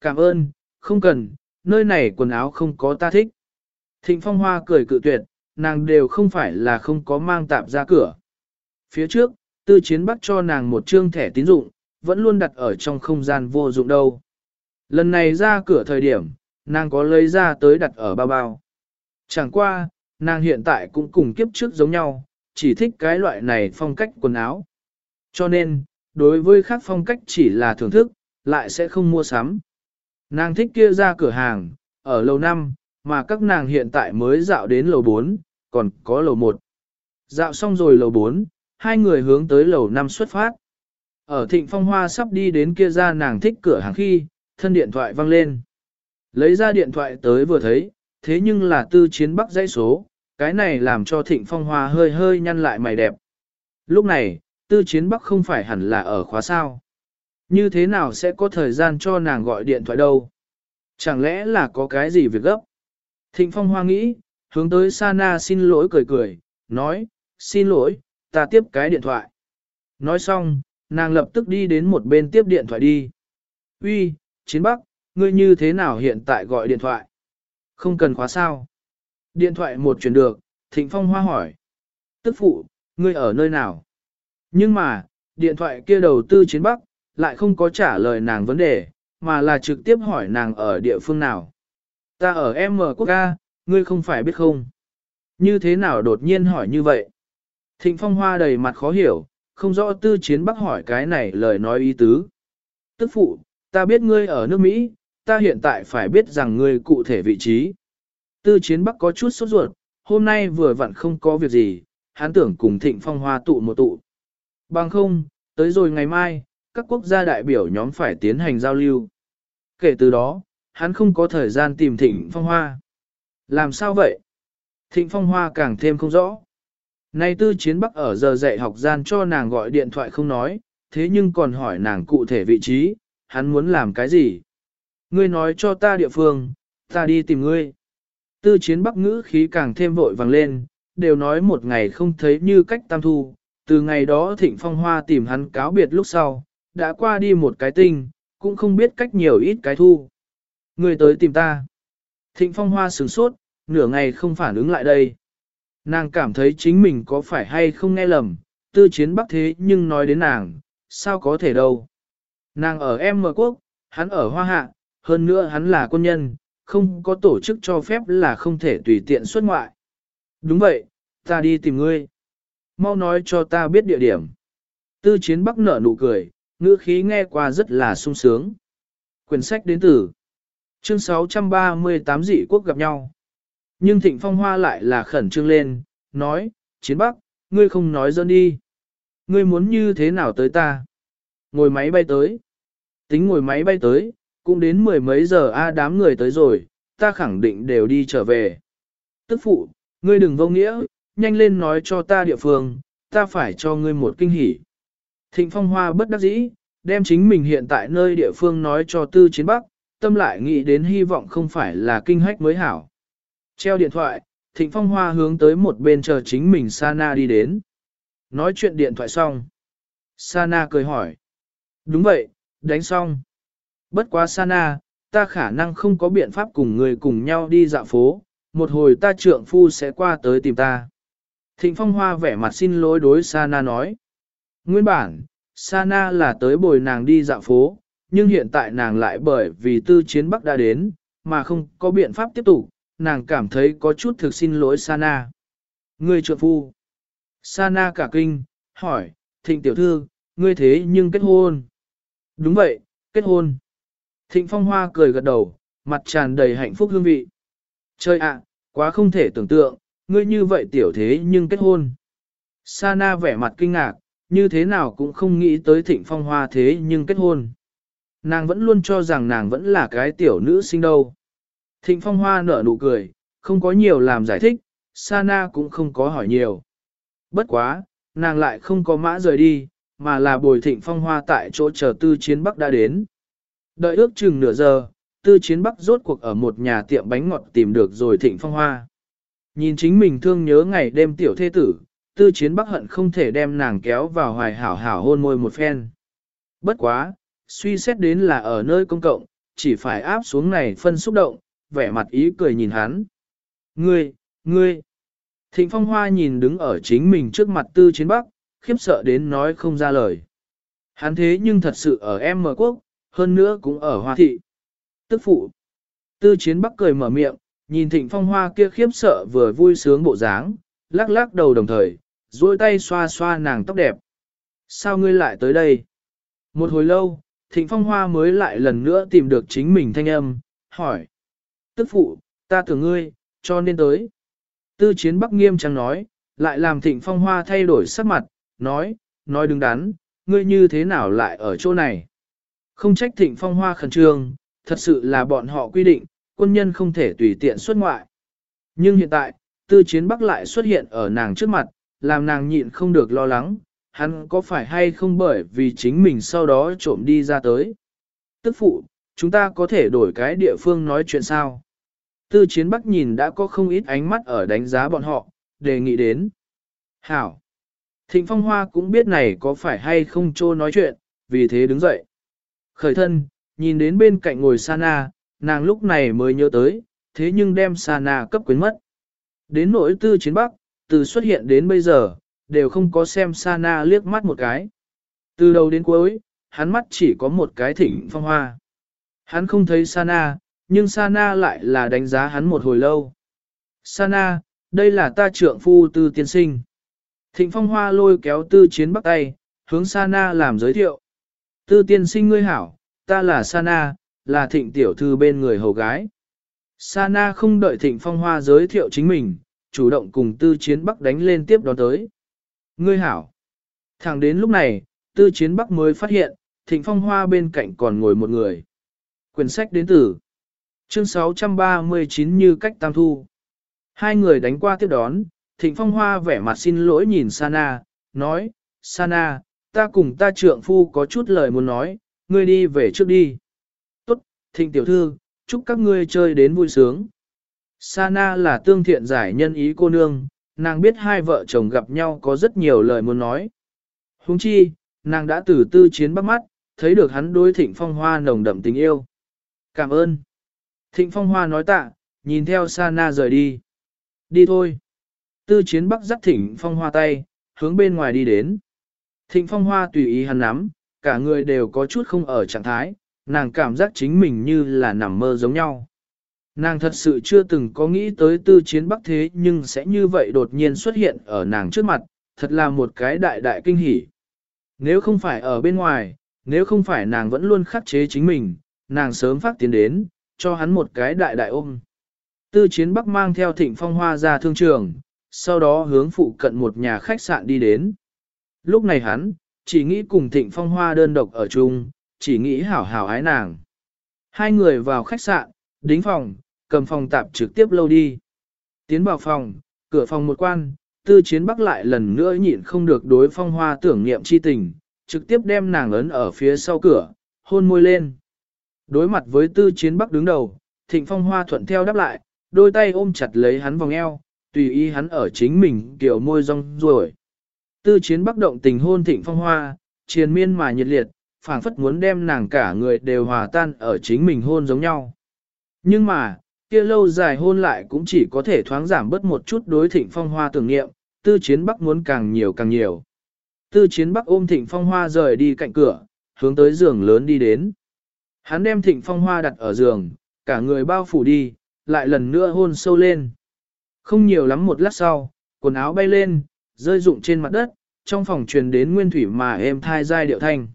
Cảm ơn, không cần, nơi này quần áo không có ta thích. Thịnh Phong Hoa cười cự tuyệt, nàng đều không phải là không có mang tạp ra cửa. Phía trước, tư chiến bắc cho nàng một trương thẻ tín dụng, vẫn luôn đặt ở trong không gian vô dụng đâu. Lần này ra cửa thời điểm, nàng có lấy ra tới đặt ở bao bao. Chẳng qua, nàng hiện tại cũng cùng kiếp trước giống nhau, chỉ thích cái loại này phong cách quần áo. Cho nên, đối với khác phong cách chỉ là thưởng thức, lại sẽ không mua sắm. Nàng thích kia ra cửa hàng, ở lầu 5, mà các nàng hiện tại mới dạo đến lầu 4, còn có lầu 1. Dạo xong rồi lầu 4, hai người hướng tới lầu 5 xuất phát. Ở thịnh phong hoa sắp đi đến kia ra nàng thích cửa hàng khi, thân điện thoại vang lên. Lấy ra điện thoại tới vừa thấy, thế nhưng là tư chiến bắc dãy số, cái này làm cho thịnh phong hoa hơi hơi nhăn lại mày đẹp. Lúc này, tư chiến bắc không phải hẳn là ở khóa sao. Như thế nào sẽ có thời gian cho nàng gọi điện thoại đâu? Chẳng lẽ là có cái gì việc gấp? Thịnh phong hoa nghĩ, hướng tới Sana xin lỗi cười cười, nói, xin lỗi, ta tiếp cái điện thoại. Nói xong, nàng lập tức đi đến một bên tiếp điện thoại đi. Uy, Chiến Bắc, ngươi như thế nào hiện tại gọi điện thoại? Không cần khóa sao? Điện thoại một chuyển được, Thịnh Phong Hoa hỏi. Tức phụ, ngươi ở nơi nào? Nhưng mà, điện thoại kia đầu tư Chiến Bắc, lại không có trả lời nàng vấn đề, mà là trực tiếp hỏi nàng ở địa phương nào. Ta ở M quốc A, ngươi không phải biết không? Như thế nào đột nhiên hỏi như vậy? Thịnh Phong Hoa đầy mặt khó hiểu, không rõ tư chiến bắc hỏi cái này lời nói ý tứ. Tức phụ, ta biết ngươi ở nước Mỹ, ta hiện tại phải biết rằng ngươi cụ thể vị trí. Tư chiến bắc có chút sốt ruột, hôm nay vừa vặn không có việc gì, hắn tưởng cùng thịnh phong hoa tụ một tụ. Bằng không, tới rồi ngày mai, các quốc gia đại biểu nhóm phải tiến hành giao lưu. Kể từ đó, hắn không có thời gian tìm thịnh phong hoa. Làm sao vậy? Thịnh phong hoa càng thêm không rõ. Nay tư chiến bắc ở giờ dạy học gian cho nàng gọi điện thoại không nói, thế nhưng còn hỏi nàng cụ thể vị trí, hắn muốn làm cái gì? Ngươi nói cho ta địa phương, ta đi tìm ngươi. Tư chiến bắc ngữ khí càng thêm vội vàng lên, đều nói một ngày không thấy như cách tam thu, từ ngày đó thịnh phong hoa tìm hắn cáo biệt lúc sau, đã qua đi một cái tinh, cũng không biết cách nhiều ít cái thu. người tới tìm ta. Thịnh phong hoa sửng sốt, nửa ngày không phản ứng lại đây. Nàng cảm thấy chính mình có phải hay không nghe lầm, tư chiến bắc thế nhưng nói đến nàng, sao có thể đâu. Nàng ở M quốc, hắn ở Hoa Hạ, hơn nữa hắn là quân nhân, không có tổ chức cho phép là không thể tùy tiện xuất ngoại. Đúng vậy, ta đi tìm ngươi. Mau nói cho ta biết địa điểm. Tư chiến bắc nở nụ cười, ngữ khí nghe qua rất là sung sướng. Quyển sách đến từ chương 638 dị quốc gặp nhau. Nhưng thịnh phong hoa lại là khẩn trương lên, nói, chiến bắc, ngươi không nói dân đi. Ngươi muốn như thế nào tới ta? Ngồi máy bay tới. Tính ngồi máy bay tới, cũng đến mười mấy giờ a đám người tới rồi, ta khẳng định đều đi trở về. Tức phụ, ngươi đừng vô nghĩa, nhanh lên nói cho ta địa phương, ta phải cho ngươi một kinh hỉ. Thịnh phong hoa bất đắc dĩ, đem chính mình hiện tại nơi địa phương nói cho tư chiến bắc, tâm lại nghĩ đến hy vọng không phải là kinh hách mới hảo. Treo điện thoại, Thịnh Phong Hoa hướng tới một bên chờ chính mình Sana đi đến. Nói chuyện điện thoại xong. Sana cười hỏi. Đúng vậy, đánh xong. Bất quá Sana, ta khả năng không có biện pháp cùng người cùng nhau đi dạo phố, một hồi ta trượng phu sẽ qua tới tìm ta. Thịnh Phong Hoa vẻ mặt xin lỗi đối Sana nói. Nguyên bản, Sana là tới bồi nàng đi dạo phố, nhưng hiện tại nàng lại bởi vì tư chiến Bắc đã đến, mà không có biện pháp tiếp tục, nàng cảm thấy có chút thực xin lỗi Sana. Ngươi trượng phu. Sana cả kinh, hỏi, thịnh tiểu thư, ngươi thế nhưng kết hôn. Đúng vậy, kết hôn. Thịnh phong hoa cười gật đầu, mặt tràn đầy hạnh phúc hương vị. Trời ạ, quá không thể tưởng tượng, ngươi như vậy tiểu thế nhưng kết hôn. Sana vẻ mặt kinh ngạc, như thế nào cũng không nghĩ tới thịnh phong hoa thế nhưng kết hôn. Nàng vẫn luôn cho rằng nàng vẫn là cái tiểu nữ sinh đâu. Thịnh Phong Hoa nở nụ cười, không có nhiều làm giải thích, Sana cũng không có hỏi nhiều. Bất quá, nàng lại không có mã rời đi, mà là bồi Thịnh Phong Hoa tại chỗ chờ Tư Chiến Bắc đã đến. Đợi ước chừng nửa giờ, Tư Chiến Bắc rốt cuộc ở một nhà tiệm bánh ngọt tìm được rồi Thịnh Phong Hoa. Nhìn chính mình thương nhớ ngày đêm tiểu thê tử, Tư Chiến Bắc hận không thể đem nàng kéo vào hoài hảo hảo hôn môi một phen. Bất quá, suy xét đến là ở nơi công cộng, chỉ phải áp xuống này phân xúc động, vẻ mặt ý cười nhìn hắn. Ngươi, ngươi! Thịnh phong hoa nhìn đứng ở chính mình trước mặt tư chiến bắc, khiếp sợ đến nói không ra lời. Hắn thế nhưng thật sự ở em mở quốc, hơn nữa cũng ở hoa thị. Tức phụ. Tư chiến bắc cười mở miệng, nhìn thịnh phong hoa kia khiếp sợ vừa vui sướng bộ dáng, lắc lắc đầu đồng thời, duỗi tay xoa xoa nàng tóc đẹp. Sao ngươi lại tới đây? Một hồi lâu, thịnh phong hoa mới lại lần nữa tìm được chính mình thanh âm, hỏi. Tức phụ, ta tưởng ngươi, cho nên tới. Tư chiến bắc nghiêm trang nói, lại làm thịnh phong hoa thay đổi sắc mặt, nói, nói đứng đắn, ngươi như thế nào lại ở chỗ này? Không trách thịnh phong hoa khẩn trương, thật sự là bọn họ quy định, quân nhân không thể tùy tiện xuất ngoại. Nhưng hiện tại, tư chiến bắc lại xuất hiện ở nàng trước mặt, làm nàng nhịn không được lo lắng, hắn có phải hay không bởi vì chính mình sau đó trộm đi ra tới. Tức phụ, chúng ta có thể đổi cái địa phương nói chuyện sao? Tư chiến bắc nhìn đã có không ít ánh mắt ở đánh giá bọn họ, đề nghị đến. Hảo! Thịnh Phong Hoa cũng biết này có phải hay không trô nói chuyện, vì thế đứng dậy. Khởi thân, nhìn đến bên cạnh ngồi Sana, nàng lúc này mới nhớ tới, thế nhưng đem Sana cấp quyến mất. Đến nỗi tư chiến bắc, từ xuất hiện đến bây giờ, đều không có xem Sana liếc mắt một cái. Từ đầu đến cuối, hắn mắt chỉ có một cái thịnh phong hoa. Hắn không thấy Sana, nhưng Sana lại là đánh giá hắn một hồi lâu. Sana, đây là ta trượng phu tư tiên sinh. Thịnh phong hoa lôi kéo tư chiến bắt tay, hướng Sana làm giới thiệu. Tư tiên sinh ngươi hảo, ta là Sana, là thịnh tiểu thư bên người hầu gái. Sana không đợi thịnh phong hoa giới thiệu chính mình, chủ động cùng tư chiến bắc đánh lên tiếp đón tới. Ngươi hảo. Thẳng đến lúc này, tư chiến bắc mới phát hiện, thịnh phong hoa bên cạnh còn ngồi một người. Quyển sách đến từ chương 639 như cách tam thu. Hai người đánh qua tiếp đón, thịnh phong hoa vẻ mặt xin lỗi nhìn Sana, nói, Sana, ta cùng ta trượng phu có chút lời muốn nói, ngươi đi về trước đi. Tốt, thịnh tiểu thư, chúc các ngươi chơi đến vui sướng. Sana là tương thiện giải nhân ý cô nương, nàng biết hai vợ chồng gặp nhau có rất nhiều lời muốn nói. Huống chi, nàng đã từ tư chiến bắt mắt, thấy được hắn đối thịnh phong hoa nồng đậm tình yêu. Cảm ơn. Thịnh phong hoa nói tạ, nhìn theo Sana rời đi. Đi thôi. Tư chiến bắc dắt thịnh phong hoa tay, hướng bên ngoài đi đến. Thịnh phong hoa tùy ý hắn nắm, cả người đều có chút không ở trạng thái, nàng cảm giác chính mình như là nằm mơ giống nhau. Nàng thật sự chưa từng có nghĩ tới tư chiến bắc thế nhưng sẽ như vậy đột nhiên xuất hiện ở nàng trước mặt, thật là một cái đại đại kinh hỉ. Nếu không phải ở bên ngoài, nếu không phải nàng vẫn luôn khắc chế chính mình, nàng sớm phát tiến đến, cho hắn một cái đại đại ôm. Tư chiến bắc mang theo thịnh phong hoa ra thương trường, sau đó hướng phụ cận một nhà khách sạn đi đến. Lúc này hắn, chỉ nghĩ cùng thịnh phong hoa đơn độc ở chung, chỉ nghĩ hảo hảo ái nàng. Hai người vào khách sạn, đính phòng, cầm phòng tạp trực tiếp lâu đi. Tiến vào phòng, cửa phòng một quan, tư chiến bắc lại lần nữa nhịn không được đối phong hoa tưởng niệm chi tình, trực tiếp đem nàng ấn ở phía sau cửa, hôn môi lên. Đối mặt với tư chiến bắc đứng đầu, thịnh phong hoa thuận theo đáp lại, đôi tay ôm chặt lấy hắn vòng eo, tùy ý hắn ở chính mình kiểu môi rong ruổi. Tư chiến bắc động tình hôn thịnh phong hoa, triền miên mà nhiệt liệt, phảng phất muốn đem nàng cả người đều hòa tan ở chính mình hôn giống nhau. Nhưng mà, kia lâu dài hôn lại cũng chỉ có thể thoáng giảm bớt một chút đối thịnh phong hoa tưởng niệm, tư chiến bắc muốn càng nhiều càng nhiều. Tư chiến bắc ôm thịnh phong hoa rời đi cạnh cửa, hướng tới giường lớn đi đến. Hắn đem thịnh phong hoa đặt ở giường, cả người bao phủ đi, lại lần nữa hôn sâu lên. Không nhiều lắm một lát sau, quần áo bay lên, rơi rụng trên mặt đất, trong phòng truyền đến nguyên thủy mà êm thai giai điệu thanh.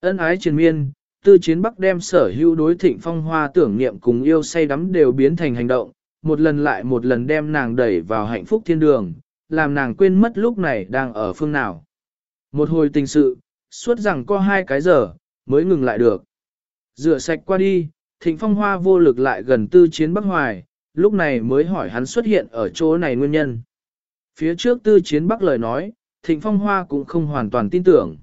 Ân ái triền miên, tư chiến bắc đem sở hữu đối thịnh phong hoa tưởng niệm cùng yêu say đắm đều biến thành hành động, một lần lại một lần đem nàng đẩy vào hạnh phúc thiên đường, làm nàng quên mất lúc này đang ở phương nào. Một hồi tình sự, suốt rằng có hai cái giờ, mới ngừng lại được. Rửa sạch qua đi, thịnh phong hoa vô lực lại gần tư chiến bắc hoài, lúc này mới hỏi hắn xuất hiện ở chỗ này nguyên nhân. Phía trước tư chiến bắc lời nói, thịnh phong hoa cũng không hoàn toàn tin tưởng.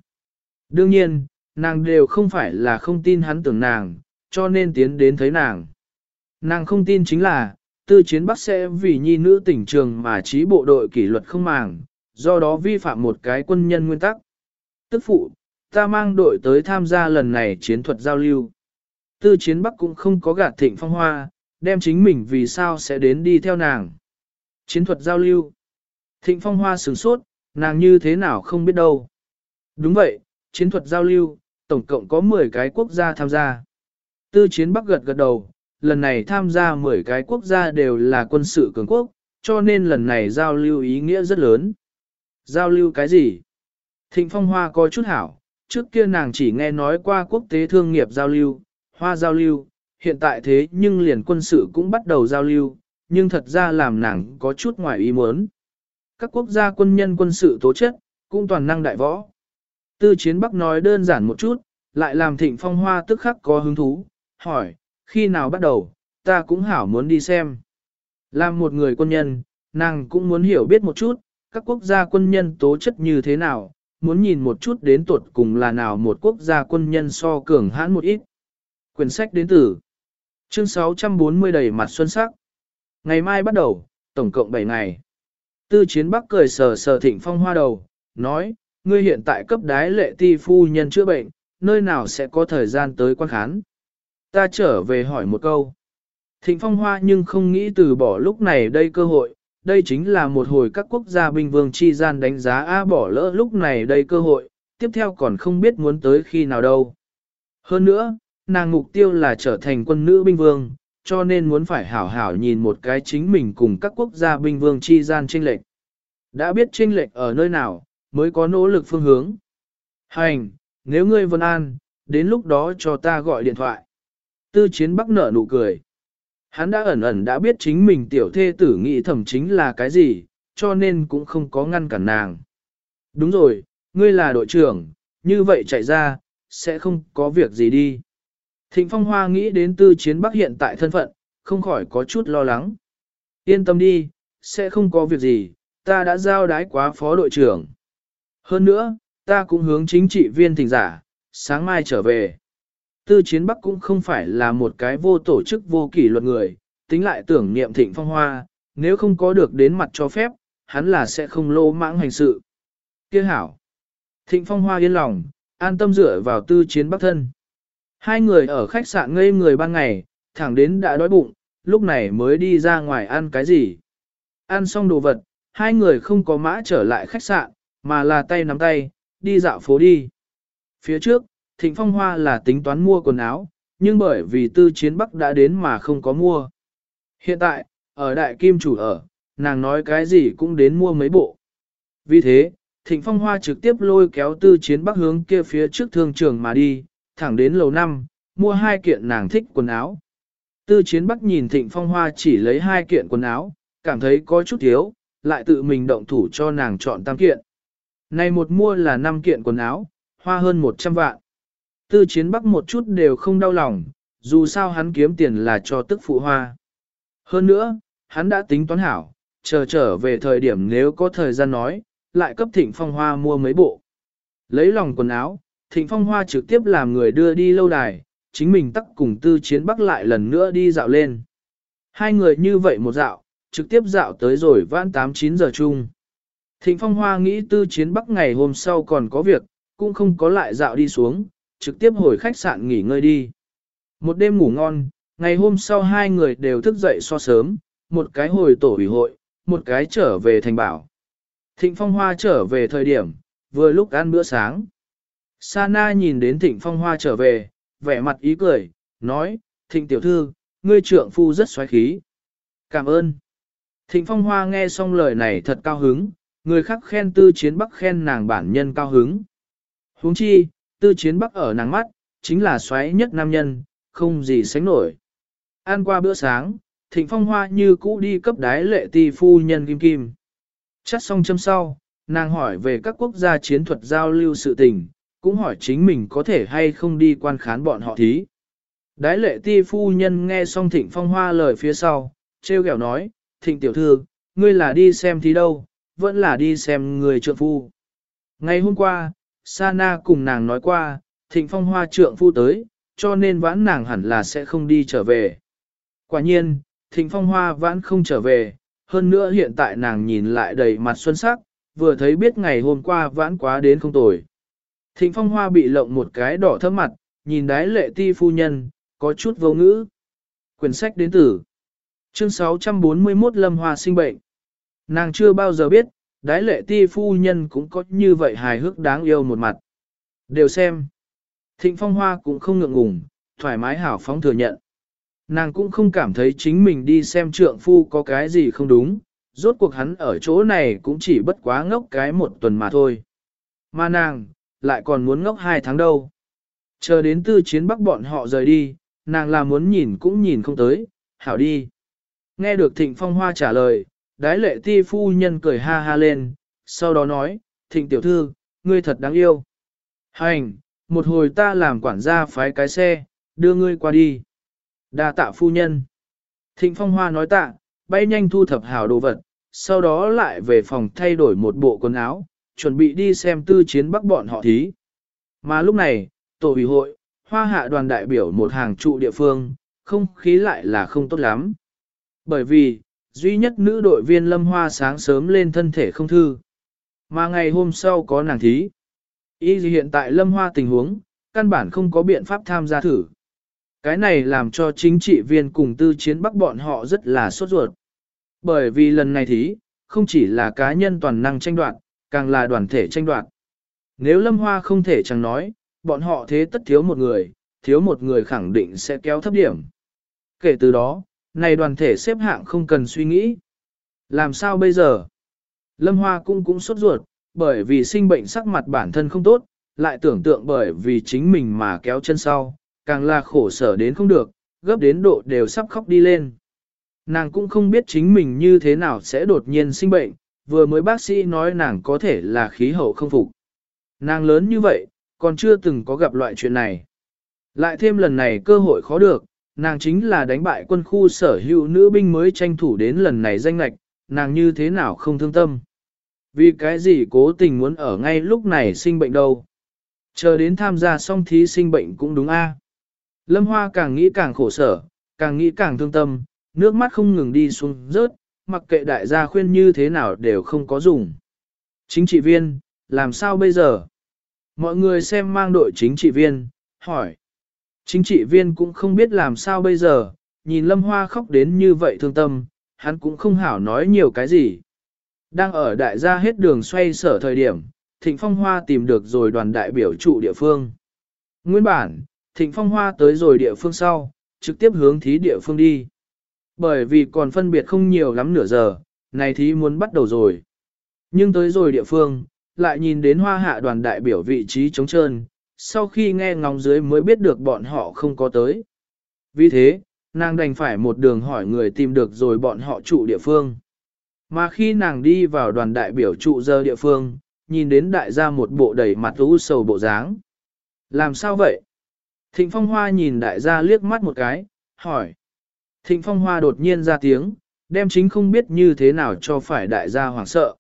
Đương nhiên, nàng đều không phải là không tin hắn tưởng nàng, cho nên tiến đến thấy nàng. Nàng không tin chính là, tư chiến bắc sẽ vì nhi nữ tỉnh trường mà trí bộ đội kỷ luật không màng, do đó vi phạm một cái quân nhân nguyên tắc. Tức phụ, ta mang đội tới tham gia lần này chiến thuật giao lưu. tư chiến bắc cũng không có gạt thịnh phong hoa, đem chính mình vì sao sẽ đến đi theo nàng. Chiến thuật giao lưu. Thịnh phong hoa sửng sốt, nàng như thế nào không biết đâu. Đúng vậy, chiến thuật giao lưu, tổng cộng có 10 cái quốc gia tham gia. Tư chiến bắc gật gật đầu, lần này tham gia 10 cái quốc gia đều là quân sự cường quốc, cho nên lần này giao lưu ý nghĩa rất lớn. Giao lưu cái gì? Thịnh phong hoa có chút hảo, trước kia nàng chỉ nghe nói qua quốc tế thương nghiệp giao lưu, hoa giao lưu, hiện tại thế nhưng liền quân sự cũng bắt đầu giao lưu, nhưng thật ra làm nàng có chút ngoài ý muốn. Các quốc gia quân nhân quân sự tố chất, cũng toàn năng đại võ. Tư chiến Bắc nói đơn giản một chút, lại làm thịnh phong hoa tức khắc có hứng thú, hỏi, khi nào bắt đầu, ta cũng hảo muốn đi xem. Làm một người quân nhân, nàng cũng muốn hiểu biết một chút, các quốc gia quân nhân tố chất như thế nào, muốn nhìn một chút đến tuột cùng là nào một quốc gia quân nhân so cường hãn một ít. Quyển sách đến từ chương 640 đầy mặt xuân sắc. Ngày mai bắt đầu, tổng cộng 7 ngày. Tư chiến bắc cười sờ sờ thịnh phong hoa đầu, nói, ngươi hiện tại cấp đái lệ ti phu nhân chữa bệnh, nơi nào sẽ có thời gian tới quan khán. Ta trở về hỏi một câu. Thịnh phong hoa nhưng không nghĩ từ bỏ lúc này đây cơ hội, đây chính là một hồi các quốc gia binh vương chi gian đánh giá A bỏ lỡ lúc này đây cơ hội, tiếp theo còn không biết muốn tới khi nào đâu. Hơn nữa, nàng mục tiêu là trở thành quân nữ binh vương, cho nên muốn phải hảo hảo nhìn một cái chính mình cùng các quốc gia binh vương chi gian tranh lệch. Đã biết tranh lệch ở nơi nào, mới có nỗ lực phương hướng. Hành, nếu ngươi vân an, đến lúc đó cho ta gọi điện thoại. Tư chiến bắc nở nụ cười. Hắn đã ẩn ẩn đã biết chính mình tiểu thê tử nghĩ thẩm chính là cái gì, cho nên cũng không có ngăn cản nàng. Đúng rồi, ngươi là đội trưởng, như vậy chạy ra, sẽ không có việc gì đi. Thịnh Phong Hoa nghĩ đến tư chiến bắc hiện tại thân phận, không khỏi có chút lo lắng. Yên tâm đi, sẽ không có việc gì, ta đã giao đái quá phó đội trưởng. Hơn nữa, ta cũng hướng chính trị viên thỉnh giả, sáng mai trở về. Tư chiến bắc cũng không phải là một cái vô tổ chức vô kỷ luật người, tính lại tưởng niệm thịnh phong hoa, nếu không có được đến mặt cho phép, hắn là sẽ không lô mãng hành sự. Kiếc hảo. Thịnh phong hoa yên lòng, an tâm dựa vào tư chiến bắc thân. Hai người ở khách sạn ngây người ban ngày, thẳng đến đã đói bụng, lúc này mới đi ra ngoài ăn cái gì. Ăn xong đồ vật, hai người không có mã trở lại khách sạn, mà là tay nắm tay, đi dạo phố đi. Phía trước, Thịnh Phong Hoa là tính toán mua quần áo, nhưng bởi vì tư chiến Bắc đã đến mà không có mua. Hiện tại, ở Đại Kim chủ ở, nàng nói cái gì cũng đến mua mấy bộ. Vì thế, Thịnh Phong Hoa trực tiếp lôi kéo tư chiến Bắc hướng kia phía trước thương trường mà đi, thẳng đến lầu năm, mua hai kiện nàng thích quần áo. Tư chiến Bắc nhìn Thịnh Phong Hoa chỉ lấy hai kiện quần áo, cảm thấy có chút thiếu, lại tự mình động thủ cho nàng chọn tam kiện. Này một mua là 5 kiện quần áo, hoa hơn 100 vạn. Tư chiến bắc một chút đều không đau lòng, dù sao hắn kiếm tiền là cho tức phụ hoa. Hơn nữa, hắn đã tính toán hảo, chờ trở về thời điểm nếu có thời gian nói, lại cấp thịnh phong hoa mua mấy bộ. Lấy lòng quần áo, thịnh phong hoa trực tiếp làm người đưa đi lâu đài, chính mình tắc cùng tư chiến bắc lại lần nữa đi dạo lên. Hai người như vậy một dạo, trực tiếp dạo tới rồi vãn 8-9 giờ chung. Thịnh Phong Hoa nghĩ tư chiến bắc ngày hôm sau còn có việc, cũng không có lại dạo đi xuống, trực tiếp hồi khách sạn nghỉ ngơi đi. Một đêm ngủ ngon, ngày hôm sau hai người đều thức dậy so sớm, một cái hồi tổ ủy hội, một cái trở về thành bảo. Thịnh Phong Hoa trở về thời điểm, vừa lúc ăn bữa sáng. Sana nhìn đến Thịnh Phong Hoa trở về, vẻ mặt ý cười, nói, Thịnh tiểu thư, ngươi trưởng phu rất xoáy khí. Cảm ơn. Thịnh Phong Hoa nghe xong lời này thật cao hứng, người khác khen tư chiến bắc khen nàng bản nhân cao hứng. huống chi, tư chiến bắc ở nàng mắt, chính là xoáy nhất nam nhân, không gì sánh nổi. Ăn qua bữa sáng, thịnh phong hoa như cũ đi cấp đái lệ ti phu nhân kim kim. Chắt xong châm sau, nàng hỏi về các quốc gia chiến thuật giao lưu sự tình, cũng hỏi chính mình có thể hay không đi quan khán bọn họ thí. Đái lệ ti phu nhân nghe xong thịnh phong hoa lời phía sau, treo kẹo nói, thịnh tiểu thư, ngươi là đi xem thí đâu, vẫn là đi xem người trượng phu. Ngày hôm qua, Sana cùng nàng nói qua, thịnh phong hoa trượng phu tới, cho nên vãn nàng hẳn là sẽ không đi trở về. Quả nhiên, thịnh phong hoa vãn không trở về, hơn nữa hiện tại nàng nhìn lại đầy mặt xuân sắc, vừa thấy biết ngày hôm qua vãn quá đến không tồi. Thịnh phong hoa bị lộng một cái đỏ thơm mặt, nhìn đái lệ ti phu nhân, có chút vô ngữ. Quyển sách đến từ chương 641 Lâm Hoa sinh bệnh. Nàng chưa bao giờ biết, đái lệ ti phu nhân cũng có như vậy hài hước đáng yêu một mặt. Đều xem. Thịnh phong hoa cũng không ngượng ngùng, thoải mái hảo phóng thừa nhận. Nàng cũng không cảm thấy chính mình đi xem trượng phu có cái gì không đúng, rốt cuộc hắn ở chỗ này cũng chỉ bất quá ngốc cái một tuần mà thôi. Mà nàng, lại còn muốn ngốc hai tháng đâu. Chờ đến tư chiến bắc bọn họ rời đi, nàng là muốn nhìn cũng nhìn không tới, hảo đi. Nghe được thịnh phong hoa trả lời, đái lệ ti phu nhân cười ha ha lên, sau đó nói, thịnh tiểu thư, ngươi thật đáng yêu. Hành, một hồi ta làm quản gia phái cái xe, đưa ngươi qua đi. đa tạ phu nhân. Thịnh phong hoa nói tạ, bay nhanh thu thập hảo đồ vật, sau đó lại về phòng thay đổi một bộ quần áo, chuẩn bị đi xem tư chiến bắc bọn họ thí. Mà lúc này, tổ ủy hội, hoa hạ đoàn đại biểu một hàng trụ địa phương, không khí lại là không tốt lắm. Bởi vì, duy nhất nữ đội viên Lâm Hoa sáng sớm lên thân thể không thư. Mà ngày hôm sau có nàng thí. Ý gì hiện tại Lâm Hoa tình huống, căn bản không có biện pháp tham gia thử. Cái này làm cho chính trị viên cùng tư chiến bắc bọn họ rất là sốt ruột. Bởi vì lần này thí, không chỉ là cá nhân toàn năng tranh đoạt, càng là đoàn thể tranh đoạt. Nếu Lâm Hoa không thể chẳng nói, bọn họ thế tất thiếu một người, thiếu một người khẳng định sẽ kéo thấp điểm. Kể từ đó, này đoàn thể xếp hạng không cần suy nghĩ. Làm sao bây giờ? Lâm Hoa cũng cũng sốt ruột, bởi vì sinh bệnh sắc mặt bản thân không tốt, lại tưởng tượng bởi vì chính mình mà kéo chân sau, càng là khổ sở đến không được, gấp đến độ đều sắp khóc đi lên. Nàng cũng không biết chính mình như thế nào sẽ đột nhiên sinh bệnh, vừa mới bác sĩ nói nàng có thể là khí hậu không phục. Nàng lớn như vậy, còn chưa từng có gặp loại chuyện này. Lại thêm lần này cơ hội khó được, nàng chính là đánh bại quân khu sở hữu nữ binh mới tranh thủ đến lần này danh lạch, nàng như thế nào không thương tâm. Vì cái gì cố tình muốn ở ngay lúc này sinh bệnh đâu. Chờ đến tham gia xong thí sinh bệnh cũng đúng a. Lâm Hoa càng nghĩ càng khổ sở, càng nghĩ càng thương tâm, nước mắt không ngừng đi xuống rớt, mặc kệ đại gia khuyên như thế nào đều không có dùng. Chính trị viên, làm sao bây giờ? Mọi người xem mang đội chính trị viên, hỏi. Chính trị viên cũng không biết làm sao bây giờ, nhìn Lâm Hoa khóc đến như vậy thương tâm, hắn cũng không hảo nói nhiều cái gì. Đang ở đại gia hết đường xoay sở thời điểm, Thịnh Phong Hoa tìm được rồi đoàn đại biểu trụ địa phương. Nguyên bản, Thịnh Phong Hoa tới rồi địa phương sau, trực tiếp hướng thí địa phương đi. Bởi vì còn phân biệt không nhiều lắm nửa giờ, này thí muốn bắt đầu rồi. Nhưng tới rồi địa phương, lại nhìn đến hoa hạ đoàn đại biểu vị trí trống trơn, sau khi nghe ngóng dưới mới biết được bọn họ không có tới. Vì thế, nàng đành phải một đường hỏi người tìm được rồi bọn họ trụ địa phương. Mà khi nàng đi vào đoàn đại biểu trụ giờ địa phương, nhìn đến đại gia một bộ đầy mặt u sầu bộ dáng. Làm sao vậy? Thịnh Phong Hoa nhìn đại gia liếc mắt một cái, hỏi. Thịnh Phong Hoa đột nhiên ra tiếng, đem chính không biết như thế nào cho phải đại gia hoảng sợ.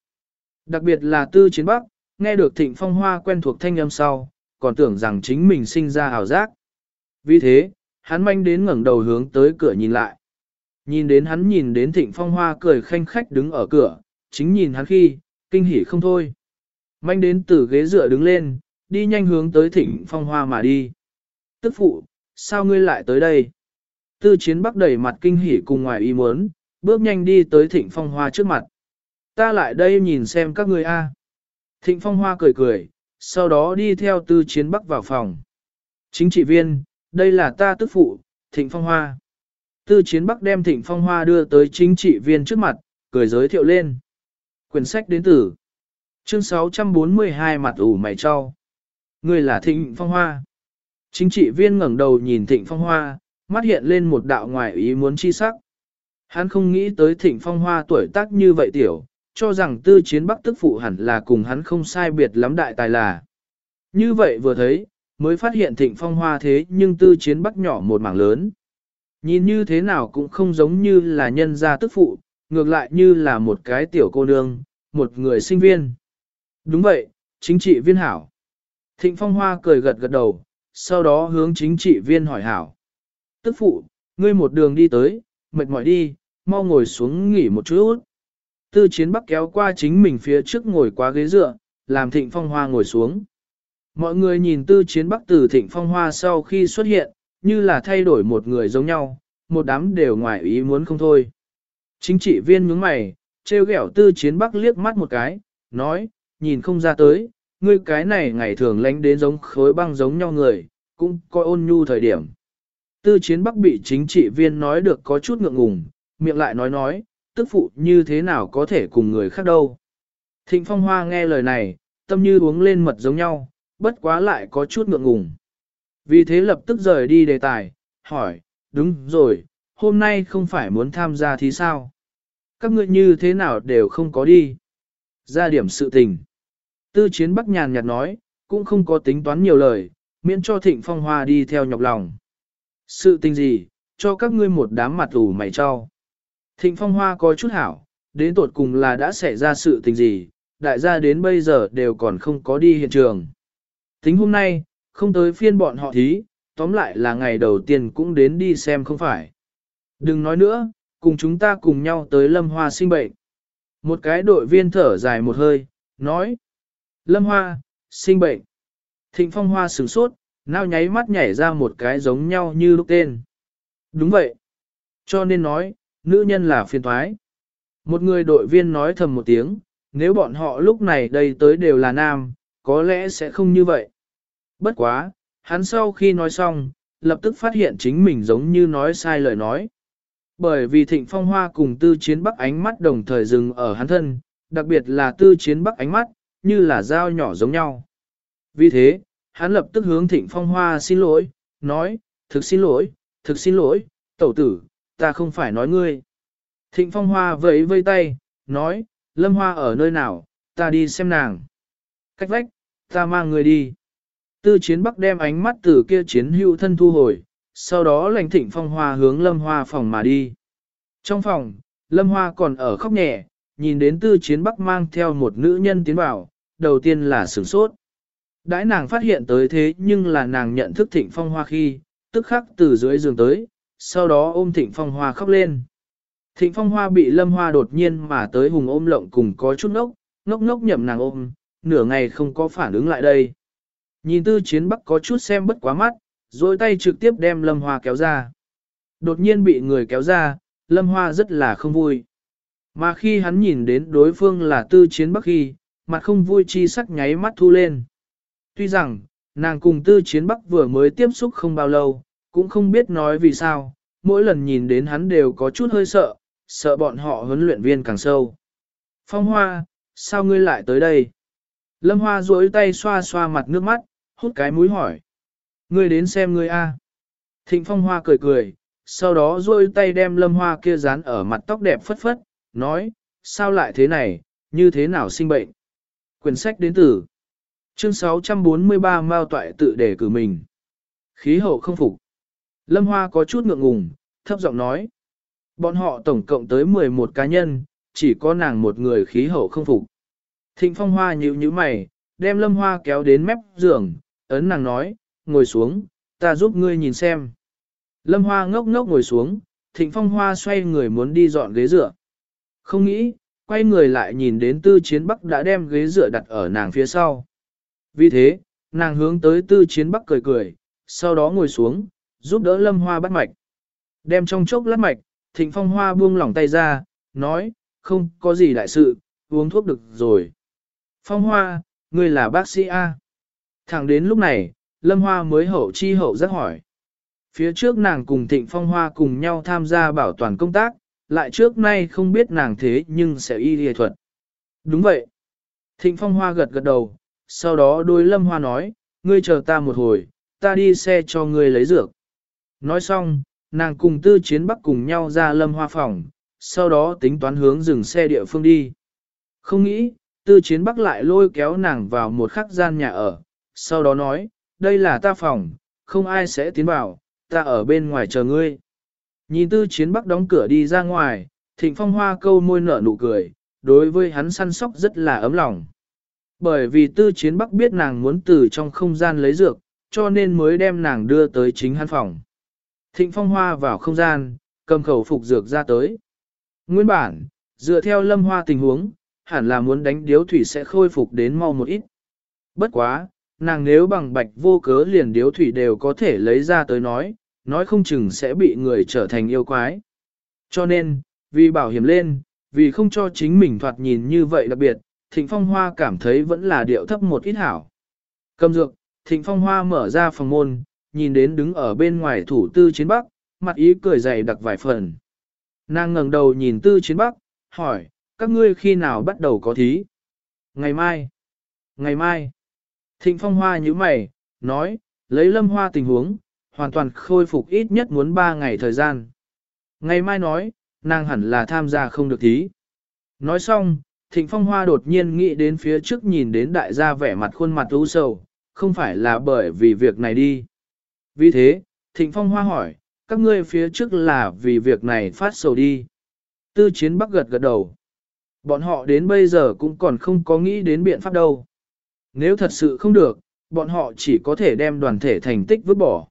Đặc biệt là tư chiến bắc, nghe được Thịnh Phong Hoa quen thuộc thanh âm sau, còn tưởng rằng chính mình sinh ra ảo giác. Vì thế, hắn manh đến ngẩng đầu hướng tới cửa nhìn lại. Nhìn đến hắn nhìn đến thịnh phong hoa cười khanh khách đứng ở cửa, chính nhìn hắn khi, kinh hỉ không thôi. Manh đến từ ghế dựa đứng lên, đi nhanh hướng tới thịnh phong hoa mà đi. Tức phụ, sao ngươi lại tới đây? Tư chiến bắc đẩy mặt kinh hỉ cùng ngoài ý muốn, bước nhanh đi tới thịnh phong hoa trước mặt. Ta lại đây nhìn xem các ngươi a. Thịnh phong hoa cười cười, sau đó đi theo tư chiến bắc vào phòng. Chính trị viên, đây là ta tức phụ, thịnh phong hoa. Tư chiến bắc đem thịnh phong hoa đưa tới chính trị viên trước mặt, cười giới thiệu lên. Quyển sách đến từ chương 642 mặt ủ mày cho. Người là thịnh phong hoa. Chính trị viên ngẩng đầu nhìn thịnh phong hoa, mắt hiện lên một đạo ngoài ý muốn chi sắc. Hắn không nghĩ tới thịnh phong hoa tuổi tác như vậy tiểu, cho rằng tư chiến bắc tức phụ hẳn là cùng hắn không sai biệt lắm đại tài là. Như vậy vừa thấy, mới phát hiện thịnh phong hoa thế nhưng tư chiến bắc nhỏ một mảng lớn. Nhìn như thế nào cũng không giống như là nhân gia tức phụ, ngược lại như là một cái tiểu cô nương, một người sinh viên. Đúng vậy, chính trị viên hảo. Thịnh phong hoa cười gật gật đầu, sau đó hướng chính trị viên hỏi hảo. Tức phụ, ngươi một đường đi tới, mệt mỏi đi, mau ngồi xuống nghỉ một chút. Tư chiến bắc kéo qua chính mình phía trước ngồi qua ghế dựa, làm thịnh phong hoa ngồi xuống. Mọi người nhìn tư chiến bắc từ thịnh phong hoa sau khi xuất hiện, như là thay đổi một người giống nhau, một đám đều ngoài ý muốn không thôi. Chính trị viên nhướng mày, treo ghẹo tư chiến bắc liếc mắt một cái, nói, nhìn không ra tới, ngươi cái này ngày thường lánh đến giống khối băng giống nhau người, cũng coi ôn nhu thời điểm. Tư chiến bắc bị chính trị viên nói được có chút ngượng ngùng, miệng lại nói nói, tức phụ như thế nào có thể cùng người khác đâu. Thịnh phong hoa nghe lời này, tâm như uống lên mật giống nhau, bất quá lại có chút ngượng ngùng. Vì thế lập tức rời đi đề tài, hỏi, đúng rồi, hôm nay không phải muốn tham gia thì sao? Các ngươi như thế nào đều không có đi. Ra điểm sự tình. Tư chiến bắc nhàn nhạt nói, cũng không có tính toán nhiều lời, miễn cho thịnh phong hoa đi theo nhọc lòng. Sự tình gì, cho các ngươi một đám mặt ủ mày cho. Thịnh phong hoa có chút hảo, đến tột cùng là đã xảy ra sự tình gì, đại gia đến bây giờ đều còn không có đi hiện trường. Tính hôm nay, không tới phiên bọn họ thí, tóm lại là ngày đầu tiên cũng đến đi xem không phải. Đừng nói nữa, cùng chúng ta cùng nhau tới Lâm Hoa sinh bệnh. Một cái đội viên thở dài một hơi, nói. Lâm Hoa, sinh bệnh. Thịnh Phong Hoa sửng sốt, nao nháy mắt nhảy ra một cái giống nhau như lúc tên. Đúng vậy. Cho nên nói, nữ nhân là phiền thoái. Một người đội viên nói thầm một tiếng, nếu bọn họ lúc này đây tới đều là nam, có lẽ sẽ không như vậy. Bất quá, hắn sau khi nói xong, lập tức phát hiện chính mình giống như nói sai lời nói. Bởi vì thịnh phong hoa cùng tư chiến bắc ánh mắt đồng thời dừng ở hắn thân, đặc biệt là tư chiến bắc ánh mắt, như là dao nhỏ giống nhau. Vì thế, hắn lập tức hướng thịnh phong hoa xin lỗi, nói, thực xin lỗi, thực xin lỗi, tẩu tử, ta không phải nói ngươi. Thịnh phong hoa vẫy vây tay, nói, lâm hoa ở nơi nào, ta đi xem nàng. Cách vách, ta mang người đi. Tư chiến bắc đem ánh mắt từ kia chiến hữu thân thu hồi, sau đó lành thịnh phong hoa hướng lâm hoa phòng mà đi. Trong phòng, lâm hoa còn ở khóc nhẹ, nhìn đến tư chiến bắc mang theo một nữ nhân tiến vào, đầu tiên là sửng sốt. Đãi nàng phát hiện tới thế nhưng là nàng nhận thức thịnh phong hoa khi, tức khắc từ dưới giường tới, sau đó ôm thịnh phong hoa khóc lên. Thịnh phong hoa bị lâm hoa đột nhiên mà tới hùng ôm lộng cùng có chút ngốc, ngốc ngốc nhậm nàng ôm, nửa ngày không có phản ứng lại đây. Nhìn tư chiến bắc có chút xem bất quá mắt, rồi tay trực tiếp đem lâm hoa kéo ra. Đột nhiên bị người kéo ra, lâm hoa rất là không vui. Mà khi hắn nhìn đến đối phương là tư chiến bắc khi, mặt không vui chi sắc nháy mắt thu lên. Tuy rằng, nàng cùng tư chiến bắc vừa mới tiếp xúc không bao lâu, cũng không biết nói vì sao, mỗi lần nhìn đến hắn đều có chút hơi sợ, sợ bọn họ huấn luyện viên càng sâu. Phong Hoa, sao ngươi lại tới đây? Lâm Hoa duỗi tay xoa xoa mặt nước mắt, hút cái mũi hỏi. Ngươi đến xem ngươi a. Thịnh Phong Hoa cười cười, sau đó duỗi tay đem Lâm Hoa kia dán ở mặt tóc đẹp phất phất, nói, sao lại thế này, như thế nào sinh bệnh? Quyển sách đến từ chương 643 Mao Toại tự đề cử mình. Khí hậu không phục. Lâm Hoa có chút ngượng ngùng, thấp giọng nói. Bọn họ tổng cộng tới 11 cá nhân, chỉ có nàng một người khí hậu không phục. Thịnh Phong Hoa nhíu nhíu mày, đem Lâm Hoa kéo đến mép giường, ấn nàng nói, ngồi xuống, ta giúp ngươi nhìn xem. Lâm Hoa ngốc ngốc ngồi xuống, Thịnh Phong Hoa xoay người muốn đi dọn ghế dựa. Không nghĩ, quay người lại nhìn đến Tư Chiến Bắc đã đem ghế dựa đặt ở nàng phía sau. Vì thế, nàng hướng tới Tư Chiến Bắc cười cười, sau đó ngồi xuống, giúp đỡ Lâm Hoa bắt mạch. Đem trong chốc lát mạch, Thịnh Phong Hoa buông lỏng tay ra, nói, không có gì đại sự, uống thuốc được rồi. Phong Hoa, ngươi là bác sĩ A. Thẳng đến lúc này, Lâm Hoa mới hậu chi hậu rất hỏi. Phía trước nàng cùng Thịnh Phong Hoa cùng nhau tham gia bảo toàn công tác, lại trước nay không biết nàng thế nhưng sẽ y lìa thuật. Đúng vậy. Thịnh Phong Hoa gật gật đầu, sau đó đôi Lâm Hoa nói, ngươi chờ ta một hồi, ta đi xe cho ngươi lấy dược. Nói xong, nàng cùng tư chiến bắc cùng nhau ra Lâm Hoa phòng, sau đó tính toán hướng dừng xe địa phương đi. Không nghĩ, tư chiến bắc lại lôi kéo nàng vào một khắc gian nhà ở, sau đó nói, đây là ta phòng, không ai sẽ tiến vào, ta ở bên ngoài chờ ngươi. Nhìn tư chiến bắc đóng cửa đi ra ngoài, thịnh phong hoa câu môi nở nụ cười, đối với hắn săn sóc rất là ấm lòng. Bởi vì tư chiến bắc biết nàng muốn từ trong không gian lấy dược, cho nên mới đem nàng đưa tới chính hắn phòng. Thịnh phong hoa vào không gian, cầm khẩu phục dược ra tới. Nguyên bản, dựa theo lâm hoa tình huống, hẳn là muốn đánh điếu thủy sẽ khôi phục đến mau một ít. Bất quá, nàng nếu bằng bạch vô cớ liền điếu thủy đều có thể lấy ra tới nói, nói không chừng sẽ bị người trở thành yêu quái. Cho nên, vì bảo hiểm lên, vì không cho chính mình thoạt nhìn như vậy đặc biệt, Thịnh Phong Hoa cảm thấy vẫn là điệu thấp một ít hảo. Cầm dược, Thịnh Phong Hoa mở ra phòng môn, nhìn đến đứng ở bên ngoài thủ tư chiến bắc, mặt ý cười dày đặc vài phần. Nàng ngẩng đầu nhìn tư chiến bắc, hỏi, các ngươi khi nào bắt đầu có thí? Ngày mai. Ngày mai. Thịnh Phong Hoa như mày, nói, lấy lâm hoa tình huống, hoàn toàn khôi phục ít nhất muốn 3 ngày thời gian. Ngày mai nói, nàng hẳn là tham gia không được thí. Nói xong, Thịnh Phong Hoa đột nhiên nghĩ đến phía trước nhìn đến đại gia vẻ mặt khuôn mặt u sầu, không phải là bởi vì việc này đi. Vì thế, Thịnh Phong Hoa hỏi, các ngươi phía trước là vì việc này phát sầu đi. Tư chiến bắc gật gật đầu. Bọn họ đến bây giờ cũng còn không có nghĩ đến biện pháp đâu. Nếu thật sự không được, bọn họ chỉ có thể đem đoàn thể thành tích vứt bỏ.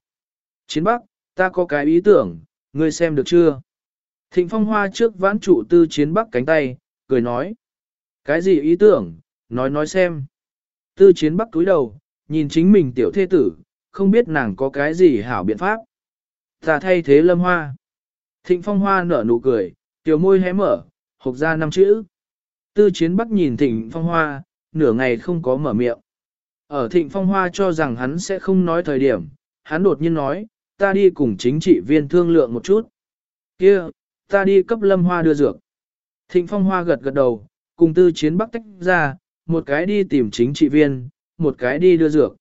Chiến bắc, ta có cái ý tưởng, ngươi xem được chưa? Thịnh phong hoa trước vãn trụ tư chiến bắc cánh tay, cười nói. Cái gì ý tưởng, nói nói xem. Tư chiến bắc túi đầu, nhìn chính mình tiểu thê tử, không biết nàng có cái gì hảo biện pháp. Ta thay thế lâm hoa. Thịnh phong hoa nở nụ cười, tiểu môi hé mở, hộp ra năm chữ. Tư chiến bắc nhìn thịnh phong hoa, nửa ngày không có mở miệng. Ở thịnh phong hoa cho rằng hắn sẽ không nói thời điểm, hắn đột nhiên nói, ta đi cùng chính trị viên thương lượng một chút. kia ta đi cấp lâm hoa đưa dược. Thịnh phong hoa gật gật đầu, cùng tư chiến bắc tách ra, một cái đi tìm chính trị viên, một cái đi đưa dược.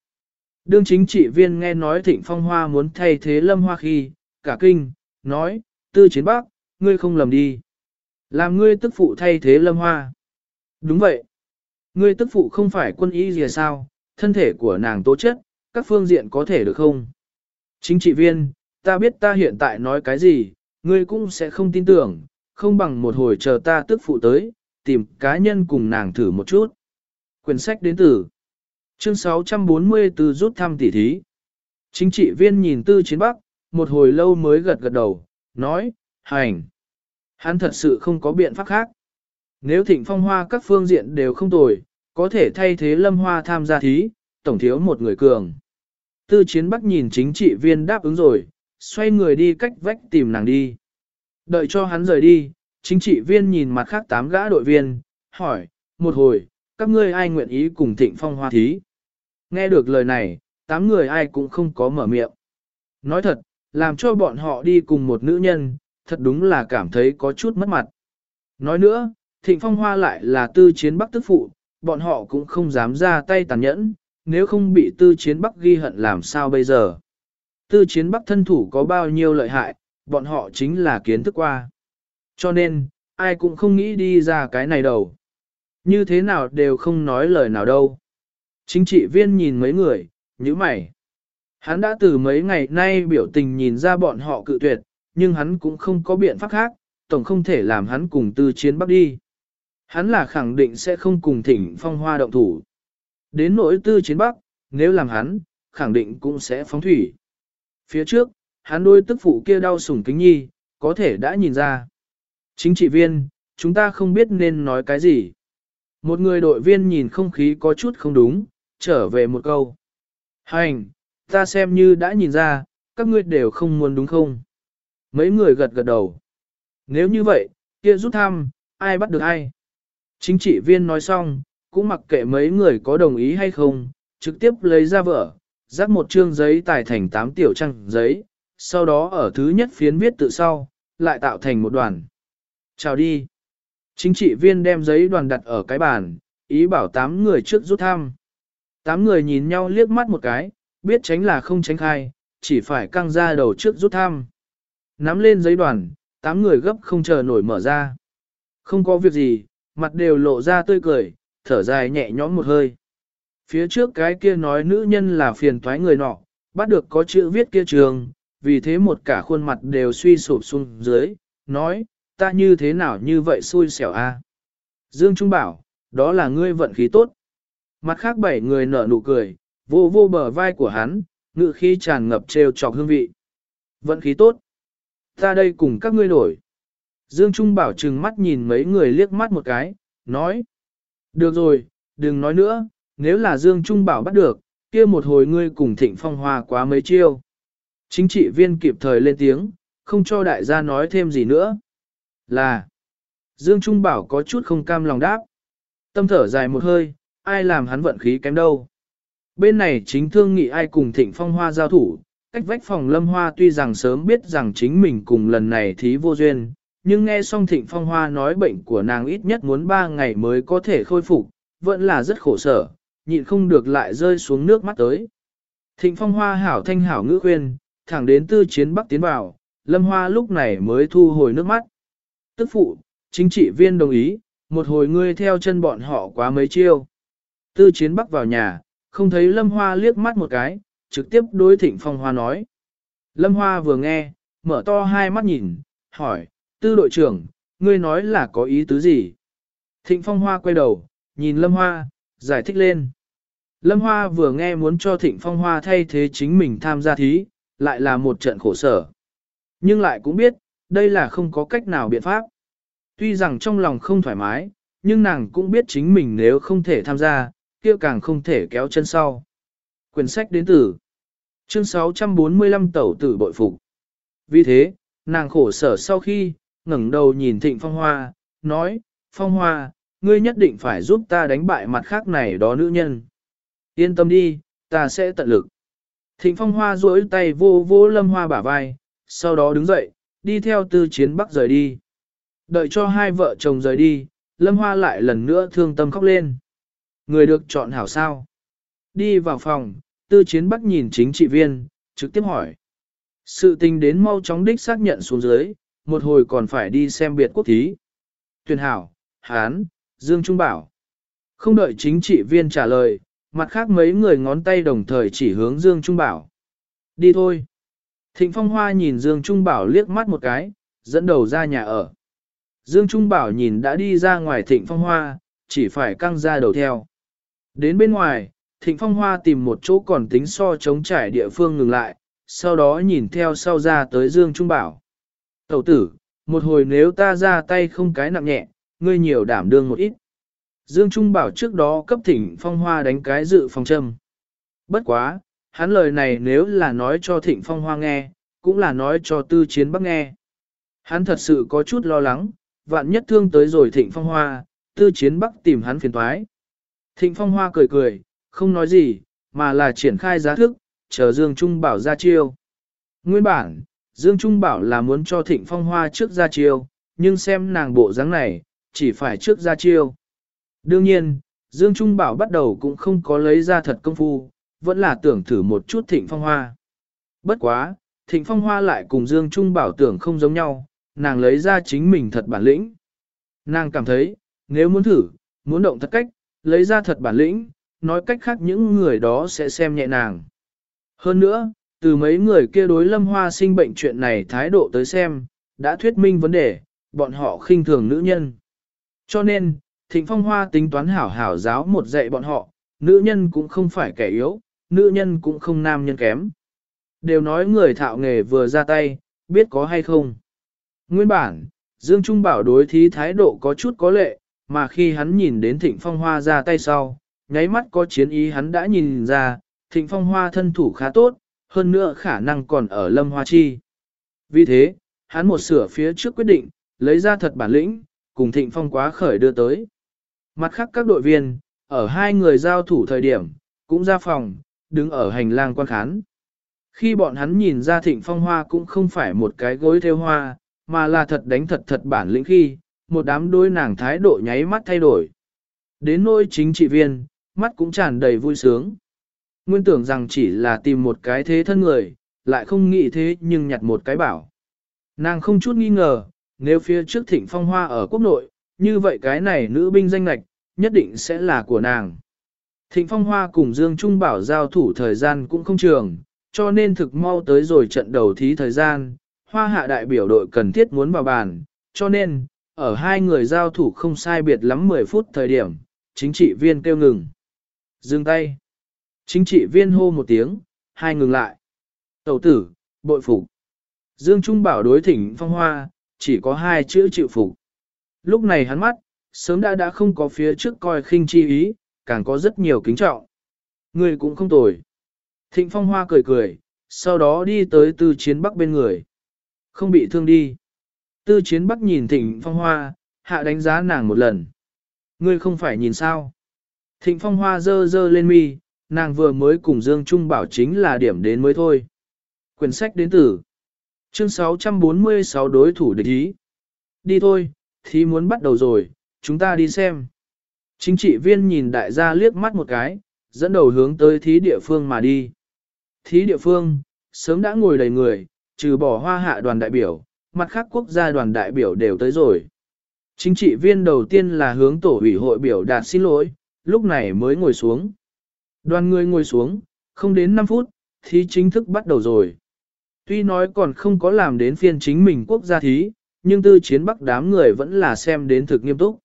Đương chính trị viên nghe nói thịnh phong hoa muốn thay thế lâm hoa khi, cả kinh, nói, tư chiến bắc, ngươi không lầm đi. Làm ngươi tức phụ thay thế lâm hoa. Đúng vậy. Ngươi tức phụ không phải quân y gì sao, thân thể của nàng tố chất, các phương diện có thể được không? Chính trị viên, ta biết ta hiện tại nói cái gì, ngươi cũng sẽ không tin tưởng, không bằng một hồi chờ ta tức phụ tới, tìm cá nhân cùng nàng thử một chút. Quyển sách đến từ chương 640 từ rút thăm tỉ thí. Chính trị viên nhìn tư chiến bắc, một hồi lâu mới gật gật đầu, nói, hành. Hắn thật sự không có biện pháp khác. Nếu thịnh phong hoa các phương diện đều không tồi, có thể thay thế lâm hoa tham gia thí, tổng thiếu một người cường. Tư chiến bắc nhìn chính trị viên đáp ứng rồi, xoay người đi cách vách tìm nàng đi. Đợi cho hắn rời đi, chính trị viên nhìn mặt khác tám gã đội viên, hỏi, một hồi, các ngươi ai nguyện ý cùng thịnh phong hoa thí? Nghe được lời này, tám người ai cũng không có mở miệng. Nói thật, làm cho bọn họ đi cùng một nữ nhân, thật đúng là cảm thấy có chút mất mặt. Nói nữa, thịnh phong hoa lại là tư chiến bắc tức phụ, bọn họ cũng không dám ra tay tàn nhẫn, nếu không bị tư chiến bắc ghi hận làm sao bây giờ. Tư chiến bắc thân thủ có bao nhiêu lợi hại, bọn họ chính là kiến thức qua. Cho nên, ai cũng không nghĩ đi ra cái này đâu. Như thế nào đều không nói lời nào đâu. Chính trị viên nhìn mấy người, như mày. Hắn đã từ mấy ngày nay biểu tình nhìn ra bọn họ cự tuyệt, nhưng hắn cũng không có biện pháp khác, tổng không thể làm hắn cùng tư chiến bắc đi. Hắn là khẳng định sẽ không cùng thỉnh phong hoa động thủ. Đến nỗi tư chiến bắc, nếu làm hắn, khẳng định cũng sẽ phóng thủy. Phía trước, hắn đôi tức phụ kia đau sủng kính nhi, có thể đã nhìn ra. Chính trị viên, chúng ta không biết nên nói cái gì. Một người đội viên nhìn không khí có chút không đúng, trở về một câu. Hành, ta xem như đã nhìn ra, các ngươi đều không muốn đúng không? Mấy người gật gật đầu. Nếu như vậy, kia rút thăm, ai bắt được ai? Chính trị viên nói xong, cũng mặc kệ mấy người có đồng ý hay không, trực tiếp lấy ra vở, dắt một chương giấy tài thành tám tiểu trang giấy, sau đó ở thứ nhất phiến viết tự sau, lại tạo thành một đoàn. Chào đi. Chính trị viên đem giấy đoàn đặt ở cái bàn, ý bảo tám người trước rút thăm. Tám người nhìn nhau liếc mắt một cái, biết tránh là không tránh khai, chỉ phải căng ra đầu trước rút thăm. Nắm lên giấy đoàn, tám người gấp không chờ nổi mở ra. Không có việc gì, mặt đều lộ ra tươi cười, thở dài nhẹ nhõm một hơi. Phía trước cái kia nói nữ nhân là phiền toái người nọ, bắt được có chữ viết kia trường, vì thế một cả khuôn mặt đều suy sụp xuống dưới, nói, ta như thế nào như vậy xui xẻo a. Dương Trung bảo, đó là ngươi vận khí tốt. Mặt khác bảy người nở nụ cười, vô vô bờ vai của hắn, ngự khí tràn ngập trêu chọc hương vị. Vận khí tốt. Ta đây cùng các ngươi đổi. Dương Trung bảo trừng mắt nhìn mấy người liếc mắt một cái, nói. Được rồi, đừng nói nữa, nếu là Dương Trung bảo bắt được, kia một hồi ngươi cùng thịnh phong hoa quá mấy chiêu. Chính trị viên kịp thời lên tiếng, không cho đại gia nói thêm gì nữa. Là, Dương Trung Bảo có chút không cam lòng đáp. Tâm thở dài một hơi, ai làm hắn vận khí kém đâu. Bên này chính thương nghị ai cùng thịnh phong hoa giao thủ, cách vách phòng lâm hoa tuy rằng sớm biết rằng chính mình cùng lần này thí vô duyên, nhưng nghe xong thịnh phong hoa nói bệnh của nàng ít nhất muốn 3 ngày mới có thể khôi phục, vẫn là rất khổ sở, nhịn không được lại rơi xuống nước mắt tới. Thịnh phong hoa hảo thanh hảo ngữ khuyên, thẳng đến tư chiến bắc tiến vào, lâm hoa lúc này mới thu hồi nước mắt. Tức phụ, chính trị viên đồng ý, một hồi ngươi theo chân bọn họ quá mấy chiêu. Tư chiến bắc vào nhà, không thấy lâm hoa liếc mắt một cái, trực tiếp đối thịnh phong hoa nói. Lâm hoa vừa nghe, mở to hai mắt nhìn, hỏi, tư đội trưởng, ngươi nói là có ý tứ gì? Thịnh phong hoa quay đầu, nhìn lâm hoa, giải thích lên. Lâm hoa vừa nghe muốn cho thịnh phong hoa thay thế chính mình tham gia thí, lại là một trận khổ sở. Nhưng lại cũng biết, đây là không có cách nào biện pháp. Tuy rằng trong lòng không thoải mái, nhưng nàng cũng biết chính mình nếu không thể tham gia, kia càng không thể kéo chân sau. Quyển sách đến từ chương 645 tẩu tử bội phục. Vì thế, nàng khổ sở sau khi, ngẩng đầu nhìn thịnh phong hoa, nói, phong hoa, ngươi nhất định phải giúp ta đánh bại mặt khác này đó nữ nhân. Yên tâm đi, ta sẽ tận lực. Thịnh phong hoa duỗi tay vô vô lâm hoa bả vai, sau đó đứng dậy, đi theo tư chiến bắc rời đi. Đợi cho hai vợ chồng rời đi, lâm hoa lại lần nữa thương tâm khóc lên. Người được chọn hảo sao. Đi vào phòng, tư chiến bắc nhìn chính trị viên, trực tiếp hỏi. Sự tình đến mau chóng đích xác nhận xuống dưới, một hồi còn phải đi xem biệt quốc thí. Tuyền hảo, hán, Dương Trung Bảo. Không đợi chính trị viên trả lời, mặt khác mấy người ngón tay đồng thời chỉ hướng Dương Trung Bảo. Đi thôi. Thịnh Phong Hoa nhìn Dương Trung Bảo liếc mắt một cái, dẫn đầu ra nhà ở. Dương Trung Bảo nhìn đã đi ra ngoài Thịnh Phong Hoa, chỉ phải căng ra đầu theo. Đến bên ngoài, Thịnh Phong Hoa tìm một chỗ còn tính so chống trải địa phương ngừng lại, sau đó nhìn theo sau ra tới Dương Trung Bảo. Tẩu tử, một hồi nếu ta ra tay không cái nặng nhẹ, ngươi nhiều đảm đương một ít. Dương Trung Bảo trước đó cấp Thịnh Phong Hoa đánh cái dự phòng châm. Bất quá, hắn lời này nếu là nói cho Thịnh Phong Hoa nghe, cũng là nói cho Tư Chiến Bắc nghe. Hắn thật sự có chút lo lắng, vạn nhất thương tới rồi Thịnh Phong Hoa, Tư Chiến Bắc tìm hắn phiền toái. Thịnh Phong Hoa cười cười, không nói gì, mà là triển khai giá thức, chờ Dương Trung Bảo ra chiêu. Nguyên bản, Dương Trung Bảo là muốn cho Thịnh Phong Hoa trước ra chiêu, nhưng xem nàng bộ dáng này, chỉ phải trước ra chiêu. Đương nhiên, Dương Trung Bảo bắt đầu cũng không có lấy ra thật công phu, vẫn là tưởng thử một chút Thịnh Phong Hoa. Bất quá, Thịnh Phong Hoa lại cùng Dương Trung Bảo tưởng không giống nhau, nàng lấy ra chính mình thật bản lĩnh. Nàng cảm thấy, nếu muốn thử, muốn động thật cách, lấy ra thật bản lĩnh, nói cách khác những người đó sẽ xem nhẹ nàng. Hơn nữa, từ mấy người kia đối lâm hoa sinh bệnh chuyện này thái độ tới xem, đã thuyết minh vấn đề, bọn họ khinh thường nữ nhân. Cho nên, thịnh phong hoa tính toán hảo hảo giáo một dạy bọn họ, nữ nhân cũng không phải kẻ yếu, nữ nhân cũng không nam nhân kém. Đều nói người thạo nghề vừa ra tay, biết có hay không. Nguyên bản, Dương Trung Bảo đối thí thái độ có chút có lệ, mà khi hắn nhìn đến thịnh phong hoa ra tay sau, nháy mắt có chiến ý hắn đã nhìn ra, thịnh phong hoa thân thủ khá tốt, hơn nữa khả năng còn ở lâm hoa chi. Vì thế, hắn một sửa phía trước quyết định, lấy ra thật bản lĩnh, cùng thịnh phong quá khởi đưa tới. Mặt khác các đội viên, ở hai người giao thủ thời điểm, cũng ra phòng, đứng ở hành lang quan khán. Khi bọn hắn nhìn ra thịnh phong hoa cũng không phải một cái gối theo hoa, mà là thật đánh thật thật bản lĩnh khi, một đám đôi nàng thái độ nháy mắt thay đổi. Đến nôi chính trị viên, mắt cũng tràn đầy vui sướng. Nguyên tưởng rằng chỉ là tìm một cái thế thân người, lại không nghĩ thế nhưng nhặt một cái bảo. Nàng không chút nghi ngờ, nếu phía trước thịnh phong hoa ở quốc nội, như vậy cái này nữ binh danh lạch, nhất định sẽ là của nàng. Thịnh phong hoa cùng Dương Trung Bảo giao thủ thời gian cũng không trường, cho nên thực mau tới rồi trận đầu thí thời gian, hoa hạ đại biểu đội cần thiết muốn vào bàn, cho nên, ở hai người giao thủ không sai biệt lắm 10 phút thời điểm, chính trị viên kêu ngừng. Dừng tay. Chính trị viên hô một tiếng, hai ngừng lại. Tẩu tử, bội phục. Dương Trung Bảo đối thỉnh phong hoa, chỉ có hai chữ chịu phục. Lúc này hắn mắt, sớm đã đã không có phía trước coi khinh chi ý, càng có rất nhiều kính trọng. Người cũng không tồi. Thịnh phong hoa cười cười, sau đó đi tới tư chiến bắc bên người. Không bị thương đi. Tư chiến bắc nhìn thịnh phong hoa, hạ đánh giá nàng một lần. Ngươi không phải nhìn sao. Thịnh phong hoa dơ dơ lên mi, nàng vừa mới cùng Dương Trung bảo chính là điểm đến mới thôi. Quyển sách đến từ chương 646 đối thủ địch ý. Đi thôi, thì muốn bắt đầu rồi, chúng ta đi xem. Chính trị viên nhìn đại gia liếc mắt một cái, dẫn đầu hướng tới thí địa phương mà đi. Thí địa phương, sớm đã ngồi đầy người, trừ bỏ hoa hạ đoàn đại biểu, mặt khác quốc gia đoàn đại biểu đều tới rồi. Chính trị viên đầu tiên là hướng tổ ủy hội biểu đạt xin lỗi, lúc này mới ngồi xuống. Đoàn người ngồi xuống, không đến 5 phút, thí chính thức bắt đầu rồi. Tuy nói còn không có làm đến phiên chính mình quốc gia thí, nhưng tư chiến bắc đám người vẫn là xem đến thực nghiêm túc.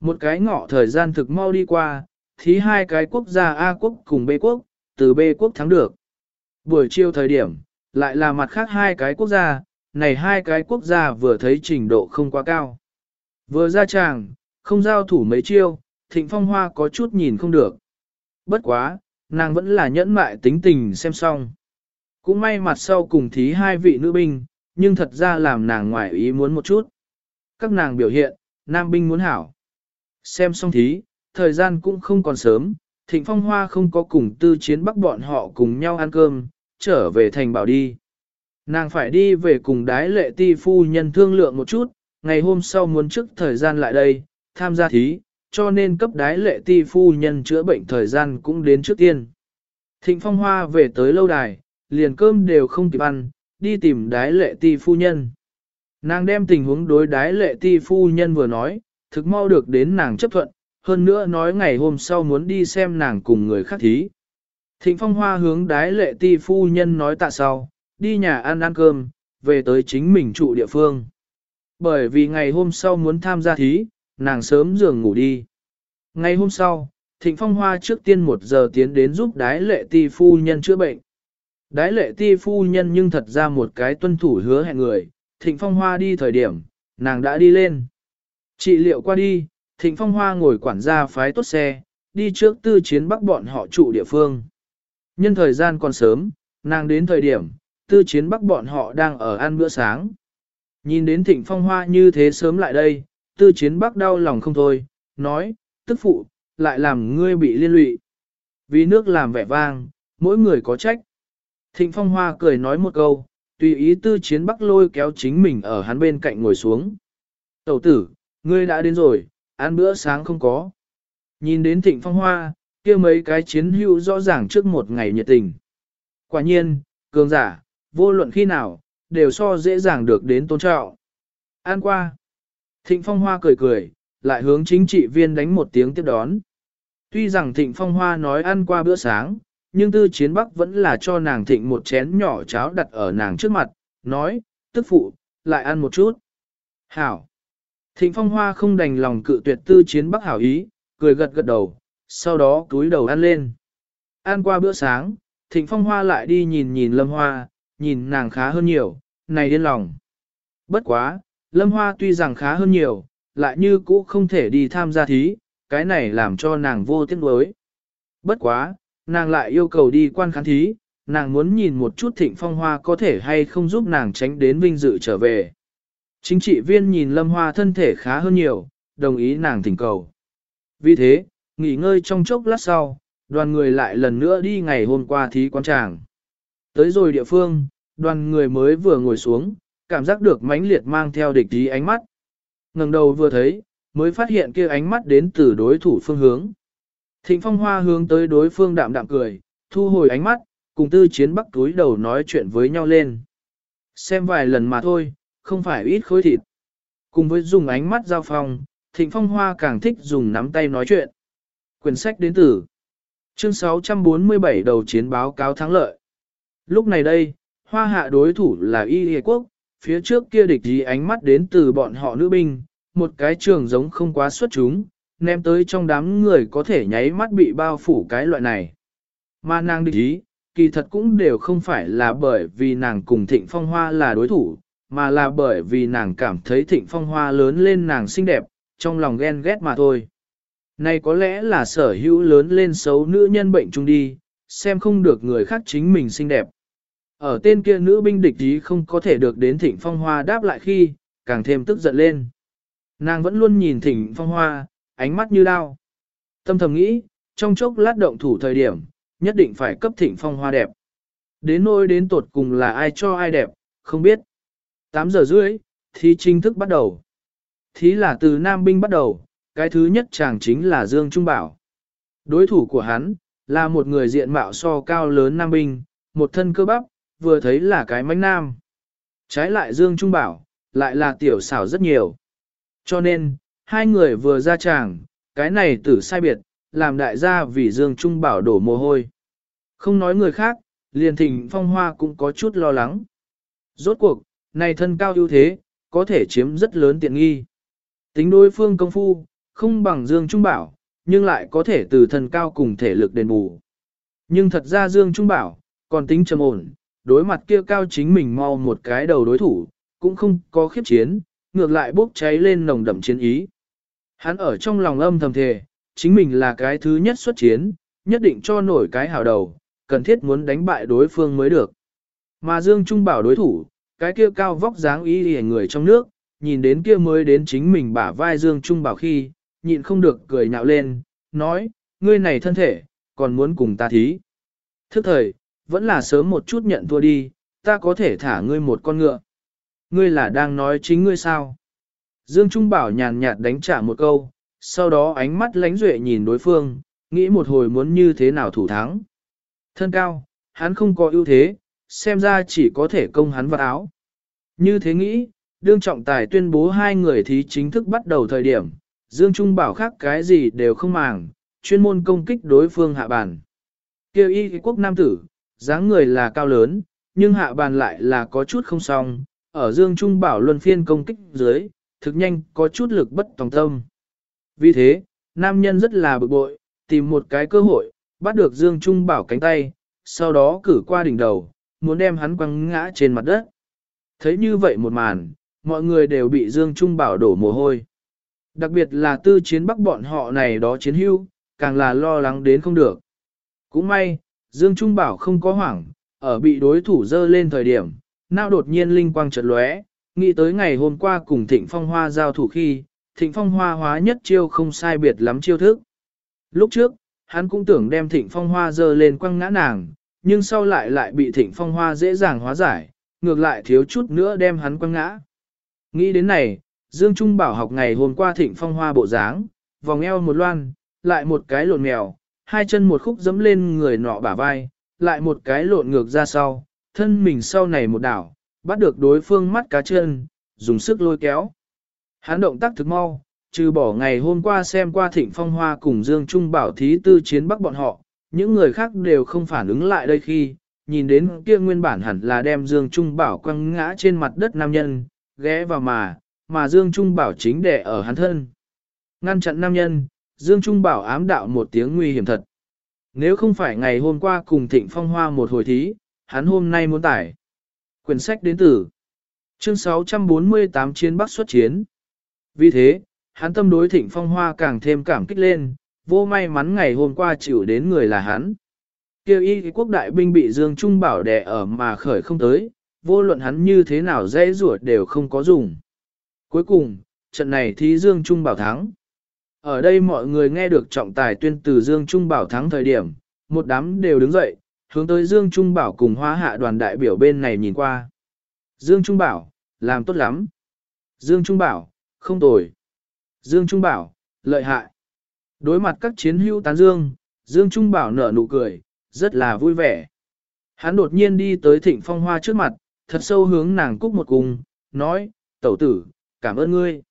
Một cái ngọ thời gian thực mau đi qua, thí hai cái quốc gia A quốc cùng B quốc, từ B quốc thắng được. Buổi chiều thời điểm, lại là mặt khác hai cái quốc gia, này hai cái quốc gia vừa thấy trình độ không quá cao. Vừa ra tràng, không giao thủ mấy chiêu, thịnh phong hoa có chút nhìn không được. Bất quá, nàng vẫn là nhẫn mại tính tình xem xong. Cũng may mặt sau cùng thí hai vị nữ binh, nhưng thật ra làm nàng ngoài ý muốn một chút. Các nàng biểu hiện, nam binh muốn hảo. Xem xong thí, thời gian cũng không còn sớm, thịnh phong hoa không có cùng tư chiến bắc bọn họ cùng nhau ăn cơm, trở về thành bảo đi. Nàng phải đi về cùng đái lệ ti phu nhân thương lượng một chút, ngày hôm sau muốn trước thời gian lại đây, tham gia thí, cho nên cấp đái lệ ti phu nhân chữa bệnh thời gian cũng đến trước tiên. Thịnh phong hoa về tới lâu đài, liền cơm đều không kịp ăn, đi tìm đái lệ ti phu nhân. Nàng đem tình huống đối đái lệ ti phu nhân vừa nói, thực mau được đến nàng chấp thuận, hơn nữa nói ngày hôm sau muốn đi xem nàng cùng người khác thí. Thịnh phong hoa hướng đái lệ ti phu nhân nói tạ sau, đi nhà ăn ăn cơm, về tới chính mình trụ địa phương. Bởi vì ngày hôm sau muốn tham gia thí, nàng sớm giường ngủ đi. Ngày hôm sau, Thịnh Phong Hoa trước tiên một giờ tiến đến giúp đái lệ ti phu nhân chữa bệnh. Đái lệ ti phu nhân nhưng thật ra một cái tuân thủ hứa hẹn người, Thịnh Phong Hoa đi thời điểm, nàng đã đi lên. Trị liệu qua đi, Thịnh Phong Hoa ngồi quản gia phái tốt xe, đi trước tư chiến bắc bọn họ trụ địa phương. Nhân thời gian còn sớm, nàng đến thời điểm, tư chiến bắc bọn họ đang ở ăn bữa sáng. Nhìn đến Thịnh Phong Hoa như thế sớm lại đây, tư chiến bắc đau lòng không thôi, nói, tức phụ, lại làm ngươi bị liên lụy. Vì nước làm vẻ vang, mỗi người có trách. Thịnh Phong Hoa cười nói một câu, tùy ý tư chiến bắc lôi kéo chính mình ở hắn bên cạnh ngồi xuống. Tẩu tử, ngươi đã đến rồi, ăn bữa sáng không có. Nhìn đến Thịnh Phong Hoa, kia mấy cái chiến hữu rõ ràng trước một ngày nhiệt tình. Quả nhiên, cường giả, vô luận khi nào, đều so dễ dàng được đến tôn trọng. An qua. Thịnh Phong Hoa cười cười, lại hướng chính trị viên đánh một tiếng tiếp đón. Tuy rằng Thịnh Phong Hoa nói ăn qua bữa sáng, nhưng Tư Chiến Bắc vẫn là cho nàng thịnh một chén nhỏ cháo đặt ở nàng trước mặt, nói, tức phụ, lại ăn một chút. Hảo. Thịnh Phong Hoa không đành lòng cự tuyệt Tư Chiến Bắc hảo ý, cười gật gật đầu, sau đó túi đầu ăn lên. Ăn qua bữa sáng, Thịnh Phong Hoa lại đi nhìn nhìn Lâm Hoa, nhìn nàng khá hơn nhiều, này điên lòng. Bất quá, Lâm Hoa tuy rằng khá hơn nhiều, lại như cũ không thể đi tham gia thí, cái này làm cho nàng vô tiếc nuối. Bất quá, nàng lại yêu cầu đi quan khán thí, nàng muốn nhìn một chút thịnh phong hoa có thể hay không giúp nàng tránh đến vinh dự trở về. Chính trị viên nhìn lâm hoa thân thể khá hơn nhiều, đồng ý nàng thỉnh cầu. Vì thế, nghỉ ngơi trong chốc lát sau, đoàn người lại lần nữa đi ngày hôm qua thí quan tràng. Tới rồi địa phương, đoàn người mới vừa ngồi xuống, cảm giác được mãnh liệt mang theo địch ý ánh mắt. ngẩng đầu vừa thấy, mới phát hiện kia ánh mắt đến từ đối thủ phương hướng. Thịnh phong hoa hướng tới đối phương đạm đạm cười, thu hồi ánh mắt, cùng tư chiến bắc túi đầu nói chuyện với nhau lên. Xem vài lần mà thôi, không phải ít khối thịt. Cùng với dùng ánh mắt giao phong, thịnh phong hoa càng thích dùng nắm tay nói chuyện. Quyển sách đến từ chương 647 đầu chiến báo cáo thắng lợi. Lúc này đây, hoa hạ đối thủ là Y Hề Quốc, phía trước kia địch gì ánh mắt đến từ bọn họ nữ binh, một cái trường giống không quá xuất chúng, ném tới trong đám người có thể nháy mắt bị bao phủ cái loại này. Mà nàng địch ý, kỳ thật cũng đều không phải là bởi vì nàng cùng thịnh phong hoa là đối thủ, mà là bởi vì nàng cảm thấy thịnh phong hoa lớn lên nàng xinh đẹp, trong lòng ghen ghét mà thôi. Này có lẽ là sở hữu lớn lên xấu nữ nhân bệnh chung đi, xem không được người khác chính mình xinh đẹp. Ở tên kia nữ binh địch ý không có thể được đến thịnh phong hoa đáp lại khi, càng thêm tức giận lên. Nàng vẫn luôn nhìn thịnh phong hoa, ánh mắt như đao. Tâm thầm nghĩ, trong chốc lát động thủ thời điểm, nhất định phải cấp thịnh phong hoa đẹp. Đến nỗi đến tột cùng là ai cho ai đẹp, không biết. 8 giờ rưỡi, thì chính thức bắt đầu. Thí là từ Nam Binh bắt đầu, cái thứ nhất chàng chính là Dương Trung Bảo. Đối thủ của hắn, là một người diện mạo so cao lớn Nam Binh, một thân cơ bắp, vừa thấy là cái mánh nam. Trái lại Dương Trung Bảo, lại là tiểu xảo rất nhiều. Cho nên, hai người vừa ra tràng, cái này tử sai biệt, làm đại gia vì Dương Trung Bảo đổ mồ hôi. Không nói người khác, liền thịnh phong hoa cũng có chút lo lắng. Rốt cuộc, này thân cao ưu thế, có thể chiếm rất lớn tiện nghi. Tính đối phương công phu, không bằng Dương Trung Bảo, nhưng lại có thể từ thân cao cùng thể lực đền bù. Nhưng thật ra Dương Trung Bảo, còn tính trầm ổn, đối mặt kia cao chính mình mau một cái đầu đối thủ, cũng không có khiếp chiến, ngược lại bốc cháy lên nồng đậm chiến ý. Hắn ở trong lòng âm thầm thề, chính mình là cái thứ nhất xuất chiến, nhất định cho nổi cái hào đầu, cần thiết muốn đánh bại đối phương mới được. Mà Dương Trung bảo đối thủ, cái kia cao vóc dáng ý hề người trong nước, nhìn đến kia mới đến chính mình bả vai Dương Trung bảo khi, nhịn không được cười nhạo lên, nói, ngươi này thân thể, còn muốn cùng ta thí. Thức thời, vẫn là sớm một chút nhận thua đi, ta có thể thả ngươi một con ngựa. Ngươi là đang nói chính ngươi sao? Dương Trung Bảo nhàn nhạt đánh trả một câu, sau đó ánh mắt lánh duệ nhìn đối phương, nghĩ một hồi muốn như thế nào thủ thắng. Thân cao, hắn không có ưu thế, xem ra chỉ có thể công hắn vào áo. Như thế nghĩ, đương trọng tài tuyên bố hai người thí chính thức bắt đầu thời điểm, Dương Trung Bảo khác cái gì đều không màng, chuyên môn công kích đối phương hạ bản. Kêu y quốc nam tử, dáng người là cao lớn, nhưng hạ bàn lại là có chút không song, ở Dương Trung Bảo luân phiên công kích dưới, thực nhanh có chút lực bất tòng tâm. Vì thế, nam nhân rất là bực bội, tìm một cái cơ hội, bắt được Dương Trung Bảo cánh tay, sau đó cử qua đỉnh đầu, muốn đem hắn quăng ngã trên mặt đất. Thấy như vậy một màn, mọi người đều bị Dương Trung Bảo đổ mồ hôi. Đặc biệt là tư chiến bắc bọn họ này đó chiến hưu, càng là lo lắng đến không được. Cũng may, Dương Trung Bảo không có hoảng, ở bị đối thủ dơ lên thời điểm, nào đột nhiên linh quang chợt lóe, nghĩ tới ngày hôm qua cùng Thịnh Phong Hoa giao thủ khi, Thịnh Phong Hoa hóa nhất chiêu không sai biệt lắm chiêu thức. Lúc trước, hắn cũng tưởng đem Thịnh Phong Hoa dơ lên quăng ngã nàng, nhưng sau lại lại bị Thịnh Phong Hoa dễ dàng hóa giải, ngược lại thiếu chút nữa đem hắn quăng ngã. Nghĩ đến này, Dương Trung Bảo học ngày hôm qua Thịnh Phong Hoa bộ dáng, vòng eo một loan, lại một cái lộn mèo, hai chân một khúc dẫm lên người nọ bả vai, lại một cái lộn ngược ra sau, thân mình sau này một đảo, bắt được đối phương mắt cá chân, dùng sức lôi kéo. Hắn động tác thực mau, trừ bỏ ngày hôm qua xem qua thịnh phong hoa cùng Dương Trung bảo thí tư chiến bắc bọn họ, những người khác đều không phản ứng lại đây khi, nhìn đến kia nguyên bản hẳn là đem Dương Trung bảo quăng ngã trên mặt đất nam nhân, ghé vào mà, mà Dương Trung bảo chính đẻ ở hắn thân. Ngăn chặn nam nhân, Dương Trung bảo ám đạo một tiếng nguy hiểm thật. Nếu không phải ngày hôm qua cùng thịnh phong hoa một hồi thí, hắn hôm nay muốn tải. Quyển sách đến từ chương 648 chiến bắc xuất chiến. Vì thế, hắn tâm đối thịnh phong hoa càng thêm cảm kích lên, vô may mắn ngày hôm qua chịu đến người là hắn. Kêu y quốc đại binh bị Dương Trung bảo đè ở mà khởi không tới, vô luận hắn như thế nào dễ ruột đều không có dùng. Cuối cùng, trận này thì Dương Trung bảo thắng. Ở đây mọi người nghe được trọng tài tuyên từ Dương Trung bảo thắng thời điểm, một đám đều đứng dậy, hướng tới Dương Trung bảo cùng hóa hạ đoàn đại biểu bên này nhìn qua. Dương Trung bảo, làm tốt lắm. Dương Trung bảo, không tồi. Dương Trung bảo, lợi hại. Đối mặt các chiến hữu tán Dương, Dương Trung bảo nở nụ cười, rất là vui vẻ. Hắn đột nhiên đi tới thịnh phong hoa trước mặt, thật sâu hướng nàng cúc một cung, nói, tẩu tử, cảm ơn ngươi.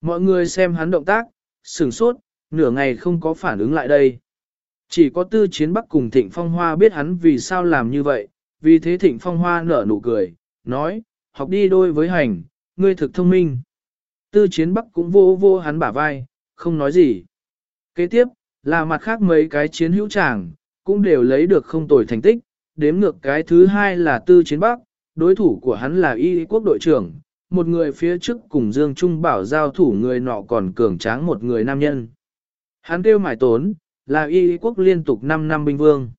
Mọi người xem hắn động tác, sửng sốt, nửa ngày không có phản ứng lại đây. Chỉ có tư chiến bắc cùng thịnh phong hoa biết hắn vì sao làm như vậy, vì thế thịnh phong hoa nở nụ cười, nói, học đi đôi với hành, ngươi thực thông minh. Tư chiến bắc cũng vô vô hắn bả vai, không nói gì. Kế tiếp, là mặt khác mấy cái chiến hữu tràng, cũng đều lấy được không tồi thành tích, đếm ngược cái thứ hai là tư chiến bắc, đối thủ của hắn là y quốc đội trưởng, một người phía trước cùng Dương Trung bảo giao thủ người nọ còn cường tráng một người nam nhân. Hắn kêu mải tốn, là y quốc liên tục 5 năm binh vương.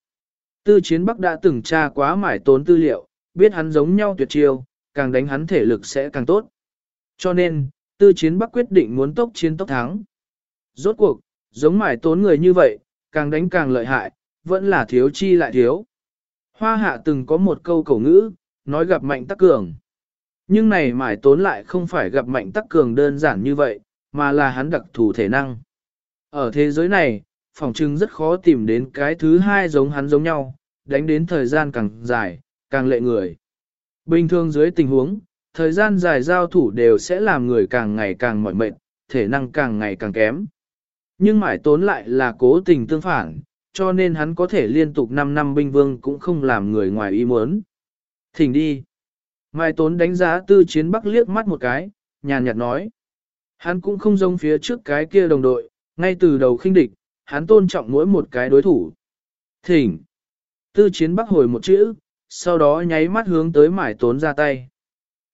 Tư chiến Bắc đã từng tra quá mải tốn tư liệu, biết hắn giống nhau tuyệt chiêu, càng đánh hắn thể lực sẽ càng tốt. Cho nên, tư chiến bắc quyết định muốn tốc chiến tốc thắng. Rốt cuộc, giống mải tốn người như vậy, càng đánh càng lợi hại, vẫn là thiếu chi lại thiếu. Hoa hạ từng có một câu cổ ngữ, nói gặp mạnh tắc cường. Nhưng này mải tốn lại không phải gặp mạnh tắc cường đơn giản như vậy, mà là hắn đặc thù thể năng. Ở thế giới này, phòng trưng rất khó tìm đến cái thứ hai giống hắn giống nhau, đánh đến thời gian càng dài, càng lệ người. Bình thường dưới tình huống, thời gian dài giao thủ đều sẽ làm người càng ngày càng mỏi mệt, thể năng càng ngày càng kém. Nhưng mải tốn lại là cố tình tương phản, cho nên hắn có thể liên tục 5 năm binh vương cũng không làm người ngoài ý muốn. Thỉnh đi. Mai tốn đánh giá tư chiến bắc liếc mắt một cái, nhàn nhạt nói. Hắn cũng không giống phía trước cái kia đồng đội, ngay từ đầu khinh địch, hắn tôn trọng mỗi một cái đối thủ. Thỉnh. Tư chiến bắc hồi một chữ, sau đó nháy mắt hướng tới Mai tốn ra tay.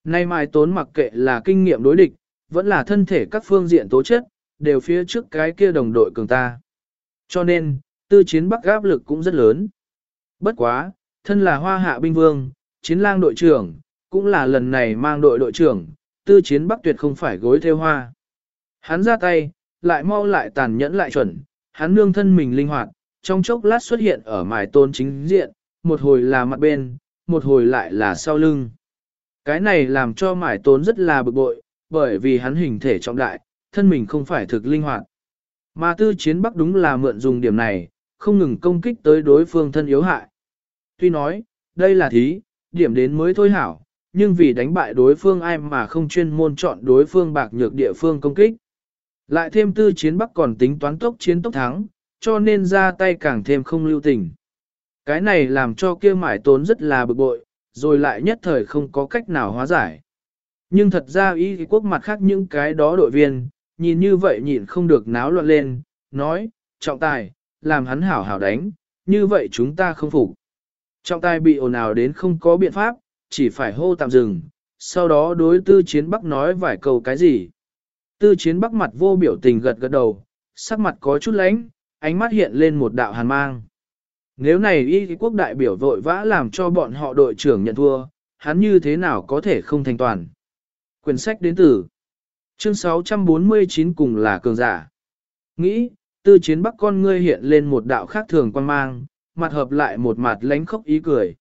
Nay Mai tốn mặc kệ là kinh nghiệm đối địch, vẫn là thân thể các phương diện tố chất, đều phía trước cái kia đồng đội cường ta. Cho nên, tư chiến bắc áp lực cũng rất lớn. Bất quá, thân là hoa hạ binh vương, chiến lang đội trưởng, cũng là lần này mang đội đội trưởng, tư chiến bắc tuyệt không phải gối theo hoa. Hắn ra tay, lại mau lại tàn nhẫn lại chuẩn, hắn nương thân mình linh hoạt, trong chốc lát xuất hiện ở mài tôn chính diện, một hồi là mặt bên, một hồi lại là sau lưng. Cái này làm cho mải tốn rất là bực bội, bởi vì hắn hình thể trọng đại, thân mình không phải thực linh hoạt. Mà tư chiến bắc đúng là mượn dùng điểm này, không ngừng công kích tới đối phương thân yếu hại. Tuy nói, đây là thí, điểm đến mới thôi hảo, nhưng vì đánh bại đối phương ai mà không chuyên môn chọn đối phương bạc nhược địa phương công kích. Lại thêm tư chiến bắc còn tính toán tốc chiến tốc thắng, cho nên ra tay càng thêm không lưu tình. Cái này làm cho kia mải tốn rất là bực bội, rồi lại nhất thời không có cách nào hóa giải. Nhưng thật ra ý quốc mặt khác những cái đó đội viên, nhìn như vậy nhịn không được náo loạn lên, nói, trọng tài, làm hắn hảo hảo đánh, như vậy chúng ta không phục. Trọng tài bị ồn ào đến không có biện pháp, chỉ phải hô tạm dừng, sau đó đối tư chiến bắc nói vài câu cái gì. Tư chiến bắc mặt vô biểu tình gật gật đầu, sắc mặt có chút lánh, ánh mắt hiện lên một đạo hàn mang. Nếu này y quốc đại biểu vội vã làm cho bọn họ đội trưởng nhận thua, hắn như thế nào có thể không thành toàn. Quyển sách đến từ chương 649 cùng là cường giả. Nghĩ, tư chiến bắc con ngươi hiện lên một đạo khác thường quan mang, mặt hợp lại một mặt lánh khóc ý cười.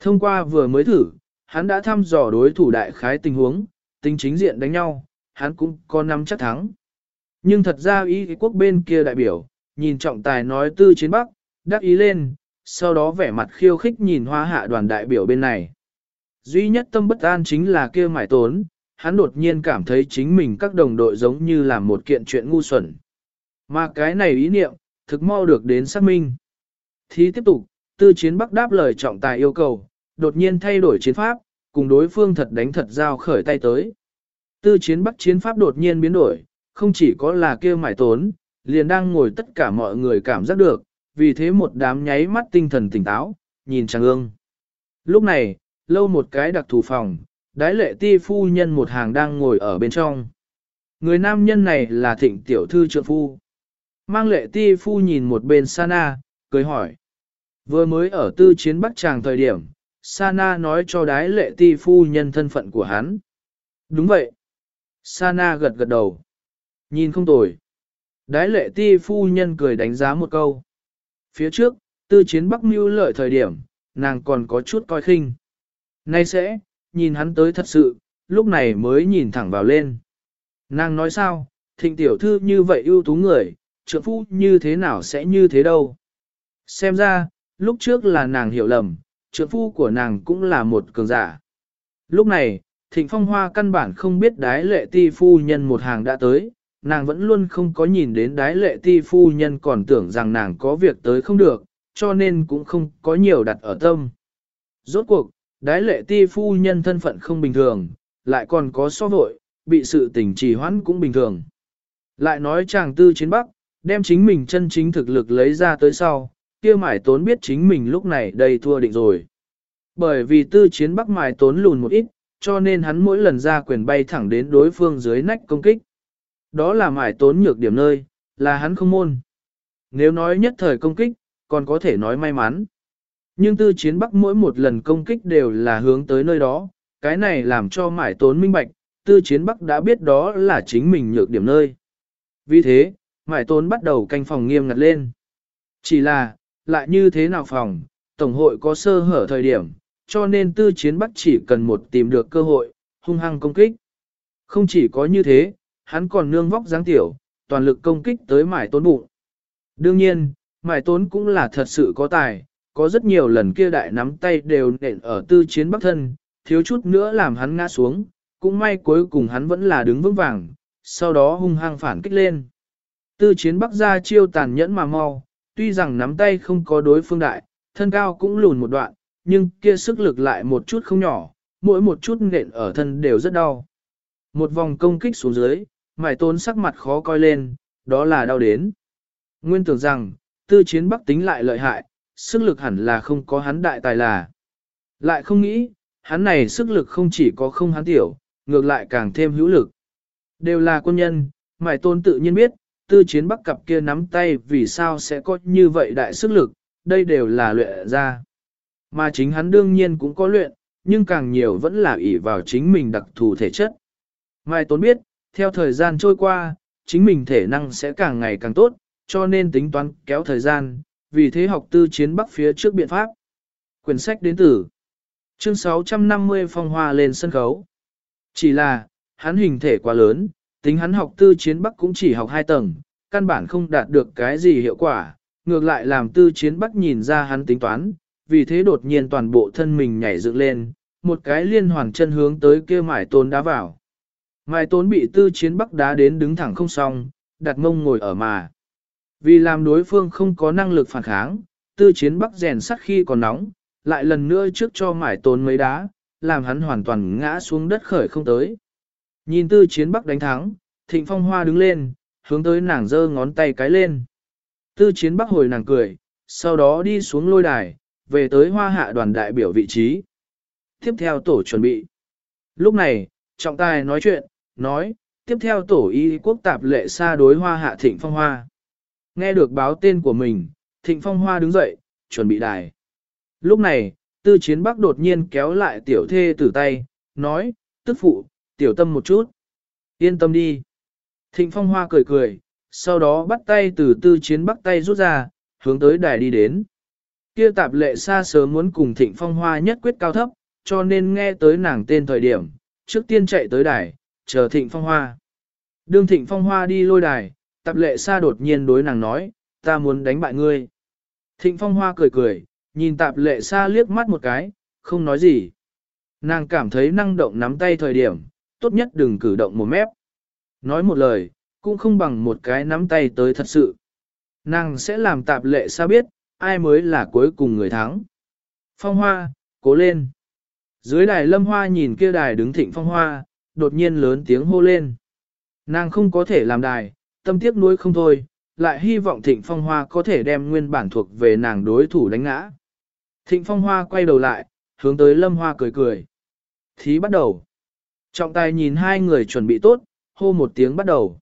Thông qua vừa mới thử, hắn đã thăm dò đối thủ đại khái tình huống, tính chính diện đánh nhau, hắn cũng có năm chắc thắng. Nhưng thật ra ý quốc bên kia đại biểu, nhìn trọng tài nói tư chiến bắc, đắc ý lên, sau đó vẻ mặt khiêu khích nhìn hoa hạ đoàn đại biểu bên này. Duy nhất tâm bất an chính là kia mải tốn, hắn đột nhiên cảm thấy chính mình các đồng đội giống như là một kiện chuyện ngu xuẩn. Mà cái này ý niệm, thực mau được đến xác minh. Thì tiếp tục, tư chiến bắc đáp lời trọng tài yêu cầu, đột nhiên thay đổi chiến pháp, cùng đối phương thật đánh thật giao khởi tay tới. Tư chiến bắc chiến pháp đột nhiên biến đổi, không chỉ có là kia mải tốn, liền đang ngồi tất cả mọi người cảm giác được, vì thế một đám nháy mắt tinh thần tỉnh táo, nhìn trang ương. Lúc này, lâu một cái đặc thù phòng, đái lệ ti phu nhân một hàng đang ngồi ở bên trong. Người nam nhân này là thịnh tiểu thư trượng phu. Mang lệ ti phu nhìn một bên Sana, cười hỏi. Vừa mới ở tư chiến bắc tràng thời điểm, Sana nói cho đái lệ ti phu nhân thân phận của hắn. Đúng vậy. Sana gật gật đầu. Nhìn không tồi. Đái lệ ti phu nhân cười đánh giá một câu. Phía trước, tư chiến bắc mưu lợi thời điểm, nàng còn có chút coi khinh. Nay sẽ, nhìn hắn tới thật sự, lúc này mới nhìn thẳng vào lên. Nàng nói sao, thịnh tiểu thư như vậy ưu tú người, trượng phu như thế nào sẽ như thế đâu. Xem ra, lúc trước là nàng hiểu lầm, trượng phu của nàng cũng là một cường giả. Lúc này, thịnh phong hoa căn bản không biết đái lệ ti phu nhân một hàng đã tới, nàng vẫn luôn không có nhìn đến đái lệ ti phu nhân còn tưởng rằng nàng có việc tới không được, cho nên cũng không có nhiều đặt ở tâm. Rốt cuộc, đái lệ ti phu nhân thân phận không bình thường, lại còn có so vội, bị sự tình trì hoãn cũng bình thường. Lại nói chàng tư chiến bắc, đem chính mình chân chính thực lực lấy ra tới sau, kia mải tốn biết chính mình lúc này đây thua định rồi. Bởi vì tư chiến bắc mải tốn lùn một ít, cho nên hắn mỗi lần ra quyền bay thẳng đến đối phương dưới nách công kích. Đó là mải tốn nhược điểm nơi, là hắn không môn. Nếu nói nhất thời công kích, còn có thể nói may mắn. Nhưng tư chiến bắc mỗi một lần công kích đều là hướng tới nơi đó, cái này làm cho mải tốn minh bạch, tư chiến bắc đã biết đó là chính mình nhược điểm nơi. Vì thế, mải tốn bắt đầu canh phòng nghiêm ngặt lên. Chỉ là, lại như thế nào phòng, Tổng hội có sơ hở thời điểm, cho nên tư chiến bắc chỉ cần một tìm được cơ hội, hung hăng công kích. Không chỉ có như thế, hắn còn nương vóc dáng tiểu, toàn lực công kích tới mải tốn bụng. Đương nhiên, mải tốn cũng là thật sự có tài, có rất nhiều lần kia đại nắm tay đều nện ở tư chiến bắc thân, thiếu chút nữa làm hắn ngã xuống, cũng may cuối cùng hắn vẫn là đứng vững vàng, sau đó hung hăng phản kích lên. Tư chiến bắc ra chiêu tàn nhẫn mà mau, tuy rằng nắm tay không có đối phương đại, thân cao cũng lùn một đoạn, nhưng kia sức lực lại một chút không nhỏ, mỗi một chút nện ở thân đều rất đau. Một vòng công kích xuống dưới, mải Tôn sắc mặt khó coi lên, đó là đau đến. Nguyên tưởng rằng, tư chiến bắc tính lại lợi hại, sức lực hẳn là không có hắn đại tài là. Lại không nghĩ, hắn này sức lực không chỉ có không hắn tiểu, ngược lại càng thêm hữu lực. Đều là quân nhân, mải tôn tự nhiên biết, tư chiến bắc cặp kia nắm tay vì sao sẽ có như vậy đại sức lực, đây đều là luyện ra. Mà chính hắn đương nhiên cũng có luyện, nhưng càng nhiều vẫn là ỷ vào chính mình đặc thù thể chất. Mai Tốn biết, theo thời gian trôi qua, chính mình thể năng sẽ càng ngày càng tốt, cho nên tính toán kéo thời gian, vì thế học tư chiến bắc phía trước biện pháp. Quyển sách đến từ chương 650 phong hoa lên sân khấu. Chỉ là, hắn hình thể quá lớn, tính hắn học tư chiến bắc cũng chỉ học hai tầng, căn bản không đạt được cái gì hiệu quả, ngược lại làm tư chiến bắc nhìn ra hắn tính toán, vì thế đột nhiên toàn bộ thân mình nhảy dựng lên, một cái liên hoàn chân hướng tới kia mải tốn đá vào. Mải tốn bị tư chiến bắc đá đến đứng thẳng không xong, đặt mông ngồi ở mà. Vì làm đối phương không có năng lực phản kháng, tư chiến bắc rèn sắt khi còn nóng, lại lần nữa trước cho mải tốn mấy đá, làm hắn hoàn toàn ngã xuống đất khởi không tới. Nhìn tư chiến bắc đánh thắng, thịnh phong hoa đứng lên, hướng tới nàng giơ ngón tay cái lên. Tư chiến bắc hồi nàng cười, sau đó đi xuống lôi đài, về tới hoa hạ đoàn đại biểu vị trí. Tiếp theo tổ chuẩn bị. Lúc này, trọng tài nói chuyện, nói, tiếp theo tổ y quốc tạp lệ xa đối hoa hạ thịnh phong hoa. Nghe được báo tên của mình, thịnh phong hoa đứng dậy, chuẩn bị đài. Lúc này, tư chiến bắc đột nhiên kéo lại tiểu thê tử tay, nói, tức phụ, tiểu tâm một chút. Yên tâm đi. Thịnh phong hoa cười cười, sau đó bắt tay từ tư chiến bắc tay rút ra, hướng tới đài đi đến. Kia tạp lệ xa sớm muốn cùng thịnh phong hoa nhất quyết cao thấp, cho nên nghe tới nàng tên thời điểm, trước tiên chạy tới đài, chờ thịnh phong hoa. Đương thịnh phong hoa đi lôi đài, tạp lệ xa đột nhiên đối nàng nói, ta muốn đánh bại ngươi. Thịnh phong hoa cười cười, nhìn tạp lệ xa liếc mắt một cái, không nói gì. Nàng cảm thấy năng động nắm tay thời điểm, tốt nhất đừng cử động một mép. Nói một lời, cũng không bằng một cái nắm tay tới thật sự. Nàng sẽ làm tạp lệ xa biết, ai mới là cuối cùng người thắng. Phong hoa, cố lên. Dưới đài lâm hoa nhìn kia đài đứng thịnh phong hoa, đột nhiên lớn tiếng hô lên. Nàng không có thể làm đài, tâm tiếc nuối không thôi, lại hy vọng thịnh phong hoa có thể đem nguyên bản thuộc về nàng đối thủ đánh ngã. Thịnh phong hoa quay đầu lại, hướng tới lâm hoa cười cười. Thí bắt đầu. Trọng tài nhìn hai người chuẩn bị tốt, hô một tiếng bắt đầu.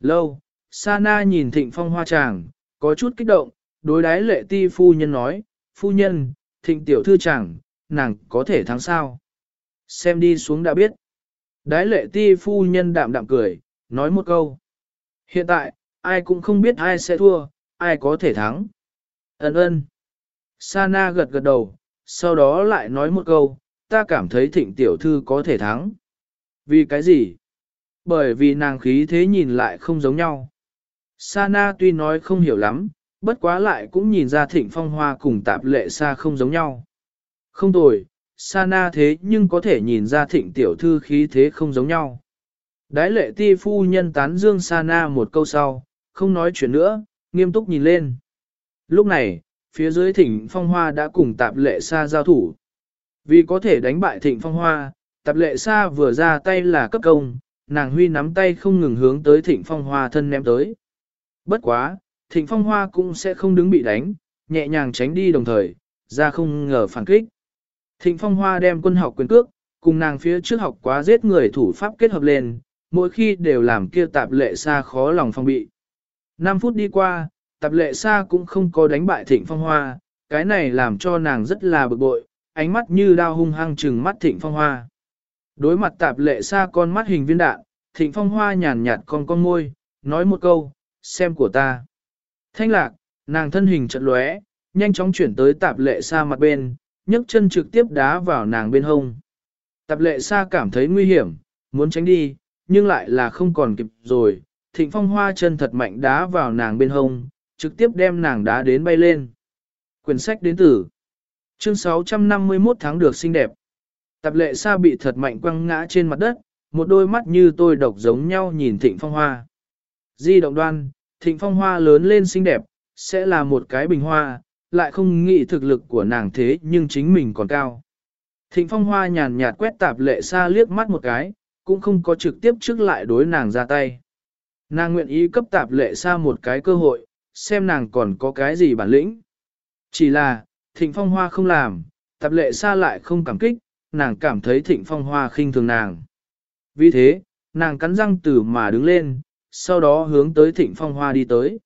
Lâu, Sana nhìn thịnh phong hoa chàng, có chút kích động, đối đái lệ ti phu nhân nói, phu nhân, thịnh tiểu thư chàng, nàng có thể thắng sao. Xem đi xuống đã biết. Đái lệ ti phu nhân đạm đạm cười, nói một câu. Hiện tại, ai cũng không biết ai sẽ thua, ai có thể thắng. Ấn ơn. Sana gật gật đầu, sau đó lại nói một câu, ta cảm thấy thịnh tiểu thư có thể thắng. Vì cái gì? Bởi vì nàng khí thế nhìn lại không giống nhau. Sana tuy nói không hiểu lắm, bất quá lại cũng nhìn ra thịnh phong hoa cùng tạp lệ xa không giống nhau. Không tồi, Sana thế nhưng có thể nhìn ra thịnh tiểu thư khí thế không giống nhau. Đái lệ ti phu nhân tán dương Sana một câu sau, không nói chuyện nữa, nghiêm túc nhìn lên. Lúc này, phía dưới thịnh phong hoa đã cùng tạp lệ xa giao thủ. Vì có thể đánh bại thịnh phong hoa, tạp lệ xa vừa ra tay là cấp công, nàng huy nắm tay không ngừng hướng tới thịnh phong hoa thân ném tới. Bất quá, thịnh phong hoa cũng sẽ không đứng bị đánh, nhẹ nhàng tránh đi đồng thời, ra không ngờ phản kích. Thịnh phong hoa đem quân học quyền cước, cùng nàng phía trước học quá giết người thủ pháp kết hợp lên, mỗi khi đều làm kia tạp lệ xa khó lòng phong bị. 5 phút đi qua, tạp lệ xa cũng không có đánh bại thịnh phong hoa, cái này làm cho nàng rất là bực bội, ánh mắt như đao hung hăng trừng mắt thịnh phong hoa. Đối mặt tạp lệ xa con mắt hình viên đạn, thịnh phong hoa nhàn nhạt con con môi, nói một câu, xem của ta. Thanh lạc, nàng thân hình trận lóe, nhanh chóng chuyển tới tạp lệ xa mặt bên, nhấc chân trực tiếp đá vào nàng bên hông. Tạp lệ xa cảm thấy nguy hiểm, muốn tránh đi, nhưng lại là không còn kịp rồi. Thịnh phong hoa chân thật mạnh đá vào nàng bên hông, trực tiếp đem nàng đá đến bay lên. Quyển sách đến từ chương 651 tháng được xinh đẹp. Tạp lệ xa bị thật mạnh quăng ngã trên mặt đất, một đôi mắt như tôi độc giống nhau nhìn thịnh phong hoa. Di động đoan, thịnh phong hoa lớn lên xinh đẹp, sẽ là một cái bình hoa, lại không nghĩ thực lực của nàng thế nhưng chính mình còn cao. Thịnh phong hoa nhàn nhạt quét tạp lệ xa liếc mắt một cái, cũng không có trực tiếp trước lại đối nàng ra tay. Nàng nguyện ý cấp tạp lệ xa một cái cơ hội, xem nàng còn có cái gì bản lĩnh. Chỉ là, thịnh phong hoa không làm, tạp lệ xa lại không cảm kích, nàng cảm thấy thịnh phong hoa khinh thường nàng. Vì thế, nàng cắn răng từ mà đứng lên, sau đó hướng tới thịnh phong hoa đi tới.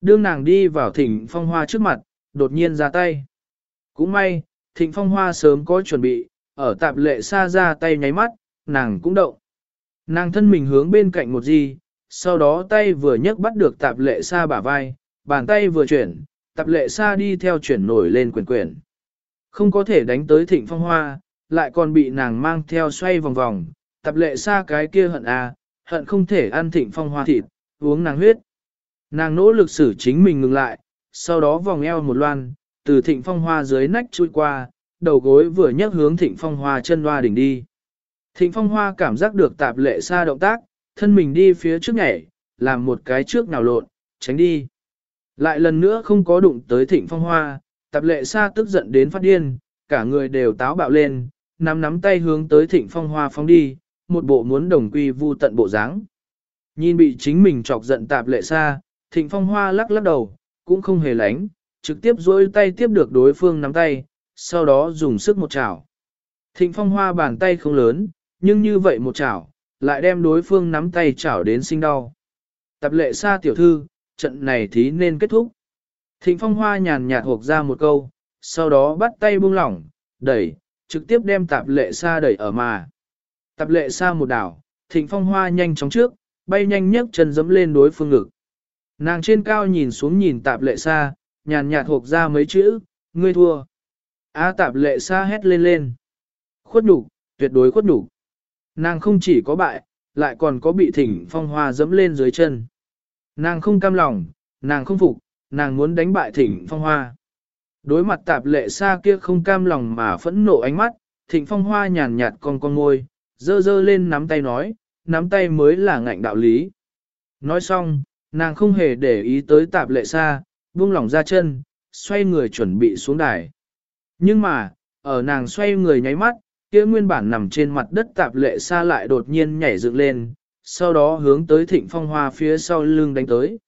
Đương nàng đi vào thịnh phong hoa trước mặt, đột nhiên ra tay. Cũng may, thịnh phong hoa sớm có chuẩn bị, ở tạp lệ xa ra tay nháy mắt, nàng cũng động. Nàng thân mình hướng bên cạnh một gì, sau đó tay vừa nhấc bắt được tạp lệ xa bả vai, bàn tay vừa chuyển, tạp lệ xa đi theo chuyển nổi lên quyển quyển. Không có thể đánh tới thịnh phong hoa, lại còn bị nàng mang theo xoay vòng vòng, tập lệ xa cái kia hận à, hận không thể ăn thịnh phong hoa thịt, uống nàng huyết. Nàng nỗ lực xử chính mình ngừng lại, sau đó vòng eo một loan, từ thịnh phong hoa dưới nách chui qua, đầu gối vừa nhấc hướng thịnh phong hoa chân hoa đỉnh đi. Thịnh phong hoa cảm giác được tạp lệ xa động tác, thân mình đi phía trước nhảy, làm một cái trước nào lộn, tránh đi. Lại lần nữa không có đụng tới thịnh phong hoa, tạp lệ xa tức giận đến phát điên, cả người đều táo bạo lên, nắm nắm tay hướng tới thịnh phong hoa phóng đi, một bộ muốn đồng quy vu tận bộ dáng. Nhìn bị chính mình chọc giận tạp lệ xa, thịnh phong hoa lắc lắc đầu, cũng không hề lánh, trực tiếp dối tay tiếp được đối phương nắm tay, sau đó dùng sức một chảo. Thịnh phong hoa bàn tay không lớn, nhưng như vậy một chảo, lại đem đối phương nắm tay chảo đến sinh đau. Tạp lệ xa tiểu thư, trận này thì nên kết thúc. Thịnh phong hoa nhàn nhạt hộp ra một câu, sau đó bắt tay buông lỏng, đẩy, trực tiếp đem tạp lệ xa đẩy ở mà. Tạp lệ xa một đảo, thịnh phong hoa nhanh chóng trước, bay nhanh nhấc chân dẫm lên đối phương ngực. Nàng trên cao nhìn xuống nhìn tạp lệ xa, nhàn nhạt hộp ra mấy chữ, ngươi thua. Á tạp lệ xa hét lên lên. Khuất nhục, tuyệt đối khuất nhục. Nàng không chỉ có bại, lại còn có bị thỉnh phong hoa dẫm lên dưới chân. Nàng không cam lòng, nàng không phục, nàng muốn đánh bại thỉnh phong hoa. Đối mặt tạp lệ xa kia không cam lòng mà phẫn nộ ánh mắt, thịnh phong hoa nhàn nhạt con con ngôi, dơ dơ lên nắm tay nói, nắm tay mới là ngạnh đạo lý. Nói xong, nàng không hề để ý tới tạp lệ xa, buông lỏng ra chân, xoay người chuẩn bị xuống đài. Nhưng mà, ở nàng xoay người nháy mắt, kia nguyên bản nằm trên mặt đất tạp lệ xa lại đột nhiên nhảy dựng lên, sau đó hướng tới thịnh phong hoa phía sau lưng đánh tới.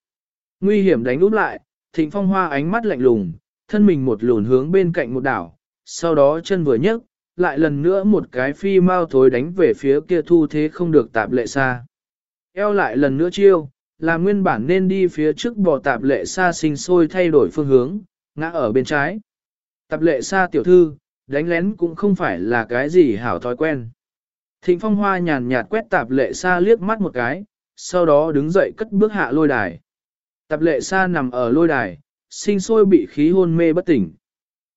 Nguy hiểm đánh úp lại, thịnh phong hoa ánh mắt lạnh lùng, thân mình một lùn hướng bên cạnh một đảo, sau đó chân vừa nhấc, lại lần nữa một cái phi mau thối đánh về phía kia thu thế không được tạp lệ xa. Eo lại lần nữa chiêu, là nguyên bản nên đi phía trước bò tạp lệ xa sinh sôi thay đổi phương hướng, ngã ở bên trái. Tạp lệ xa tiểu thư, đánh lén cũng không phải là cái gì hảo thói quen. Thịnh phong hoa nhàn nhạt quét tạp lệ xa liếc mắt một cái, sau đó đứng dậy cất bước hạ lôi đài. Tạp lệ xa nằm ở lôi đài, sinh sôi bị khí hôn mê bất tỉnh.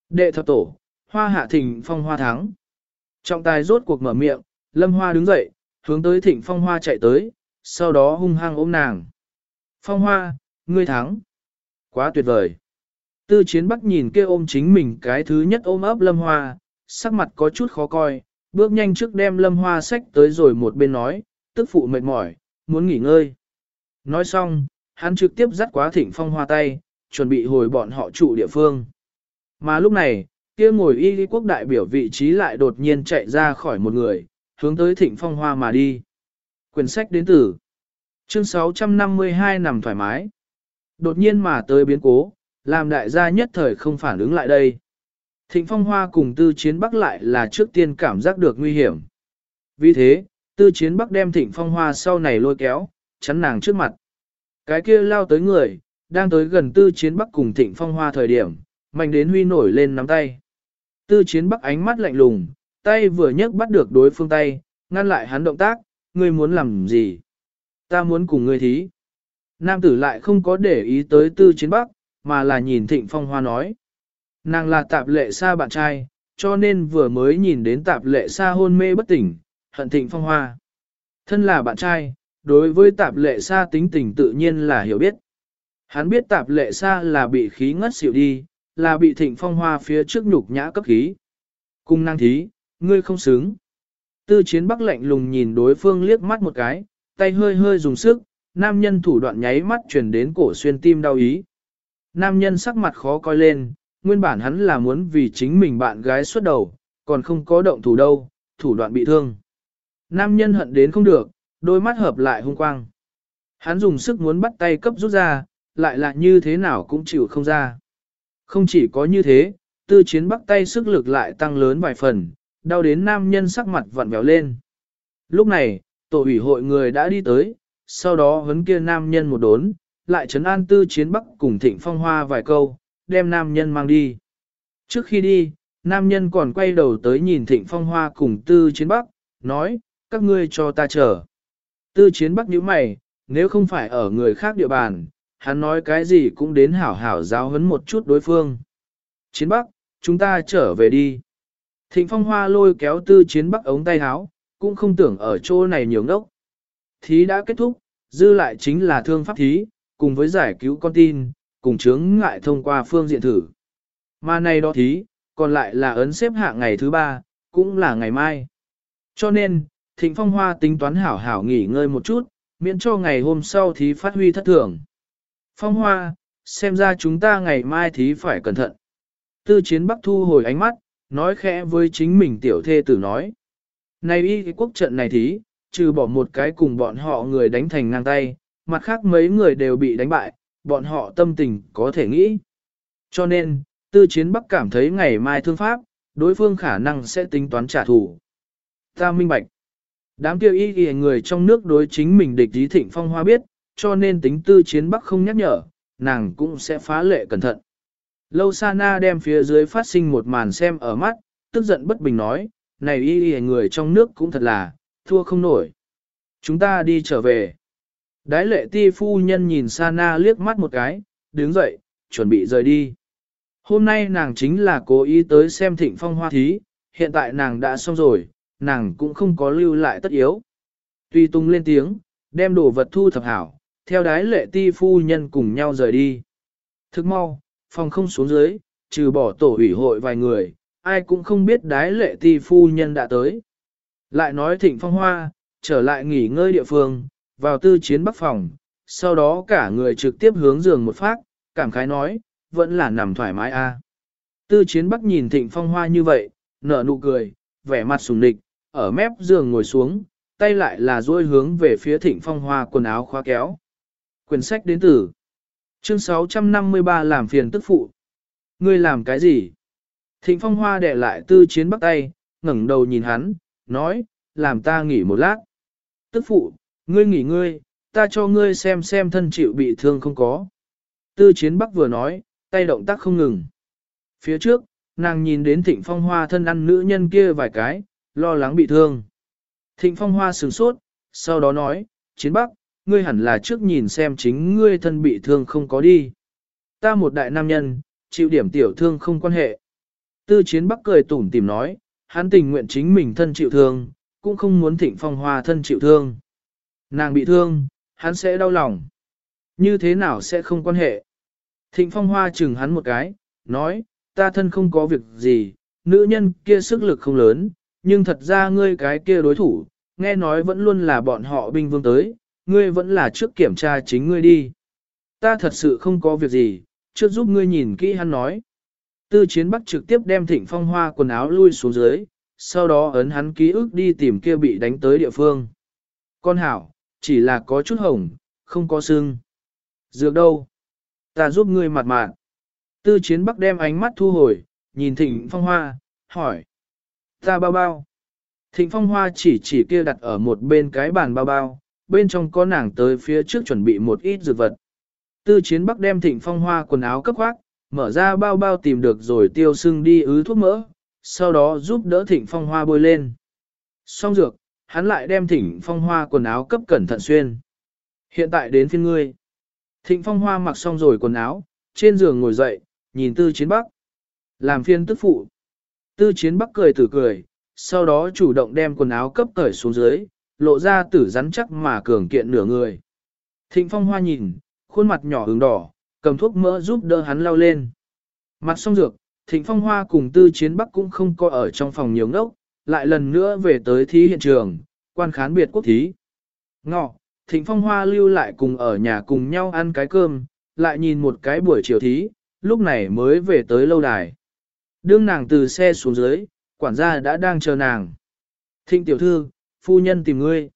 Đệ thập tổ, hoa hạ thịnh phong hoa thắng. Trọng tài rốt cuộc mở miệng, lâm hoa đứng dậy, hướng tới thịnh phong hoa chạy tới, sau đó hung hăng ôm nàng. Phong hoa, ngươi thắng. Quá tuyệt vời. Tư chiến bắc nhìn kia ôm chính mình cái thứ nhất ôm ấp lâm hoa, sắc mặt có chút khó coi, bước nhanh trước đem lâm hoa sách tới rồi một bên nói, tức phụ mệt mỏi, muốn nghỉ ngơi. Nói xong, hắn trực tiếp dắt quá thịnh phong hoa tay, chuẩn bị hồi bọn họ trụ địa phương. Mà lúc này, kia ngồi y lý quốc đại biểu vị trí lại đột nhiên chạy ra khỏi một người, hướng tới thịnh phong hoa mà đi. Quyển sách đến từ chương 652 nằm thoải mái. Đột nhiên mà tới biến cố, làm đại gia nhất thời không phản ứng lại đây. Thịnh phong hoa cùng tư chiến bắc lại là trước tiên cảm giác được nguy hiểm. Vì thế, tư chiến bắc đem thịnh phong hoa sau này lôi kéo, chắn nàng trước mặt. Cái kia lao tới người, đang tới gần tư chiến bắc cùng thịnh phong hoa thời điểm, Mạnh đến huy nổi lên nắm tay. Tư chiến bắc ánh mắt lạnh lùng, tay vừa nhấc bắt được đối phương tay, ngăn lại hắn động tác, ngươi muốn làm gì? Ta muốn cùng ngươi thí. Nam tử lại không có để ý tới tư chiến bắc, mà là nhìn thịnh phong hoa nói. Nàng là tạp lệ xa bạn trai, cho nên vừa mới nhìn đến tạp lệ xa hôn mê bất tỉnh, hận thịnh phong hoa. Thân là bạn trai, đối với tạp lệ xa tính tình tự nhiên là hiểu biết. Hắn biết tạp lệ xa là bị khí ngất xỉu đi, là bị thịnh phong hoa phía trước nhục nhã cấp khí. Cung năng thí, ngươi không xứng. Tư chiến bắc lạnh lùng nhìn đối phương liếc mắt một cái, tay hơi hơi dùng sức, nam nhân thủ đoạn nháy mắt chuyển đến cổ xuyên tim đau ý. Nam nhân sắc mặt khó coi lên, nguyên bản hắn là muốn vì chính mình bạn gái xuất đầu, còn không có động thủ đâu, thủ đoạn bị thương. Nam nhân hận đến không được, đôi mắt hợp lại hung quang. Hắn dùng sức muốn bắt tay cấp rút ra, lại là như thế nào cũng chịu không ra. Không chỉ có như thế, tư chiến bắt tay sức lực lại tăng lớn vài phần, đau đến nam nhân sắc mặt vặn vẹo lên. Lúc này, tổ ủy hội người đã đi tới, sau đó hấn kia nam nhân một đốn, lại trấn an tư chiến bắc cùng thịnh phong hoa vài câu, đem nam nhân mang đi. Trước khi đi, nam nhân còn quay đầu tới nhìn thịnh phong hoa cùng tư chiến bắc, nói, các ngươi cho ta chờ. Tư chiến bắc nhíu mày, nếu không phải ở người khác địa bàn, hắn nói cái gì cũng đến hảo hảo giáo huấn một chút đối phương. Chiến bắc, chúng ta trở về đi. Thịnh phong hoa lôi kéo tư chiến bắc ống tay áo, cũng không tưởng ở chỗ này nhiều ngốc. Thí đã kết thúc, dư lại chính là thương pháp thí, cùng với giải cứu con tin, cùng chướng ngại thông qua phương diện thử. Mà này đó thí, còn lại là ấn xếp hạng ngày thứ ba, cũng là ngày mai. Cho nên, Thịnh Phong Hoa tính toán hảo hảo nghỉ ngơi một chút, miễn cho ngày hôm sau thí phát huy thất thường. Phong Hoa, xem ra chúng ta ngày mai thí phải cẩn thận. Tư chiến Bắc thu hồi ánh mắt, nói khẽ với chính mình tiểu thê tử nói. Này y quốc trận này thí, trừ bỏ một cái cùng bọn họ người đánh thành ngang tay, mặt khác mấy người đều bị đánh bại, bọn họ tâm tình có thể nghĩ. Cho nên, tư chiến bắc cảm thấy ngày mai thương pháp, đối phương khả năng sẽ tính toán trả thù. Ta minh bạch. Đám tiêu y ghi người trong nước đối chính mình địch ý thịnh phong hoa biết, cho nên tính tư chiến bắc không nhắc nhở, nàng cũng sẽ phá lệ cẩn thận. Lâu Sana đem phía dưới phát sinh một màn xem ở mắt, tức giận bất bình nói, này y y người trong nước cũng thật là, thua không nổi. Chúng ta đi trở về. Đái lệ ti phu nhân nhìn Sana liếc mắt một cái, đứng dậy, chuẩn bị rời đi. Hôm nay nàng chính là cố ý tới xem thịnh phong hoa thí, hiện tại nàng đã xong rồi, nàng cũng không có lưu lại tất yếu. Tuy tung lên tiếng, đem đồ vật thu thập hảo, theo đái lệ ti phu nhân cùng nhau rời đi. Thức mau, phòng không xuống dưới, trừ bỏ tổ ủy hội vài người, ai cũng không biết đái lệ ti phu nhân đã tới. Lại nói thịnh phong hoa, trở lại nghỉ ngơi địa phương, vào tư chiến bắc phòng, sau đó cả người trực tiếp hướng giường một phát, cảm khái nói, vẫn là nằm thoải mái a. Tư chiến bắc nhìn thịnh phong hoa như vậy, nở nụ cười, vẻ mặt sùng địch, ở mép giường ngồi xuống, tay lại là duỗi hướng về phía thịnh phong hoa quần áo khóa kéo. Quyển sách đến từ chương 653 làm phiền tức phụ. Ngươi làm cái gì? Thịnh phong hoa đẻ lại tư chiến bắc tay, ngẩng đầu nhìn hắn, nói, làm ta nghỉ một lát. Tức phụ, ngươi nghỉ ngươi, ta cho ngươi xem xem thân chịu bị thương không có. Tư chiến bắc vừa nói, tay động tác không ngừng. Phía trước, nàng nhìn đến thịnh phong hoa thân ăn nữ nhân kia vài cái, lo lắng bị thương. Thịnh phong hoa sửng sốt, sau đó nói, chiến bắc, ngươi hẳn là trước nhìn xem chính ngươi thân bị thương không có đi. Ta một đại nam nhân, chịu điểm tiểu thương không quan hệ. Tư chiến bắc cười tủm tìm nói, hắn tình nguyện chính mình thân chịu thương, cũng không muốn thịnh phong hoa thân chịu thương. Nàng bị thương, hắn sẽ đau lòng. Như thế nào sẽ không quan hệ? Thịnh phong hoa chừng hắn một cái, nói, ta thân không có việc gì, nữ nhân kia sức lực không lớn, nhưng thật ra ngươi cái kia đối thủ, nghe nói vẫn luôn là bọn họ binh vương tới, ngươi vẫn là trước kiểm tra chính ngươi đi. Ta thật sự không có việc gì, trước giúp ngươi nhìn kỹ hắn nói. Tư chiến bắc trực tiếp đem thịnh phong hoa quần áo lui xuống dưới, sau đó ấn hắn ký ức đi tìm kia bị đánh tới địa phương. Con hảo, chỉ là có chút hồng, không có sưng. Dược đâu? Ta giúp ngươi mặt mạn. Tư chiến bắc đem ánh mắt thu hồi, nhìn thịnh phong hoa, hỏi. Ta bao bao. Thịnh phong hoa chỉ chỉ kia đặt ở một bên cái bàn bao bao, bên trong có nàng tới phía trước chuẩn bị một ít dược vật. Tư chiến bắc đem thịnh phong hoa quần áo cấp khoác, mở ra bao bao tìm được rồi tiêu sưng đi ứ thuốc mỡ, sau đó giúp đỡ thịnh phong hoa bôi lên. Xong dược, hắn lại đem thịnh phong hoa quần áo cấp cẩn thận xuyên. Hiện tại đến phiên ngươi. Thịnh phong hoa mặc xong rồi quần áo, trên giường ngồi dậy, nhìn tư chiến bắc. Làm phiên tức phụ. Tư chiến bắc cười tử cười, sau đó chủ động đem quần áo cấp cởi xuống dưới, lộ ra tử rắn chắc mà cường kiện nửa người. Thịnh phong hoa nhìn, khuôn mặt nhỏ hướng đỏ, cầm thuốc mỡ giúp đỡ hắn lao lên. Mặt xong dược, thịnh phong hoa cùng tư chiến bắc cũng không có ở trong phòng nhiều ngốc, lại lần nữa về tới thí hiện trường, quan khán biệt quốc thí. Ngọ, thịnh phong hoa lưu lại cùng ở nhà cùng nhau ăn cái cơm, lại nhìn một cái buổi chiều thí, lúc này mới về tới lâu đài. Đương nàng từ xe xuống dưới, quản gia đã đang chờ nàng. Thịnh tiểu thư, phu nhân tìm ngươi.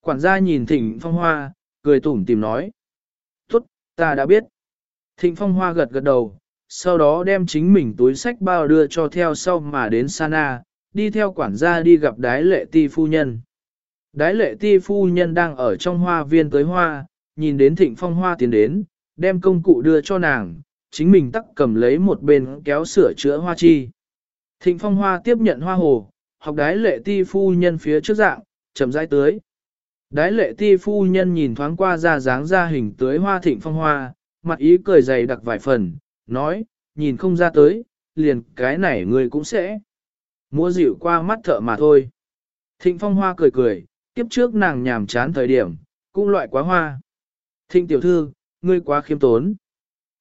Quản gia nhìn thịnh phong hoa, cười tủm tìm nói. Tốt, ta đã biết. Thịnh phong hoa gật gật đầu, sau đó đem chính mình túi sách bao đưa cho theo sau mà đến Sana, đi theo quản gia đi gặp đái lệ ti phu nhân. Đái lệ ti phu nhân đang ở trong hoa viên tới hoa, nhìn đến thịnh phong hoa tiến đến, đem công cụ đưa cho nàng, chính mình tắc cầm lấy một bên kéo sửa chữa hoa chi. Thịnh phong hoa tiếp nhận hoa hồ, học đái lệ ti phu nhân phía trước dạng, chậm rãi tới. Đái lệ ti phu nhân nhìn thoáng qua ra dáng ra hình tới hoa thịnh phong hoa, mặt ý cười dày đặc vài phần, nói, nhìn không ra tới, liền cái này người cũng sẽ. Mua dịu qua mắt thợ mà thôi. Thịnh phong hoa cười cười, kiếp trước nàng nhàm chán thời điểm, cũng loại quá hoa. Thịnh tiểu thư, ngươi quá khiêm tốn.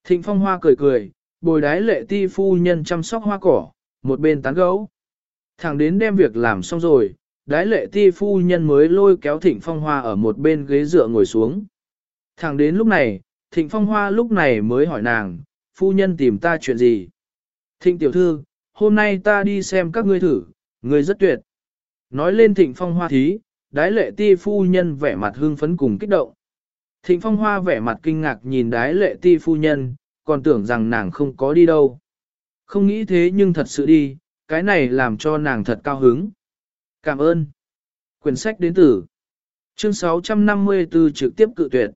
Thịnh phong hoa cười cười, bồi đái lệ ti phu nhân chăm sóc hoa cỏ, một bên tán gấu. Thẳng đến đem việc làm xong rồi, đái lệ ti phu nhân mới lôi kéo thịnh phong hoa ở một bên ghế dựa ngồi xuống. Thẳng đến lúc này, thịnh phong hoa lúc này mới hỏi nàng, phu nhân tìm ta chuyện gì? Thịnh tiểu thư, hôm nay ta đi xem các ngươi thử, ngươi rất tuyệt. Nói lên thịnh phong hoa thí, đái lệ ti phu nhân vẻ mặt hưng phấn cùng kích động. Thịnh phong hoa vẻ mặt kinh ngạc nhìn đái lệ ti phu nhân, còn tưởng rằng nàng không có đi đâu. Không nghĩ thế nhưng thật sự đi, cái này làm cho nàng thật cao hứng. Cảm ơn. Quyển sách đến từ. Chương 654 trực tiếp cự tuyệt.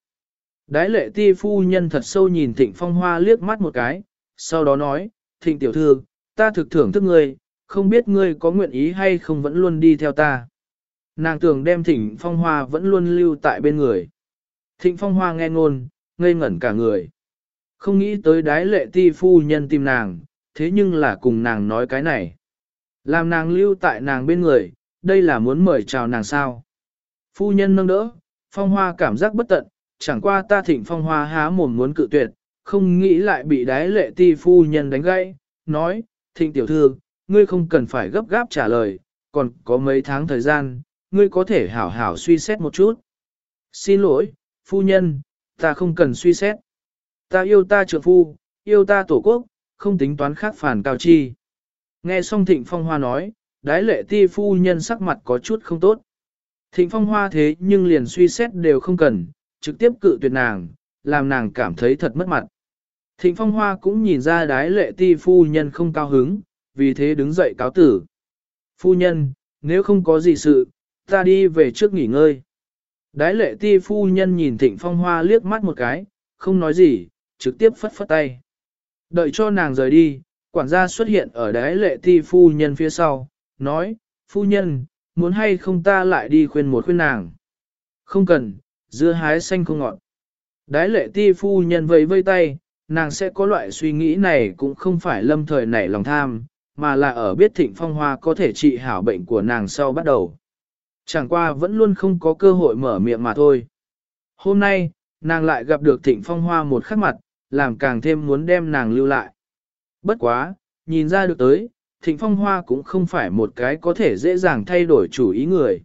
Đái lệ ti phu nhân thật sâu nhìn thịnh phong hoa liếc mắt một cái, sau đó nói, thịnh tiểu thư, ta thực thưởng thức ngươi, không biết ngươi có nguyện ý hay không vẫn luôn đi theo ta. Nàng tưởng đem thịnh phong hoa vẫn luôn lưu tại bên người. Thịnh phong hoa nghe ngôn, ngây ngẩn cả người. Không nghĩ tới đái lệ ti phu nhân tìm nàng, thế nhưng là cùng nàng nói cái này. Làm nàng lưu tại nàng bên người, đây là muốn mời chào nàng sao. Phu nhân nâng đỡ, phong hoa cảm giác bất tận, chẳng qua ta thịnh phong hoa há mồm muốn cự tuyệt, không nghĩ lại bị đái lệ ti phu nhân đánh gãy, nói, thịnh tiểu thư, ngươi không cần phải gấp gáp trả lời, còn có mấy tháng thời gian, ngươi có thể hảo hảo suy xét một chút. Xin lỗi, phu nhân, ta không cần suy xét. Ta yêu ta trượng phu, yêu ta tổ quốc, không tính toán khác phản cao chi. Nghe xong thịnh phong hoa nói, đái lệ ti phu nhân sắc mặt có chút không tốt. Thịnh phong hoa thế nhưng liền suy xét đều không cần, trực tiếp cự tuyệt nàng, làm nàng cảm thấy thật mất mặt. Thịnh phong hoa cũng nhìn ra đái lệ ti phu nhân không cao hứng, vì thế đứng dậy cáo tử. Phu nhân, nếu không có gì sự, ta đi về trước nghỉ ngơi. Đái lệ ti phu nhân nhìn thịnh phong hoa liếc mắt một cái, không nói gì, trực tiếp phất phất tay. Đợi cho nàng rời đi, quản gia xuất hiện ở đái lệ ti phu nhân phía sau, nói, phu nhân, muốn hay không ta lại đi khuyên một khuyên nàng. Không cần, dưa hái xanh không ngọt. Đái lệ ti phu nhân vẫy vây tay, nàng sẽ có loại suy nghĩ này cũng không phải lâm thời nảy lòng tham, mà là ở biết thịnh phong hoa có thể trị hảo bệnh của nàng sau bắt đầu. Chẳng qua vẫn luôn không có cơ hội mở miệng mà thôi. Hôm nay, nàng lại gặp được thịnh phong hoa một khắc mặt, làm càng thêm muốn đem nàng lưu lại. Bất quá, nhìn ra được tới, thịnh phong hoa cũng không phải một cái có thể dễ dàng thay đổi chủ ý người.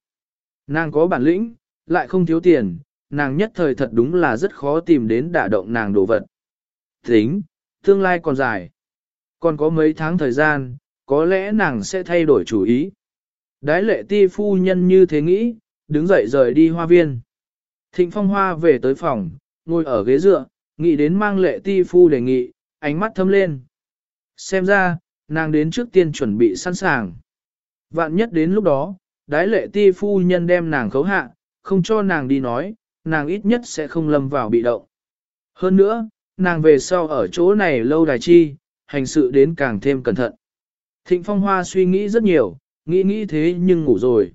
Nàng có bản lĩnh, lại không thiếu tiền, nàng nhất thời thật đúng là rất khó tìm đến đả động nàng đồ vật. Tính, tương lai còn dài. Còn có mấy tháng thời gian, có lẽ nàng sẽ thay đổi chủ ý. Đái lệ ti phu nhân như thế nghĩ, đứng dậy rời đi hoa viên. Thịnh phong hoa về tới phòng, ngồi ở ghế dựa, nghĩ đến mang lệ ti phu đề nghị, ánh mắt thâm lên. Xem ra, nàng đến trước tiên chuẩn bị sẵn sàng. Vạn nhất đến lúc đó, đái lệ ti phu nhân đem nàng khấu hạ, không cho nàng đi nói, nàng ít nhất sẽ không lâm vào bị động. Hơn nữa, nàng về sau ở chỗ này lâu đài chi, hành sự đến càng thêm cẩn thận. Thịnh Phong Hoa suy nghĩ rất nhiều, nghĩ nghĩ thế nhưng ngủ rồi.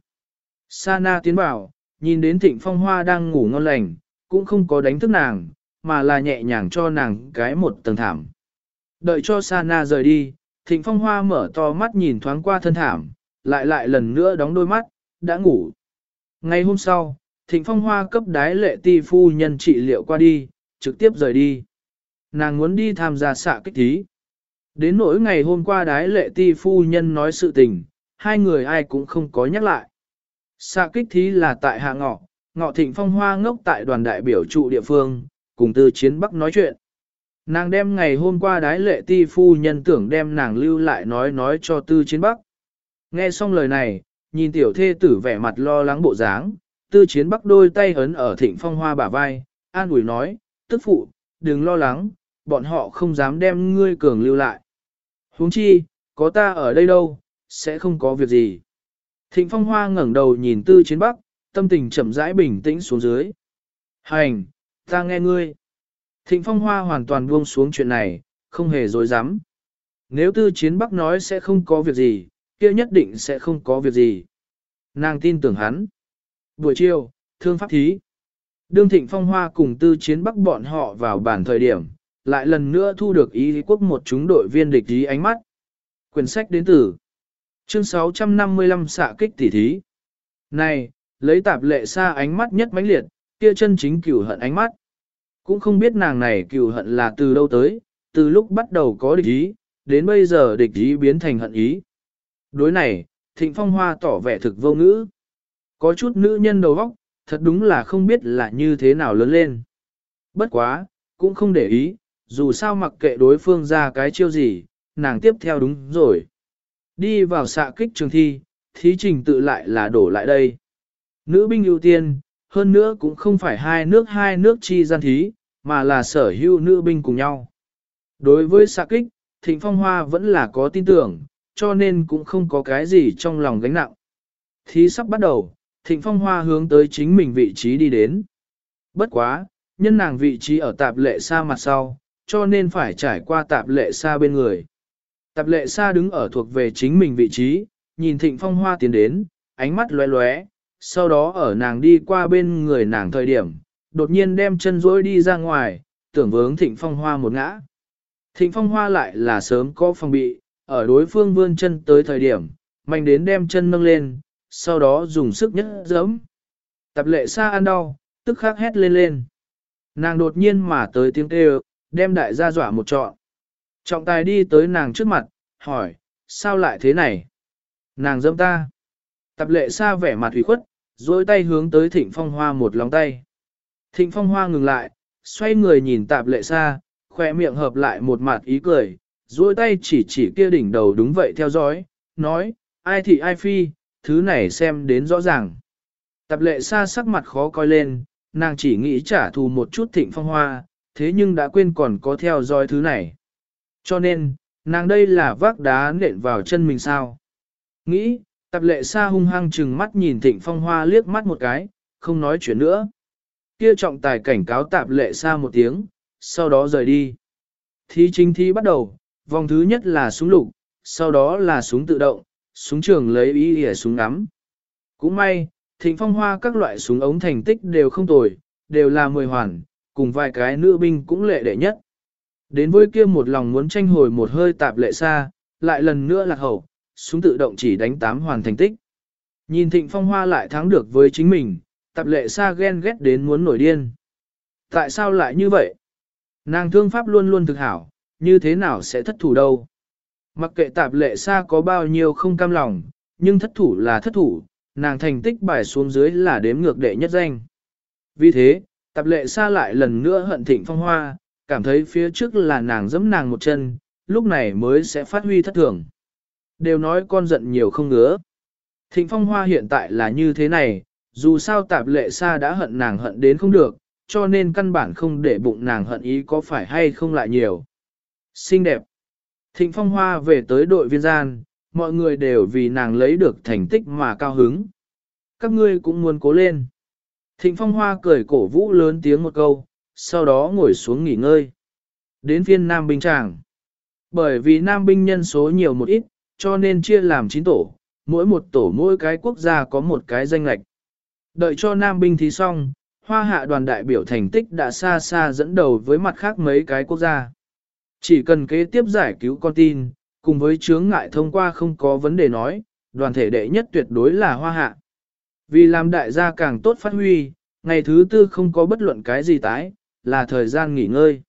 Sa na tiến bảo, nhìn đến Thịnh Phong Hoa đang ngủ ngon lành, cũng không có đánh thức nàng, mà là nhẹ nhàng cho nàng cái một tầng thảm. Đợi cho Sa na rời đi, Thịnh Phong Hoa mở to mắt nhìn thoáng qua thân thảm, lại lại lần nữa đóng đôi mắt, đã ngủ. Ngày hôm sau, Thịnh Phong Hoa cấp đái lệ ti phu nhân trị liệu qua đi, trực tiếp rời đi. Nàng muốn đi tham gia xạ kích thí. Đến nỗi ngày hôm qua đái lệ ti phu nhân nói sự tình, hai người ai cũng không có nhắc lại. Xạ kích thí là tại hạ ngọ, ngọ thịnh phong hoa ngốc tại đoàn đại biểu trụ địa phương, cùng từ chiến bắc nói chuyện. Nàng đem ngày hôm qua đái lệ ti phu nhân tưởng đem nàng lưu lại nói nói cho tư chiến bắc. Nghe xong lời này, nhìn tiểu thê tử vẻ mặt lo lắng bộ dáng, tư chiến bắc đôi tay ấn ở thịnh phong hoa bả vai, an ủi nói, tức phụ, đừng lo lắng, bọn họ không dám đem ngươi cường lưu lại. huống chi, có ta ở đây đâu, sẽ không có việc gì. Thịnh phong hoa ngẩng đầu nhìn tư chiến bắc, tâm tình chậm rãi bình tĩnh xuống dưới. Hành, ta nghe ngươi. Thịnh phong hoa hoàn toàn buông xuống chuyện này, không hề dối dám. Nếu tư chiến bắc nói sẽ không có việc gì, kia nhất định sẽ không có việc gì. Nàng tin tưởng hắn. Buổi chiều, thương pháp thí. Đương thịnh phong hoa cùng tư chiến bắc bọn họ vào bản thời điểm, lại lần nữa thu được ý quốc một chúng đội viên địch ý ánh mắt. Quyển sách đến từ chương 655 xạ kích tỉ thí. Này, lấy tạp lệ xa ánh mắt nhất mãnh liệt, kia chân chính cửu hận ánh mắt. Cũng không biết nàng này cựu hận là từ đâu tới, từ lúc bắt đầu có địch ý, đến bây giờ địch ý biến thành hận ý. Đối này, thịnh phong hoa tỏ vẻ thực vô ngữ. Có chút nữ nhân đầu óc, thật đúng là không biết là như thế nào lớn lên. Bất quá, cũng không để ý, dù sao mặc kệ đối phương ra cái chiêu gì, nàng tiếp theo đúng rồi. Đi vào xạ kích trường thi, thí trình tự lại là đổ lại đây. Nữ binh ưu tiên, hơn nữa cũng không phải hai nước hai nước chi gian thí, mà là sở hữu nữ binh cùng nhau. Đối với xạ kích, Thịnh Phong Hoa vẫn là có tin tưởng, cho nên cũng không có cái gì trong lòng gánh nặng. Thí sắp bắt đầu, Thịnh Phong Hoa hướng tới chính mình vị trí đi đến. Bất quá, nhân nàng vị trí ở tạp lệ xa mặt sau, cho nên phải trải qua tạp lệ xa bên người. Tạp lệ xa đứng ở thuộc về chính mình vị trí, nhìn Thịnh Phong Hoa tiến đến, ánh mắt lóe lóe, sau đó ở nàng đi qua bên người nàng thời điểm, đột nhiên đem chân rỗi đi ra ngoài, tưởng vướng Thịnh Phong Hoa một ngã. Thịnh Phong Hoa lại là sớm có phòng bị, ở đối phương vươn chân tới thời điểm, mạnh đến đem chân nâng lên, sau đó dùng sức nhất giấm. Tập lệ xa ăn đau, tức khắc hét lên lên. Nàng đột nhiên mà tới tiếng kêu, đem đại gia dọa một trọn. Trọng tài đi tới nàng trước mặt, hỏi, sao lại thế này? Nàng dâm ta. Tập lệ xa vẻ mặt hủy khuất, dối tay hướng tới thịnh phong hoa một lòng tay. Thịnh phong hoa ngừng lại, xoay người nhìn tạp lệ xa, khỏe miệng hợp lại một mặt ý cười, duỗi tay chỉ chỉ kia đỉnh đầu đúng vậy theo dõi, nói, ai thì ai phi, thứ này xem đến rõ ràng. Tạp lệ xa sắc mặt khó coi lên, nàng chỉ nghĩ trả thù một chút thịnh phong hoa, thế nhưng đã quên còn có theo dõi thứ này. Cho nên, nàng đây là vác đá nện vào chân mình sao. Nghĩ, Tạp lệ xa hung hăng chừng mắt nhìn thịnh phong hoa liếc mắt một cái, không nói chuyện nữa. Kia trọng tài cảnh cáo tạp lệ xa một tiếng, sau đó rời đi. Thí chính thi bắt đầu, Vòng thứ nhất là súng lục, sau đó là súng tự động, súng trường lấy ý ỉa súng ngắm. Cũng may, thịnh phong hoa các loại súng ống thành tích đều không tồi, đều là mười hoàn, cùng vài cái nữ binh cũng lệ đệ nhất. Đến với kia một lòng muốn tranh hồi một hơi tạp lệ xa, lại lần nữa lạc hậu, súng tự động chỉ đánh tám hoàn thành tích. Nhìn thịnh phong hoa lại thắng được với chính mình, tập lệ xa ghen ghét đến muốn nổi điên. Tại sao lại như vậy? Nàng thương pháp luôn luôn thực hảo, như thế nào sẽ thất thủ đâu. Mặc kệ tạp lệ xa có bao nhiêu không cam lòng, nhưng thất thủ là thất thủ, nàng thành tích bài xuống dưới là đếm ngược đệ nhất danh. Vì thế, tạp lệ xa lại lần nữa hận thịnh phong hoa, cảm thấy phía trước là nàng giẫm nàng một chân, lúc này mới sẽ phát huy thất thường. Đều nói con giận nhiều không ngứa. Thịnh phong hoa hiện tại là như thế này, dù sao tạp lệ xa đã hận nàng hận đến không được, cho nên căn bản không để bụng nàng hận ý có phải hay không lại nhiều. Xinh đẹp. Thịnh phong hoa về tới đội viên gian, mọi người đều vì nàng lấy được thành tích mà cao hứng. Các ngươi cũng muốn cố lên. Thịnh phong hoa cười cổ vũ lớn tiếng một câu, sau đó ngồi xuống nghỉ ngơi. Đến phiên nam binh tràng. Bởi vì nam binh nhân số nhiều một ít, cho nên chia làm 9 tổ, mỗi một tổ mỗi cái quốc gia có một cái danh lệch. Đợi cho nam binh thí xong, hoa hạ đoàn đại biểu thành tích đã xa xa dẫn đầu với mặt khác mấy cái quốc gia. Chỉ cần kế tiếp giải cứu con tin, cùng với chướng ngại thông qua không có vấn đề nói, đoàn thể đệ nhất tuyệt đối là hoa hạ. Vì làm đại gia càng tốt phát huy, ngày thứ tư không có bất luận cái gì tái, là thời gian nghỉ ngơi.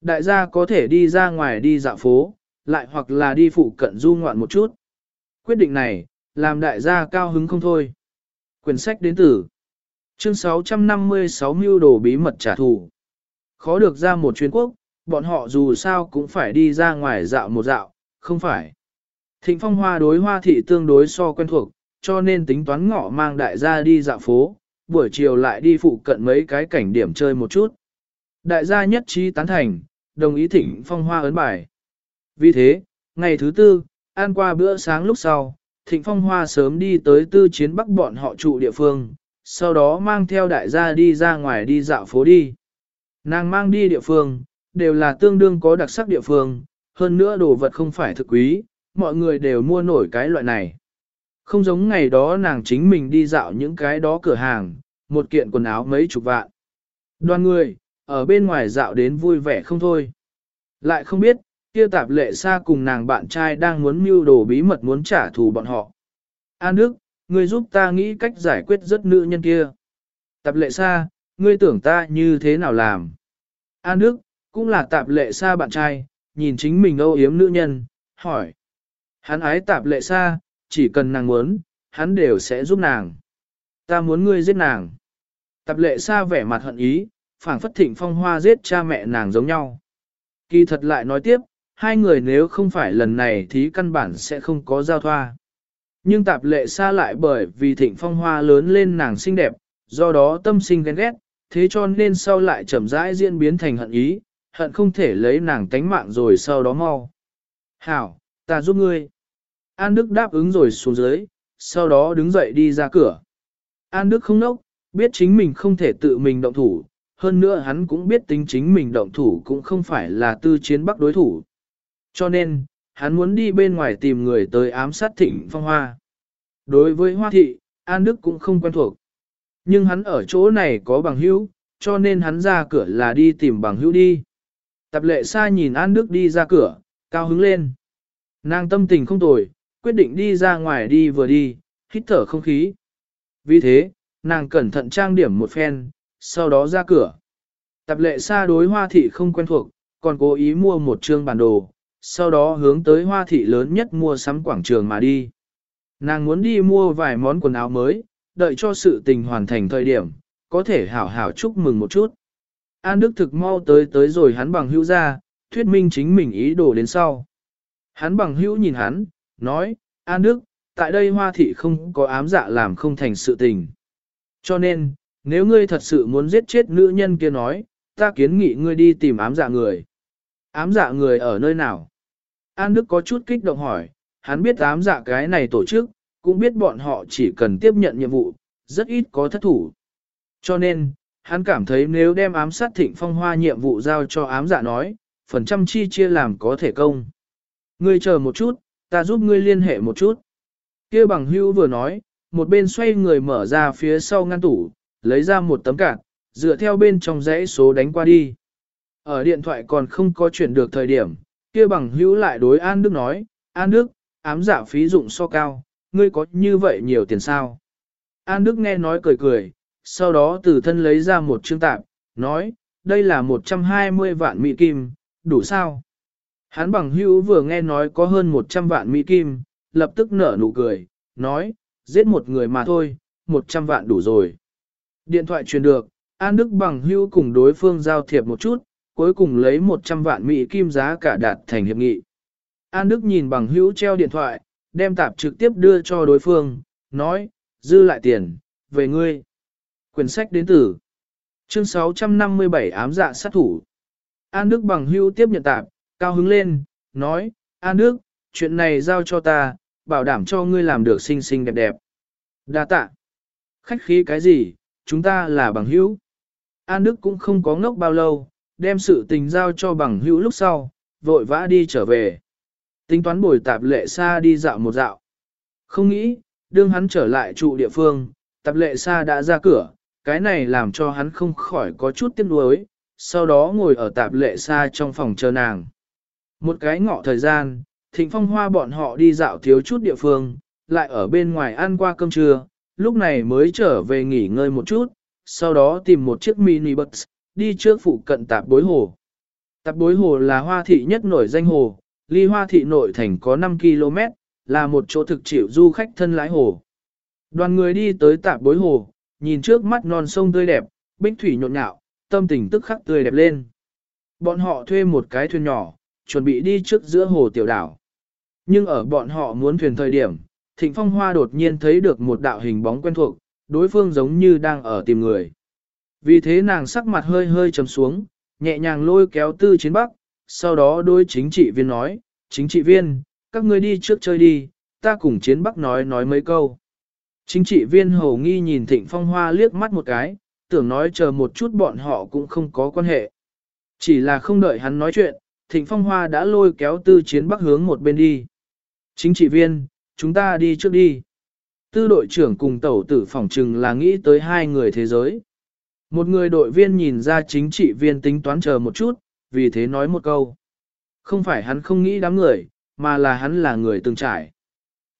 Đại gia có thể đi ra ngoài đi dạo phố, lại hoặc là đi phụ cận du ngoạn một chút. Quyết định này, làm đại gia cao hứng không thôi. Quyển sách đến từ chương 656 mưu đồ bí mật trả thù. Khó được ra một chuyến quốc, bọn họ dù sao cũng phải đi ra ngoài dạo một dạo, không phải. Thịnh phong hoa đối hoa thị tương đối so quen thuộc, cho nên tính toán ngọ mang đại gia đi dạo phố, buổi chiều lại đi phụ cận mấy cái cảnh điểm chơi một chút. Đại gia nhất trí tán thành, đồng ý thịnh phong hoa ấn bài. Vì thế, ngày thứ tư, ăn qua bữa sáng lúc sau, thịnh phong hoa sớm đi tới tư chiến bắc bọn họ trụ địa phương, sau đó mang theo đại gia đi ra ngoài đi dạo phố đi. Nàng mang đi địa phương, đều là tương đương có đặc sắc địa phương, hơn nữa đồ vật không phải thực quý, mọi người đều mua nổi cái loại này. Không giống ngày đó nàng chính mình đi dạo những cái đó cửa hàng, một kiện quần áo mấy chục vạn. Đoàn người, ở bên ngoài dạo đến vui vẻ không thôi. Lại không biết, kia tạp lệ xa cùng nàng bạn trai đang muốn mưu đồ bí mật muốn trả thù bọn họ. An Đức, ngươi giúp ta nghĩ cách giải quyết rất nữ nhân kia. Tạp lệ xa, ngươi tưởng ta như thế nào làm? An Đức, cũng là tạp lệ xa bạn trai, nhìn chính mình âu yếm nữ nhân, hỏi. Hắn ái tạp lệ xa, chỉ cần nàng muốn, hắn đều sẽ giúp nàng. Ta muốn ngươi giết nàng. Tạp lệ xa vẻ mặt hận ý, phảng phất thịnh phong hoa giết cha mẹ nàng giống nhau. Kỳ thật lại nói tiếp, hai người nếu không phải lần này thì căn bản sẽ không có giao thoa. Nhưng tạp lệ xa lại bởi vì thịnh phong hoa lớn lên nàng xinh đẹp, do đó tâm sinh ghen ghét, thế cho nên sau lại chậm rãi diễn biến thành hận ý, hận không thể lấy nàng tánh mạng rồi sau đó mau. Hảo, ta giúp ngươi. An Đức đáp ứng rồi xuống dưới, sau đó đứng dậy đi ra cửa. An Đức không nốc, biết chính mình không thể tự mình động thủ, hơn nữa hắn cũng biết tính chính mình động thủ cũng không phải là tư chiến bắc đối thủ. Cho nên, hắn muốn đi bên ngoài tìm người tới ám sát thịnh phong hoa. Đối với hoa thị, An Đức cũng không quen thuộc. Nhưng hắn ở chỗ này có bằng hữu, cho nên hắn ra cửa là đi tìm bằng hữu đi. Tập lệ xa nhìn An Đức đi ra cửa, cao hứng lên. Nàng tâm tình không tồi, quyết định đi ra ngoài đi vừa đi, hít thở không khí. Vì thế, nàng cẩn thận trang điểm một phen, sau đó ra cửa. Tập lệ xa đối hoa thị không quen thuộc, còn cố ý mua một trương bản đồ, sau đó hướng tới hoa thị lớn nhất mua sắm quảng trường mà đi. Nàng muốn đi mua vài món quần áo mới, đợi cho sự tình hoàn thành thời điểm, có thể hảo hảo chúc mừng một chút. An Đức thực mau tới tới rồi hắn bằng hữu ra, thuyết minh chính mình ý đồ đến sau. Hắn bằng hữu nhìn hắn, nói, An Đức, tại đây hoa thị không có ám dạ làm không thành sự tình. Cho nên, nếu ngươi thật sự muốn giết chết nữ nhân kia nói, ta kiến nghị ngươi đi tìm ám dạ người. Ám dạ người ở nơi nào? An Đức có chút kích động hỏi, hắn biết ám dạ cái này tổ chức, cũng biết bọn họ chỉ cần tiếp nhận nhiệm vụ, rất ít có thất thủ. Cho nên, hắn cảm thấy nếu đem ám sát thịnh phong hoa nhiệm vụ giao cho ám dạ nói, phần trăm chi chia làm có thể công. Ngươi chờ một chút, ta giúp ngươi liên hệ một chút. kia bằng hưu vừa nói, một bên xoay người mở ra phía sau ngăn tủ, lấy ra một tấm card, dựa theo bên trong dãy số đánh qua đi. Ở điện thoại còn không có chuyển được thời điểm, kia bằng hữu lại đối An Đức nói, An Đức, ám giả phí dụng so cao, ngươi có như vậy nhiều tiền sao? An Đức nghe nói cười cười, sau đó từ thân lấy ra một chương tạp, nói, đây là 120 vạn mỹ kim, đủ sao? Hắn bằng hữu vừa nghe nói có hơn 100 vạn mỹ kim, lập tức nở nụ cười, nói, giết một người mà thôi, 100 vạn đủ rồi. Điện thoại truyền được, An Đức bằng hữu cùng đối phương giao thiệp một chút, cuối cùng lấy 100 vạn mỹ kim giá cả đạt thành hiệp nghị. An Đức nhìn bằng hữu treo điện thoại, đem tạp trực tiếp đưa cho đối phương, nói, dư lại tiền, về ngươi. Quyển sách đến từ chương 657 ám dạ sát thủ. An Đức bằng hữu tiếp nhận tạp, cao hứng lên, nói, An Đức, chuyện này giao cho ta, bảo đảm cho ngươi làm được xinh xinh đẹp đẹp. Đa tạ. Khách khí cái gì, chúng ta là bằng hữu. An Đức cũng không có ngốc bao lâu, đem sự tình giao cho bằng hữu lúc sau, vội vã đi trở về. Tính toán bồi tạp lệ xa đi dạo một dạo. Không nghĩ, đương hắn trở lại trụ địa phương, tạp lệ xa đã ra cửa, cái này làm cho hắn không khỏi có chút tiếc nuối, sau đó ngồi ở tạp lệ xa trong phòng chờ nàng. Một cái ngọ thời gian, thịnh phong hoa bọn họ đi dạo thiếu chút địa phương, lại ở bên ngoài ăn qua cơm trưa, lúc này mới trở về nghỉ ngơi một chút, sau đó tìm một chiếc mini bus, đi trước phụ cận tạp bối hồ. Tạp bối hồ là hoa thị nhất nổi danh hồ, ly hoa thị nội thành có 5 km, là một chỗ thực chịu du khách thân lái hồ. Đoàn người đi tới tạp bối hồ, nhìn trước mắt non sông tươi đẹp, bích thủy nhộn nhạo, tâm tình tức khắc tươi đẹp lên. Bọn họ thuê một cái thuyền nhỏ, chuẩn bị đi trước giữa hồ tiểu đảo. Nhưng ở bọn họ muốn thuyền thời điểm, Thịnh Phong Hoa đột nhiên thấy được một đạo hình bóng quen thuộc, đối phương giống như đang ở tìm người. Vì thế nàng sắc mặt hơi hơi trầm xuống, nhẹ nhàng lôi kéo tư chiến bắc, sau đó đôi chính trị viên nói, chính trị viên, các ngươi đi trước chơi đi, ta cùng chiến bắc nói nói mấy câu. Chính trị viên hầu nghi nhìn thịnh phong hoa liếc mắt một cái, tưởng nói chờ một chút bọn họ cũng không có quan hệ. Chỉ là không đợi hắn nói chuyện, thịnh phong hoa đã lôi kéo tư chiến bắc hướng một bên đi. Chính trị viên, chúng ta đi trước đi. Tư đội trưởng cùng tẩu tử phỏng trừng là nghĩ tới hai người thế giới. Một người đội viên nhìn ra chính trị viên tính toán chờ một chút, vì thế nói một câu. Không phải hắn không nghĩ đám người, mà là hắn là người từng trải.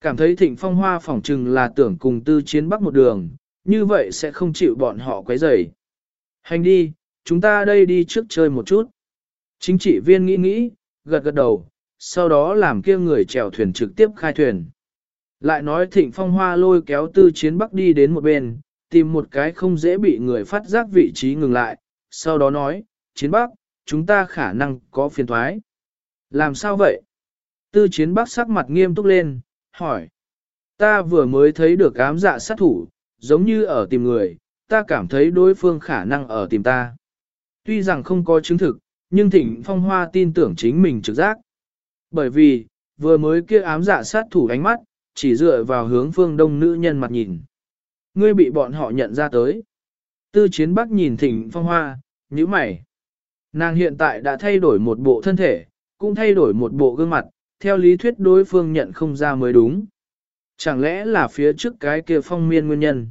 Cảm thấy thịnh phong hoa phỏng trừng là tưởng cùng tư chiến bắc một đường, như vậy sẽ không chịu bọn họ quấy rầy. Hành đi, chúng ta đây đi trước chơi một chút. Chính trị viên nghĩ nghĩ, gật gật đầu, sau đó làm kia người chèo thuyền trực tiếp khai thuyền. Lại nói thịnh phong hoa lôi kéo tư chiến bắc đi đến một bên, tìm một cái không dễ bị người phát giác vị trí ngừng lại, sau đó nói, chiến bắc, chúng ta khả năng có phiền thoái. Làm sao vậy? Tư chiến bắc sắc mặt nghiêm túc lên, hỏi. Ta vừa mới thấy được ám dạ sát thủ, giống như ở tìm người, ta cảm thấy đối phương khả năng ở tìm ta. Tuy rằng không có chứng thực, nhưng thỉnh phong hoa tin tưởng chính mình trực giác. Bởi vì, vừa mới kia ám dạ sát thủ ánh mắt, chỉ dựa vào hướng phương đông nữ nhân mặt nhìn. Ngươi bị bọn họ nhận ra tới. Tư chiến bắc nhìn thịnh phong hoa, nhíu mày. Nàng hiện tại đã thay đổi một bộ thân thể, cũng thay đổi một bộ gương mặt, theo lý thuyết đối phương nhận không ra mới đúng. Chẳng lẽ là phía trước cái kia phong miên nguyên nhân?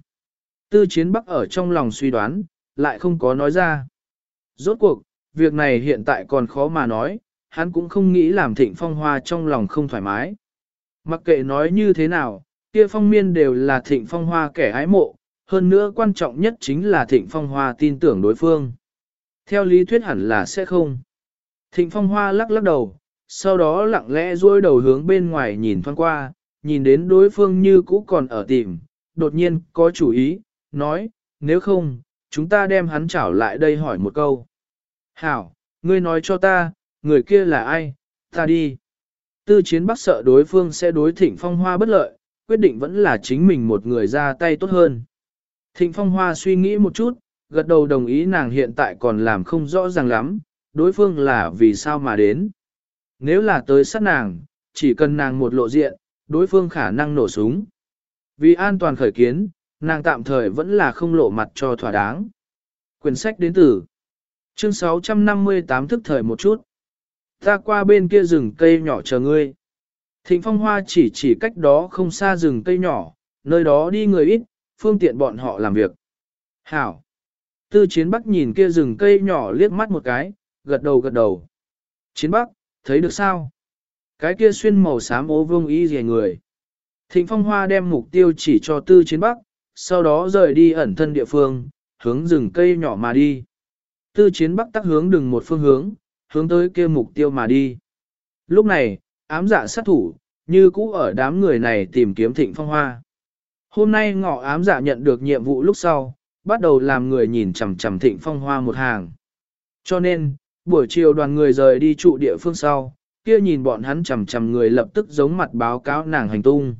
Tư chiến bắc ở trong lòng suy đoán, lại không có nói ra. Rốt cuộc, việc này hiện tại còn khó mà nói, hắn cũng không nghĩ làm thịnh phong hoa trong lòng không thoải mái. Mặc kệ nói như thế nào, kia phong miên đều là thịnh phong hoa kẻ ái mộ, hơn nữa quan trọng nhất chính là thịnh phong hoa tin tưởng đối phương. Theo lý thuyết hẳn là sẽ không. Thịnh phong hoa lắc lắc đầu, sau đó lặng lẽ duỗi đầu hướng bên ngoài nhìn thoáng qua, nhìn đến đối phương như cũ còn ở tìm, đột nhiên có chủ ý, nói, nếu không, chúng ta đem hắn trảo lại đây hỏi một câu. Hảo, ngươi nói cho ta, người kia là ai, ta đi. Tư chiến bắc sợ đối phương sẽ đối thịnh phong hoa bất lợi, quyết định vẫn là chính mình một người ra tay tốt hơn. Thịnh phong hoa suy nghĩ một chút, gật đầu đồng ý nàng hiện tại còn làm không rõ ràng lắm, đối phương là vì sao mà đến. Nếu là tới sát nàng, chỉ cần nàng một lộ diện, đối phương khả năng nổ súng. Vì an toàn khởi kiến, nàng tạm thời vẫn là không lộ mặt cho thỏa đáng. Quyển sách đến từ chương 658 thức thời một chút. Ta qua bên kia rừng cây nhỏ chờ ngươi. Thịnh phong hoa chỉ chỉ cách đó không xa rừng cây nhỏ, nơi đó đi người ít, phương tiện bọn họ làm việc. Hảo. Tư chiến bắc nhìn kia rừng cây nhỏ liếc mắt một cái, gật đầu gật đầu. Chiến bắc, thấy được sao? Cái kia xuyên màu xám ố vương y rẻ người. Thịnh phong hoa đem mục tiêu chỉ cho tư chiến bắc, sau đó rời đi ẩn thân địa phương, hướng rừng cây nhỏ mà đi. Tư chiến bắc tắc hướng đừng một phương hướng, hướng tới kia mục tiêu mà đi. Lúc này, ám dạ sát thủ, như cũ ở đám người này tìm kiếm thịnh phong hoa. Hôm nay ngọ ám dạ nhận được nhiệm vụ lúc sau, bắt đầu làm người nhìn chằm chằm thịnh phong hoa một hàng. Cho nên, buổi chiều đoàn người rời đi trụ địa phương sau, kia nhìn bọn hắn chằm chằm người lập tức giống mặt báo cáo nàng hành tung.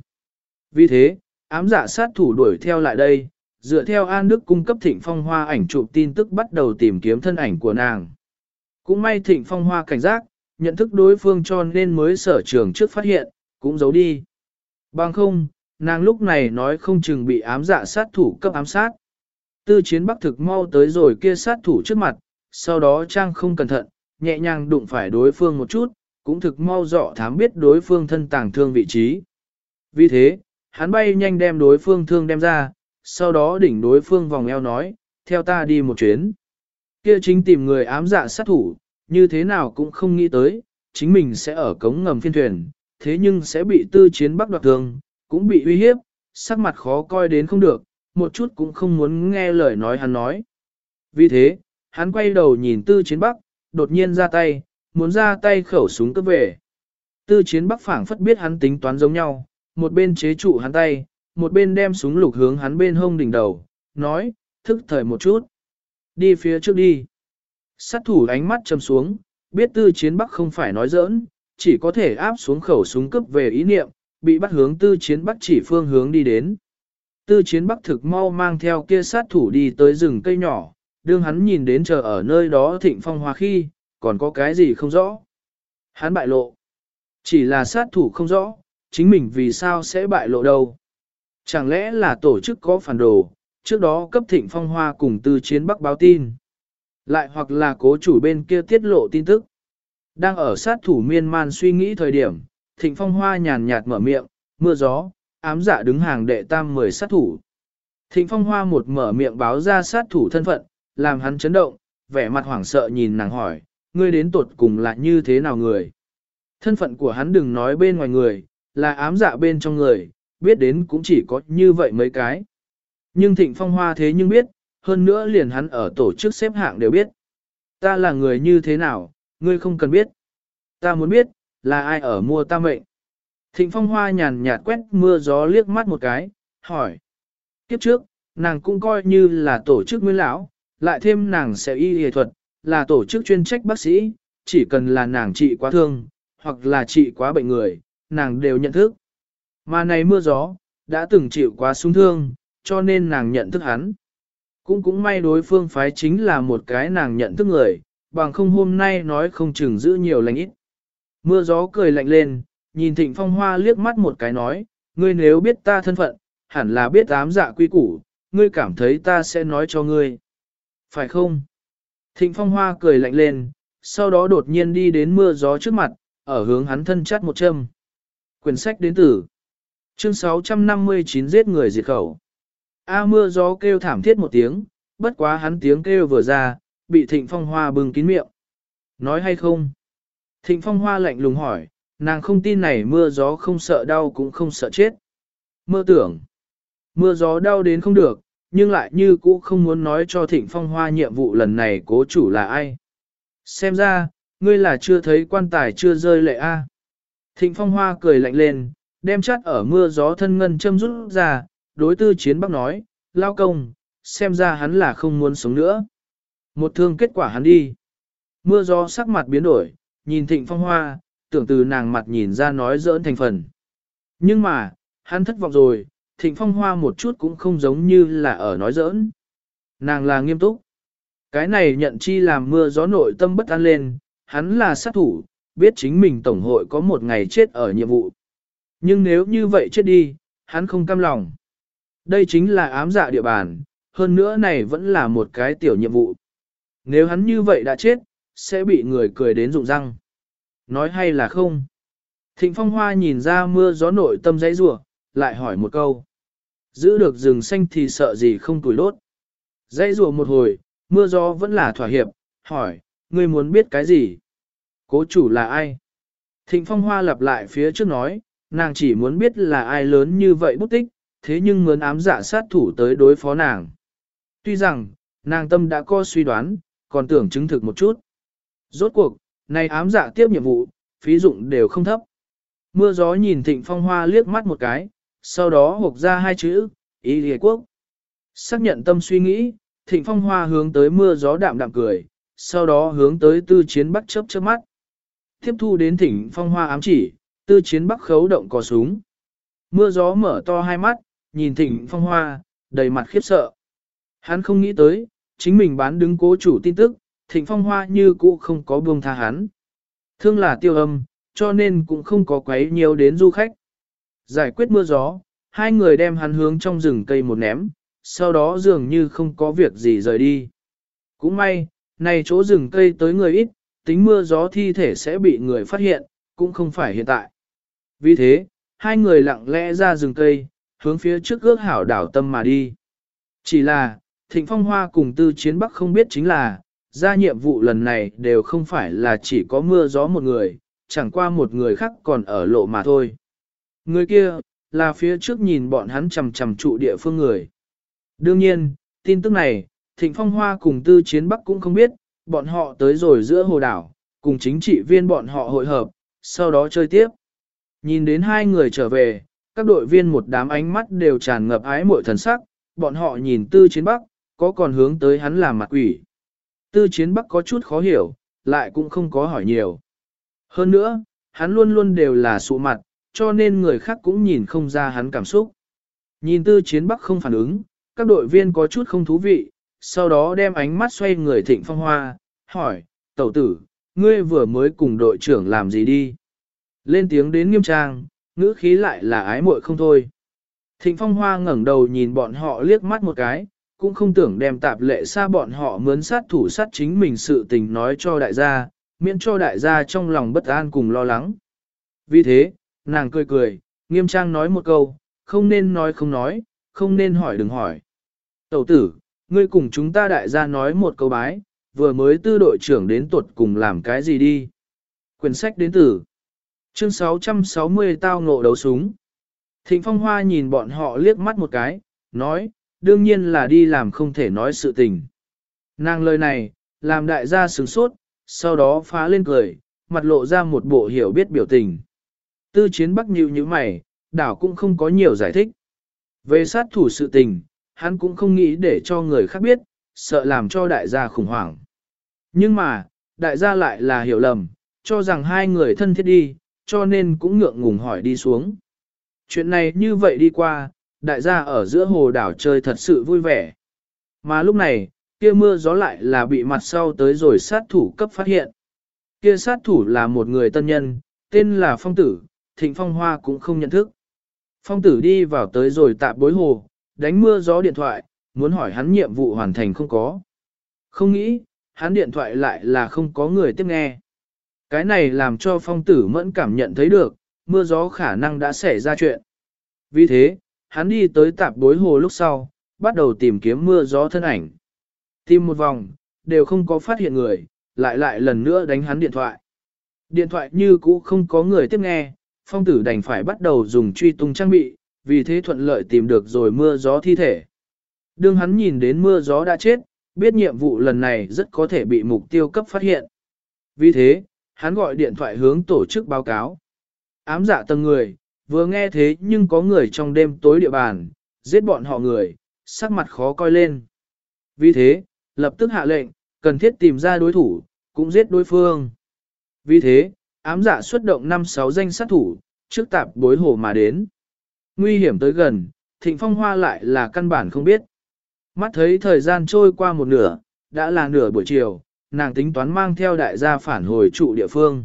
Vì thế, ám dạ sát thủ đuổi theo lại đây, dựa theo An Đức cung cấp thịnh phong hoa ảnh chụp tin tức bắt đầu tìm kiếm thân ảnh của nàng. Cũng may thịnh phong hoa cảnh giác, nhận thức đối phương cho nên mới sở trường trước phát hiện, cũng giấu đi. Bằng không, nàng lúc này nói không chừng bị ám dạ sát thủ cấp ám sát. Tư chiến bắc thực mau tới rồi kia sát thủ trước mặt, sau đó trang không cẩn thận, nhẹ nhàng đụng phải đối phương một chút, cũng thực mau dọ thám biết đối phương thân tàng thương vị trí. Vì thế, hắn bay nhanh đem đối phương thương đem ra, sau đó đỉnh đối phương vòng eo nói, theo ta đi một chuyến. Kia chính tìm người ám dạ sát thủ, như thế nào cũng không nghĩ tới, chính mình sẽ ở cống ngầm phiên thuyền, thế nhưng sẽ bị tư chiến bắc đoạt thương, cũng bị uy hiếp, sắc mặt khó coi đến không được, một chút cũng không muốn nghe lời nói hắn nói. Vì thế, hắn quay đầu nhìn tư chiến bắc, đột nhiên ra tay, muốn ra tay khẩu súng cấp về. Tư chiến bắc phảng phất biết hắn tính toán giống nhau, một bên chế trụ hắn tay, một bên đem súng lục hướng hắn bên hông đỉnh đầu, nói, thức thời một chút. Đi phía trước đi. Sát thủ ánh mắt chầm xuống, biết tư chiến bắc không phải nói giỡn, chỉ có thể áp xuống khẩu súng cấp về ý niệm, bị bắt hướng tư chiến bắc chỉ phương hướng đi đến. Tư chiến bắc thực mau mang theo kia sát thủ đi tới rừng cây nhỏ, đương hắn nhìn đến chờ ở nơi đó thịnh phong hoa khi, còn có cái gì không rõ. Hắn bại lộ. Chỉ là sát thủ không rõ, chính mình vì sao sẽ bại lộ đâu. Chẳng lẽ là tổ chức có phản đồ, trước đó cấp thịnh phong hoa cùng tư chiến bắc báo tin. Lại hoặc là cố chủ bên kia tiết lộ tin tức. Đang ở sát thủ miên man suy nghĩ thời điểm, thịnh phong hoa nhàn nhạt mở miệng, mưa gió, ám dạ đứng hàng đệ tam mười sát thủ. Thịnh phong hoa một mở miệng báo ra sát thủ thân phận, làm hắn chấn động, vẻ mặt hoảng sợ nhìn nàng hỏi, ngươi đến tuột cùng là như thế nào người? Thân phận của hắn đừng nói bên ngoài người, là ám dạ bên trong người, biết đến cũng chỉ có như vậy mấy cái. Nhưng thịnh phong hoa thế nhưng biết, hơn nữa liền hắn ở tổ chức xếp hạng đều biết. Ta là người như thế nào, ngươi không cần biết. Ta muốn biết, là ai ở mua ta mệnh. Thịnh phong hoa nhàn nhạt quét mưa gió liếc mắt một cái, hỏi. Kiếp trước, nàng cũng coi như là tổ chức nguyên lão, lại thêm nàng sẽ y y thuật, là tổ chức chuyên trách bác sĩ, chỉ cần là nàng trị quá thương, hoặc là trị quá bệnh người, nàng đều nhận thức. Mà này mưa gió, đã từng chịu quá sung thương, cho nên nàng nhận thức hắn. Cũng cũng may đối phương phái chính là một cái nàng nhận thức người, bằng không hôm nay nói không chừng giữ nhiều lành ít. Mưa gió cười lạnh lên, nhìn thịnh phong hoa liếc mắt một cái nói, ngươi nếu biết ta thân phận, hẳn là biết ám dạ quy củ, ngươi cảm thấy ta sẽ nói cho ngươi. Phải không? Thịnh phong hoa cười lạnh lên, sau đó đột nhiên đi đến mưa gió trước mặt, ở hướng hắn thân chắt một châm. Quyển sách đến từ chương 659 giết người diệt khẩu. A mưa gió kêu thảm thiết một tiếng, bất quá hắn tiếng kêu vừa ra, bị thịnh phong hoa bừng kín miệng. Nói hay không? Thịnh phong hoa lạnh lùng hỏi, nàng không tin này mưa gió không sợ đau cũng không sợ chết. Mơ tưởng, mưa gió đau đến không được, nhưng lại như cũ không muốn nói cho thịnh phong hoa nhiệm vụ lần này cố chủ là ai. Xem ra, ngươi là chưa thấy quan tài chưa rơi lệ a. À? Thịnh phong hoa cười lạnh lên, đem chắt ở mưa gió thân ngân châm rút ra, đối tư chiến bắc nói, lao công, xem ra hắn là không muốn sống nữa. Một thương kết quả hắn đi. Mưa gió sắc mặt biến đổi, nhìn thịnh phong hoa, tưởng từ nàng mặt nhìn ra nói dỡn thành phần. Nhưng mà, hắn thất vọng rồi, thịnh phong hoa một chút cũng không giống như là ở nói giỡn. Nàng là nghiêm túc. Cái này nhận chi làm mưa gió nội tâm bất an lên, hắn là sát thủ, biết chính mình tổng hội có một ngày chết ở nhiệm vụ. Nhưng nếu như vậy chết đi, hắn không cam lòng. Đây chính là ám dạ địa bàn, hơn nữa này vẫn là một cái tiểu nhiệm vụ. Nếu hắn như vậy đã chết, sẽ bị người cười đến rụng răng. Nói hay là không? Thịnh Phong Hoa nhìn ra mưa gió nội tâm dãy rủa, lại hỏi một câu. Giữ được rừng xanh thì sợ gì không tuổi lốt. Dãy rủa một hồi, mưa gió vẫn là thỏa hiệp, hỏi, ngươi muốn biết cái gì? Cố chủ là ai? Thịnh Phong Hoa lặp lại phía trước nói, nàng chỉ muốn biết là ai lớn như vậy bút tích, thế nhưng muốn ám giả sát thủ tới đối phó nàng. Tuy rằng, nàng tâm đã có suy đoán, còn tưởng chứng thực một chút. Rốt cuộc, này ám dạ tiếp nhiệm vụ, phí dụng đều không thấp. Mưa gió nhìn thịnh phong hoa liếc mắt một cái, sau đó hộp ra hai chữ, ý ghề quốc. Xác nhận tâm suy nghĩ, thịnh phong hoa hướng tới mưa gió đạm đạm cười, sau đó hướng tới tư chiến bắc chớp chớp mắt. Tiếp thu đến thịnh phong hoa ám chỉ, tư chiến bắc khấu động cò súng. Mưa gió mở to hai mắt, nhìn thịnh phong hoa, đầy mặt khiếp sợ. Hắn không nghĩ tới, chính mình bán đứng cố chủ tin tức, thịnh phong hoa như cũ không có buông tha hắn. Thương là tiêu âm, cho nên cũng không có quấy nhiều đến du khách. Giải quyết mưa gió, hai người đem hắn hướng trong rừng cây một ném, sau đó dường như không có việc gì rời đi. Cũng may, Này chỗ rừng cây tới người ít, tính mưa gió thi thể sẽ bị người phát hiện, cũng không phải hiện tại. Vì thế, hai người lặng lẽ ra rừng cây, hướng phía trước ước hảo đảo tâm mà đi. Chỉ là, Thịnh Phong Hoa cùng Tư Chiến Bắc không biết chính là, ra nhiệm vụ lần này đều không phải là chỉ có mưa gió một người, chẳng qua một người khác còn ở lộ mà thôi. Người kia, là phía trước nhìn bọn hắn chầm chầm trụ địa phương người. Đương nhiên, tin tức này, Thịnh Phong Hoa cùng Tư Chiến Bắc cũng không biết, bọn họ tới rồi giữa hồ đảo, cùng chính trị viên bọn họ hội hợp, sau đó chơi tiếp. Nhìn đến hai người trở về, các đội viên một đám ánh mắt đều tràn ngập ái mội thần sắc, bọn họ nhìn Tư Chiến Bắc, có còn hướng tới hắn làm mặt quỷ. Tư Chiến Bắc có chút khó hiểu, lại cũng không có hỏi nhiều. Hơn nữa, hắn luôn luôn đều là sụ mặt, cho nên người khác cũng nhìn không ra hắn cảm xúc. Nhìn Tư Chiến Bắc không phản ứng, các đội viên có chút không thú vị, sau đó đem ánh mắt xoay người Thịnh Phong Hoa, hỏi, tẩu tử, ngươi vừa mới cùng đội trưởng làm gì đi? Lên tiếng đến nghiêm trang, ngữ khí lại là ái muội không thôi. Thịnh Phong Hoa ngẩng đầu nhìn bọn họ liếc mắt một cái, cũng không tưởng đem tạp lệ xa bọn họ mướn sát thủ sát chính mình sự tình nói cho đại gia, miễn cho đại gia trong lòng bất an cùng lo lắng. Vì thế, nàng cười cười, nghiêm trang nói một câu, không nên nói không nói, không nên hỏi đừng hỏi. Tẩu tử, ngươi cùng chúng ta đại gia nói một câu bái, vừa mới tư đội trưởng đến tuột cùng làm cái gì đi. Quyển sách đến từ chương 660 tao ngộ đấu súng. Thịnh Phong Hoa nhìn bọn họ liếc mắt một cái, nói, đương nhiên là đi làm không thể nói sự tình. Nàng lời này, làm đại gia sửng sốt, sau đó phá lên cười, mặt lộ ra một bộ hiểu biết biểu tình. Tư chiến bắc nhịu như mày, đảo cũng không có nhiều giải thích. Về sát thủ sự tình, hắn cũng không nghĩ để cho người khác biết, sợ làm cho đại gia khủng hoảng. Nhưng mà, đại gia lại là hiểu lầm, cho rằng hai người thân thiết đi, cho nên cũng ngượng ngùng hỏi đi xuống. Chuyện này như vậy đi qua, đại gia ở giữa hồ đảo chơi thật sự vui vẻ. Mà lúc này, kia mưa gió lại là bị mặt sau tới rồi sát thủ cấp phát hiện. Kia sát thủ là một người tân nhân, tên là Phong Tử, Thịnh Phong Hoa cũng không nhận thức. Phong Tử đi vào tới rồi tạm bối hồ, đánh mưa gió điện thoại, muốn hỏi hắn nhiệm vụ hoàn thành không có. Không nghĩ, hắn điện thoại lại là không có người tiếp nghe. Cái này làm cho phong tử mẫn cảm nhận thấy được, mưa gió khả năng đã xảy ra chuyện. Vì thế, hắn đi tới tạp bối hồ lúc sau, bắt đầu tìm kiếm mưa gió thân ảnh. Tìm một vòng, đều không có phát hiện người, lại lại lần nữa đánh hắn điện thoại. Điện thoại như cũ không có người tiếp nghe, phong tử đành phải bắt đầu dùng truy tung trang bị, vì thế thuận lợi tìm được rồi mưa gió thi thể. Đương hắn nhìn đến mưa gió đã chết, biết nhiệm vụ lần này rất có thể bị mục tiêu cấp phát hiện. Vì thế, hắn gọi điện thoại hướng tổ chức báo cáo. Ám dạ tầng người, vừa nghe thế nhưng có người trong đêm tối địa bàn, giết bọn họ người, sắc mặt khó coi lên. Vì thế, lập tức hạ lệnh, cần thiết tìm ra đối thủ, cũng giết đối phương. Vì thế, ám dạ xuất động 5-6 danh sát thủ, trước tạp bối hồ mà đến. Nguy hiểm tới gần, thịnh phong hoa lại là căn bản không biết. Mắt thấy thời gian trôi qua một nửa, đã là nửa buổi chiều, nàng tính toán mang theo đại gia phản hồi trụ địa phương.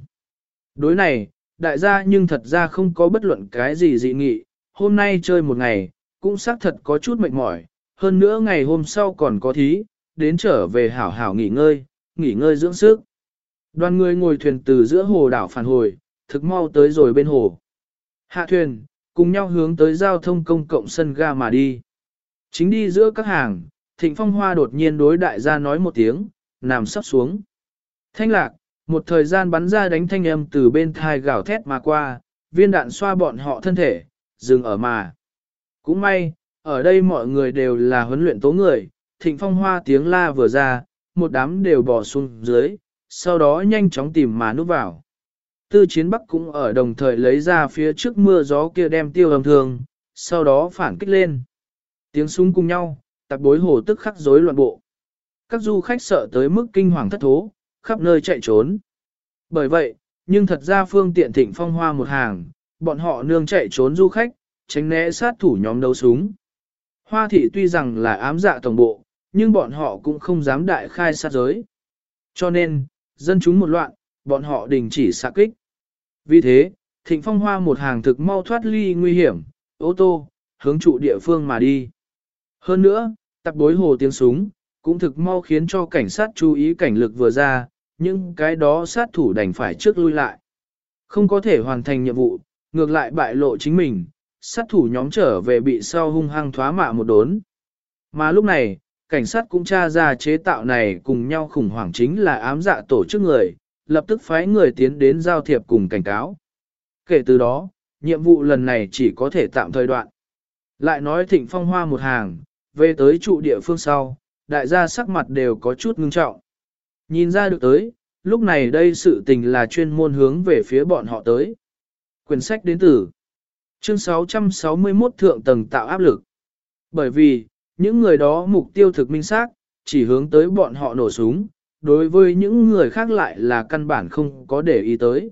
Đối này, đại gia nhưng thật ra không có bất luận cái gì dị nghị, hôm nay chơi một ngày, cũng xác thật có chút mệt mỏi, hơn nữa ngày hôm sau còn có thí, đến trở về hảo hảo nghỉ ngơi, nghỉ ngơi dưỡng sức. Đoàn người ngồi thuyền từ giữa hồ đảo phản hồi, thực mau tới rồi bên hồ. Hạ thuyền, cùng nhau hướng tới giao thông công cộng sân ga mà đi. Chính đi giữa các hàng, Thịnh Phong Hoa đột nhiên đối đại gia nói một tiếng, nằm sắp xuống. Thanh lạc, một thời gian bắn ra đánh thanh âm từ bên thai gào thét mà qua, viên đạn xoa bọn họ thân thể, dừng ở mà. Cũng may, ở đây mọi người đều là huấn luyện tố người, thịnh phong hoa tiếng la vừa ra, một đám đều bỏ xuống dưới, sau đó nhanh chóng tìm mà núp vào. Tư chiến bắc cũng ở đồng thời lấy ra phía trước mưa gió kia đem tiêu âm thường, sau đó phản kích lên. Tiếng súng cùng nhau, tạp bối hồ tức khắc rối loạn bộ. Các du khách sợ tới mức kinh hoàng thất thố, khắp nơi chạy trốn. Bởi vậy, nhưng thật ra phương tiện thịnh phong hoa một hàng, bọn họ nương chạy trốn du khách, tránh né sát thủ nhóm đấu súng. Hoa thị tuy rằng là ám dạ tổng bộ, nhưng bọn họ cũng không dám đại khai sát giới. Cho nên, dân chúng một loạn, bọn họ đình chỉ xạ kích. Vì thế, thịnh phong hoa một hàng thực mau thoát ly nguy hiểm, ô tô, hướng trụ địa phương mà đi. Hơn nữa, tập bối hồ tiếng súng, Cũng thực mau khiến cho cảnh sát chú ý cảnh lực vừa ra, nhưng cái đó sát thủ đành phải trước lui lại. Không có thể hoàn thành nhiệm vụ, ngược lại bại lộ chính mình, sát thủ nhóm trở về bị sau hung hăng thoá mạ một đốn. Mà lúc này, cảnh sát cũng tra ra chế tạo này cùng nhau khủng hoảng chính là ám dạ tổ chức người, lập tức phái người tiến đến giao thiệp cùng cảnh cáo. Kể từ đó, nhiệm vụ lần này chỉ có thể tạm thời đoạn. Lại nói thịnh phong hoa một hàng, về tới trụ địa phương sau, đại gia sắc mặt đều có chút ngưng trọng. Nhìn ra được tới, lúc này đây sự tình là chuyên môn hướng về phía bọn họ tới. Quyển sách đến từ chương 661 thượng tầng tạo áp lực. Bởi vì, những người đó mục tiêu thực minh xác, chỉ hướng tới bọn họ nổ súng, đối với những người khác lại là căn bản không có để ý tới.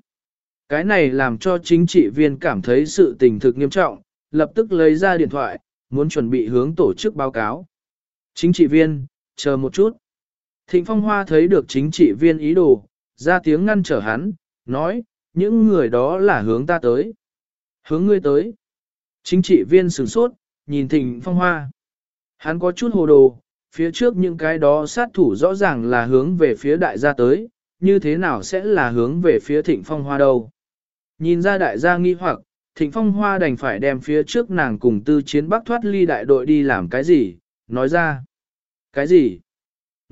Cái này làm cho chính trị viên cảm thấy sự tình thực nghiêm trọng, lập tức lấy ra điện thoại, muốn chuẩn bị hướng tổ chức báo cáo. Chính trị viên, chờ một chút. Thịnh Phong Hoa thấy được chính trị viên ý đồ, ra tiếng ngăn trở hắn, nói, những người đó là hướng ta tới. Hướng ngươi tới. Chính trị viên sửng sốt, nhìn Thịnh Phong Hoa. Hắn có chút hồ đồ, phía trước những cái đó sát thủ rõ ràng là hướng về phía đại gia tới, như thế nào sẽ là hướng về phía Thịnh Phong Hoa đâu. Nhìn ra đại gia nghi hoặc, Thịnh Phong Hoa đành phải đem phía trước nàng cùng tư chiến bắc thoát ly đại đội đi làm cái gì, nói ra. Cái gì?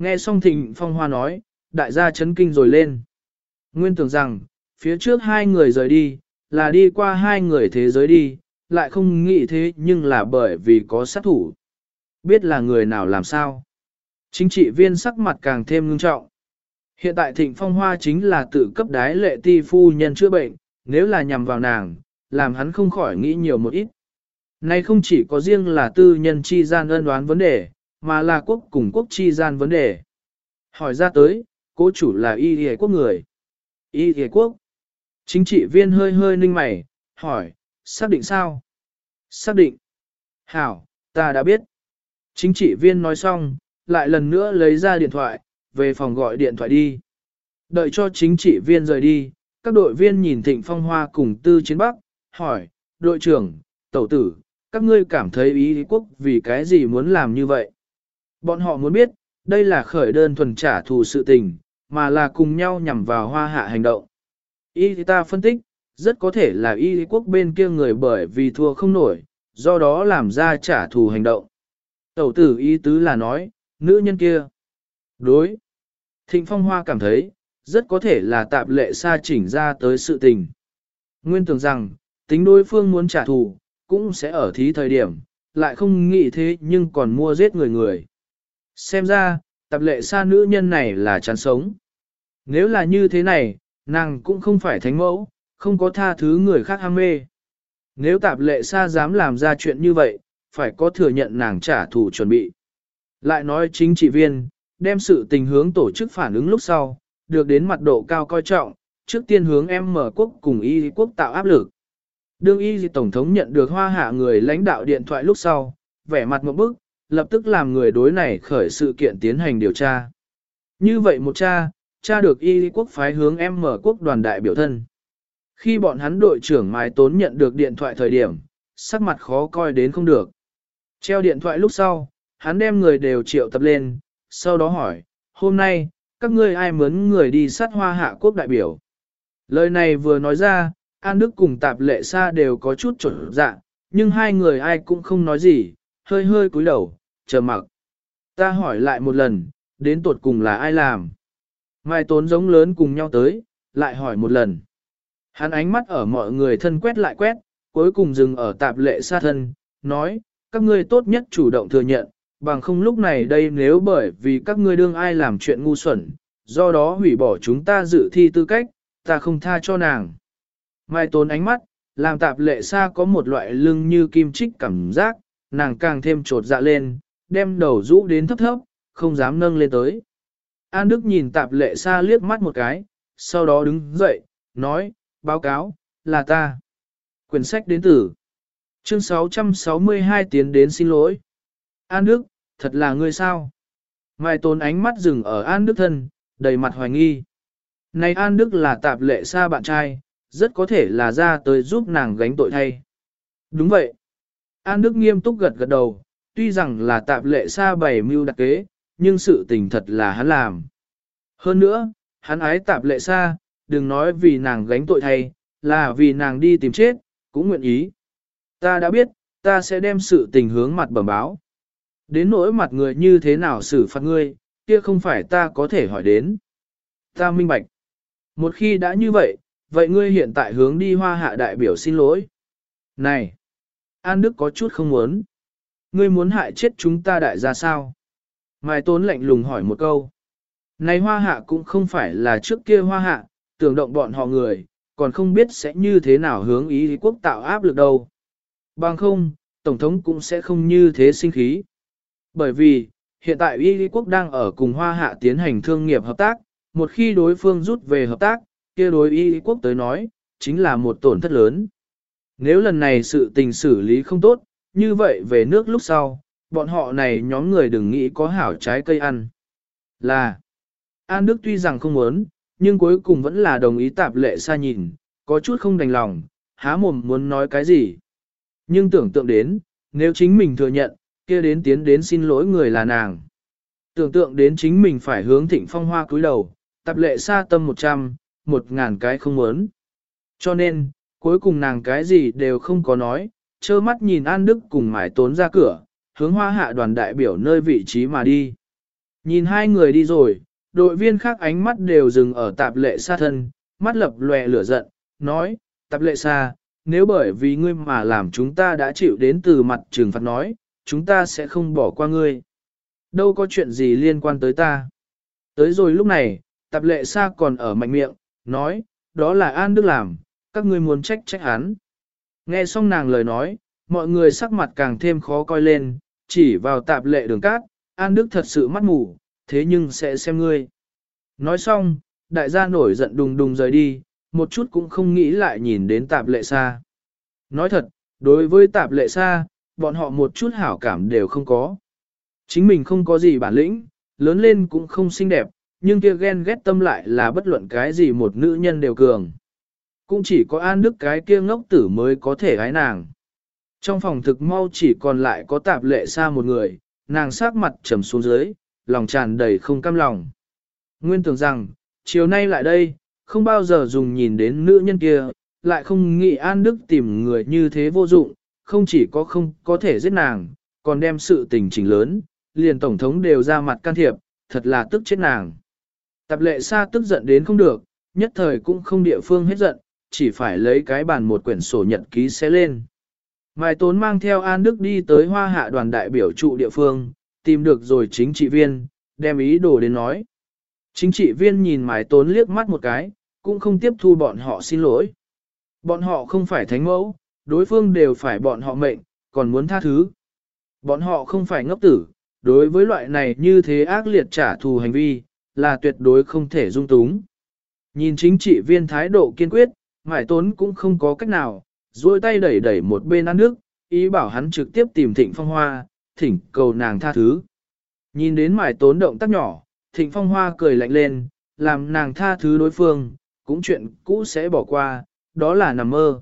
Nghe xong Thịnh Phong Hoa nói, đại gia chấn kinh rồi lên. Nguyên tưởng rằng, phía trước hai người rời đi, là đi qua hai người thế giới đi, lại không nghĩ thế nhưng là bởi vì có sát thủ. Biết là người nào làm sao. Chính trị viên sắc mặt càng thêm ngưng trọng. Hiện tại thịnh phong hoa chính là tự cấp đái lệ ti phu nhân chữa bệnh, nếu là nhằm vào nàng, làm hắn không khỏi nghĩ nhiều một ít. Nay không chỉ có riêng là tư nhân chi gian ân đoán vấn đề, mà là quốc cùng quốc chi gian vấn đề. Hỏi ra tới, cố chủ là y hề quốc người. Y hề quốc. Chính trị viên hơi hơi ninh mày, hỏi, xác định sao? Xác định. Hảo, ta đã biết. Chính trị viên nói xong, lại lần nữa lấy ra điện thoại, về phòng gọi điện thoại đi. Đợi cho chính trị viên rời đi, các đội viên nhìn Thịnh Phong Hoa cùng Tư Chiến Bắc, hỏi, đội trưởng, tẩu tử, các ngươi cảm thấy ý quốc vì cái gì muốn làm như vậy? Bọn họ muốn biết, đây là khởi đơn thuần trả thù sự tình, mà là cùng nhau nhằm vào hoa hạ hành động. Y ta phân tích, rất có thể là y quốc bên kia người bởi vì thua không nổi, do đó làm ra trả thù hành động. Tẩu tử ý tứ là nói, nữ nhân kia. Đối. Thịnh Phong Hoa cảm thấy, rất có thể là tạp lệ xa chỉnh ra tới sự tình. Nguyên tưởng rằng, tính đối phương muốn trả thù, cũng sẽ ở thí thời điểm, lại không nghĩ thế nhưng còn mua giết người người. Xem ra, tập lệ xa nữ nhân này là chán sống. Nếu là như thế này, nàng cũng không phải thánh mẫu, không có tha thứ người khác ham mê. Nếu tạp lệ xa dám làm ra chuyện như vậy, phải có thừa nhận nàng trả thù chuẩn bị. Lại nói chính trị viên, đem sự tình hướng tổ chức phản ứng lúc sau, được đến mặt độ cao coi trọng, trước tiên hướng em mở quốc cùng y quốc tạo áp lực. Đương y tổng thống nhận được hoa hạ người lãnh đạo điện thoại lúc sau, vẻ mặt một bức, lập tức làm người đối này khởi sự kiện tiến hành điều tra. Như vậy một cha, cha được y quốc phái hướng em mở quốc đoàn đại biểu thân. Khi bọn hắn đội trưởng Mai Tốn nhận được điện thoại thời điểm, sắc mặt khó coi đến không được. Treo điện thoại lúc sau, hắn đem người đều triệu tập lên, sau đó hỏi, hôm nay, các ngươi ai mướn người đi sát hoa hạ quốc đại biểu. Lời này vừa nói ra, An Đức cùng tạp lệ xa đều có chút chuẩn dạ, nhưng hai người ai cũng không nói gì, hơi hơi cúi đầu, chờ mặc. Ta hỏi lại một lần, đến tuột cùng là ai làm? Mai tốn giống lớn cùng nhau tới, lại hỏi một lần. Hắn ánh mắt ở mọi người thân quét lại quét, cuối cùng dừng ở tạp lệ xa thân, nói, các ngươi tốt nhất chủ động thừa nhận, bằng không lúc này đây nếu bởi vì các ngươi đương ai làm chuyện ngu xuẩn, do đó hủy bỏ chúng ta dự thi tư cách, ta không tha cho nàng. Mai tốn ánh mắt, làm tạp lệ xa có một loại lưng như kim trích cảm giác, nàng càng thêm trột dạ lên, đem đầu rũ đến thấp thấp, không dám nâng lên tới. An Đức nhìn tạp lệ xa liếc mắt một cái, sau đó đứng dậy, nói, báo cáo, là ta. Quyển sách đến từ. Chương 662 tiến đến xin lỗi. An Đức, thật là ngươi sao? Mai tôn ánh mắt dừng ở An Đức thân, đầy mặt hoài nghi. Này An Đức là tạp lệ xa bạn trai, rất có thể là ra tới giúp nàng gánh tội thay. Đúng vậy. An Đức nghiêm túc gật gật đầu, tuy rằng là tạp lệ xa bày mưu đặc kế, nhưng sự tình thật là hắn làm. Hơn nữa, hắn ái tạp lệ xa, đừng nói vì nàng gánh tội thay, là vì nàng đi tìm chết, cũng nguyện ý. Ta đã biết, ta sẽ đem sự tình hướng mặt bẩm báo. Đến nỗi mặt người như thế nào xử phạt ngươi, kia không phải ta có thể hỏi đến. Ta minh bạch. Một khi đã như vậy, vậy ngươi hiện tại hướng đi hoa hạ đại biểu xin lỗi. Này! An Đức có chút không muốn. Ngươi muốn hại chết chúng ta đại gia sao? Mai Tốn lạnh lùng hỏi một câu. Này hoa hạ cũng không phải là trước kia hoa hạ, tưởng động bọn họ người, còn không biết sẽ như thế nào hướng ý quốc tạo áp lực đâu. Bằng không, Tổng thống cũng sẽ không như thế sinh khí. Bởi vì, hiện tại Y quốc đang ở cùng Hoa Hạ tiến hành thương nghiệp hợp tác, một khi đối phương rút về hợp tác, kia đối Y quốc tới nói, chính là một tổn thất lớn. Nếu lần này sự tình xử lý không tốt, như vậy về nước lúc sau, bọn họ này nhóm người đừng nghĩ có hảo trái cây ăn. Là, An Đức tuy rằng không muốn, nhưng cuối cùng vẫn là đồng ý tạp lệ xa nhìn, có chút không đành lòng, há mồm muốn nói cái gì. Nhưng tưởng tượng đến, nếu chính mình thừa nhận, kia đến tiến đến xin lỗi người là nàng. Tưởng tượng đến chính mình phải hướng thịnh phong hoa cúi đầu, tạp lệ xa tâm một trăm, một ngàn cái không muốn. Cho nên, cuối cùng nàng cái gì đều không có nói, trơ mắt nhìn An Đức cùng mải tốn ra cửa, hướng hoa hạ đoàn đại biểu nơi vị trí mà đi. Nhìn hai người đi rồi, đội viên khác ánh mắt đều dừng ở tạp lệ xa thân, mắt lập lòe lửa giận, nói, tạp lệ xa, nếu bởi vì ngươi mà làm chúng ta đã chịu đến từ mặt trừng phạt nói, chúng ta sẽ không bỏ qua ngươi. Đâu có chuyện gì liên quan tới ta. Tới rồi lúc này, tạp lệ xa còn ở mạnh miệng, nói, đó là An Đức làm, các ngươi muốn trách trách hắn. Nghe xong nàng lời nói, mọi người sắc mặt càng thêm khó coi lên, chỉ vào tạp lệ đường cát, An Đức thật sự mắt mù, thế nhưng sẽ xem ngươi. Nói xong, đại gia nổi giận đùng đùng rời đi, một chút cũng không nghĩ lại nhìn đến tạp lệ xa. Nói thật, đối với tạp lệ xa, bọn họ một chút hảo cảm đều không có. Chính mình không có gì bản lĩnh, lớn lên cũng không xinh đẹp, nhưng kia ghen ghét tâm lại là bất luận cái gì một nữ nhân đều cường. Cũng chỉ có an đức cái kia ngốc tử mới có thể gái nàng. Trong phòng thực mau chỉ còn lại có tạp lệ xa một người, nàng sát mặt trầm xuống dưới, lòng tràn đầy không cam lòng. Nguyên tưởng rằng, chiều nay lại đây, không bao giờ dùng nhìn đến nữ nhân kia, lại không nghĩ An Đức tìm người như thế vô dụng, không chỉ có không có thể giết nàng, còn đem sự tình trình lớn, liền tổng thống đều ra mặt can thiệp, thật là tức chết nàng. Tạp lệ xa tức giận đến không được, nhất thời cũng không địa phương hết giận, chỉ phải lấy cái bàn một quyển sổ nhật ký sẽ lên. Mai Tốn mang theo An Đức đi tới hoa hạ đoàn đại biểu trụ địa phương, tìm được rồi chính trị viên, đem ý đồ đến nói. Chính trị viên nhìn Mai Tốn liếc mắt một cái, cũng không tiếp thu bọn họ xin lỗi. Bọn họ không phải thánh mẫu, đối phương đều phải bọn họ mệnh, còn muốn tha thứ. Bọn họ không phải ngốc tử, đối với loại này như thế ác liệt trả thù hành vi, là tuyệt đối không thể dung túng. Nhìn chính trị viên thái độ kiên quyết, Mải Tốn cũng không có cách nào, duỗi tay đẩy đẩy một bên ăn nước, ý bảo hắn trực tiếp tìm Thịnh Phong Hoa, thỉnh cầu nàng tha thứ. Nhìn đến Mải Tốn động tác nhỏ, Thịnh Phong Hoa cười lạnh lên, làm nàng tha thứ đối phương, cũng chuyện cũ sẽ bỏ qua, đó là nằm mơ.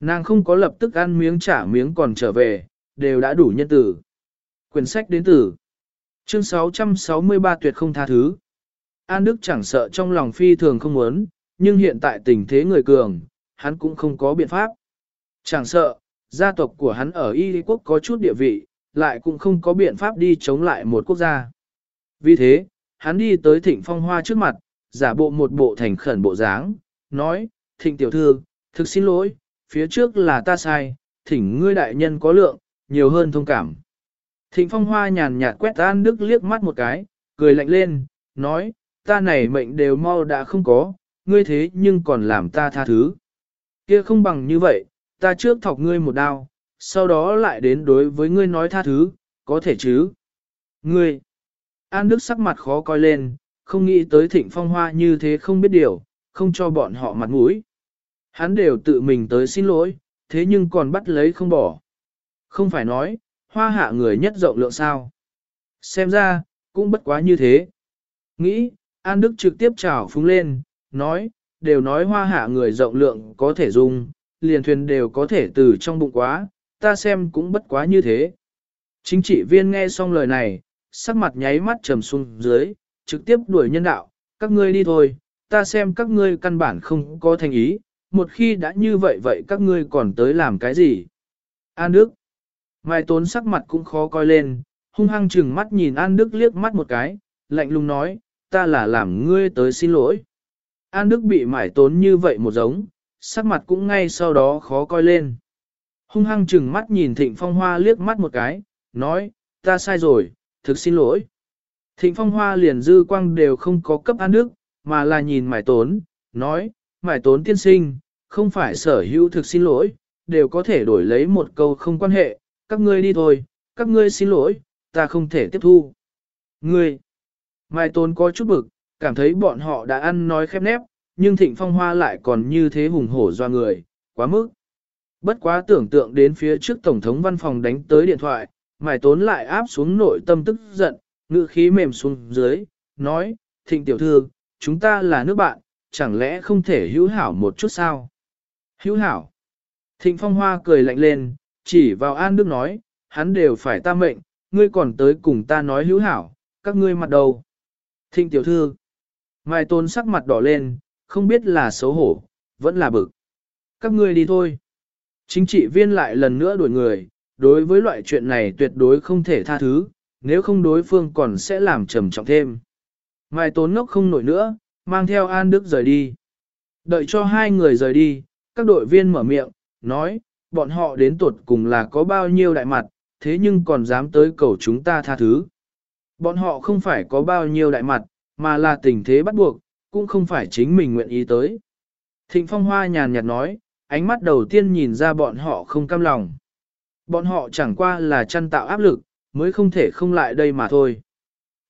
Nàng không có lập tức ăn miếng trả miếng còn trở về, đều đã đủ nhân tử. Quyển sách đến từ Chương 663 tuyệt không tha thứ. An Đức chẳng sợ trong lòng phi thường không muốn, nhưng hiện tại tình thế người cường, hắn cũng không có biện pháp. Chẳng sợ, gia tộc của hắn ở Y quốc có chút địa vị, lại cũng không có biện pháp đi chống lại một quốc gia. Vì thế, hắn đi tới thịnh phong hoa trước mặt, giả bộ một bộ thành khẩn bộ dáng, nói, thịnh tiểu thư, thực xin lỗi, phía trước là ta sai, thỉnh ngươi đại nhân có lượng, nhiều hơn thông cảm. Thịnh phong hoa nhàn nhạt quét An Đức liếc mắt một cái, cười lạnh lên, nói, ta này mệnh đều mau đã không có, ngươi thế nhưng còn làm ta tha thứ. Kia không bằng như vậy, ta trước thọc ngươi một đao, sau đó lại đến đối với ngươi nói tha thứ, có thể chứ? Ngươi! An Đức sắc mặt khó coi lên, không nghĩ tới thịnh phong hoa như thế không biết điều, không cho bọn họ mặt mũi. Hắn đều tự mình tới xin lỗi, thế nhưng còn bắt lấy không bỏ. Không phải nói, hoa hạ người nhất rộng lượng sao. Xem ra, cũng bất quá như thế. Nghĩ, An Đức trực tiếp chào phúng lên, nói, đều nói hoa hạ người rộng lượng có thể dùng, liền thuyền đều có thể từ trong bụng quá, ta xem cũng bất quá như thế. Chính trị viên nghe xong lời này, sắc mặt nháy mắt trầm xuống dưới, trực tiếp đuổi nhân đạo, các ngươi đi thôi, ta xem các ngươi căn bản không có thành ý, một khi đã như vậy vậy các ngươi còn tới làm cái gì? An Đức Mai tốn sắc mặt cũng khó coi lên, hung hăng chừng mắt nhìn An Đức liếc mắt một cái, lạnh lùng nói, ta là làm ngươi tới xin lỗi. An Đức bị mải tốn như vậy một giống, sắc mặt cũng ngay sau đó khó coi lên. Hung hăng chừng mắt nhìn Thịnh Phong Hoa liếc mắt một cái, nói, ta sai rồi, thực xin lỗi. Thịnh Phong Hoa liền dư quang đều không có cấp An Đức, mà là nhìn mải tốn, nói, mải tốn tiên sinh, không phải sở hữu thực xin lỗi, đều có thể đổi lấy một câu không quan hệ, các ngươi đi thôi, các ngươi xin lỗi, ta không thể tiếp thu. Ngươi, Mải tốn có chút bực, cảm thấy bọn họ đã ăn nói khép nép, nhưng thịnh phong hoa lại còn như thế hùng hổ doa người, quá mức. Bất quá tưởng tượng đến phía trước Tổng thống văn phòng đánh tới điện thoại, Mải Tốn lại áp xuống nội tâm tức giận, ngữ khí mềm xuống dưới, nói, thịnh tiểu thư, chúng ta là nước bạn, chẳng lẽ không thể hữu hảo một chút sao? Hữu hảo. Thịnh phong hoa cười lạnh lên, chỉ vào An Đức nói, hắn đều phải ta mệnh, ngươi còn tới cùng ta nói hữu hảo, các ngươi mặt đầu. Thịnh tiểu thư, Mai tôn sắc mặt đỏ lên, không biết là xấu hổ, vẫn là bực. Các ngươi đi thôi. Chính trị viên lại lần nữa đuổi người, đối với loại chuyện này tuyệt đối không thể tha thứ, nếu không đối phương còn sẽ làm trầm trọng thêm. Mai tốn ngốc không nổi nữa, mang theo An Đức rời đi. Đợi cho hai người rời đi, các đội viên mở miệng, nói, bọn họ đến tuột cùng là có bao nhiêu đại mặt, thế nhưng còn dám tới cầu chúng ta tha thứ. Bọn họ không phải có bao nhiêu đại mặt, mà là tình thế bắt buộc, cũng không phải chính mình nguyện ý tới. Thịnh Phong Hoa nhàn nhạt nói, ánh mắt đầu tiên nhìn ra bọn họ không cam lòng. Bọn họ chẳng qua là chăn tạo áp lực, mới không thể không lại đây mà thôi.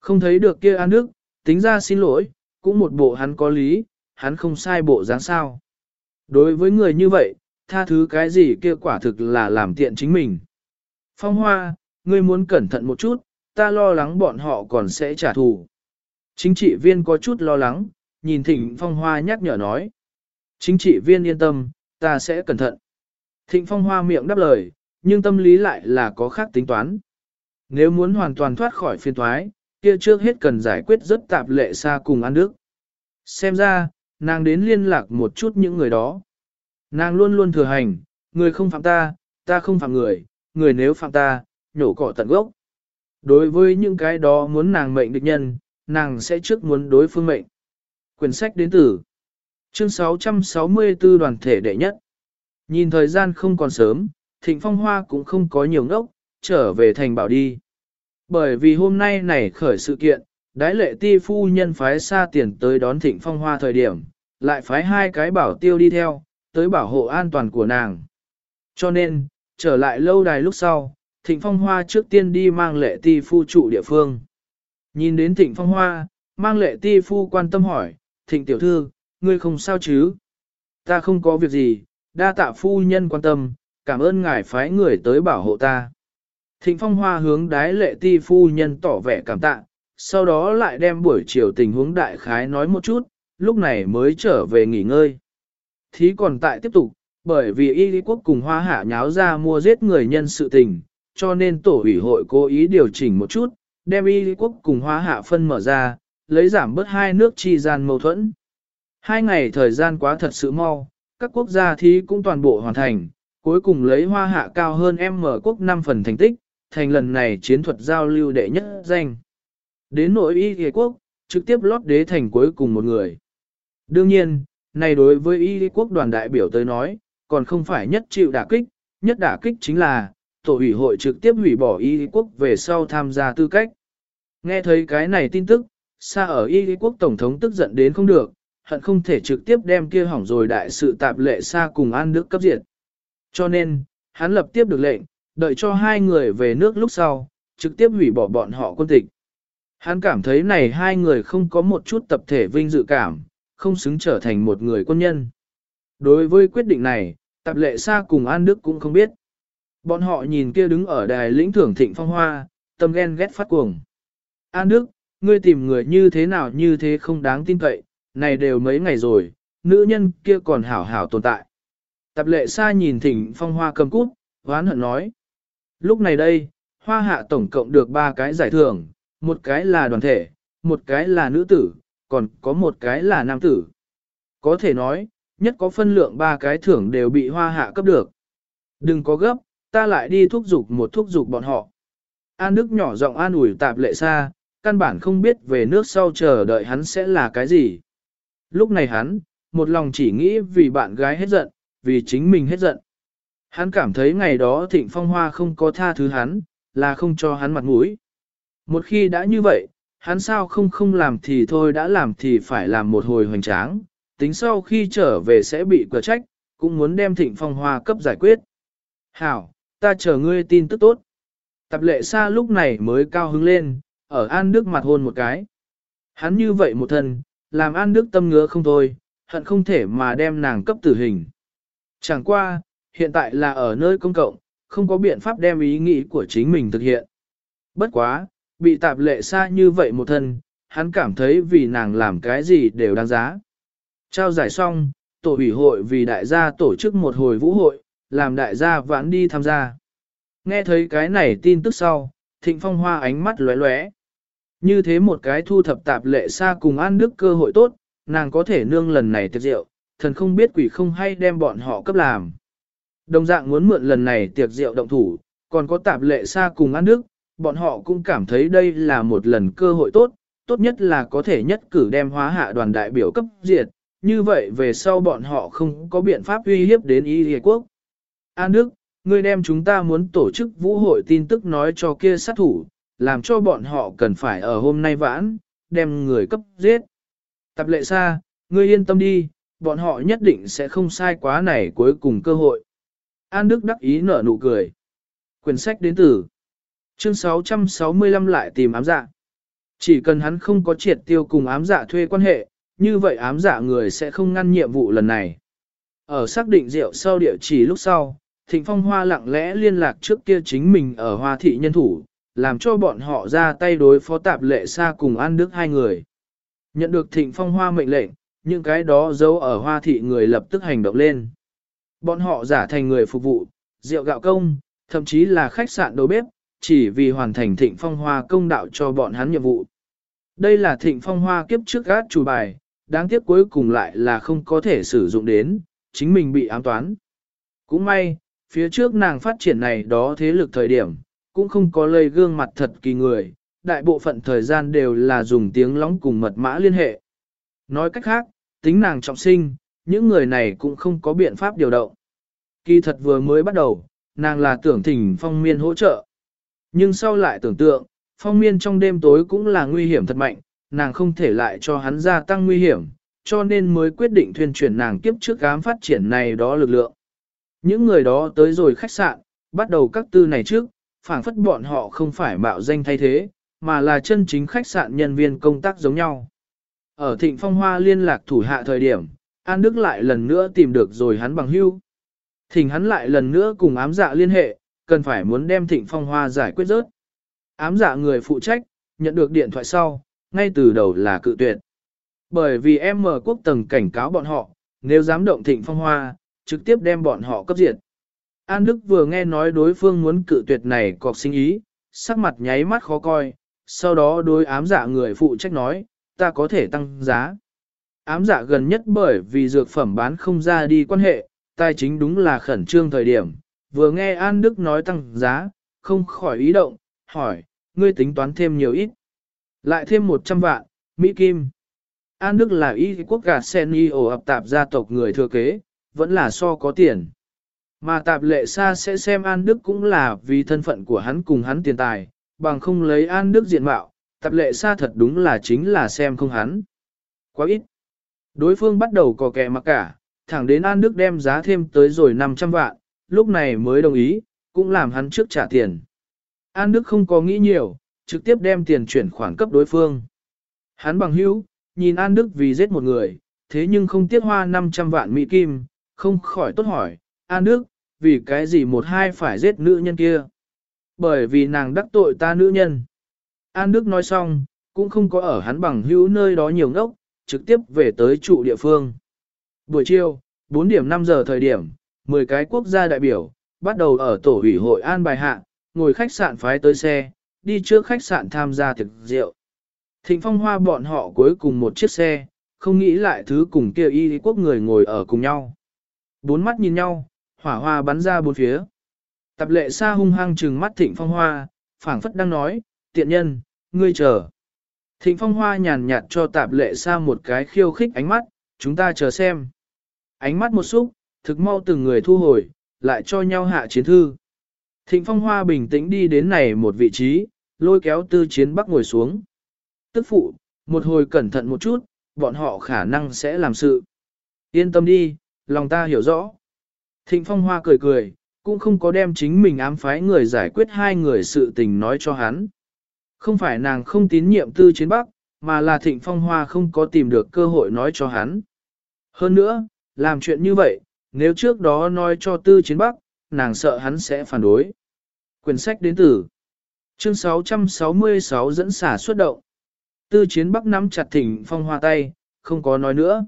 Không thấy được kia An Đức, tính ra xin lỗi, cũng một bộ hắn có lý, hắn không sai bộ dáng sao. Đối với người như vậy, tha thứ cái gì kia quả thực là làm tiện chính mình. Phong Hoa, ngươi muốn cẩn thận một chút, ta lo lắng bọn họ còn sẽ trả thù. Chính trị viên có chút lo lắng, nhìn Thịnh Phong Hoa nhắc nhở nói. Chính trị viên yên tâm, ta sẽ cẩn thận. Thịnh Phong Hoa miệng đáp lời, nhưng tâm lý lại là có khác tính toán. Nếu muốn hoàn toàn thoát khỏi phiên thoái, kia trước hết cần giải quyết rất tạp lệ xa cùng An Đức. Xem ra, nàng đến liên lạc một chút những người đó. Nàng luôn luôn thừa hành, người không phạm ta, ta không phạm người, người nếu phạm ta, nhổ cỏ tận gốc. Đối với những cái đó muốn nàng mệnh địch nhân, nàng sẽ trước muốn đối phương mệnh. Quyển sách đến từ chương 664 đoàn thể đệ nhất. Nhìn thời gian không còn sớm, thịnh phong hoa cũng không có nhiều ngốc, trở về thành bảo đi. Bởi vì hôm nay này khởi sự kiện, đái lệ ti phu nhân phái xa tiền tới đón thịnh phong hoa thời điểm, lại phái hai cái bảo tiêu đi theo, tới bảo hộ an toàn của nàng. Cho nên, trở lại lâu đài lúc sau, Thịnh Phong Hoa trước tiên đi mang lệ ti phu trụ địa phương. Nhìn đến Thịnh Phong Hoa, mang lệ ti phu quan tâm hỏi, Thịnh tiểu thư, ngươi không sao chứ? Ta không có việc gì, đa tạ phu nhân quan tâm, cảm ơn ngài phái người tới bảo hộ ta. Thịnh Phong Hoa hướng đái lệ ti phu nhân tỏ vẻ cảm tạ, sau đó lại đem buổi chiều tình huống đại khái nói một chút, lúc này mới trở về nghỉ ngơi. Thí còn tại tiếp tục, bởi vì y lý quốc cùng hoa hạ nháo ra mua giết người nhân sự tình, cho nên tổ ủy hội cố ý điều chỉnh một chút, đem y quốc cùng hoa hạ phân mở ra, lấy giảm bớt hai nước chi gian mâu thuẫn. Hai ngày thời gian quá thật sự mau, các quốc gia thí cũng toàn bộ hoàn thành, cuối cùng lấy hoa hạ cao hơn em mở quốc 5 phần thành tích, thành lần này chiến thuật giao lưu đệ nhất danh. Đến nội y quốc, trực tiếp lót đế thành cuối cùng một người. Đương nhiên, này đối với y quốc đoàn đại biểu tới nói, còn không phải nhất chịu đả kích, nhất đả kích chính là, tổ ủy hội trực tiếp hủy bỏ y quốc về sau tham gia tư cách. Nghe thấy cái này tin tức, xa ở y quốc tổng thống tức giận đến không được, hận không thể trực tiếp đem kia hỏng rồi đại sự tạp lệ xa cùng an đức cấp diệt. Cho nên, hắn lập tiếp được lệnh, đợi cho hai người về nước lúc sau, trực tiếp hủy bỏ bọn họ quân tịch. Hắn cảm thấy này hai người không có một chút tập thể vinh dự cảm, không xứng trở thành một người quân nhân. Đối với quyết định này, tạp lệ xa cùng An Đức cũng không biết. Bọn họ nhìn kia đứng ở đài lĩnh thưởng thịnh phong hoa, tâm ghen ghét phát cuồng. An Đức, ngươi tìm người như thế nào như thế không đáng tin cậy, này đều mấy ngày rồi, nữ nhân kia còn hảo hảo tồn tại. tập lệ xa nhìn thịnh phong hoa cầm cút, hoán hận nói. Lúc này đây, hoa hạ tổng cộng được ba cái giải thưởng, một cái là đoàn thể, một cái là nữ tử, còn có một cái là nam tử. Có thể nói, nhất có phân lượng ba cái thưởng đều bị hoa hạ cấp được. Đừng có gấp, ta lại đi thúc giục một thúc giục bọn họ. An Đức nhỏ giọng an ủi tạp lệ xa, căn bản không biết về nước sau chờ đợi hắn sẽ là cái gì. Lúc này hắn, một lòng chỉ nghĩ vì bạn gái hết giận, vì chính mình hết giận. Hắn cảm thấy ngày đó thịnh phong hoa không có tha thứ hắn, là không cho hắn mặt mũi. Một khi đã như vậy, hắn sao không không làm thì thôi đã làm thì phải làm một hồi hoành tráng, tính sau khi trở về sẽ bị cửa trách, cũng muốn đem thịnh phong hoa cấp giải quyết. Hảo, ta chờ ngươi tin tức tốt. Tập lệ xa lúc này mới cao hứng lên, ở An Đức mặt hôn một cái. Hắn như vậy một thân, làm An Đức tâm ngứa không thôi, hận không thể mà đem nàng cấp tử hình. Chẳng qua, hiện tại là ở nơi công cộng, không có biện pháp đem ý nghĩ của chính mình thực hiện. Bất quá, bị tạp lệ xa như vậy một thân, hắn cảm thấy vì nàng làm cái gì đều đáng giá. Trao giải xong, tổ ủy hội vì đại gia tổ chức một hồi vũ hội, làm đại gia vãn đi tham gia. Nghe thấy cái này tin tức sau, thịnh phong hoa ánh mắt lóe lóe. Như thế một cái thu thập tạp lệ xa cùng an đức cơ hội tốt, nàng có thể nương lần này tiệc rượu, thần không biết quỷ không hay đem bọn họ cấp làm. Đồng dạng muốn mượn lần này tiệc rượu động thủ, còn có tạp lệ xa cùng an đức, bọn họ cũng cảm thấy đây là một lần cơ hội tốt, tốt nhất là có thể nhất cử đem hóa hạ đoàn đại biểu cấp diệt, như vậy về sau bọn họ không có biện pháp uy hiếp đến Y Hề Quốc. An Đức, ngươi đem chúng ta muốn tổ chức vũ hội tin tức nói cho kia sát thủ, làm cho bọn họ cần phải ở hôm nay vãn, đem người cấp giết. Tập lệ xa, ngươi yên tâm đi, bọn họ nhất định sẽ không sai quá này cuối cùng cơ hội. An Đức đắc ý nở nụ cười. Quyển sách đến từ chương 665 lại tìm ám dạ. Chỉ cần hắn không có triệt tiêu cùng ám dạ thuê quan hệ, như vậy ám dạ người sẽ không ngăn nhiệm vụ lần này. Ở xác định rượu sau địa chỉ lúc sau, Thịnh Phong Hoa lặng lẽ liên lạc trước kia chính mình ở Hoa Thị nhân thủ, làm cho bọn họ ra tay đối phó tạp lệ xa cùng An Đức hai người. Nhận được Thịnh Phong Hoa mệnh lệnh, những cái đó giấu ở Hoa Thị người lập tức hành động lên. Bọn họ giả thành người phục vụ, rượu gạo công, thậm chí là khách sạn đầu bếp, chỉ vì hoàn thành Thịnh Phong Hoa công đạo cho bọn hắn nhiệm vụ. Đây là Thịnh Phong Hoa kiếp trước gác chủ bài, đáng tiếc cuối cùng lại là không có thể sử dụng đến, chính mình bị ám toán. Cũng may, phía trước nàng phát triển này đó thế lực thời điểm, cũng không có lây gương mặt thật kỳ người, đại bộ phận thời gian đều là dùng tiếng lóng cùng mật mã liên hệ. Nói cách khác, tính nàng trọng sinh, những người này cũng không có biện pháp điều động. Kỳ thật vừa mới bắt đầu, nàng là tưởng thỉnh phong miên hỗ trợ. Nhưng sau lại tưởng tượng, phong miên trong đêm tối cũng là nguy hiểm thật mạnh, nàng không thể lại cho hắn gia tăng nguy hiểm, cho nên mới quyết định thuyền chuyển nàng kiếp trước ám phát triển này đó lực lượng. Những người đó tới rồi khách sạn, bắt đầu các tư này trước, phảng phất bọn họ không phải mạo danh thay thế, mà là chân chính khách sạn nhân viên công tác giống nhau. Ở thịnh phong hoa liên lạc thủ hạ thời điểm, An Đức lại lần nữa tìm được rồi hắn bằng hưu. Thỉnh hắn lại lần nữa cùng ám dạ liên hệ, cần phải muốn đem thịnh phong hoa giải quyết rớt. Ám dạ người phụ trách, nhận được điện thoại sau, ngay từ đầu là cự tuyệt. Bởi vì em mở quốc tầng cảnh cáo bọn họ, nếu dám động thịnh phong hoa, trực tiếp đem bọn họ cấp diệt. An Đức vừa nghe nói đối phương muốn cự tuyệt này cọc sinh ý, sắc mặt nháy mắt khó coi, sau đó đối ám dạ người phụ trách nói, ta có thể tăng giá. Ám dạ gần nhất bởi vì dược phẩm bán không ra đi quan hệ, tài chính đúng là khẩn trương thời điểm, vừa nghe An Đức nói tăng giá, không khỏi ý động, hỏi, ngươi tính toán thêm nhiều ít. Lại thêm 100 vạn, Mỹ Kim. An Đức là y quốc gạt sen y ổ ập tạp gia tộc người thừa kế, vẫn là so có tiền. Mà tạp lệ xa sẽ xem An Đức cũng là vì thân phận của hắn cùng hắn tiền tài, bằng không lấy An Đức diện mạo, tạp lệ xa thật đúng là chính là xem không hắn. Quá ít. Đối phương bắt đầu có kẻ mặc cả, thẳng đến An Đức đem giá thêm tới rồi 500 vạn, lúc này mới đồng ý, cũng làm hắn trước trả tiền. An Đức không có nghĩ nhiều, trực tiếp đem tiền chuyển khoản cấp đối phương. Hắn bằng hữu, nhìn An Đức vì giết một người, thế nhưng không tiết hoa 500 vạn Mỹ Kim, không khỏi tốt hỏi, An Đức, vì cái gì một hai phải giết nữ nhân kia? Bởi vì nàng đắc tội ta nữ nhân. An Đức nói xong, cũng không có ở hắn bằng hữu nơi đó nhiều ngốc, trực tiếp về tới trụ địa phương. Buổi chiều, 4 điểm 5 giờ thời điểm, 10 cái quốc gia đại biểu, bắt đầu ở tổ ủy hội an bài hạ, ngồi khách sạn phái tới xe, đi trước khách sạn tham gia thực rượu. Thịnh phong hoa bọn họ cuối cùng một chiếc xe, không nghĩ lại thứ cùng kia y quốc người ngồi ở cùng nhau. Bốn mắt nhìn nhau, hỏa hoa bắn ra bốn phía. Tập lệ xa hung hăng trừng mắt thịnh phong hoa, phảng phất đang nói, tiện nhân, ngươi chờ. Thịnh phong hoa nhàn nhạt cho tạp lệ xa một cái khiêu khích ánh mắt, chúng ta chờ xem. Ánh mắt một xúc, thực mau từng người thu hồi, lại cho nhau hạ chiến thư. Thịnh phong hoa bình tĩnh đi đến này một vị trí, lôi kéo tư chiến bắc ngồi xuống. Tức phụ, một hồi cẩn thận một chút, bọn họ khả năng sẽ làm sự. Yên tâm đi, lòng ta hiểu rõ. Thịnh phong hoa cười cười, cũng không có đem chính mình ám phái người giải quyết hai người sự tình nói cho hắn. Không phải nàng không tín nhiệm tư chiến bắc, mà là thịnh phong hoa không có tìm được cơ hội nói cho hắn. Hơn nữa, làm chuyện như vậy, nếu trước đó nói cho tư chiến bắc, nàng sợ hắn sẽ phản đối. Quyển sách đến từ chương 666 dẫn xả xuất động. Tư chiến bắc nắm chặt thịnh phong hoa tay, không có nói nữa.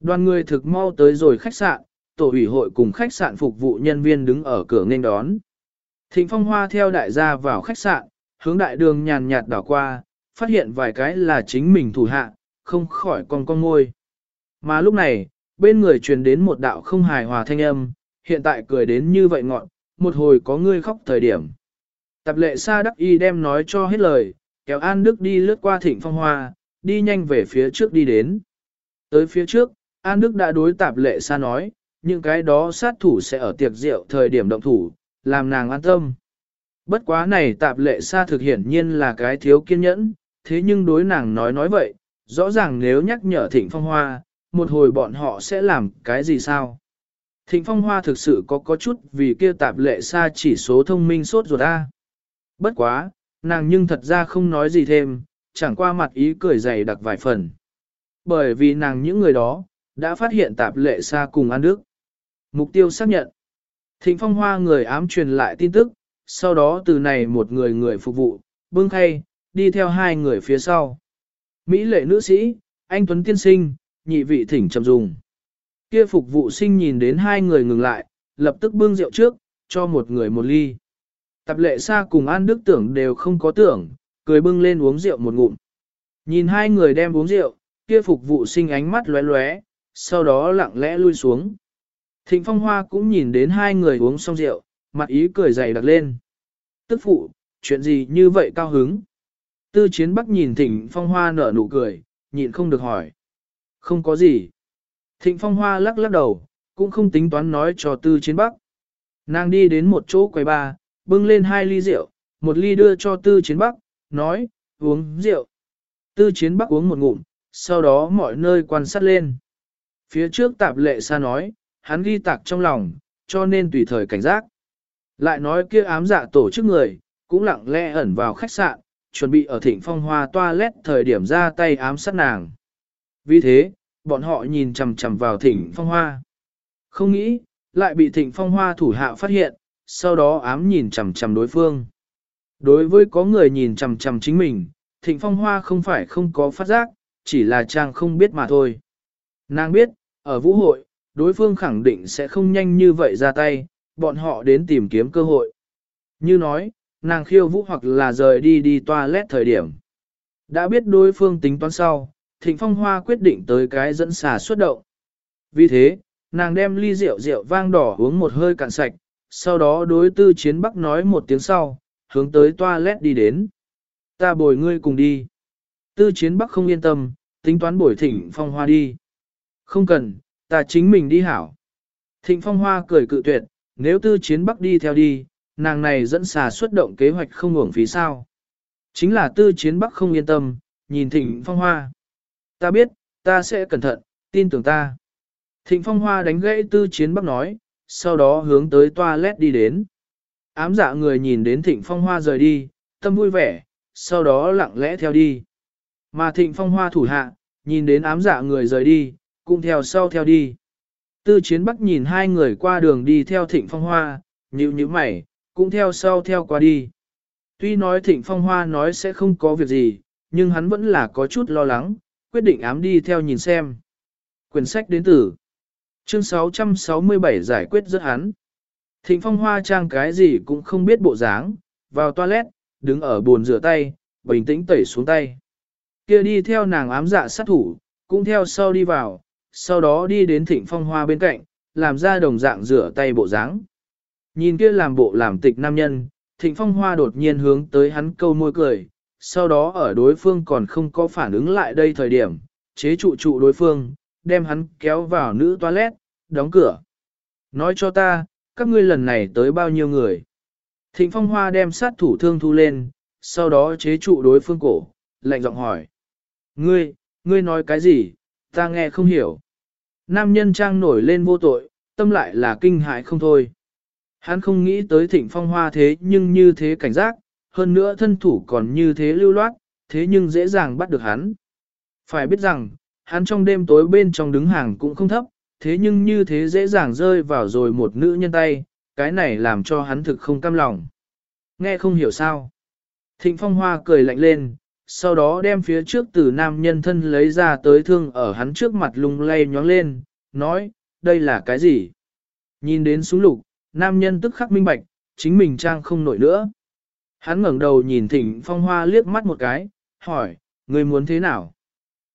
Đoàn người thực mau tới rồi khách sạn, tổ ủy hội cùng khách sạn phục vụ nhân viên đứng ở cửa nghênh đón. Thịnh phong hoa theo đại gia vào khách sạn, hướng đại đường nhàn nhạt đảo qua, phát hiện vài cái là chính mình thủ hạ, không khỏi con con ngôi. Mà lúc này, bên người truyền đến một đạo không hài hòa thanh âm, hiện tại cười đến như vậy ngọn, một hồi có ngươi khóc thời điểm. Tập lệ sa đắc y đem nói cho hết lời, kéo An Đức đi lướt qua thịnh phong hoa, đi nhanh về phía trước đi đến. Tới phía trước, An Đức đã đối tạp lệ sa nói, những cái đó sát thủ sẽ ở tiệc rượu thời điểm động thủ, làm nàng an tâm. Bất quá này tạp lệ sa thực hiển nhiên là cái thiếu kiên nhẫn, thế nhưng đối nàng nói nói vậy, rõ ràng nếu nhắc nhở thịnh phong hoa, một hồi bọn họ sẽ làm cái gì sao? Thịnh phong hoa thực sự có có chút vì kia tạp lệ sa chỉ số thông minh sốt ruột a. Bất quá, nàng nhưng thật ra không nói gì thêm, chẳng qua mặt ý cười dày đặc vài phần. Bởi vì nàng những người đó, đã phát hiện tạp lệ xa cùng An Đức. Mục tiêu xác nhận. Thịnh phong hoa người ám truyền lại tin tức, sau đó từ này một người người phục vụ, bưng khay, đi theo hai người phía sau. Mỹ lệ nữ sĩ, anh Tuấn Tiên Sinh, nhị vị thỉnh trầm dùng. Kia phục vụ sinh nhìn đến hai người ngừng lại, lập tức bưng rượu trước, cho một người một ly. Tập lệ xa cùng An Đức tưởng đều không có tưởng, cười bưng lên uống rượu một ngụm. Nhìn hai người đem uống rượu, kia phục vụ sinh ánh mắt lóe lóe, sau đó lặng lẽ lui xuống. Thịnh Phong Hoa cũng nhìn đến hai người uống xong rượu, mặt ý cười dày đặc lên. Tức phụ, chuyện gì như vậy cao hứng? Tư chiến bắc nhìn Thịnh Phong Hoa nở nụ cười, nhịn không được hỏi. Không có gì. Thịnh Phong Hoa lắc lắc đầu, cũng không tính toán nói cho tư chiến bắc. Nàng đi đến một chỗ quầy ba, bưng lên hai ly rượu, một ly đưa cho tư chiến bắc, nói, uống rượu. Tư chiến bắc uống một ngụm, sau đó mọi nơi quan sát lên. Phía trước tạp lệ xa nói, hắn ghi tạc trong lòng, cho nên tùy thời cảnh giác. Lại nói kia ám dạ tổ chức người, cũng lặng lẽ ẩn vào khách sạn, chuẩn bị ở thịnh phong hoa toilet thời điểm ra tay ám sát nàng. Vì thế, bọn họ nhìn chằm chằm vào thịnh phong hoa. Không nghĩ, lại bị thịnh phong hoa thủ hạ phát hiện, sau đó ám nhìn chằm chằm đối phương. Đối với có người nhìn chằm chằm chính mình, thịnh phong hoa không phải không có phát giác, chỉ là trang không biết mà thôi. Nàng biết, ở vũ hội, đối phương khẳng định sẽ không nhanh như vậy ra tay, bọn họ đến tìm kiếm cơ hội. Như nói, nàng khiêu vũ hoặc là rời đi đi toilet thời điểm. Đã biết đối phương tính toán sau, Thịnh Phong Hoa quyết định tới cái dẫn xà xuất động. Vì thế, nàng đem ly rượu rượu vang đỏ uống một hơi cạn sạch, sau đó đối tư chiến bắc nói một tiếng sau, hướng tới toilet đi đến. Ta bồi ngươi cùng đi. Tư chiến bắc không yên tâm, tính toán bồi Thịnh Phong Hoa đi. Không cần, ta chính mình đi hảo. Thịnh Phong Hoa cười cự tuyệt, nếu tư chiến bắc đi theo đi, nàng này dẫn xà xuất động kế hoạch không uổng phí sao. Chính là tư chiến bắc không yên tâm, nhìn Thịnh Phong Hoa. Ta biết, ta sẽ cẩn thận, tin tưởng ta. Thịnh Phong Hoa đánh gãy tư chiến bắc nói, sau đó hướng tới toilet đi đến. Ám dạ người nhìn đến Thịnh Phong Hoa rời đi, tâm vui vẻ, sau đó lặng lẽ theo đi. Mà Thịnh Phong Hoa thủ hạ, nhìn đến ám dạ người rời đi, cũng theo sau theo đi. Tư chiến bắc nhìn hai người qua đường đi theo thịnh phong hoa, nhíu nhíu mày, cũng theo sau theo qua đi. Tuy nói thịnh phong hoa nói sẽ không có việc gì, nhưng hắn vẫn là có chút lo lắng, quyết định ám đi theo nhìn xem. Quyển sách đến từ chương 667 giải quyết rất hắn. Thịnh phong hoa trang cái gì cũng không biết bộ dáng, vào toilet, đứng ở bồn rửa tay, bình tĩnh tẩy xuống tay. Kia đi theo nàng ám dạ sát thủ, cũng theo sau đi vào, sau đó đi đến thịnh phong hoa bên cạnh, làm ra đồng dạng rửa tay bộ dáng. Nhìn kia làm bộ làm tịch nam nhân, thịnh phong hoa đột nhiên hướng tới hắn câu môi cười, sau đó ở đối phương còn không có phản ứng lại đây thời điểm, chế trụ trụ đối phương, đem hắn kéo vào nữ toilet, đóng cửa. Nói cho ta, các ngươi lần này tới bao nhiêu người? Thịnh phong hoa đem sát thủ thương thu lên, sau đó chế trụ đối phương cổ, lạnh giọng hỏi. Ngươi, ngươi nói cái gì, ta nghe không hiểu. Nam nhân trang nổi lên vô tội, tâm lại là kinh hại không thôi. Hắn không nghĩ tới thịnh phong hoa thế nhưng như thế cảnh giác, hơn nữa thân thủ còn như thế lưu loát, thế nhưng dễ dàng bắt được hắn. Phải biết rằng, hắn trong đêm tối bên trong đứng hàng cũng không thấp, thế nhưng như thế dễ dàng rơi vào rồi một nữ nhân tay, cái này làm cho hắn thực không cam lòng. Nghe không hiểu sao. Thịnh phong hoa cười lạnh lên, sau đó đem phía trước từ nam nhân thân lấy ra tới thương ở hắn trước mặt lung lay nhóng lên, nói, đây là cái gì? Nhìn đến súng lục, nam nhân tức khắc minh bạch, chính mình trang không nổi nữa. Hắn ngẩng đầu nhìn thịnh phong hoa liếc mắt một cái, hỏi, ngươi muốn thế nào?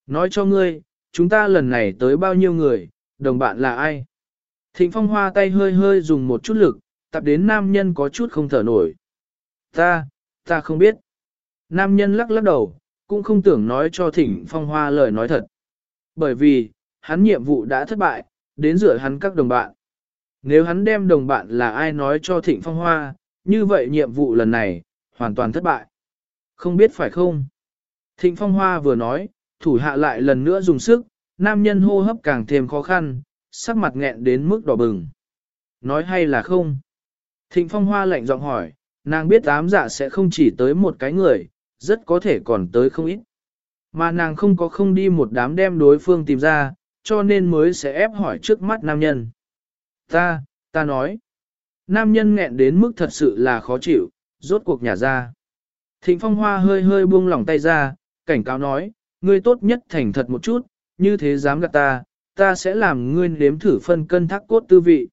Nói cho ngươi, chúng ta lần này tới bao nhiêu người, đồng bạn là ai? Thịnh phong hoa tay hơi hơi dùng một chút lực, tập đến nam nhân có chút không thở nổi. Ta, ta không biết. Nam nhân lắc lắc đầu, cũng không tưởng nói cho thịnh phong hoa lời nói thật. Bởi vì, hắn nhiệm vụ đã thất bại, đến rửa hắn các đồng bạn. Nếu hắn đem đồng bạn là ai nói cho thịnh phong hoa, như vậy nhiệm vụ lần này, hoàn toàn thất bại. Không biết phải không? Thịnh phong hoa vừa nói, thủ hạ lại lần nữa dùng sức, nam nhân hô hấp càng thêm khó khăn, sắc mặt nghẹn đến mức đỏ bừng. Nói hay là không? Thịnh phong hoa lạnh giọng hỏi, nàng biết ám dạ sẽ không chỉ tới một cái người, rất có thể còn tới không ít. Mà nàng không có không đi một đám đem đối phương tìm ra, cho nên mới sẽ ép hỏi trước mắt nam nhân. Ta, ta nói. Nam nhân nghẹn đến mức thật sự là khó chịu, rốt cuộc nhà ra. Thịnh phong hoa hơi hơi buông lỏng tay ra, cảnh cáo nói, ngươi tốt nhất thành thật một chút, như thế dám gạt ta, ta sẽ làm ngươi nếm thử phân cân thác cốt tư vị.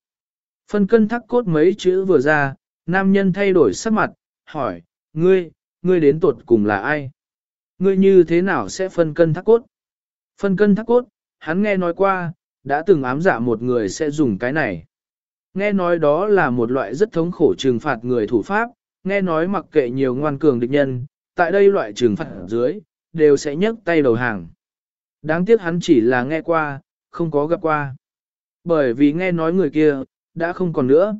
Phân cân thác cốt mấy chữ vừa ra, nam nhân thay đổi sắc mặt, hỏi, ngươi, ngươi đến tuột cùng là ai? Ngươi như thế nào sẽ phân cân thác cốt? Phân cân thác cốt, hắn nghe nói qua, đã từng ám dạ một người sẽ dùng cái này. Nghe nói đó là một loại rất thống khổ trừng phạt người thủ pháp, nghe nói mặc kệ nhiều ngoan cường địch nhân, tại đây loại trừng phạt dưới, đều sẽ nhấc tay đầu hàng. Đáng tiếc hắn chỉ là nghe qua, không có gặp qua. Bởi vì nghe nói người kia, đã không còn nữa.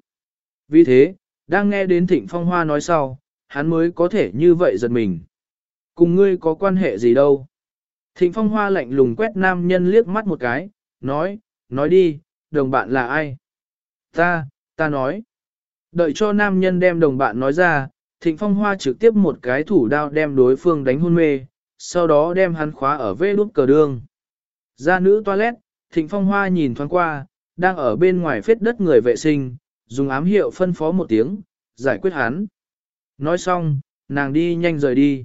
Vì thế, đang nghe đến thịnh phong hoa nói sau, hắn mới có thể như vậy giật mình. Cùng ngươi có quan hệ gì đâu. Thịnh phong hoa lạnh lùng quét nam nhân liếc mắt một cái, nói, nói đi, đồng bạn là ai? Ta, ta nói. Đợi cho nam nhân đem đồng bạn nói ra, thịnh phong hoa trực tiếp một cái thủ đao đem đối phương đánh hôn mê, sau đó đem hắn khóa ở vê đút cờ đường. Ra nữ toilet, thịnh phong hoa nhìn thoáng qua, đang ở bên ngoài phết đất người vệ sinh, dùng ám hiệu phân phó một tiếng, giải quyết hắn. Nói xong, nàng đi nhanh rời đi.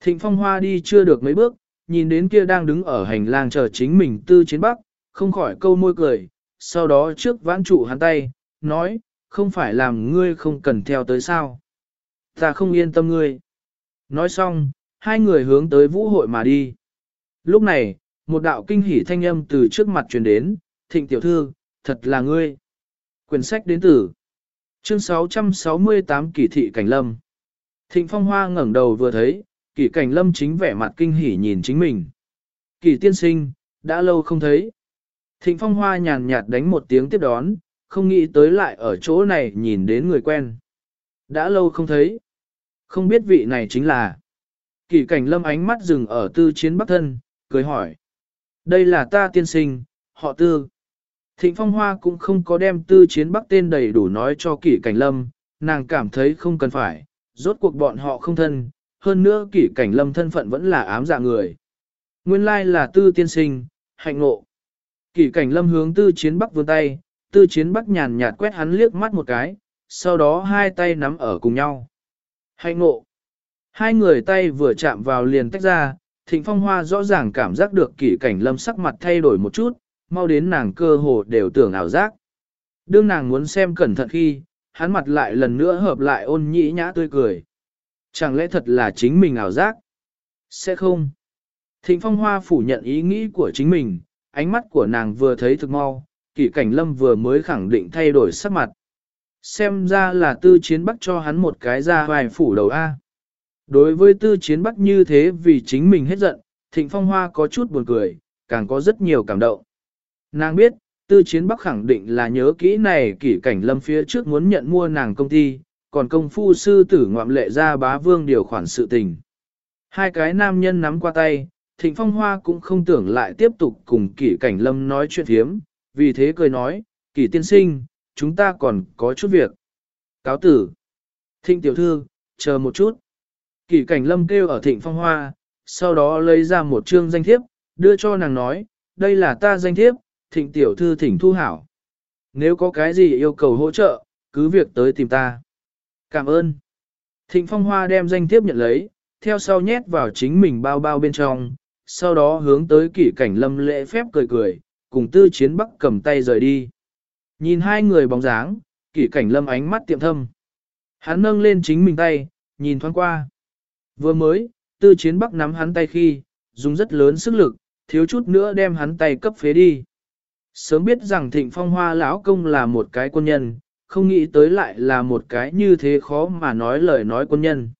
Thịnh phong hoa đi chưa được mấy bước, nhìn đến kia đang đứng ở hành lang chờ chính mình tư chiến bắc, không khỏi câu môi cười, sau đó trước vãn trụ hắn tay, nói, không phải làm ngươi không cần theo tới sao. Ta không yên tâm ngươi. Nói xong, hai người hướng tới vũ hội mà đi. Lúc này, một đạo kinh hỉ thanh âm từ trước mặt truyền đến, thịnh tiểu thư, thật là ngươi. Quyển sách đến từ chương 668 kỷ thị cảnh lâm. Thịnh phong hoa ngẩng đầu vừa thấy, kỷ cảnh lâm chính vẻ mặt kinh hỉ nhìn chính mình. Kỷ tiên sinh, đã lâu không thấy. Thịnh phong hoa nhàn nhạt đánh một tiếng tiếp đón, không nghĩ tới lại ở chỗ này nhìn đến người quen. Đã lâu không thấy. Không biết vị này chính là. Kỷ cảnh lâm ánh mắt dừng ở tư chiến bắc thân, cười hỏi. Đây là ta tiên sinh, họ tư. Thịnh phong hoa cũng không có đem tư chiến bắc tên đầy đủ nói cho kỷ cảnh lâm, nàng cảm thấy không cần phải, rốt cuộc bọn họ không thân, hơn nữa kỷ cảnh lâm thân phận vẫn là ám dạ người. Nguyên lai là tư tiên sinh, hạnh ngộ. Kỷ cảnh lâm hướng tư chiến bắc vươn tay, tư chiến bắc nhàn nhạt quét hắn liếc mắt một cái, sau đó hai tay nắm ở cùng nhau. Hạnh ngộ. Hai người tay vừa chạm vào liền tách ra, thịnh phong hoa rõ ràng cảm giác được kỷ cảnh lâm sắc mặt thay đổi một chút, mau đến nàng cơ hồ đều tưởng ảo giác. Đương nàng muốn xem cẩn thận khi, hắn mặt lại lần nữa hợp lại ôn nhĩ nhã tươi cười. Chẳng lẽ thật là chính mình ảo giác? Sẽ không. Thịnh Phong Hoa phủ nhận ý nghĩ của chính mình, ánh mắt của nàng vừa thấy thực mau, kỷ cảnh lâm vừa mới khẳng định thay đổi sắc mặt. Xem ra là tư chiến bắc cho hắn một cái ra vài phủ đầu A. Đối với tư chiến bắc như thế vì chính mình hết giận, thịnh phong hoa có chút buồn cười, càng có rất nhiều cảm động. Nàng biết, tư chiến bắc khẳng định là nhớ kỹ này kỷ cảnh lâm phía trước muốn nhận mua nàng công ty, còn công phu sư tử ngoạm lệ ra bá vương điều khoản sự tình. Hai cái nam nhân nắm qua tay, thịnh phong hoa cũng không tưởng lại tiếp tục cùng kỷ cảnh lâm nói chuyện thiếm, vì thế cười nói, kỷ tiên sinh, chúng ta còn có chút việc. Cáo tử. Thịnh tiểu thư, chờ một chút. Kỷ cảnh lâm kêu ở thịnh phong hoa, sau đó lấy ra một chương danh thiếp, đưa cho nàng nói, đây là ta danh thiếp, thịnh tiểu thư thỉnh thu hảo. Nếu có cái gì yêu cầu hỗ trợ, cứ việc tới tìm ta. Cảm ơn. Thịnh phong hoa đem danh thiếp nhận lấy, theo sau nhét vào chính mình bao bao bên trong, sau đó hướng tới kỷ cảnh lâm lễ phép cười cười, cùng tư chiến bắc cầm tay rời đi. Nhìn hai người bóng dáng, kỷ cảnh lâm ánh mắt tiệm thâm. Hắn nâng lên chính mình tay, nhìn thoáng qua. Vừa mới, tư chiến bắc nắm hắn tay khi, dùng rất lớn sức lực, thiếu chút nữa đem hắn tay cấp phế đi. Sớm biết rằng thịnh phong hoa lão công là một cái quân nhân, không nghĩ tới lại là một cái như thế khó mà nói lời nói quân nhân.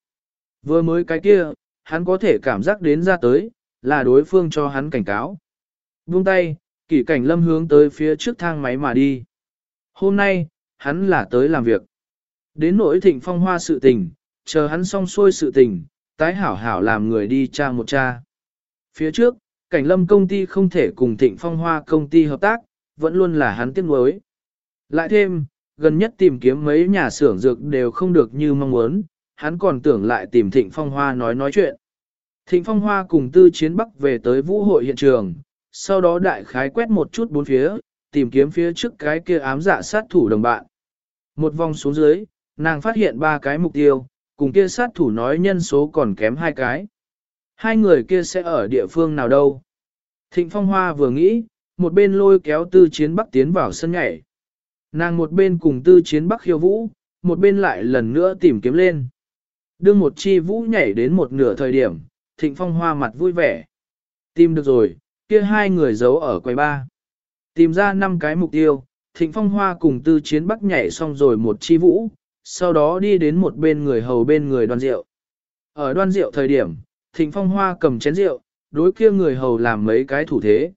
Vừa mới cái kia, hắn có thể cảm giác đến ra tới, là đối phương cho hắn cảnh cáo. Buông tay, kỷ cảnh lâm hướng tới phía trước thang máy mà đi. Hôm nay, hắn là tới làm việc. Đến nỗi thịnh phong hoa sự tình, chờ hắn xong xuôi sự tình, tái hảo hảo làm người đi cha một cha. Phía trước, cảnh lâm công ty không thể cùng thịnh phong hoa công ty hợp tác, vẫn luôn là hắn tiếc nuối. Lại thêm, gần nhất tìm kiếm mấy nhà xưởng dược đều không được như mong muốn, hắn còn tưởng lại tìm thịnh phong hoa nói nói chuyện. Thịnh phong hoa cùng tư chiến bắc về tới vũ hội hiện trường, sau đó đại khái quét một chút bốn phía, tìm kiếm phía trước cái kia ám dạ sát thủ đồng bạn. Một vòng xuống dưới, nàng phát hiện ba cái mục tiêu, cùng kia sát thủ nói nhân số còn kém hai cái. Hai người kia sẽ ở địa phương nào đâu? Thịnh Phong Hoa vừa nghĩ, một bên lôi kéo tư chiến bắc tiến vào sân nhảy. Nàng một bên cùng tư chiến bắc khiêu vũ, một bên lại lần nữa tìm kiếm lên. Đưa một chi vũ nhảy đến một nửa thời điểm, Thịnh Phong Hoa mặt vui vẻ. Tìm được rồi, kia hai người giấu ở quầy ba. Tìm ra năm cái mục tiêu, Thịnh Phong Hoa cùng tư chiến bắc nhảy xong rồi một chi vũ, sau đó đi đến một bên người hầu bên người đoan rượu. Ở đoan rượu thời điểm, Thịnh Phong Hoa cầm chén rượu, đối kia người hầu làm mấy cái thủ thế.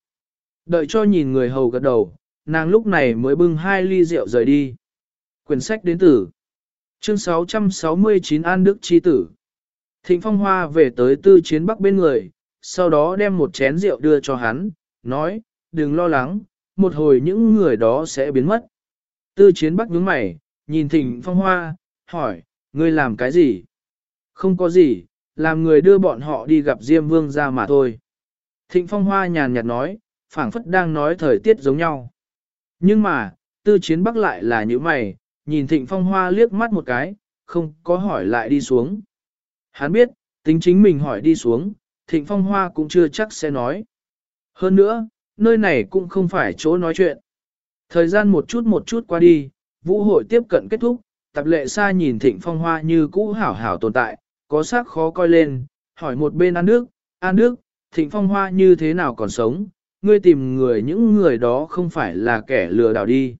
Đợi cho nhìn người hầu gật đầu, nàng lúc này mới bưng hai ly rượu rời đi. Quyển sách đến tử, Chương 669 An Đức Chi Tử Thịnh Phong Hoa về tới tư chiến bắc bên người, sau đó đem một chén rượu đưa cho hắn, nói, đừng lo lắng, một hồi những người đó sẽ biến mất. Tư chiến bắc nhướng mày, nhìn thịnh phong hoa, hỏi, ngươi làm cái gì? Không có gì, làm người đưa bọn họ đi gặp Diêm Vương ra mà thôi. Thịnh phong hoa nhàn nhạt nói, phảng phất đang nói thời tiết giống nhau. Nhưng mà, tư chiến bắc lại là như mày, nhìn thịnh phong hoa liếc mắt một cái, không có hỏi lại đi xuống. Hắn biết, tính chính mình hỏi đi xuống, thịnh phong hoa cũng chưa chắc sẽ nói. Hơn nữa, nơi này cũng không phải chỗ nói chuyện. Thời gian một chút một chút qua đi, vũ hội tiếp cận kết thúc, tập lệ xa nhìn thịnh phong hoa như cũ hảo hảo tồn tại, có sắc khó coi lên, hỏi một bên An Đức, An Đức, thịnh phong hoa như thế nào còn sống, ngươi tìm người những người đó không phải là kẻ lừa đảo đi.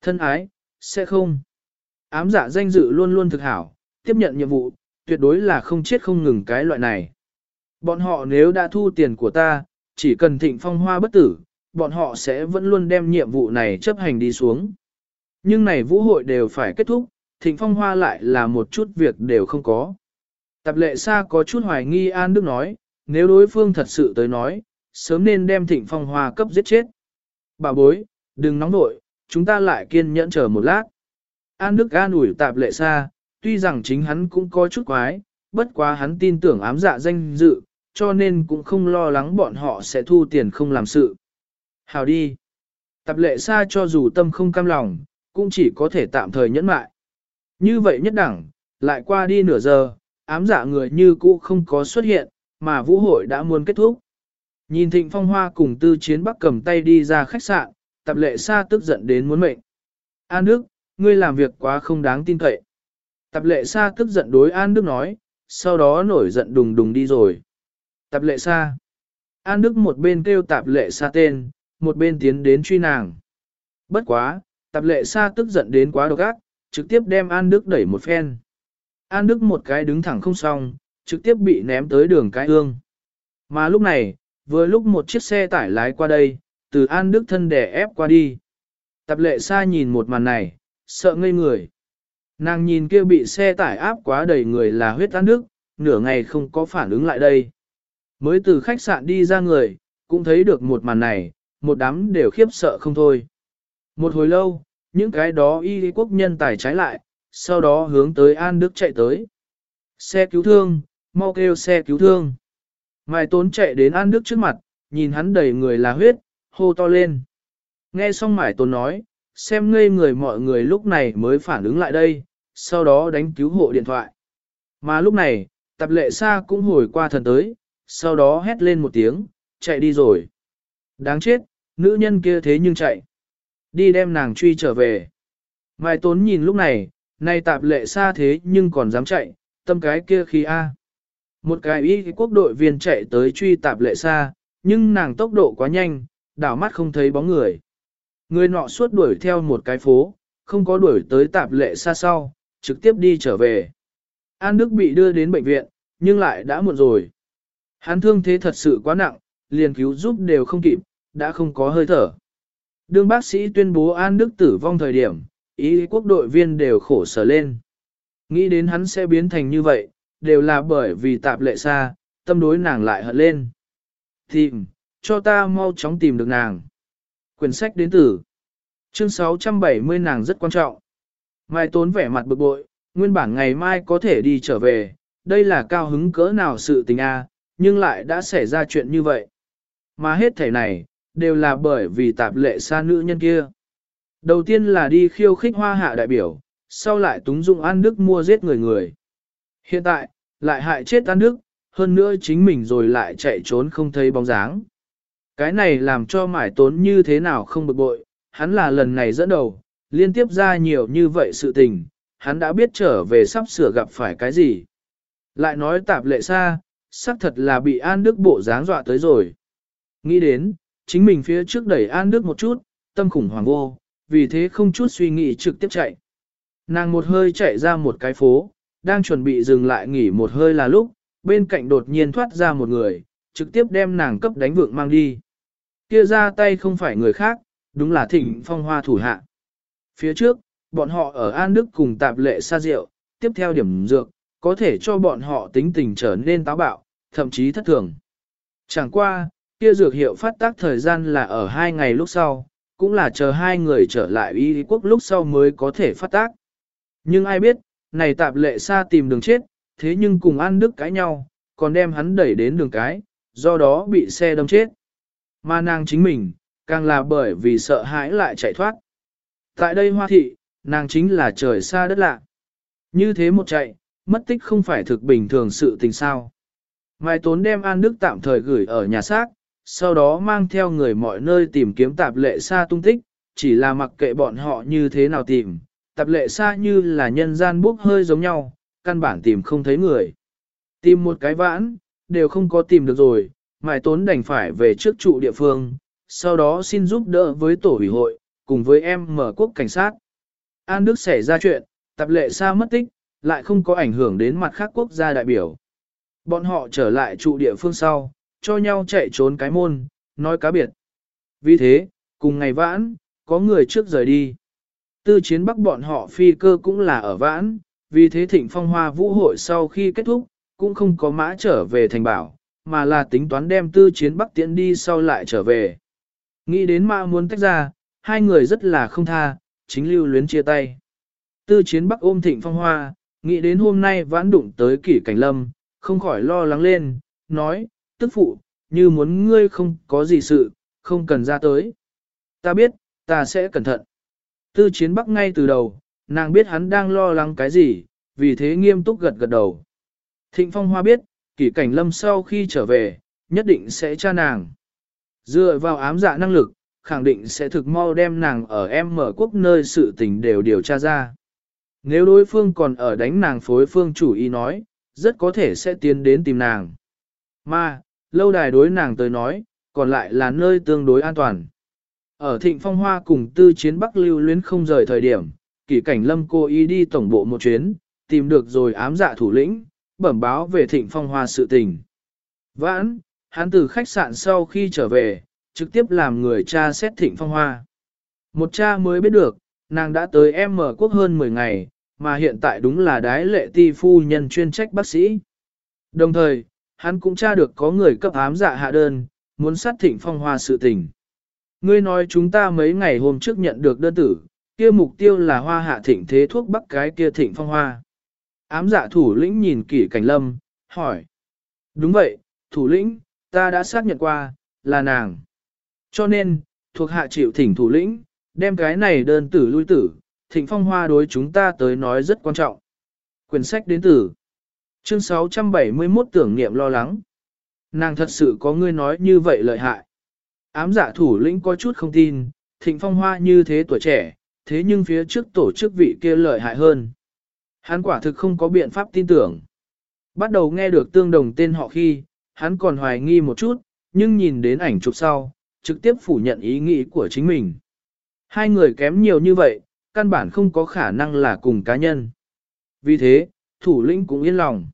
Thân ái, sẽ không. Ám dạ danh dự luôn luôn thực hảo, tiếp nhận nhiệm vụ, tuyệt đối là không chết không ngừng cái loại này. Bọn họ nếu đã thu tiền của ta, chỉ cần thịnh phong hoa bất tử, bọn họ sẽ vẫn luôn đem nhiệm vụ này chấp hành đi xuống. Nhưng này vũ hội đều phải kết thúc, thịnh phong hoa lại là một chút việc đều không có. Tập lệ xa có chút hoài nghi An Đức nói, nếu đối phương thật sự tới nói, sớm nên đem thịnh phong hoa cấp giết chết. Bà bối, đừng nóng nội, chúng ta lại kiên nhẫn chờ một lát. An Đức an ủi tạp lệ xa, tuy rằng chính hắn cũng có chút quái, bất quá hắn tin tưởng ám dạ danh dự, cho nên cũng không lo lắng bọn họ sẽ thu tiền không làm sự. Hào đi. Tập lệ xa cho dù tâm không cam lòng, cũng chỉ có thể tạm thời nhẫn mại. Như vậy nhất đẳng, lại qua đi nửa giờ, ám dạ người như cũ không có xuất hiện, mà vũ hội đã muốn kết thúc. Nhìn thịnh phong hoa cùng tư chiến bắc cầm tay đi ra khách sạn, tập lệ xa tức giận đến muốn mệnh. An Đức, ngươi làm việc quá không đáng tin cậy. Tập lệ xa tức giận đối An Đức nói, sau đó nổi giận đùng đùng đi rồi. Tạp lệ xa. An Đức một bên kêu tạp lệ xa tên, một bên tiến đến truy nàng. Bất quá, tạp lệ xa tức giận đến quá độc ác, trực tiếp đem An Đức đẩy một phen. An Đức một cái đứng thẳng không xong, trực tiếp bị ném tới đường cái ương. Mà lúc này, vừa lúc một chiếc xe tải lái qua đây, từ An Đức thân đè ép qua đi. Tập lệ xa nhìn một màn này, sợ ngây người. Nàng nhìn kia bị xe tải áp quá đầy người là huyết An Đức, nửa ngày không có phản ứng lại đây. Mới từ khách sạn đi ra người, cũng thấy được một màn này, một đám đều khiếp sợ không thôi. Một hồi lâu, những cái đó y quốc nhân tài trái lại, sau đó hướng tới An Đức chạy tới. Xe cứu thương, mau kêu xe cứu thương. Mai tốn chạy đến An Đức trước mặt, nhìn hắn đầy người là huyết, hô to lên. Nghe xong Mai tốn nói, xem ngây người mọi người lúc này mới phản ứng lại đây, sau đó đánh cứu hộ điện thoại. Mà lúc này, tập lệ xa cũng hồi qua thần tới, sau đó hét lên một tiếng, chạy đi rồi. Đáng chết, nữ nhân kia thế nhưng chạy. Đi đem nàng truy trở về. Mai tốn nhìn lúc này, nay tạp lệ xa thế nhưng còn dám chạy, tâm cái kia khi A. Một cái y quốc đội viên chạy tới truy tạp lệ xa, nhưng nàng tốc độ quá nhanh, đảo mắt không thấy bóng người. Người nọ suốt đuổi theo một cái phố, không có đuổi tới tạp lệ xa sau, trực tiếp đi trở về. An Đức bị đưa đến bệnh viện, nhưng lại đã muộn rồi. Hắn thương thế thật sự quá nặng, liền cứu giúp đều không kịp, đã không có hơi thở. Đương bác sĩ tuyên bố An Đức tử vong thời điểm, ý quốc đội viên đều khổ sở lên. Nghĩ đến hắn sẽ biến thành như vậy, đều là bởi vì tạp lệ xa, tâm đối nàng lại hận lên. Tìm, cho ta mau chóng tìm được nàng. Quyển sách đến từ. Chương 670 nàng rất quan trọng. Mai tốn vẻ mặt bực bội, nguyên bản ngày mai có thể đi trở về, đây là cao hứng cỡ nào sự tình a, nhưng lại đã xảy ra chuyện như vậy. Mà hết thể này, đều là bởi vì tạp lệ xa nữ nhân kia. Đầu tiên là đi khiêu khích hoa hạ đại biểu, sau lại túng dụng An Đức mua giết người người. Hiện tại, lại hại chết An Đức, hơn nữa chính mình rồi lại chạy trốn không thấy bóng dáng. Cái này làm cho mải tốn như thế nào không bực bội, hắn là lần này dẫn đầu, liên tiếp ra nhiều như vậy sự tình, hắn đã biết trở về sắp sửa gặp phải cái gì. Lại nói tạp lệ xa, xác thật là bị An Đức bộ dáng dọa tới rồi. Nghĩ đến, chính mình phía trước đẩy An Đức một chút, tâm khủng hoảng vô, vì thế không chút suy nghĩ trực tiếp chạy. Nàng một hơi chạy ra một cái phố, đang chuẩn bị dừng lại nghỉ một hơi là lúc, bên cạnh đột nhiên thoát ra một người, trực tiếp đem nàng cấp đánh vượng mang đi. Kia ra tay không phải người khác, đúng là thịnh phong hoa thủ hạ. Phía trước, bọn họ ở An Đức cùng tạp lệ xa rượu, tiếp theo điểm dược, có thể cho bọn họ tính tình trở nên táo bạo, thậm chí thất thường. Chẳng qua, kia dược hiệu phát tác thời gian là ở hai ngày lúc sau, cũng là chờ hai người trở lại y quốc lúc sau mới có thể phát tác. Nhưng ai biết, này tạp lệ xa tìm đường chết, thế nhưng cùng An Đức cãi nhau, còn đem hắn đẩy đến đường cái, do đó bị xe đâm chết. Mà nàng chính mình, càng là bởi vì sợ hãi lại chạy thoát. Tại đây hoa thị, nàng chính là trời xa đất lạ. Như thế một chạy, mất tích không phải thực bình thường sự tình sao. Mai tốn đem An Đức tạm thời gửi ở nhà xác, sau đó mang theo người mọi nơi tìm kiếm tạp lệ xa tung tích, chỉ là mặc kệ bọn họ như thế nào tìm, tạp lệ xa như là nhân gian bốc hơi giống nhau, căn bản tìm không thấy người. Tìm một cái vãn, đều không có tìm được rồi, mải tốn đành phải về trước trụ địa phương, sau đó xin giúp đỡ với tổ ủy hội, cùng với em mở quốc cảnh sát. An Đức xảy ra chuyện, tạp lệ xa mất tích, lại không có ảnh hưởng đến mặt khác quốc gia đại biểu. Bọn họ trở lại trụ địa phương sau, cho nhau chạy trốn cái môn, nói cá biệt. Vì thế, cùng ngày vãn, có người trước rời đi. Tư chiến bắc bọn họ phi cơ cũng là ở vãn, vì thế thịnh phong hoa vũ hội sau khi kết thúc, cũng không có mã trở về thành bảo, mà là tính toán đem tư chiến bắc tiễn đi sau lại trở về. Nghĩ đến mã muốn tách ra, hai người rất là không tha, chính lưu luyến chia tay. Tư chiến bắc ôm thịnh phong hoa, nghĩ đến hôm nay vãn đụng tới kỷ cảnh lâm, không khỏi lo lắng lên, nói, tức phụ, như muốn ngươi không có gì sự, không cần ra tới. Ta biết, ta sẽ cẩn thận. Tư chiến bắc ngay từ đầu, nàng biết hắn đang lo lắng cái gì, vì thế nghiêm túc gật gật đầu. Thịnh phong hoa biết, kỷ cảnh lâm sau khi trở về, nhất định sẽ tra nàng. Dựa vào ám dạ năng lực, khẳng định sẽ thực mau đem nàng ở em mở quốc nơi sự tình đều điều tra ra. Nếu đối phương còn ở đánh nàng phối phương chủ ý nói, rất có thể sẽ tiến đến tìm nàng. Mà, lâu đài đối nàng tới nói, còn lại là nơi tương đối an toàn. Ở thịnh phong hoa cùng tư chiến bắc lưu luyến không rời thời điểm, kỷ cảnh lâm cô ý đi tổng bộ một chuyến, tìm được rồi ám dạ thủ lĩnh, bẩm báo về thịnh phong hoa sự tình. Vãn, hắn từ khách sạn sau khi trở về, trực tiếp làm người cha xét thịnh phong hoa. Một cha mới biết được, nàng đã tới em mở quốc hơn 10 ngày, mà hiện tại đúng là đái lệ ti phu nhân chuyên trách bác sĩ. Đồng thời, hắn cũng tra được có người cấp ám dạ hạ đơn, muốn sát thịnh phong hoa sự tình. Ngươi nói chúng ta mấy ngày hôm trước nhận được đơn tử, kia mục tiêu là hoa hạ thịnh thế thuốc bắc cái kia thịnh phong hoa. Ám dạ thủ lĩnh nhìn kỷ cảnh lâm, hỏi. Đúng vậy, thủ lĩnh, ta đã xác nhận qua, là nàng. Cho nên, thuộc hạ chịu thỉnh thủ lĩnh, đem cái này đơn tử lui tử, thịnh phong hoa đối chúng ta tới nói rất quan trọng. Quyển sách đến tử. Chương 671 tưởng niệm lo lắng. Nàng thật sự có ngươi nói như vậy lợi hại. Ám giả thủ lĩnh có chút không tin, thịnh phong hoa như thế tuổi trẻ, thế nhưng phía trước tổ chức vị kia lợi hại hơn. Hắn quả thực không có biện pháp tin tưởng. Bắt đầu nghe được tương đồng tên họ khi, hắn còn hoài nghi một chút, nhưng nhìn đến ảnh chụp sau, trực tiếp phủ nhận ý nghĩ của chính mình. Hai người kém nhiều như vậy, căn bản không có khả năng là cùng cá nhân. Vì thế, thủ lĩnh cũng yên lòng.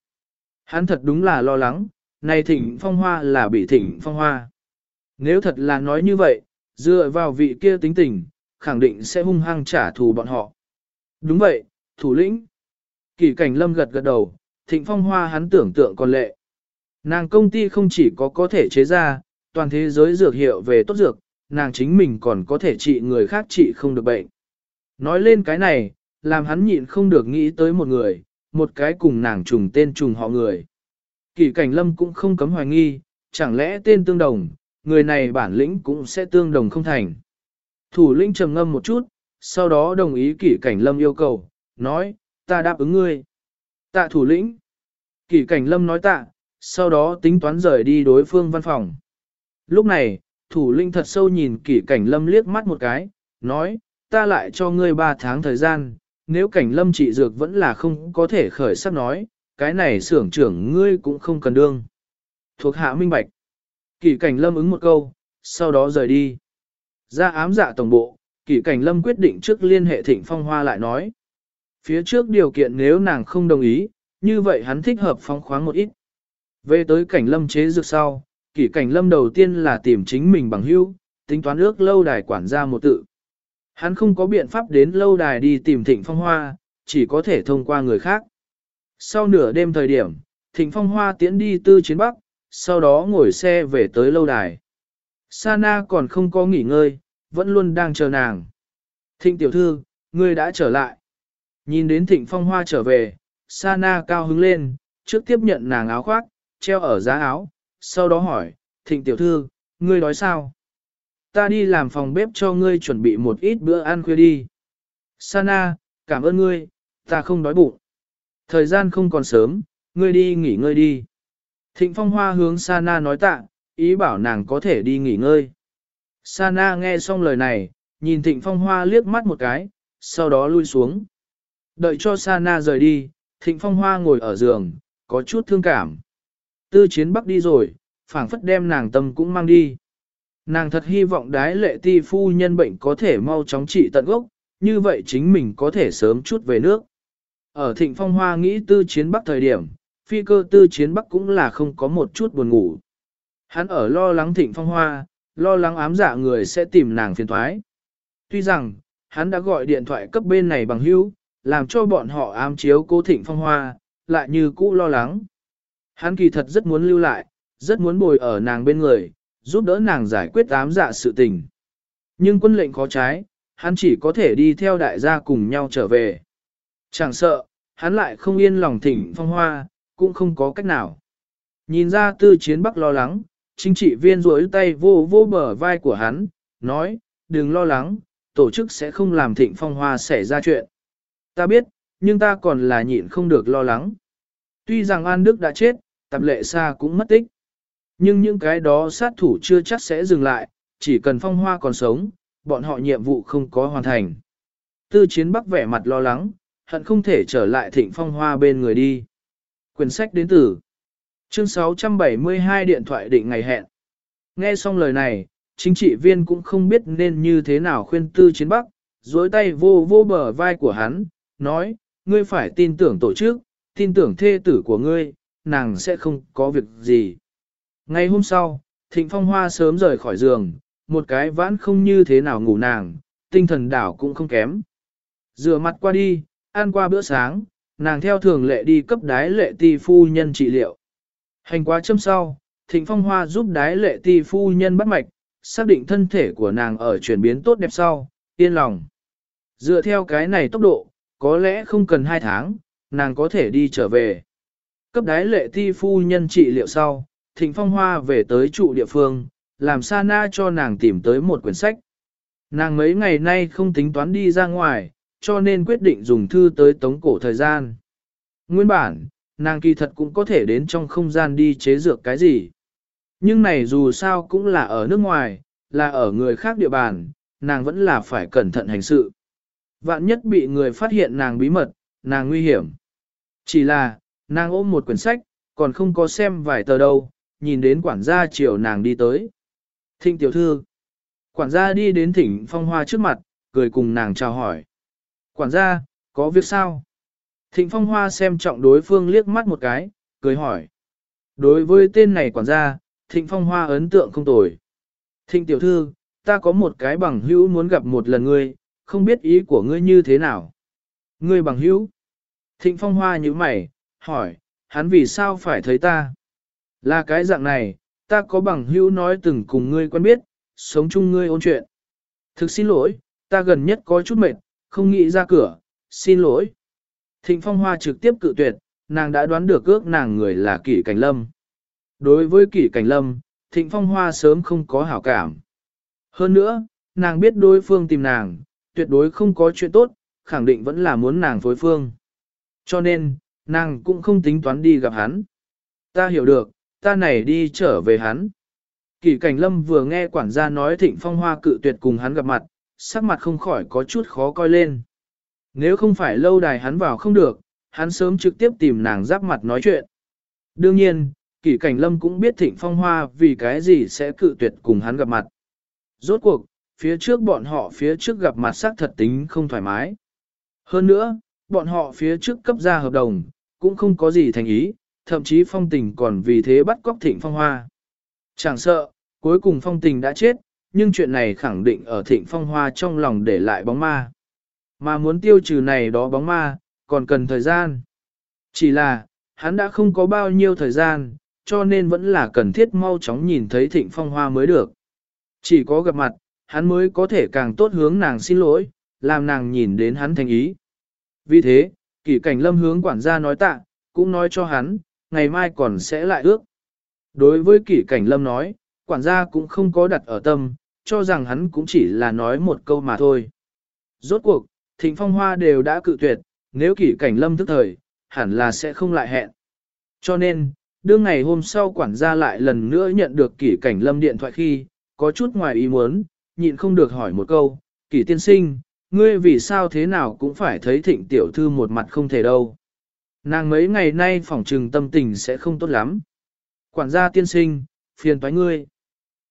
Hắn thật đúng là lo lắng, này thịnh phong hoa là bị thịnh phong hoa. Nếu thật là nói như vậy, dựa vào vị kia tính tình, khẳng định sẽ hung hăng trả thù bọn họ. Đúng vậy, thủ lĩnh. Kỳ cảnh lâm gật gật đầu, thịnh phong hoa hắn tưởng tượng còn lệ. Nàng công ty không chỉ có có thể chế ra, toàn thế giới dược hiệu về tốt dược, nàng chính mình còn có thể trị người khác trị không được bệnh. Nói lên cái này, làm hắn nhịn không được nghĩ tới một người, một cái cùng nàng trùng tên trùng họ người. Kỳ cảnh lâm cũng không cấm hoài nghi, chẳng lẽ tên tương đồng, người này bản lĩnh cũng sẽ tương đồng không thành. Thủ lĩnh trầm ngâm một chút, sau đó đồng ý kỷ cảnh lâm yêu cầu, nói, ta đáp ứng ngươi. Tạ thủ lĩnh. Kỷ cảnh lâm nói tạ, sau đó tính toán rời đi đối phương văn phòng. Lúc này, thủ lĩnh thật sâu nhìn kỷ cảnh lâm liếc mắt một cái, nói, ta lại cho ngươi ba tháng thời gian, nếu cảnh lâm trị dược vẫn là không có thể khởi sắc nói, cái này xưởng trưởng ngươi cũng không cần đương. Thuộc hạ minh bạch. Kỷ cảnh lâm ứng một câu, sau đó rời đi. Ra ám dạ tổng bộ, kỷ cảnh lâm quyết định trước liên hệ thịnh phong hoa lại nói. Phía trước điều kiện nếu nàng không đồng ý, như vậy hắn thích hợp phong khoáng một ít. Về tới cảnh lâm chế dược sau, kỷ cảnh lâm đầu tiên là tìm chính mình bằng hữu, tính toán ước lâu đài quản gia một tự. Hắn không có biện pháp đến lâu đài đi tìm thịnh phong hoa, chỉ có thể thông qua người khác. Sau nửa đêm thời điểm, thịnh phong hoa tiến đi tư chiến bắc, sau đó ngồi xe về tới lâu đài. Sana còn không có nghỉ ngơi, vẫn luôn đang chờ nàng. Thịnh tiểu thư, ngươi đã trở lại. Nhìn đến thịnh phong hoa trở về, Sana cao hứng lên, trước tiếp nhận nàng áo khoác, treo ở giá áo, sau đó hỏi, thịnh tiểu thư, ngươi đói sao? Ta đi làm phòng bếp cho ngươi chuẩn bị một ít bữa ăn khuya đi. Sana, cảm ơn ngươi, ta không đói bụng. Thời gian không còn sớm, ngươi đi nghỉ ngơi đi. Thịnh phong hoa hướng Sana nói tạ, ý bảo nàng có thể đi nghỉ ngơi. Sana nghe xong lời này, nhìn thịnh phong hoa liếc mắt một cái, sau đó lui xuống. Đợi cho Sana rời đi, thịnh phong hoa ngồi ở giường, có chút thương cảm. Tư chiến bắc đi rồi, phảng phất đem nàng tâm cũng mang đi. Nàng thật hy vọng đái lệ ti phu nhân bệnh có thể mau chóng trị tận gốc, như vậy chính mình có thể sớm chút về nước. Ở thịnh phong hoa nghĩ tư chiến bắc thời điểm, phi cơ tư chiến bắc cũng là không có một chút buồn ngủ. Hắn ở lo lắng thịnh phong hoa, lo lắng ám dạ người sẽ tìm nàng phiền thoái. Tuy rằng, hắn đã gọi điện thoại cấp bên này bằng hữu, làm cho bọn họ ám chiếu cô thịnh phong hoa, lại như cũ lo lắng. Hắn kỳ thật rất muốn lưu lại, rất muốn bồi ở nàng bên người, giúp đỡ nàng giải quyết ám dạ sự tình. Nhưng quân lệnh khó trái, hắn chỉ có thể đi theo đại gia cùng nhau trở về. Chẳng sợ, hắn lại không yên lòng thỉnh phong hoa, cũng không có cách nào. Nhìn ra tư chiến bắc lo lắng, chính trị viên rối tay vô vô bờ vai của hắn, nói, đừng lo lắng, tổ chức sẽ không làm thịnh phong hoa xảy ra chuyện. Ta biết, nhưng ta còn là nhịn không được lo lắng. Tuy rằng An Đức đã chết, tập lệ xa cũng mất tích. Nhưng những cái đó sát thủ chưa chắc sẽ dừng lại, chỉ cần phong hoa còn sống, bọn họ nhiệm vụ không có hoàn thành. Tư chiến bắc vẻ mặt lo lắng, hận không thể trở lại thịnh phong hoa bên người đi. Quyển sách đến từ chương 672 điện thoại định ngày hẹn. Nghe xong lời này, chính trị viên cũng không biết nên như thế nào khuyên tư chiến bắc, dối tay vô vô bờ vai của hắn, nói, ngươi phải tin tưởng tổ chức, tin tưởng thê tử của ngươi, nàng sẽ không có việc gì. Ngày hôm sau, Thịnh Phong Hoa sớm rời khỏi giường, một cái vãn không như thế nào ngủ nàng, tinh thần đảo cũng không kém. Rửa mặt qua đi, ăn qua bữa sáng, nàng theo thường lệ đi cấp đái lệ ti phu nhân trị liệu. Hành quá châm sau, Thịnh Phong Hoa giúp đái lệ ti phu nhân bắt mạch, xác định thân thể của nàng ở chuyển biến tốt đẹp sau, yên lòng. Dựa theo cái này tốc độ, có lẽ không cần 2 tháng, nàng có thể đi trở về. Cấp đái lệ ti phu nhân trị liệu sau, Thịnh Phong Hoa về tới trụ địa phương, làm sa na cho nàng tìm tới một quyển sách. Nàng mấy ngày nay không tính toán đi ra ngoài, cho nên quyết định dùng thư tới tống cổ thời gian. Nguyên bản, nàng kỳ thật cũng có thể đến trong không gian đi chế dược cái gì. Nhưng này dù sao cũng là ở nước ngoài, là ở người khác địa bàn, nàng vẫn là phải cẩn thận hành sự. Vạn nhất bị người phát hiện nàng bí mật, nàng nguy hiểm. Chỉ là, nàng ôm một quyển sách, còn không có xem vài tờ đâu, nhìn đến quản gia chiều nàng đi tới. Thịnh tiểu thư. Quản gia đi đến thỉnh phong hoa trước mặt, cười cùng nàng chào hỏi. Quản gia, có việc sao? Thịnh phong hoa xem trọng đối phương liếc mắt một cái, cười hỏi. Đối với tên này quản gia, thịnh phong hoa ấn tượng không tồi. Thịnh tiểu thư, ta có một cái bằng hữu muốn gặp một lần ngươi, không biết ý của ngươi như thế nào. Ngươi bằng hữu. Thịnh phong hoa như mày, hỏi, hắn vì sao phải thấy ta? Là cái dạng này, ta có bằng hữu nói từng cùng ngươi quen biết, sống chung ngươi ôn chuyện. Thực xin lỗi, ta gần nhất có chút mệt, không nghĩ ra cửa, xin lỗi. Thịnh phong hoa trực tiếp cự tuyệt, nàng đã đoán được ước nàng người là kỷ cảnh lâm. Đối với kỷ cảnh lâm, thịnh phong hoa sớm không có hảo cảm. Hơn nữa, nàng biết đối phương tìm nàng, tuyệt đối không có chuyện tốt, khẳng định vẫn là muốn nàng phối phương. Cho nên, nàng cũng không tính toán đi gặp hắn. Ta hiểu được, ta này đi trở về hắn. Kỷ cảnh lâm vừa nghe quản gia nói thịnh phong hoa cự tuyệt cùng hắn gặp mặt, sắc mặt không khỏi có chút khó coi lên. Nếu không phải lâu đài hắn vào không được, hắn sớm trực tiếp tìm nàng giáp mặt nói chuyện. Đương nhiên, kỷ cảnh lâm cũng biết thịnh phong hoa vì cái gì sẽ cự tuyệt cùng hắn gặp mặt. Rốt cuộc, phía trước bọn họ phía trước gặp mặt sắc thật tính không thoải mái. Hơn nữa, bọn họ phía trước cấp ra hợp đồng, cũng không có gì thành ý, thậm chí phong tình còn vì thế bắt cóc thịnh phong hoa. Chẳng sợ, cuối cùng phong tình đã chết, nhưng chuyện này khẳng định ở thịnh phong hoa trong lòng để lại bóng ma. Mà muốn tiêu trừ này đó bóng ma, còn cần thời gian. Chỉ là, hắn đã không có bao nhiêu thời gian, cho nên vẫn là cần thiết mau chóng nhìn thấy thịnh phong hoa mới được. Chỉ có gặp mặt, hắn mới có thể càng tốt hướng nàng xin lỗi, làm nàng nhìn đến hắn thành ý. Vì thế, kỷ cảnh lâm hướng quản gia nói tạ, cũng nói cho hắn, ngày mai còn sẽ lại ước. Đối với kỷ cảnh lâm nói, quản gia cũng không có đặt ở tâm, cho rằng hắn cũng chỉ là nói một câu mà thôi. Rốt cuộc, thịnh phong hoa đều đã cự tuyệt, nếu kỷ cảnh lâm thức thời, hẳn là sẽ không lại hẹn. Cho nên, đương ngày hôm sau quản gia lại lần nữa nhận được kỷ cảnh lâm điện thoại khi, có chút ngoài ý muốn, nhịn không được hỏi một câu, kỷ tiên sinh, ngươi vì sao thế nào cũng phải thấy thịnh tiểu thư một mặt không thể đâu. Nàng mấy ngày nay phỏng trừng tâm tình sẽ không tốt lắm. Quản gia tiên sinh, phiền toái ngươi.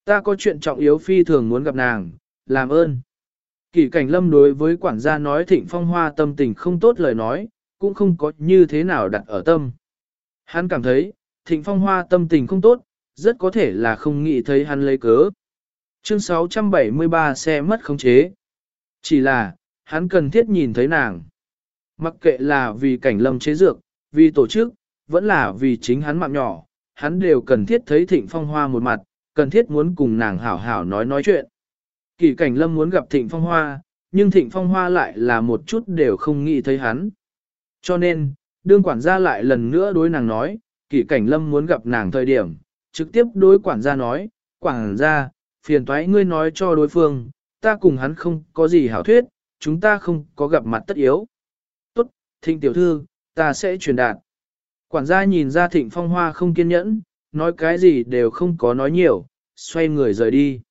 Ta có chuyện trọng yếu phi thường muốn gặp nàng, làm ơn. Kỷ cảnh lâm đối với quản gia nói thịnh phong hoa tâm tình không tốt lời nói, cũng không có như thế nào đặt ở tâm. Hắn cảm thấy, thịnh phong hoa tâm tình không tốt, rất có thể là không nghĩ thấy hắn lấy cớ. Chương 673 xe mất khống chế. Chỉ là, hắn cần thiết nhìn thấy nàng. Mặc kệ là vì cảnh lâm chế dược, vì tổ chức, vẫn là vì chính hắn mạng nhỏ, hắn đều cần thiết thấy thịnh phong hoa một mặt, cần thiết muốn cùng nàng hảo hảo nói nói chuyện. Kỳ cảnh lâm muốn gặp thịnh phong hoa, nhưng thịnh phong hoa lại là một chút đều không nghĩ thấy hắn. Cho nên, đương quản gia lại lần nữa đối nàng nói, kỳ cảnh lâm muốn gặp nàng thời điểm, trực tiếp đối quản gia nói, quản gia, phiền toái ngươi nói cho đối phương, ta cùng hắn không có gì hảo thuyết, chúng ta không có gặp mặt tất yếu. Tốt, thịnh tiểu thư, ta sẽ truyền đạt. Quản gia nhìn ra thịnh phong hoa không kiên nhẫn, nói cái gì đều không có nói nhiều, xoay người rời đi.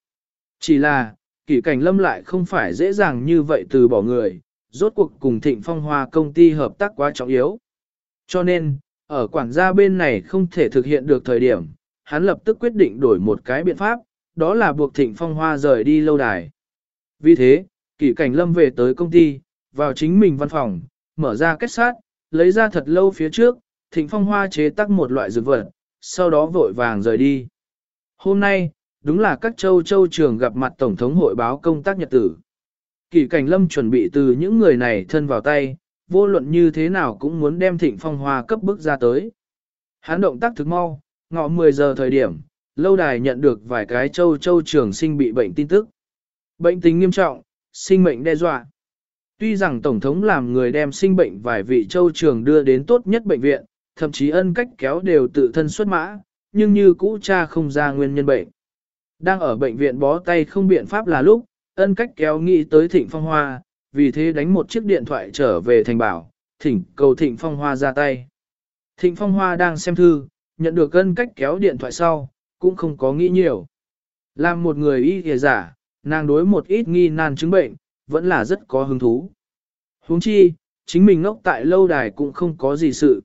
Chỉ là, kỷ cảnh lâm lại không phải dễ dàng như vậy từ bỏ người, rốt cuộc cùng thịnh phong hoa công ty hợp tác quá trọng yếu. Cho nên, ở quản gia bên này không thể thực hiện được thời điểm, hắn lập tức quyết định đổi một cái biện pháp, đó là buộc Thịnh Phong Hoa rời đi lâu đài. Vì thế, kỷ cảnh lâm về tới công ty, vào chính mình văn phòng, mở ra kết sát, lấy ra thật lâu phía trước, Thịnh Phong Hoa chế tác một loại dược vật, sau đó vội vàng rời đi. Hôm nay, đúng là các châu châu trường gặp mặt Tổng thống hội báo công tác nhật tử. kỳ cảnh lâm chuẩn bị từ những người này thân vào tay, vô luận như thế nào cũng muốn đem thịnh phong hoa cấp bức ra tới. Hán động tác thực mau, ngọ 10 giờ thời điểm, lâu đài nhận được vài cái châu châu trường sinh bị bệnh tin tức. Bệnh tình nghiêm trọng, sinh mệnh đe dọa. Tuy rằng Tổng thống làm người đem sinh bệnh vài vị châu trường đưa đến tốt nhất bệnh viện, thậm chí ân cách kéo đều tự thân xuất mã, nhưng như cũ cha không ra nguyên nhân bệnh. Đang ở bệnh viện bó tay không biện pháp là lúc, ân cách kéo nghĩ tới thịnh phong hoa, vì thế đánh một chiếc điện thoại trở về thành bảo, thỉnh cầu thịnh phong hoa ra tay. Thịnh phong hoa đang xem thư, nhận được ân cách kéo điện thoại sau, cũng không có nghĩ nhiều. Làm một người y kìa giả, nàng đối một ít nghi nan chứng bệnh, vẫn là rất có hứng thú. huống chi, chính mình ngốc tại lâu đài cũng không có gì sự.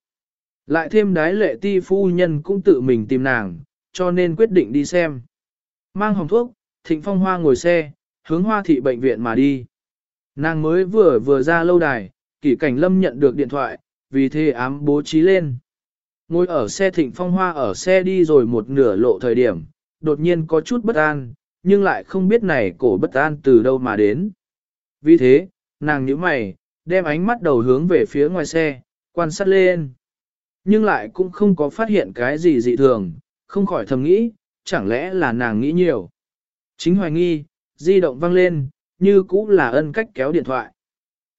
Lại thêm đái lệ ti phu nhân cũng tự mình tìm nàng, cho nên quyết định đi xem. Mang hồng thuốc, thịnh phong hoa ngồi xe, hướng hoa thị bệnh viện mà đi. Nàng mới vừa vừa ra lâu đài, kỷ cảnh lâm nhận được điện thoại, vì thế ám bố trí lên. Ngồi ở xe thịnh phong hoa ở xe đi rồi một nửa lộ thời điểm, đột nhiên có chút bất an, nhưng lại không biết này cổ bất an từ đâu mà đến. Vì thế, nàng nhíu mày, đem ánh mắt đầu hướng về phía ngoài xe, quan sát lên. Nhưng lại cũng không có phát hiện cái gì dị thường, không khỏi thầm nghĩ, chẳng lẽ là nàng nghĩ nhiều. Chính hoài nghi, di động vang lên, như cũ là ân cách kéo điện thoại.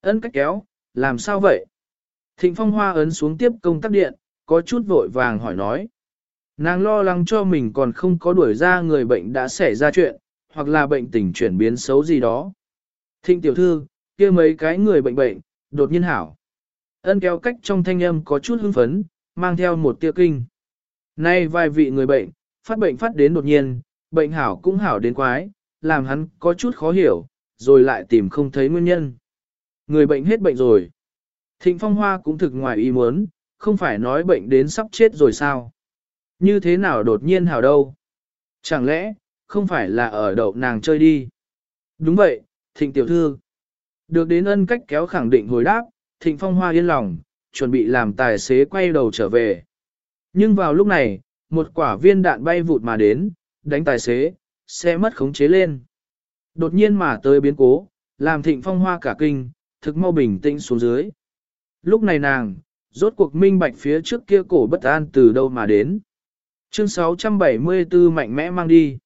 Ân cách kéo, làm sao vậy? Thịnh phong hoa ấn xuống tiếp công tắc điện, có chút vội vàng hỏi nói. Nàng lo lắng cho mình còn không có đuổi ra người bệnh đã xảy ra chuyện, hoặc là bệnh tình chuyển biến xấu gì đó. Thịnh tiểu thư, kia mấy cái người bệnh bệnh, đột nhiên hảo. Ân kéo cách trong thanh âm có chút hưng phấn, mang theo một tia kinh. Nay vài vị người bệnh, phát bệnh phát đến đột nhiên, bệnh hảo cũng hảo đến quái, làm hắn có chút khó hiểu, rồi lại tìm không thấy nguyên nhân. Người bệnh hết bệnh rồi. Thịnh Phong Hoa cũng thực ngoài ý muốn, không phải nói bệnh đến sắp chết rồi sao? Như thế nào đột nhiên hảo đâu? Chẳng lẽ, không phải là ở đậu nàng chơi đi? Đúng vậy, Thịnh Tiểu Thư. Được đến ân cách kéo khẳng định hồi đáp, Thịnh Phong Hoa yên lòng, chuẩn bị làm tài xế quay đầu trở về. Nhưng vào lúc này, một quả viên đạn bay vụt mà đến, đánh tài xế, xe mất khống chế lên. Đột nhiên mà tới biến cố, làm thịnh phong hoa cả kinh, thực mau bình tĩnh xuống dưới. Lúc này nàng, rốt cuộc minh bạch phía trước kia cổ bất an từ đâu mà đến. Chương 674 mạnh mẽ mang đi.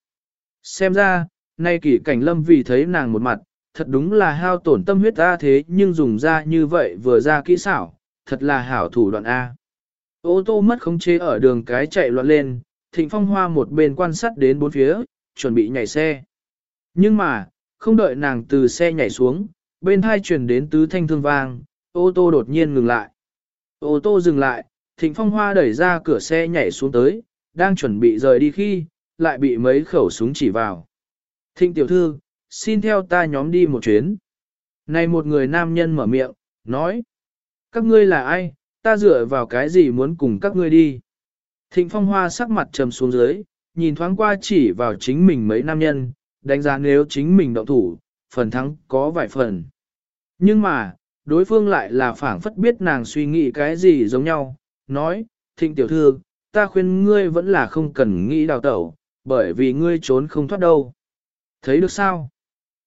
Xem ra, nay kỷ cảnh lâm vì thấy nàng một mặt, thật đúng là hao tổn tâm huyết ta thế nhưng dùng ra như vậy vừa ra kỹ xảo, thật là hảo thủ đoạn A. Ô tô mất khống chế ở đường cái chạy loạn lên, thịnh phong hoa một bên quan sát đến bốn phía, chuẩn bị nhảy xe. Nhưng mà, không đợi nàng từ xe nhảy xuống, bên hai chuyển đến tứ thanh thương vang, ô tô đột nhiên ngừng lại. Ô tô dừng lại, thịnh phong hoa đẩy ra cửa xe nhảy xuống tới, đang chuẩn bị rời đi khi, lại bị mấy khẩu súng chỉ vào. Thịnh tiểu thư, xin theo ta nhóm đi một chuyến. Này một người nam nhân mở miệng, nói. Các ngươi là ai, ta dựa vào cái gì muốn cùng các ngươi đi. Thịnh phong hoa sắc mặt trầm xuống dưới, nhìn thoáng qua chỉ vào chính mình mấy nam nhân, đánh giá nếu chính mình động thủ, phần thắng có vài phần. Nhưng mà, đối phương lại là phảng phất biết nàng suy nghĩ cái gì giống nhau, nói, thịnh tiểu thư, ta khuyên ngươi vẫn là không cần nghĩ đào tẩu, bởi vì ngươi trốn không thoát đâu. Thấy được sao?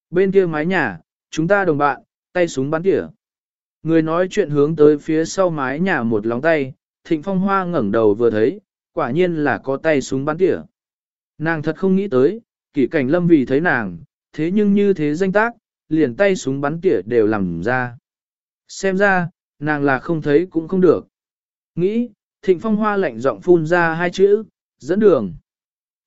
Bên kia mái nhà, chúng ta đồng bạn, tay súng bắn tỉa. Người nói chuyện hướng tới phía sau mái nhà một lóng tay, thịnh phong hoa ngẩng đầu vừa thấy, quả nhiên là có tay súng bắn tỉa. Nàng thật không nghĩ tới, kỷ cảnh lâm vì thấy nàng, thế nhưng như thế danh tác, liền tay súng bắn tỉa đều làm ra. Xem ra, nàng là không thấy cũng không được. Nghĩ, thịnh phong hoa lạnh giọng phun ra hai chữ, dẫn đường.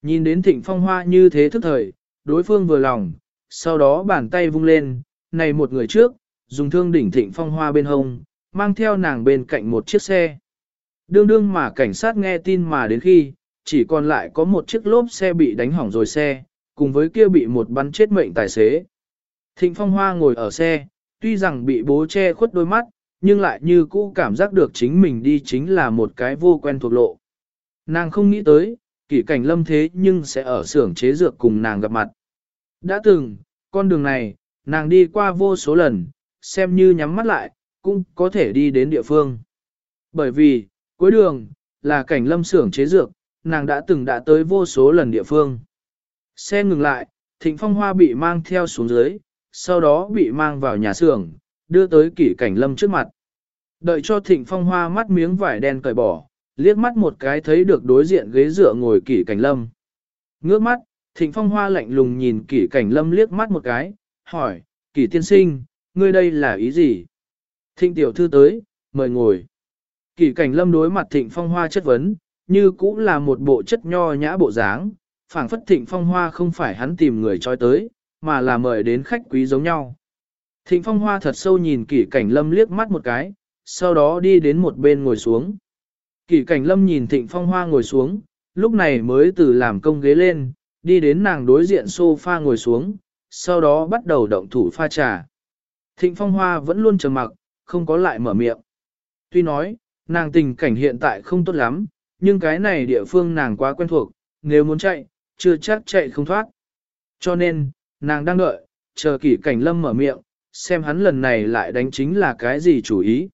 Nhìn đến thịnh phong hoa như thế thức thời, đối phương vừa lòng, sau đó bàn tay vung lên, này một người trước, dùng thương đỉnh thịnh phong hoa bên hông, mang theo nàng bên cạnh một chiếc xe. Đương đương mà cảnh sát nghe tin mà đến khi, chỉ còn lại có một chiếc lốp xe bị đánh hỏng rồi xe, cùng với kia bị một bắn chết mệnh tài xế. Thịnh Phong Hoa ngồi ở xe, tuy rằng bị bố che khuất đôi mắt, nhưng lại như cũ cảm giác được chính mình đi chính là một cái vô quen thuộc lộ. Nàng không nghĩ tới, kỷ cảnh lâm thế nhưng sẽ ở xưởng chế dược cùng nàng gặp mặt. Đã từng, con đường này, nàng đi qua vô số lần, xem như nhắm mắt lại, cũng có thể đi đến địa phương. Bởi vì, cuối đường, là cảnh lâm xưởng chế dược, nàng đã từng đã tới vô số lần địa phương. Xe ngừng lại, thịnh phong hoa bị mang theo xuống dưới, sau đó bị mang vào nhà xưởng, đưa tới kỷ cảnh lâm trước mặt. Đợi cho thịnh phong hoa mắt miếng vải đen cởi bỏ, liếc mắt một cái thấy được đối diện ghế dựa ngồi kỷ cảnh lâm. Ngước mắt, thịnh phong hoa lạnh lùng nhìn kỷ cảnh lâm liếc mắt một cái, hỏi, kỷ tiên sinh, ngươi đây là ý gì? Thịnh tiểu thư tới, mời ngồi. Kỷ cảnh lâm đối mặt thịnh phong hoa chất vấn, như cũng là một bộ chất nho nhã bộ dáng, phảng phất thịnh phong hoa không phải hắn tìm người trói tới, mà là mời đến khách quý giống nhau. Thịnh phong hoa thật sâu nhìn kỷ cảnh lâm liếc mắt một cái, sau đó đi đến một bên ngồi xuống. Kỷ cảnh lâm nhìn thịnh phong hoa ngồi xuống, lúc này mới từ làm công ghế lên, đi đến nàng đối diện sofa ngồi xuống, sau đó bắt đầu động thủ pha trà. Thịnh phong hoa vẫn luôn trầm mặc, không có lại mở miệng. Tuy nói, nàng tình cảnh hiện tại không tốt lắm, nhưng cái này địa phương nàng quá quen thuộc, nếu muốn chạy, chưa chắc chạy không thoát. Cho nên, nàng đang đợi, chờ kỷ cảnh lâm mở miệng, xem hắn lần này lại đánh chính là cái gì chủ ý.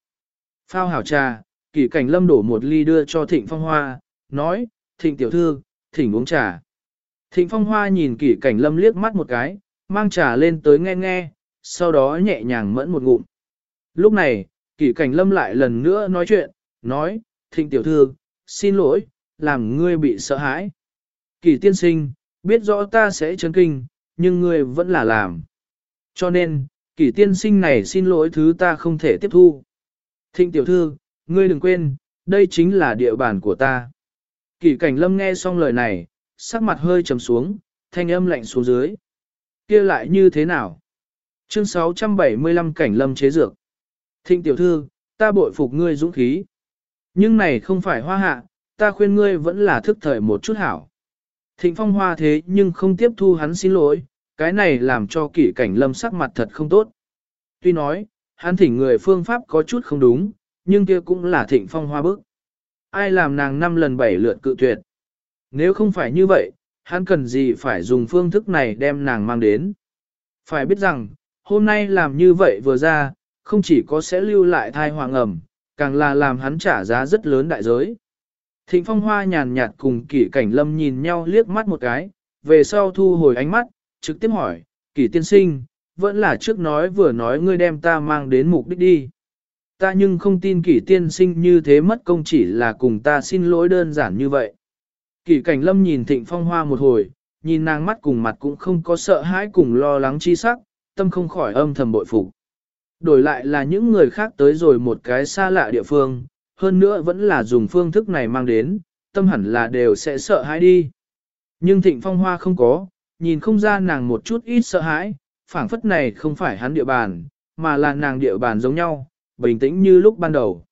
Phao hảo trà, kỷ cảnh lâm đổ một ly đưa cho thịnh phong hoa, nói, thịnh tiểu thư, thỉnh uống trà. Thịnh phong hoa nhìn kỷ cảnh lâm liếc mắt một cái, mang trà lên tới nghe nghe, sau đó nhẹ nhàng mẫn một ngụm. Lúc này, kỷ cảnh lâm lại lần nữa nói chuyện, nói, thịnh tiểu thư, xin lỗi, làm ngươi bị sợ hãi. Kỷ tiên sinh, biết rõ ta sẽ chấn kinh, nhưng ngươi vẫn là làm. Cho nên, kỷ tiên sinh này xin lỗi thứ ta không thể tiếp thu. Thịnh tiểu thư, ngươi đừng quên, đây chính là địa bàn của ta. Kỷ cảnh lâm nghe xong lời này, sắc mặt hơi trầm xuống, thanh âm lạnh xuống dưới. kia lại như thế nào? Chương 675 cảnh lâm chế dược. Thịnh tiểu thư, ta bội phục ngươi dũng khí. Nhưng này không phải hoa hạ, ta khuyên ngươi vẫn là thức thời một chút hảo. Thịnh phong hoa thế nhưng không tiếp thu hắn xin lỗi, cái này làm cho kỷ cảnh lâm sắc mặt thật không tốt. Tuy nói, hắn thỉnh người phương pháp có chút không đúng, nhưng kia cũng là thịnh phong hoa bức. Ai làm nàng năm lần bảy lượt cự tuyệt. Nếu không phải như vậy, hắn cần gì phải dùng phương thức này đem nàng mang đến. Phải biết rằng, hôm nay làm như vậy vừa ra, không chỉ có sẽ lưu lại thai hoàng ẩm, càng là làm hắn trả giá rất lớn đại giới. Thịnh phong hoa nhàn nhạt cùng kỷ cảnh lâm nhìn nhau liếc mắt một cái, về sau thu hồi ánh mắt, trực tiếp hỏi, kỷ tiên sinh, vẫn là trước nói vừa nói ngươi đem ta mang đến mục đích đi. Ta nhưng không tin kỷ tiên sinh như thế mất công chỉ là cùng ta xin lỗi đơn giản như vậy. Kỷ cảnh lâm nhìn thịnh phong hoa một hồi, nhìn nàng mắt cùng mặt cũng không có sợ hãi cùng lo lắng chi sắc, tâm không khỏi âm thầm bội phục. Đổi lại là những người khác tới rồi một cái xa lạ địa phương, hơn nữa vẫn là dùng phương thức này mang đến, tâm hẳn là đều sẽ sợ hãi đi. Nhưng thịnh phong hoa không có, nhìn không ra nàng một chút ít sợ hãi, phảng phất này không phải hắn địa bàn, mà là nàng địa bàn giống nhau, bình tĩnh như lúc ban đầu.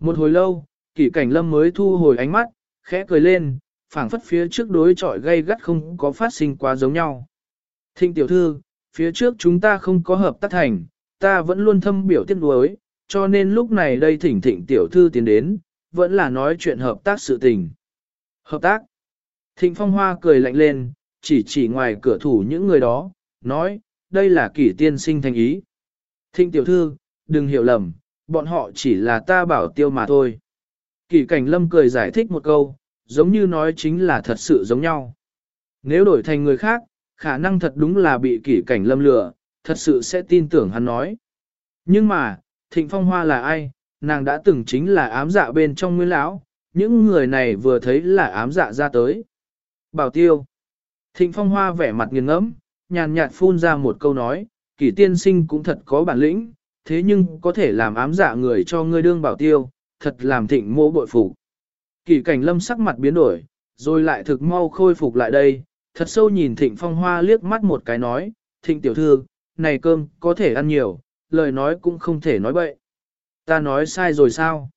Một hồi lâu, kỷ cảnh lâm mới thu hồi ánh mắt, khẽ cười lên, phảng phất phía trước đối chọi gây gắt không có phát sinh quá giống nhau. Thịnh tiểu thư, phía trước chúng ta không có hợp tác thành, ta vẫn luôn thâm biểu tiếc nuối, cho nên lúc này đây thỉnh thịnh tiểu thư tiến đến, vẫn là nói chuyện hợp tác sự tình. Hợp tác. Thịnh phong hoa cười lạnh lên, chỉ chỉ ngoài cửa thủ những người đó, nói, đây là kỷ tiên sinh thành ý. Thịnh tiểu thư, đừng hiểu lầm, bọn họ chỉ là ta bảo tiêu mà thôi. Kỷ cảnh lâm cười giải thích một câu, giống như nói chính là thật sự giống nhau. Nếu đổi thành người khác, khả năng thật đúng là bị kỷ cảnh lâm lừa, thật sự sẽ tin tưởng hắn nói. Nhưng mà, thịnh phong hoa là ai, nàng đã từng chính là ám dạ bên trong nguyên lão, những người này vừa thấy là ám dạ ra tới. Bảo tiêu. Thịnh phong hoa vẻ mặt nghiêng ngẫm, nhàn nhạt phun ra một câu nói, kỷ tiên sinh cũng thật có bản lĩnh, thế nhưng có thể làm ám dạ người cho ngươi đương bảo tiêu, thật làm thịnh mô bội phục. Kỷ cảnh lâm sắc mặt biến đổi, rồi lại thực mau khôi phục lại đây, thật sâu nhìn thịnh phong hoa liếc mắt một cái nói, thịnh tiểu thư, này cơm có thể ăn nhiều, lời nói cũng không thể nói bậy. Ta nói sai rồi sao?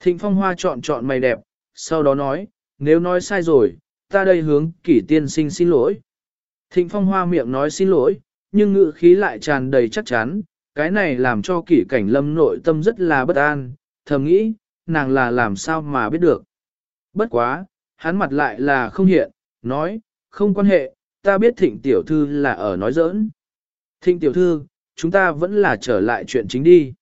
Thịnh phong hoa chọn chọn mày đẹp, sau đó nói, nếu nói sai rồi, ta đây hướng kỷ tiên sinh xin lỗi. Thịnh phong hoa miệng nói xin lỗi, nhưng ngữ khí lại tràn đầy chắc chắn, cái này làm cho kỷ cảnh lâm nội tâm rất là bất an, thầm nghĩ, nàng là làm sao mà biết được. Bất quá, hắn mặt lại là không hiện, nói, không quan hệ, ta biết thịnh tiểu thư là ở nói giỡn. Thịnh tiểu thư, chúng ta vẫn là trở lại chuyện chính đi.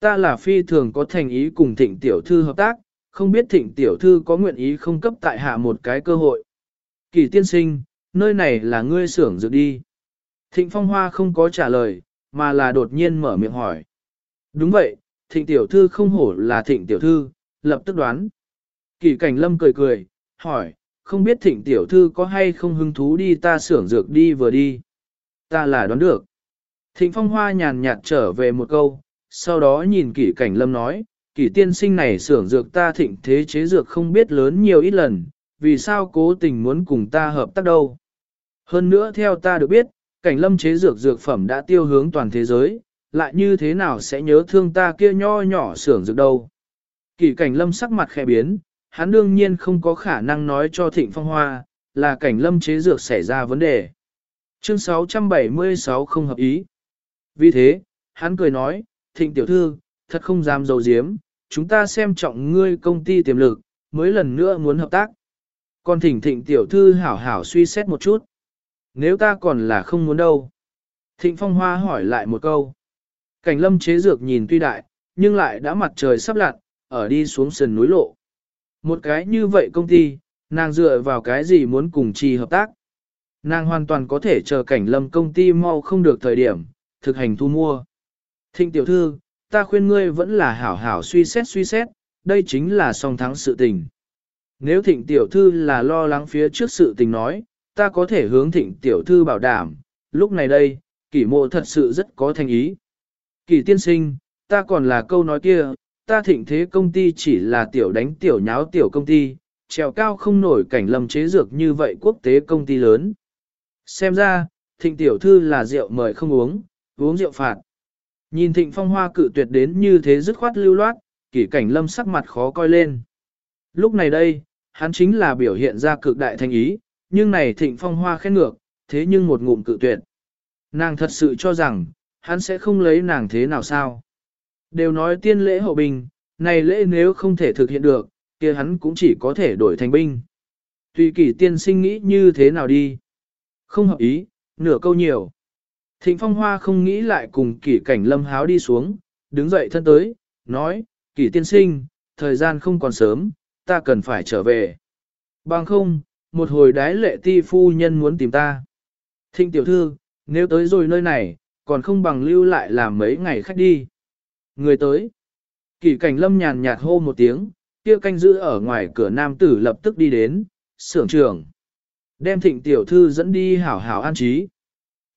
Ta là phi thường có thành ý cùng thịnh tiểu thư hợp tác, không biết thịnh tiểu thư có nguyện ý không cấp tại hạ một cái cơ hội. Kỳ tiên sinh, nơi này là ngươi xưởng dược đi. Thịnh phong hoa không có trả lời, mà là đột nhiên mở miệng hỏi. Đúng vậy, thịnh tiểu thư không hổ là thịnh tiểu thư, lập tức đoán. Kỳ cảnh lâm cười cười, hỏi, không biết thịnh tiểu thư có hay không hứng thú đi ta xưởng dược đi vừa đi. Ta là đoán được. Thịnh phong hoa nhàn nhạt trở về một câu, sau đó nhìn kỷ cảnh lâm nói, kỷ tiên sinh này xưởng dược ta thịnh thế chế dược không biết lớn nhiều ít lần, vì sao cố tình muốn cùng ta hợp tác đâu. Hơn nữa theo ta được biết, cảnh lâm chế dược dược phẩm đã tiêu hướng toàn thế giới, lại như thế nào sẽ nhớ thương ta kia nho nhỏ xưởng dược đâu. Kỷ cảnh lâm sắc mặt khẽ biến, hắn đương nhiên không có khả năng nói cho thịnh phong hoa, là cảnh lâm chế dược xảy ra vấn đề. Chương 676 không hợp ý. Vì thế, hắn cười nói, thịnh tiểu thư, thật không dám dầu diếm, chúng ta xem trọng ngươi công ty tiềm lực, mới lần nữa muốn hợp tác. Còn thỉnh thịnh tiểu thư hảo hảo suy xét một chút. Nếu ta còn là không muốn đâu. Thịnh phong hoa hỏi lại một câu. Cảnh lâm chế dược nhìn tuy đại, nhưng lại đã mặt trời sắp lặn, ở đi xuống sườn núi lộ. Một cái như vậy công ty, nàng dựa vào cái gì muốn cùng chi hợp tác. Nàng hoàn toàn có thể chờ cảnh lâm công ty mau không được thời điểm, thực hành thu mua. Thịnh tiểu thư, ta khuyên ngươi vẫn là hảo hảo suy xét suy xét, đây chính là song thắng sự tình. Nếu thịnh tiểu thư là lo lắng phía trước sự tình nói, ta có thể hướng thịnh tiểu thư bảo đảm, lúc này đây, kỷ mộ thật sự rất có thành ý. Kỷ tiên sinh, ta còn là câu nói kia, ta thịnh thế công ty chỉ là tiểu đánh tiểu nháo tiểu công ty, trèo cao không nổi cảnh lâm chế dược như vậy quốc tế công ty lớn. Xem ra, thịnh tiểu thư là rượu mời không uống, uống rượu phạt. Nhìn thịnh phong hoa cự tuyệt đến như thế dứt khoát lưu loát, kỷ cảnh lâm sắc mặt khó coi lên. Lúc này đây, hắn chính là biểu hiện ra cực đại thành ý, nhưng này thịnh phong hoa khen ngược, thế nhưng một ngụm cự tuyệt. Nàng thật sự cho rằng, hắn sẽ không lấy nàng thế nào sao. Đều nói tiên lễ hậu bình, này lễ nếu không thể thực hiện được, kia hắn cũng chỉ có thể đổi thành binh. Tùy kỷ tiên sinh nghĩ như thế nào đi. Không hợp ý, nửa câu nhiều. Thịnh phong hoa không nghĩ lại cùng kỷ cảnh lâm háo đi xuống, đứng dậy thân tới, nói, kỷ tiên sinh, thời gian không còn sớm, ta cần phải trở về. Bằng không, một hồi đái lệ ti phu nhân muốn tìm ta. Thịnh tiểu thư, nếu tới rồi nơi này, còn không bằng lưu lại làm mấy ngày khách đi. Người tới. Kỷ cảnh lâm nhàn nhạt hô một tiếng, kia canh giữ ở ngoài cửa nam tử lập tức đi đến, sưởng trưởng. Đem thịnh tiểu thư dẫn đi hảo hảo an trí.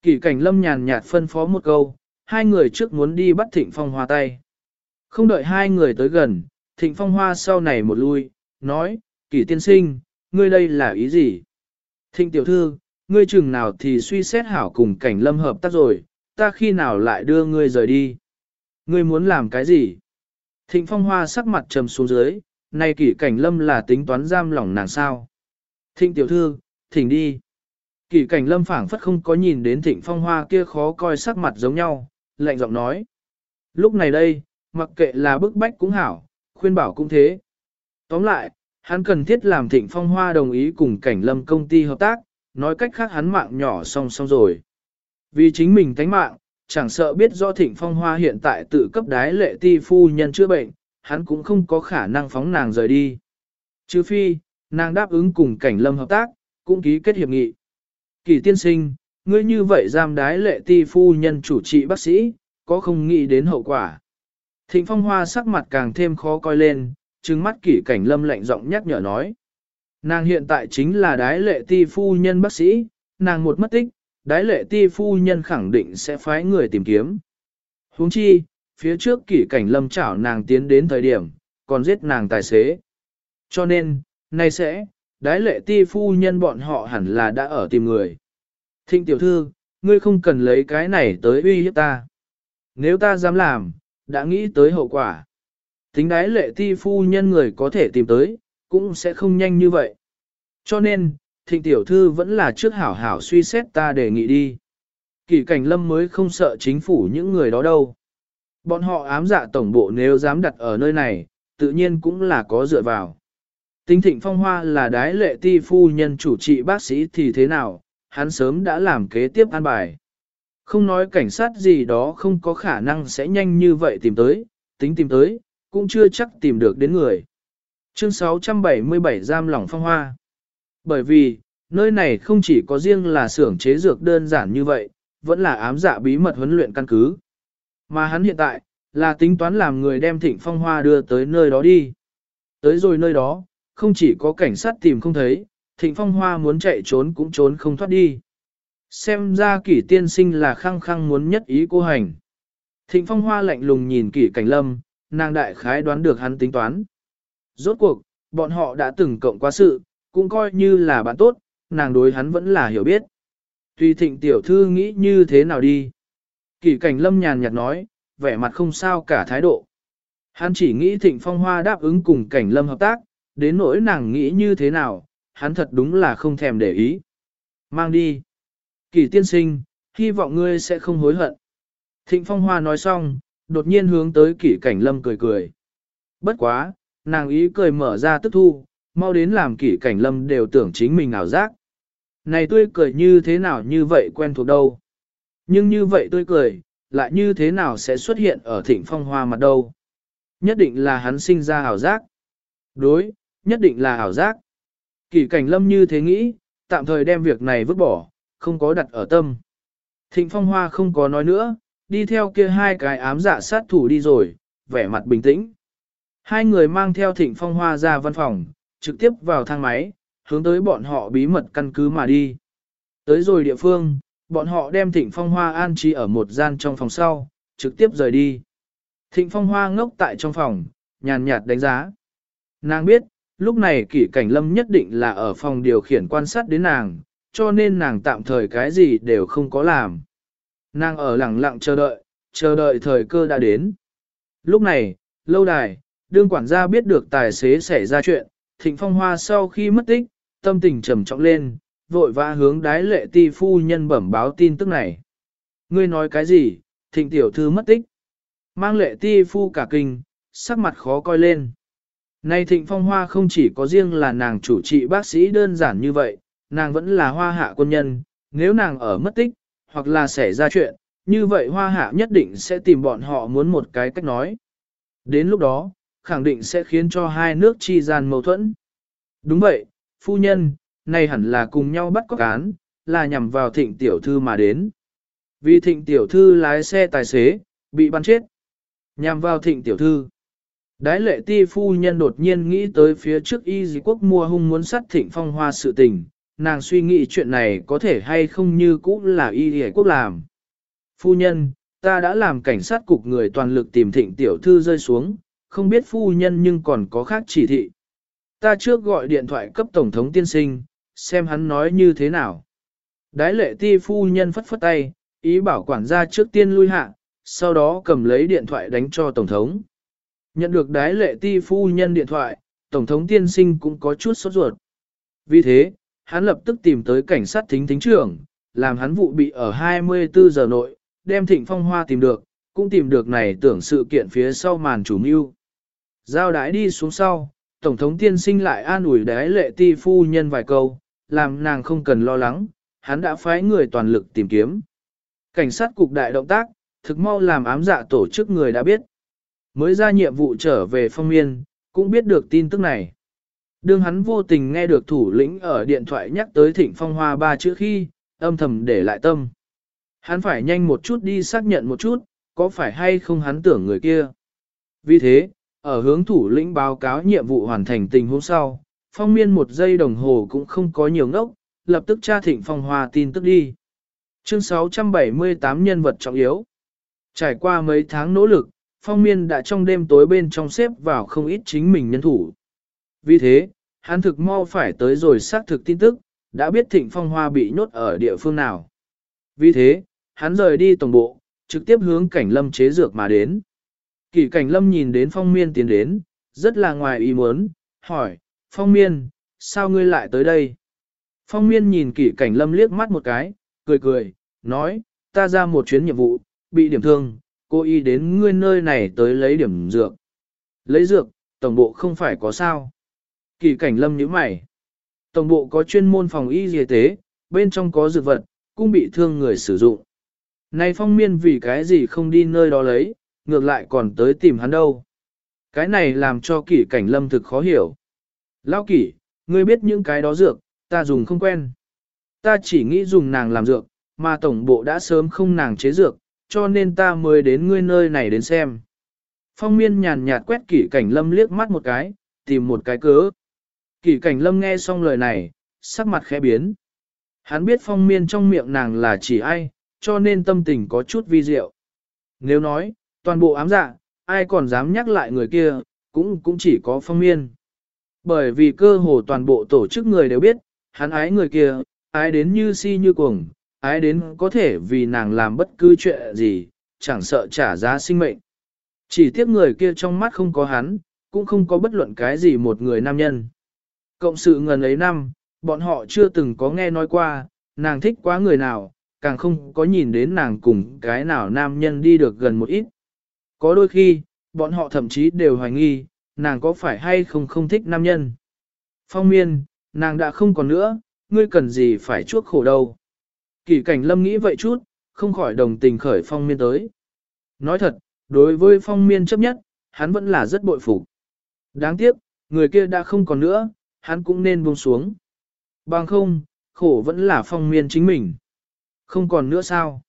Kỷ cảnh lâm nhàn nhạt phân phó một câu, hai người trước muốn đi bắt thịnh phong hoa tay. Không đợi hai người tới gần, thịnh phong hoa sau này một lui, nói, kỷ tiên sinh, ngươi đây là ý gì? Thịnh tiểu thư, ngươi chừng nào thì suy xét hảo cùng cảnh lâm hợp tác rồi, ta khi nào lại đưa ngươi rời đi? Ngươi muốn làm cái gì? Thịnh phong hoa sắc mặt trầm xuống dưới, này kỷ cảnh lâm là tính toán giam lỏng nàng sao? Thịnh tiểu thư, thỉnh đi. Kỷ cảnh lâm phảng phất không có nhìn đến thịnh phong hoa kia khó coi sắc mặt giống nhau, lạnh giọng nói. Lúc này đây, mặc kệ là bức bách cũng hảo, khuyên bảo cũng thế. Tóm lại, hắn cần thiết làm thịnh phong hoa đồng ý cùng cảnh lâm công ty hợp tác, nói cách khác hắn mạng nhỏ song song rồi. Vì chính mình tánh mạng, chẳng sợ biết do thịnh phong hoa hiện tại tự cấp đái lệ ti phu nhân chữa bệnh, hắn cũng không có khả năng phóng nàng rời đi. Chứ phi, nàng đáp ứng cùng cảnh lâm hợp tác, cũng ký kết hiệp nghị. Kỳ tiên sinh, ngươi như vậy giam đái lệ ti phu nhân chủ trị bác sĩ, có không nghĩ đến hậu quả. Thịnh phong hoa sắc mặt càng thêm khó coi lên, trừng mắt kỷ cảnh lâm lạnh giọng nhắc nhở nói. Nàng hiện tại chính là đái lệ ti phu nhân bác sĩ, nàng một mất tích, đái lệ ti phu nhân khẳng định sẽ phái người tìm kiếm. huống chi, phía trước kỷ cảnh lâm chảo nàng tiến đến thời điểm, còn giết nàng tài xế. Cho nên, nay sẽ, đái lệ ti phu nhân bọn họ hẳn là đã ở tìm người. Thịnh tiểu thư, ngươi không cần lấy cái này tới uy hiếp ta. Nếu ta dám làm, đã nghĩ tới hậu quả. Tính đái lệ ti phu nhân người có thể tìm tới, cũng sẽ không nhanh như vậy. Cho nên, thịnh tiểu thư vẫn là trước hảo hảo suy xét ta đề nghị đi. Kỷ cảnh lâm mới không sợ chính phủ những người đó đâu. Bọn họ ám dạ tổng bộ nếu dám đặt ở nơi này, tự nhiên cũng là có dựa vào. Tinh thịnh phong hoa là đái lệ ti phu nhân chủ trị bác sĩ thì thế nào, hắn sớm đã làm kế tiếp an bài. Không nói cảnh sát gì đó không có khả năng sẽ nhanh như vậy tìm tới, tính tìm tới, cũng chưa chắc tìm được đến người. Chương 677 giam lỏng phong hoa. Bởi vì, nơi này không chỉ có riêng là xưởng chế dược đơn giản như vậy, vẫn là ám dạ bí mật huấn luyện căn cứ. Mà hắn hiện tại, là tính toán làm người đem thịnh phong hoa đưa tới nơi đó đi. Tới rồi nơi đó, không chỉ có cảnh sát tìm không thấy, thịnh phong hoa muốn chạy trốn cũng trốn không thoát đi. Xem ra kỷ tiên sinh là khăng khăng muốn nhất ý cô hành. Thịnh phong hoa lạnh lùng nhìn kỷ cảnh lâm, nàng đại khái đoán được hắn tính toán. Rốt cuộc, bọn họ đã từng cộng qua sự, cũng coi như là bạn tốt, nàng đối hắn vẫn là hiểu biết. Tùy thịnh tiểu thư nghĩ như thế nào đi. Kỷ cảnh lâm nhàn nhạt nói, vẻ mặt không sao cả thái độ. Hắn chỉ nghĩ thịnh phong hoa đáp ứng cùng cảnh lâm hợp tác, đến nỗi nàng nghĩ như thế nào, hắn thật đúng là không thèm để ý. Mang đi. Kỷ tiên sinh, hy vọng ngươi sẽ không hối hận. Thịnh phong hoa nói xong, đột nhiên hướng tới kỷ cảnh lâm cười cười. Bất quá, nàng ý cười mở ra tức thu, mau đến làm kỷ cảnh lâm đều tưởng chính mình ảo giác. Này tươi cười như thế nào như vậy quen thuộc đâu. Nhưng như vậy tươi cười, lại như thế nào sẽ xuất hiện ở thịnh phong hoa mặt đâu. Nhất định là hắn sinh ra ảo giác. Đối, nhất định là ảo giác. Kỷ cảnh lâm như thế nghĩ, tạm thời đem việc này vứt bỏ, không có đặt ở tâm. Thịnh phong hoa không có nói nữa, đi theo kia hai cái ám dạ sát thủ đi rồi, vẻ mặt bình tĩnh. Hai người mang theo thịnh phong hoa ra văn phòng, trực tiếp vào thang máy, hướng tới bọn họ bí mật căn cứ mà đi. Tới rồi địa phương, bọn họ đem thịnh phong hoa an trí ở một gian trong phòng sau, trực tiếp rời đi. Thịnh phong hoa ngốc tại trong phòng, nhàn nhạt đánh giá. Nàng biết, lúc này kỷ cảnh lâm nhất định là ở phòng điều khiển quan sát đến nàng, cho nên nàng tạm thời cái gì đều không có làm. Nàng ở lặng lặng chờ đợi, chờ đợi thời cơ đã đến. Lúc này, lâu đài, đương quản gia biết được tài xế xảy ra chuyện, thịnh phong hoa sau khi mất tích, tâm tình trầm trọng lên, vội vã hướng đái lệ ti phu nhân bẩm báo tin tức này. Ngươi nói cái gì, thịnh tiểu thư mất tích. Mang lệ ti phu cả kinh, sắc mặt khó coi lên. Này thịnh phong hoa không chỉ có riêng là nàng chủ trị bác sĩ đơn giản như vậy, nàng vẫn là hoa hạ quân nhân, nếu nàng ở mất tích, hoặc là xảy ra chuyện, như vậy hoa hạ nhất định sẽ tìm bọn họ muốn một cái cách nói. Đến lúc đó, khẳng định sẽ khiến cho hai nước chi gian mâu thuẫn. Đúng vậy, phu nhân, này hẳn là cùng nhau bắt cóc cán, là nhằm vào thịnh tiểu thư mà đến. Vì thịnh tiểu thư lái xe tài xế, bị bắn chết. Nhằm vào thịnh tiểu thư. Đái lệ ti phu nhân đột nhiên nghĩ tới phía trước y dì quốc mua hung muốn sát thịnh phong hoa sự tình, nàng suy nghĩ chuyện này có thể hay không như cũ là y dì quốc làm. Phu nhân, ta đã làm cảnh sát cục người toàn lực tìm thịnh tiểu thư rơi xuống, không biết phu nhân nhưng còn có khác chỉ thị. Ta trước gọi điện thoại cấp Tổng thống tiên sinh, xem hắn nói như thế nào. Đái lệ ti phu nhân phất phất tay, ý bảo quản gia trước tiên lui hạ, sau đó cầm lấy điện thoại đánh cho Tổng thống. Nhận được đái lệ ti phu nhân điện thoại, Tổng thống tiên sinh cũng có chút sốt ruột. Vì thế, hắn lập tức tìm tới cảnh sát thính thính trưởng, làm hắn vụ bị ở 24 giờ nội, đem thịnh phong hoa tìm được, cũng tìm được này tưởng sự kiện phía sau màn chủ mưu. Giao đái đi xuống sau, Tổng thống tiên sinh lại an ủi đái lệ ti phu nhân vài câu, làm nàng không cần lo lắng, hắn đã phái người toàn lực tìm kiếm. Cảnh sát cục đại động tác, thực mau làm ám dạ tổ chức người đã biết. Mới ra nhiệm vụ trở về phong miên, cũng biết được tin tức này. Đương hắn vô tình nghe được thủ lĩnh ở điện thoại nhắc tới thịnh phong hoa ba chữ khi, âm thầm để lại tâm. Hắn phải nhanh một chút đi xác nhận một chút, có phải hay không hắn tưởng người kia. Vì thế, ở hướng thủ lĩnh báo cáo nhiệm vụ hoàn thành tình huống sau, phong miên một giây đồng hồ cũng không có nhiều ngốc, lập tức tra thịnh phong hoa tin tức đi. Chương 678 nhân vật trọng yếu. Trải qua mấy tháng nỗ lực, phong miên đã trong đêm tối bên trong xếp vào không ít chính mình nhân thủ. Vì thế, hắn thực mau phải tới rồi xác thực tin tức, đã biết thịnh phong hoa bị nhốt ở địa phương nào. Vì thế, hắn rời đi tổng bộ, trực tiếp hướng cảnh lâm chế dược mà đến. Kỳ cảnh lâm nhìn đến phong miên tiến đến, rất là ngoài ý muốn, hỏi, phong miên, sao ngươi lại tới đây? Phong miên nhìn kỷ cảnh lâm liếc mắt một cái, cười cười, nói, ta ra một chuyến nhiệm vụ, bị điểm thương, cô y đến ngươi nơi này tới lấy điểm dược. Lấy dược, tổng bộ không phải có sao. Kỳ cảnh lâm nhíu mày. Tổng bộ có chuyên môn phòng y y tế, bên trong có dược vật, cũng bị thương người sử dụng. Này phong miên vì cái gì không đi nơi đó lấy, ngược lại còn tới tìm hắn đâu. Cái này làm cho kỷ cảnh lâm thực khó hiểu. Lao kỷ, ngươi biết những cái đó dược, ta dùng không quen. Ta chỉ nghĩ dùng nàng làm dược, mà tổng bộ đã sớm không nàng chế dược, cho nên ta mới đến ngươi nơi này đến xem. Phong miên nhàn nhạt quét kỷ cảnh lâm liếc mắt một cái, tìm một cái cớ. Kỷ cảnh lâm nghe xong lời này, sắc mặt khẽ biến. Hắn biết phong miên trong miệng nàng là chỉ ai, cho nên tâm tình có chút vi diệu. Nếu nói, toàn bộ ám dạ, ai còn dám nhắc lại người kia, cũng cũng chỉ có phong miên. Bởi vì cơ hồ toàn bộ tổ chức người đều biết, hắn ái người kia, ái đến như si như cuồng, ái đến có thể vì nàng làm bất cứ chuyện gì, chẳng sợ trả giá sinh mệnh. Chỉ tiếc người kia trong mắt không có hắn, cũng không có bất luận cái gì một người nam nhân. Cộng sự ngần ấy năm, bọn họ chưa từng có nghe nói qua, nàng thích quá người nào, càng không có nhìn đến nàng cùng cái nào nam nhân đi được gần một ít. Có đôi khi, bọn họ thậm chí đều hoài nghi, nàng có phải hay không không thích nam nhân. Phong miên, nàng đã không còn nữa, ngươi cần gì phải chuốc khổ đâu. Kỷ cảnh lâm nghĩ vậy chút, không khỏi đồng tình khởi phong miên tới. Nói thật, đối với phong miên chấp nhất, hắn vẫn là rất bội phục. Đáng tiếc, người kia đã không còn nữa, hắn cũng nên buông xuống. Bằng không, khổ vẫn là phong miên chính mình. Không còn nữa sao?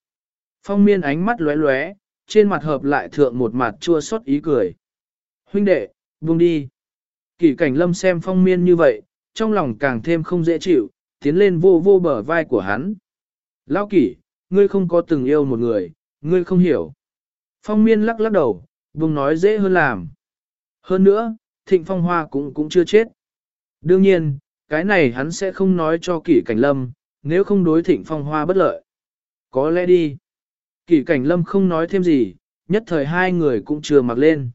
Phong miên ánh mắt lóe lóe, trên mặt hợp lại thượng một mặt chua xót ý cười. Huynh đệ, buông đi. Kỷ cảnh lâm xem phong miên như vậy, trong lòng càng thêm không dễ chịu, tiến lên vô vô bờ vai của hắn. Lão kỷ, ngươi không có từng yêu một người, ngươi không hiểu. Phong miên lắc lắc đầu, buông nói dễ hơn làm. Hơn nữa, thịnh phong hoa cũng cũng chưa chết. Đương nhiên, cái này hắn sẽ không nói cho kỷ cảnh lâm, nếu không đối thịnh phong hoa bất lợi. Có lẽ đi. Kỷ cảnh lâm không nói thêm gì, nhất thời hai người cũng chưa mặc lên.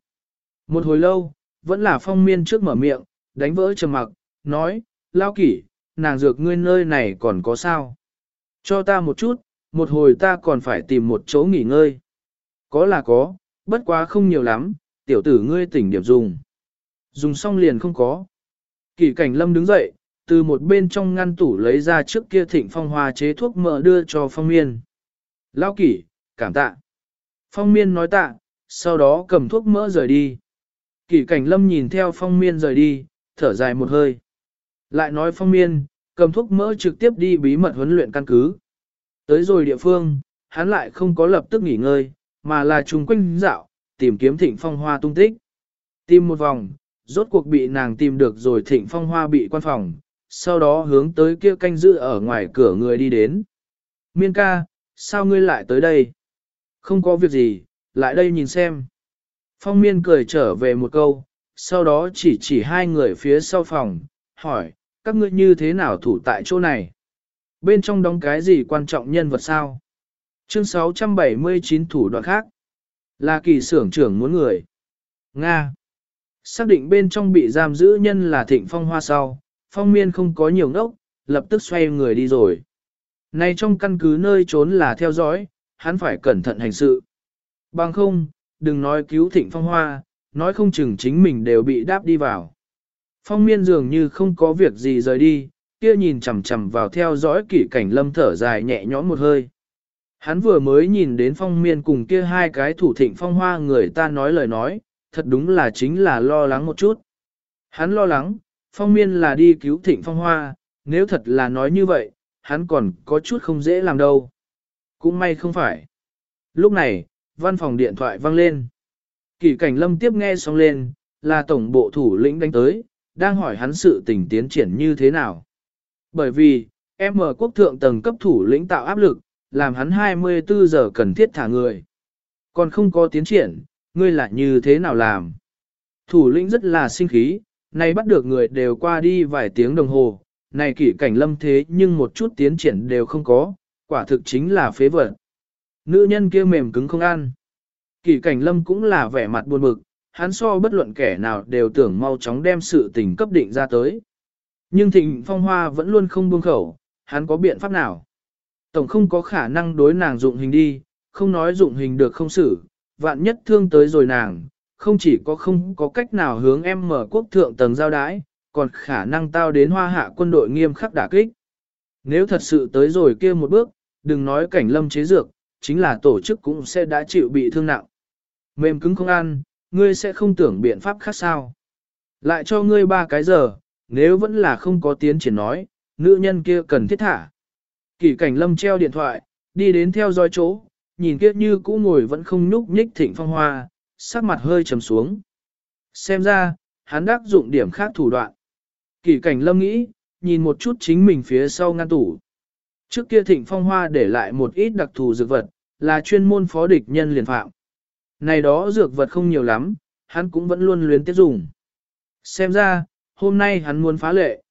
Một hồi lâu, vẫn là phong miên trước mở miệng, đánh vỡ trầm mặc, nói, lao kỷ, nàng dược ngươi nơi này còn có sao? Cho ta một chút, một hồi ta còn phải tìm một chỗ nghỉ ngơi. Có là có, bất quá không nhiều lắm, tiểu tử ngươi tỉnh điểm dùng. Dùng xong liền không có. Kỷ cảnh lâm đứng dậy, từ một bên trong ngăn tủ lấy ra trước kia thịnh phong hoa chế thuốc mỡ đưa cho phong miên. Lao kỷ, cảm tạ. Phong miên nói tạ, sau đó cầm thuốc mỡ rời đi. Kỷ cảnh lâm nhìn theo phong miên rời đi, thở dài một hơi. Lại nói phong miên, cầm thuốc mỡ trực tiếp đi bí mật huấn luyện căn cứ. Tới rồi địa phương, hắn lại không có lập tức nghỉ ngơi, mà là trùng quanh dạo, tìm kiếm thịnh phong hoa tung tích. Tìm một vòng, rốt cuộc bị nàng tìm được rồi thịnh phong hoa bị quan phòng, sau đó hướng tới kia canh giữ ở ngoài cửa người đi đến. Miên ca, sao ngươi lại tới đây? Không có việc gì, lại đây nhìn xem. Phong miên cười trở về một câu, sau đó chỉ chỉ hai người phía sau phòng, hỏi, các ngươi như thế nào thủ tại chỗ này? Bên trong đóng cái gì quan trọng nhân vật sao? Chương 679 thủ đoạn khác. Là kỳ xưởng trưởng muốn người. Nga. Xác định bên trong bị giam giữ nhân là thịnh phong hoa sau, phong miên không có nhiều ngốc, lập tức xoay người đi rồi. Này trong căn cứ nơi trốn là theo dõi, hắn phải cẩn thận hành sự. Bằng không, đừng nói cứu thịnh phong hoa, nói không chừng chính mình đều bị đáp đi vào. Phong miên dường như không có việc gì rời đi, kia nhìn chằm chằm vào theo dõi kỷ cảnh lâm thở dài nhẹ nhõm một hơi. Hắn vừa mới nhìn đến phong miên cùng kia hai cái thủ thịnh phong hoa người ta nói lời nói, thật đúng là chính là lo lắng một chút. Hắn lo lắng, phong miên là đi cứu thịnh phong hoa, nếu thật là nói như vậy, hắn còn có chút không dễ làm đâu. Cũng may không phải. Lúc này, văn phòng điện thoại vang lên. Kỷ cảnh lâm tiếp nghe xong lên, là tổng bộ thủ lĩnh đánh tới, đang hỏi hắn sự tình tiến triển như thế nào. Bởi vì, em ở quốc thượng tầng cấp thủ lĩnh tạo áp lực, làm hắn 24 giờ cần thiết thả người. Còn không có tiến triển, ngươi lại như thế nào làm? Thủ lĩnh rất là sinh khí, nay bắt được người đều qua đi vài tiếng đồng hồ, này kỷ cảnh lâm thế nhưng một chút tiến triển đều không có, quả thực chính là phế vật. Nữ nhân kia mềm cứng không ăn. Kỷ cảnh lâm cũng là vẻ mặt buồn bực, hắn so bất luận kẻ nào đều tưởng mau chóng đem sự tình cấp định ra tới. Nhưng thịnh phong hoa vẫn luôn không buông khẩu, hắn có biện pháp nào? Tổng không có khả năng đối nàng dụng hình đi, không nói dụng hình được không xử, vạn nhất thương tới rồi nàng, không chỉ có không có cách nào hướng em mở quốc thượng tầng giao đái, còn khả năng tao đến hoa hạ quân đội nghiêm khắc đả kích. Nếu thật sự tới rồi kia một bước, đừng nói cảnh lâm chế dược, chính là tổ chức cũng sẽ đã chịu bị thương nặng. Mềm cứng không ăn, ngươi sẽ không tưởng biện pháp khác sao. Lại cho ngươi ba cái giờ, nếu vẫn là không có tiến triển nói, nữ nhân kia cần thiết thả. Kỷ cảnh lâm treo điện thoại, đi đến theo dõi chỗ, nhìn kia như cũ ngồi vẫn không nhúc nhích thịnh phong hoa, sắc mặt hơi trầm xuống. Xem ra, hắn đắc dụng điểm khác thủ đoạn. Kỷ cảnh lâm nghĩ, nhìn một chút chính mình phía sau ngăn tủ. Trước kia thịnh phong hoa để lại một ít đặc thù dược vật, là chuyên môn phó địch nhân liền phạm. Này đó dược vật không nhiều lắm, hắn cũng vẫn luôn luyến tiếp dùng. Xem ra, hôm nay hắn muốn phá lệ.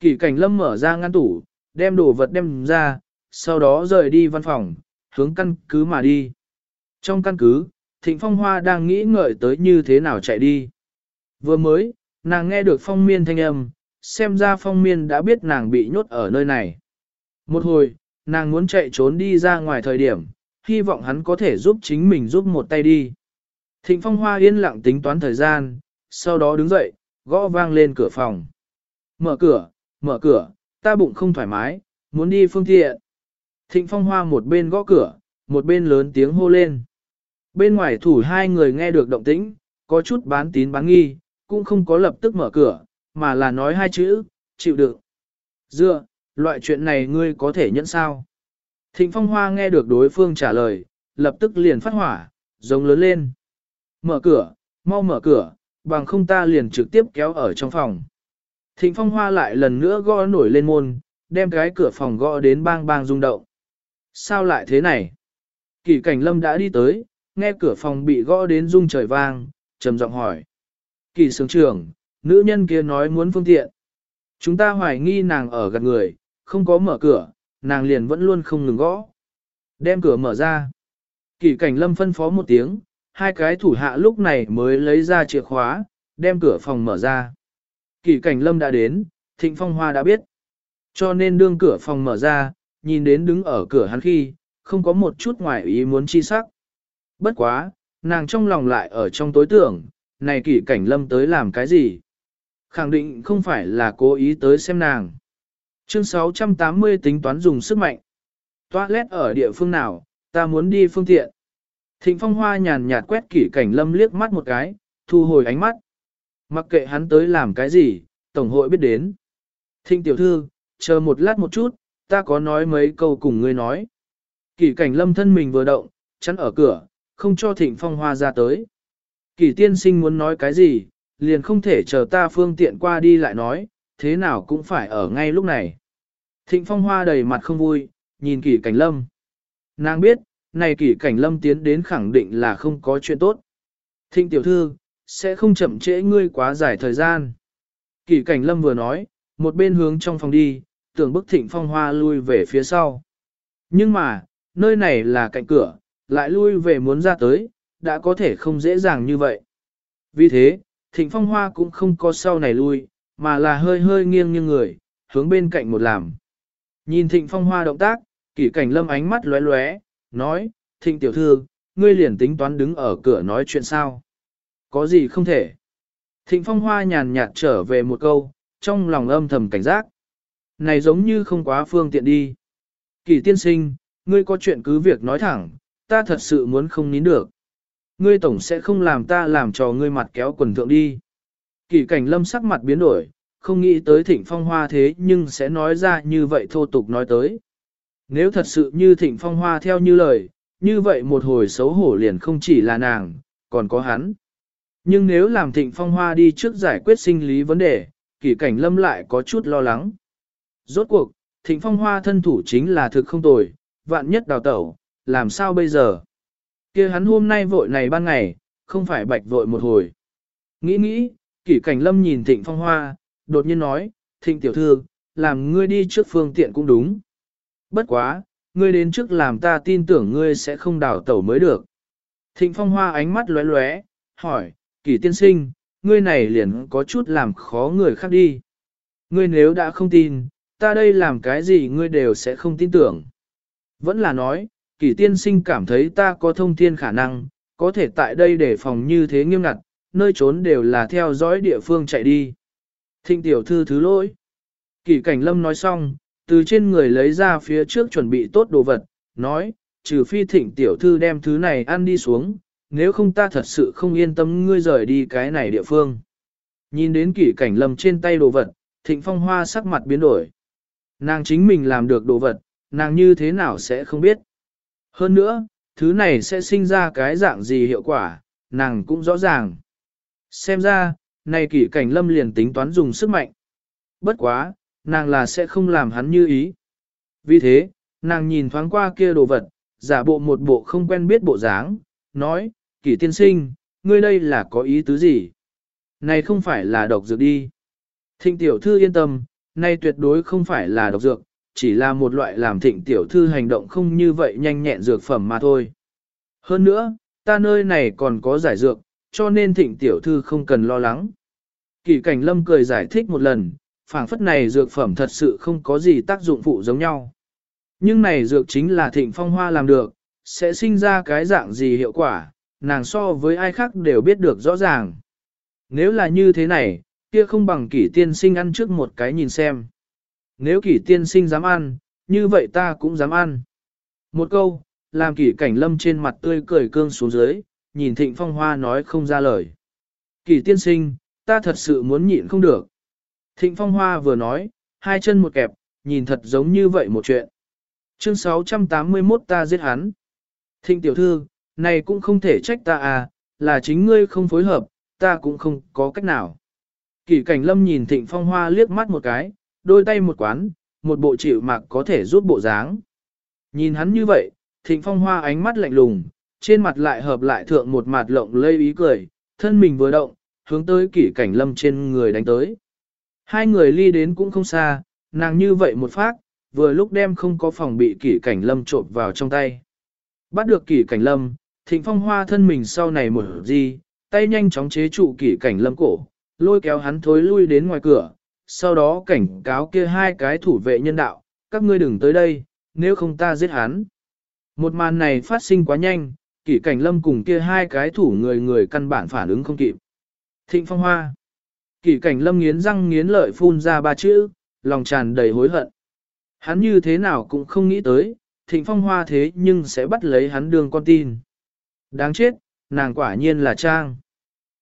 Kỷ cảnh lâm mở ra ngăn tủ, đem đồ vật đem ra, sau đó rời đi văn phòng, hướng căn cứ mà đi. Trong căn cứ, Thịnh Phong Hoa đang nghĩ ngợi tới như thế nào chạy đi. Vừa mới, nàng nghe được phong miên thanh âm, xem ra phong miên đã biết nàng bị nhốt ở nơi này. Một hồi, nàng muốn chạy trốn đi ra ngoài thời điểm, hy vọng hắn có thể giúp chính mình giúp một tay đi. Thịnh Phong Hoa yên lặng tính toán thời gian, sau đó đứng dậy, gõ vang lên cửa phòng. Mở cửa, mở cửa, ta bụng không thoải mái, muốn đi phương tiện. Thịnh Phong Hoa một bên gõ cửa, một bên lớn tiếng hô lên. Bên ngoài thủ hai người nghe được động tĩnh, có chút bán tín bán nghi, cũng không có lập tức mở cửa, mà là nói hai chữ, chịu đựng. Dựa, loại chuyện này ngươi có thể nhận sao? Thịnh Phong Hoa nghe được đối phương trả lời, lập tức liền phát hỏa, giống lớn lên. Mở cửa, mau mở cửa, bằng không ta liền trực tiếp kéo ở trong phòng. Thịnh Phong Hoa lại lần nữa gõ nổi lên môn, đem cái cửa phòng gõ đến bang bang rung động. Sao lại thế này? Kỳ cảnh lâm đã đi tới, nghe cửa phòng bị gõ đến rung trời vang, trầm giọng hỏi. Kỳ sướng trưởng, nữ nhân kia nói muốn phương tiện. Chúng ta hoài nghi nàng ở gần người, không có mở cửa, nàng liền vẫn luôn không ngừng gõ. Đem cửa mở ra. Kỷ cảnh lâm phân phó một tiếng, hai cái thủ hạ lúc này mới lấy ra chìa khóa, đem cửa phòng mở ra. Kỷ cảnh lâm đã đến, thịnh phong hoa đã biết. Cho nên đương cửa phòng mở ra, nhìn đến đứng ở cửa hắn khi, không có một chút ngoài ý muốn chi sắc. Bất quá, nàng trong lòng lại ở trong tối tưởng, này kỷ cảnh lâm tới làm cái gì? Khẳng định không phải là cố ý tới xem nàng. Chương 680 tính toán dùng sức mạnh. Toilet ở địa phương nào, ta muốn đi phương tiện. Thịnh phong hoa nhàn nhạt quét kỷ cảnh lâm liếc mắt một cái, thu hồi ánh mắt. Mặc kệ hắn tới làm cái gì, tổng hội biết đến. Thịnh tiểu thư, chờ một lát một chút, ta có nói mấy câu cùng ngươi nói. Kỷ cảnh lâm thân mình vừa động, chắn ở cửa, không cho thịnh phong hoa ra tới. Kỷ tiên sinh muốn nói cái gì, liền không thể chờ ta phương tiện qua đi lại nói, thế nào cũng phải ở ngay lúc này. Thịnh phong hoa đầy mặt không vui, nhìn kỷ cảnh lâm. Nàng biết, này kỷ cảnh lâm tiến đến khẳng định là không có chuyện tốt. Thịnh tiểu thư, sẽ không chậm trễ ngươi quá dài thời gian. Kỷ cảnh lâm vừa nói, một bên hướng trong phòng đi, tưởng bức thịnh phong hoa lui về phía sau. Nhưng mà, nơi này là cạnh cửa, lại lui về muốn ra tới, đã có thể không dễ dàng như vậy. Vì thế, thịnh phong hoa cũng không có sau này lui, mà là hơi hơi nghiêng như người, hướng bên cạnh một làm. Nhìn thịnh phong hoa động tác, kỷ cảnh lâm ánh mắt lóe lóe, nói, thịnh tiểu thư, ngươi liền tính toán đứng ở cửa nói chuyện sao. Có gì không thể. Thịnh phong hoa nhàn nhạt trở về một câu, trong lòng âm thầm cảnh giác. Này giống như không quá phương tiện đi. Kỳ tiên sinh, ngươi có chuyện cứ việc nói thẳng, ta thật sự muốn không nín được. Ngươi tổng sẽ không làm ta làm cho ngươi mặt kéo quần thượng đi. Kỷ cảnh lâm sắc mặt biến đổi, không nghĩ tới thịnh phong hoa thế nhưng sẽ nói ra như vậy thô tục nói tới. Nếu thật sự như thịnh phong hoa theo như lời, như vậy một hồi xấu hổ liền không chỉ là nàng, còn có hắn. Nhưng nếu làm thịnh phong hoa đi trước giải quyết sinh lý vấn đề, kỷ cảnh lâm lại có chút lo lắng. Rốt cuộc, thịnh phong hoa thân thủ chính là thực không tồi, vạn nhất đào tẩu, làm sao bây giờ? Kia hắn hôm nay vội này ban ngày, không phải bạch vội một hồi. Nghĩ nghĩ, kỷ cảnh lâm nhìn thịnh phong hoa, đột nhiên nói, thịnh tiểu thư, làm ngươi đi trước phương tiện cũng đúng. Bất quá, ngươi đến trước làm ta tin tưởng ngươi sẽ không đào tẩu mới được. Thịnh phong hoa ánh mắt lóe lóe, hỏi, kỷ tiên sinh, ngươi này liền có chút làm khó người khác đi. Ngươi nếu đã không tin, ta đây làm cái gì ngươi đều sẽ không tin tưởng. Vẫn là nói, kỷ tiên sinh cảm thấy ta có thông thiên khả năng, có thể tại đây để phòng như thế nghiêm ngặt, nơi trốn đều là theo dõi địa phương chạy đi. Thịnh tiểu thư thứ lỗi. Kỷ cảnh lâm nói xong, từ trên người lấy ra phía trước chuẩn bị tốt đồ vật, nói, trừ phi thịnh tiểu thư đem thứ này ăn đi xuống, nếu không ta thật sự không yên tâm ngươi rời đi cái này địa phương. Nhìn đến kỷ cảnh lâm trên tay đồ vật, thịnh phong hoa sắc mặt biến đổi. Nàng chính mình làm được đồ vật, nàng như thế nào sẽ không biết. Hơn nữa, thứ này sẽ sinh ra cái dạng gì hiệu quả, nàng cũng rõ ràng. Xem ra, này kỷ cảnh lâm liền tính toán dùng sức mạnh. Bất quá, nàng là sẽ không làm hắn như ý. Vì thế, nàng nhìn thoáng qua kia đồ vật, giả bộ một bộ không quen biết bộ dáng, nói, kỷ tiên sinh, ngươi đây là có ý tứ gì? Này không phải là độc dược đi. Thịnh tiểu thư yên tâm, này tuyệt đối không phải là độc dược, chỉ là một loại làm thịnh tiểu thư hành động không như vậy nhanh nhẹn dược phẩm mà thôi. Hơn nữa, ta nơi này còn có giải dược, cho nên thịnh tiểu thư không cần lo lắng. Kỳ cảnh lâm cười giải thích một lần, phảng phất này dược phẩm thật sự không có gì tác dụng phụ giống nhau. Nhưng này dược chính là thịnh phong hoa làm được, sẽ sinh ra cái dạng gì hiệu quả, nàng so với ai khác đều biết được rõ ràng. Nếu là như thế này, kia không bằng kỷ tiên sinh ăn trước một cái nhìn xem. Nếu kỷ tiên sinh dám ăn, như vậy ta cũng dám ăn. Một câu, làm kỷ cảnh lâm trên mặt tươi cười cương xuống dưới, nhìn thịnh phong hoa nói không ra lời. Kỷ tiên sinh, ta thật sự muốn nhịn không được. Thịnh phong hoa vừa nói, hai chân một kẹp, nhìn thật giống như vậy một chuyện. Chương 681 ta giết hắn. Thịnh tiểu thư, này cũng không thể trách ta à, là chính ngươi không phối hợp, ta cũng không có cách nào. Kỷ cảnh lâm nhìn thịnh phong hoa liếc mắt một cái, đôi tay một quán, một bộ chịu mạc có thể giúp bộ dáng. Nhìn hắn như vậy, thịnh phong hoa ánh mắt lạnh lùng, trên mặt lại hợp lại thượng một mặt lộng lây ý cười, thân mình vừa động, hướng tới kỷ cảnh lâm trên người đánh tới. Hai người ly đến cũng không xa, nàng như vậy một phát, vừa lúc đem không có phòng bị kỷ cảnh lâm trộm vào trong tay. Bắt được kỷ cảnh lâm, thịnh phong hoa thân mình sau này một gì, tay nhanh chóng chế trụ kỷ cảnh lâm cổ, lôi kéo hắn thối lui đến ngoài cửa, sau đó cảnh cáo kia hai cái thủ vệ nhân đạo, các ngươi đừng tới đây, nếu không ta giết hắn. Một màn này phát sinh quá nhanh, kỷ cảnh lâm cùng kia hai cái thủ người người căn bản phản ứng không kịp. Thịnh phong hoa. Kỷ cảnh lâm nghiến răng nghiến lợi phun ra ba chữ, lòng tràn đầy hối hận. Hắn như thế nào cũng không nghĩ tới, thịnh phong hoa thế nhưng sẽ bắt lấy hắn đường con tin. Đáng chết, nàng quả nhiên là Trang.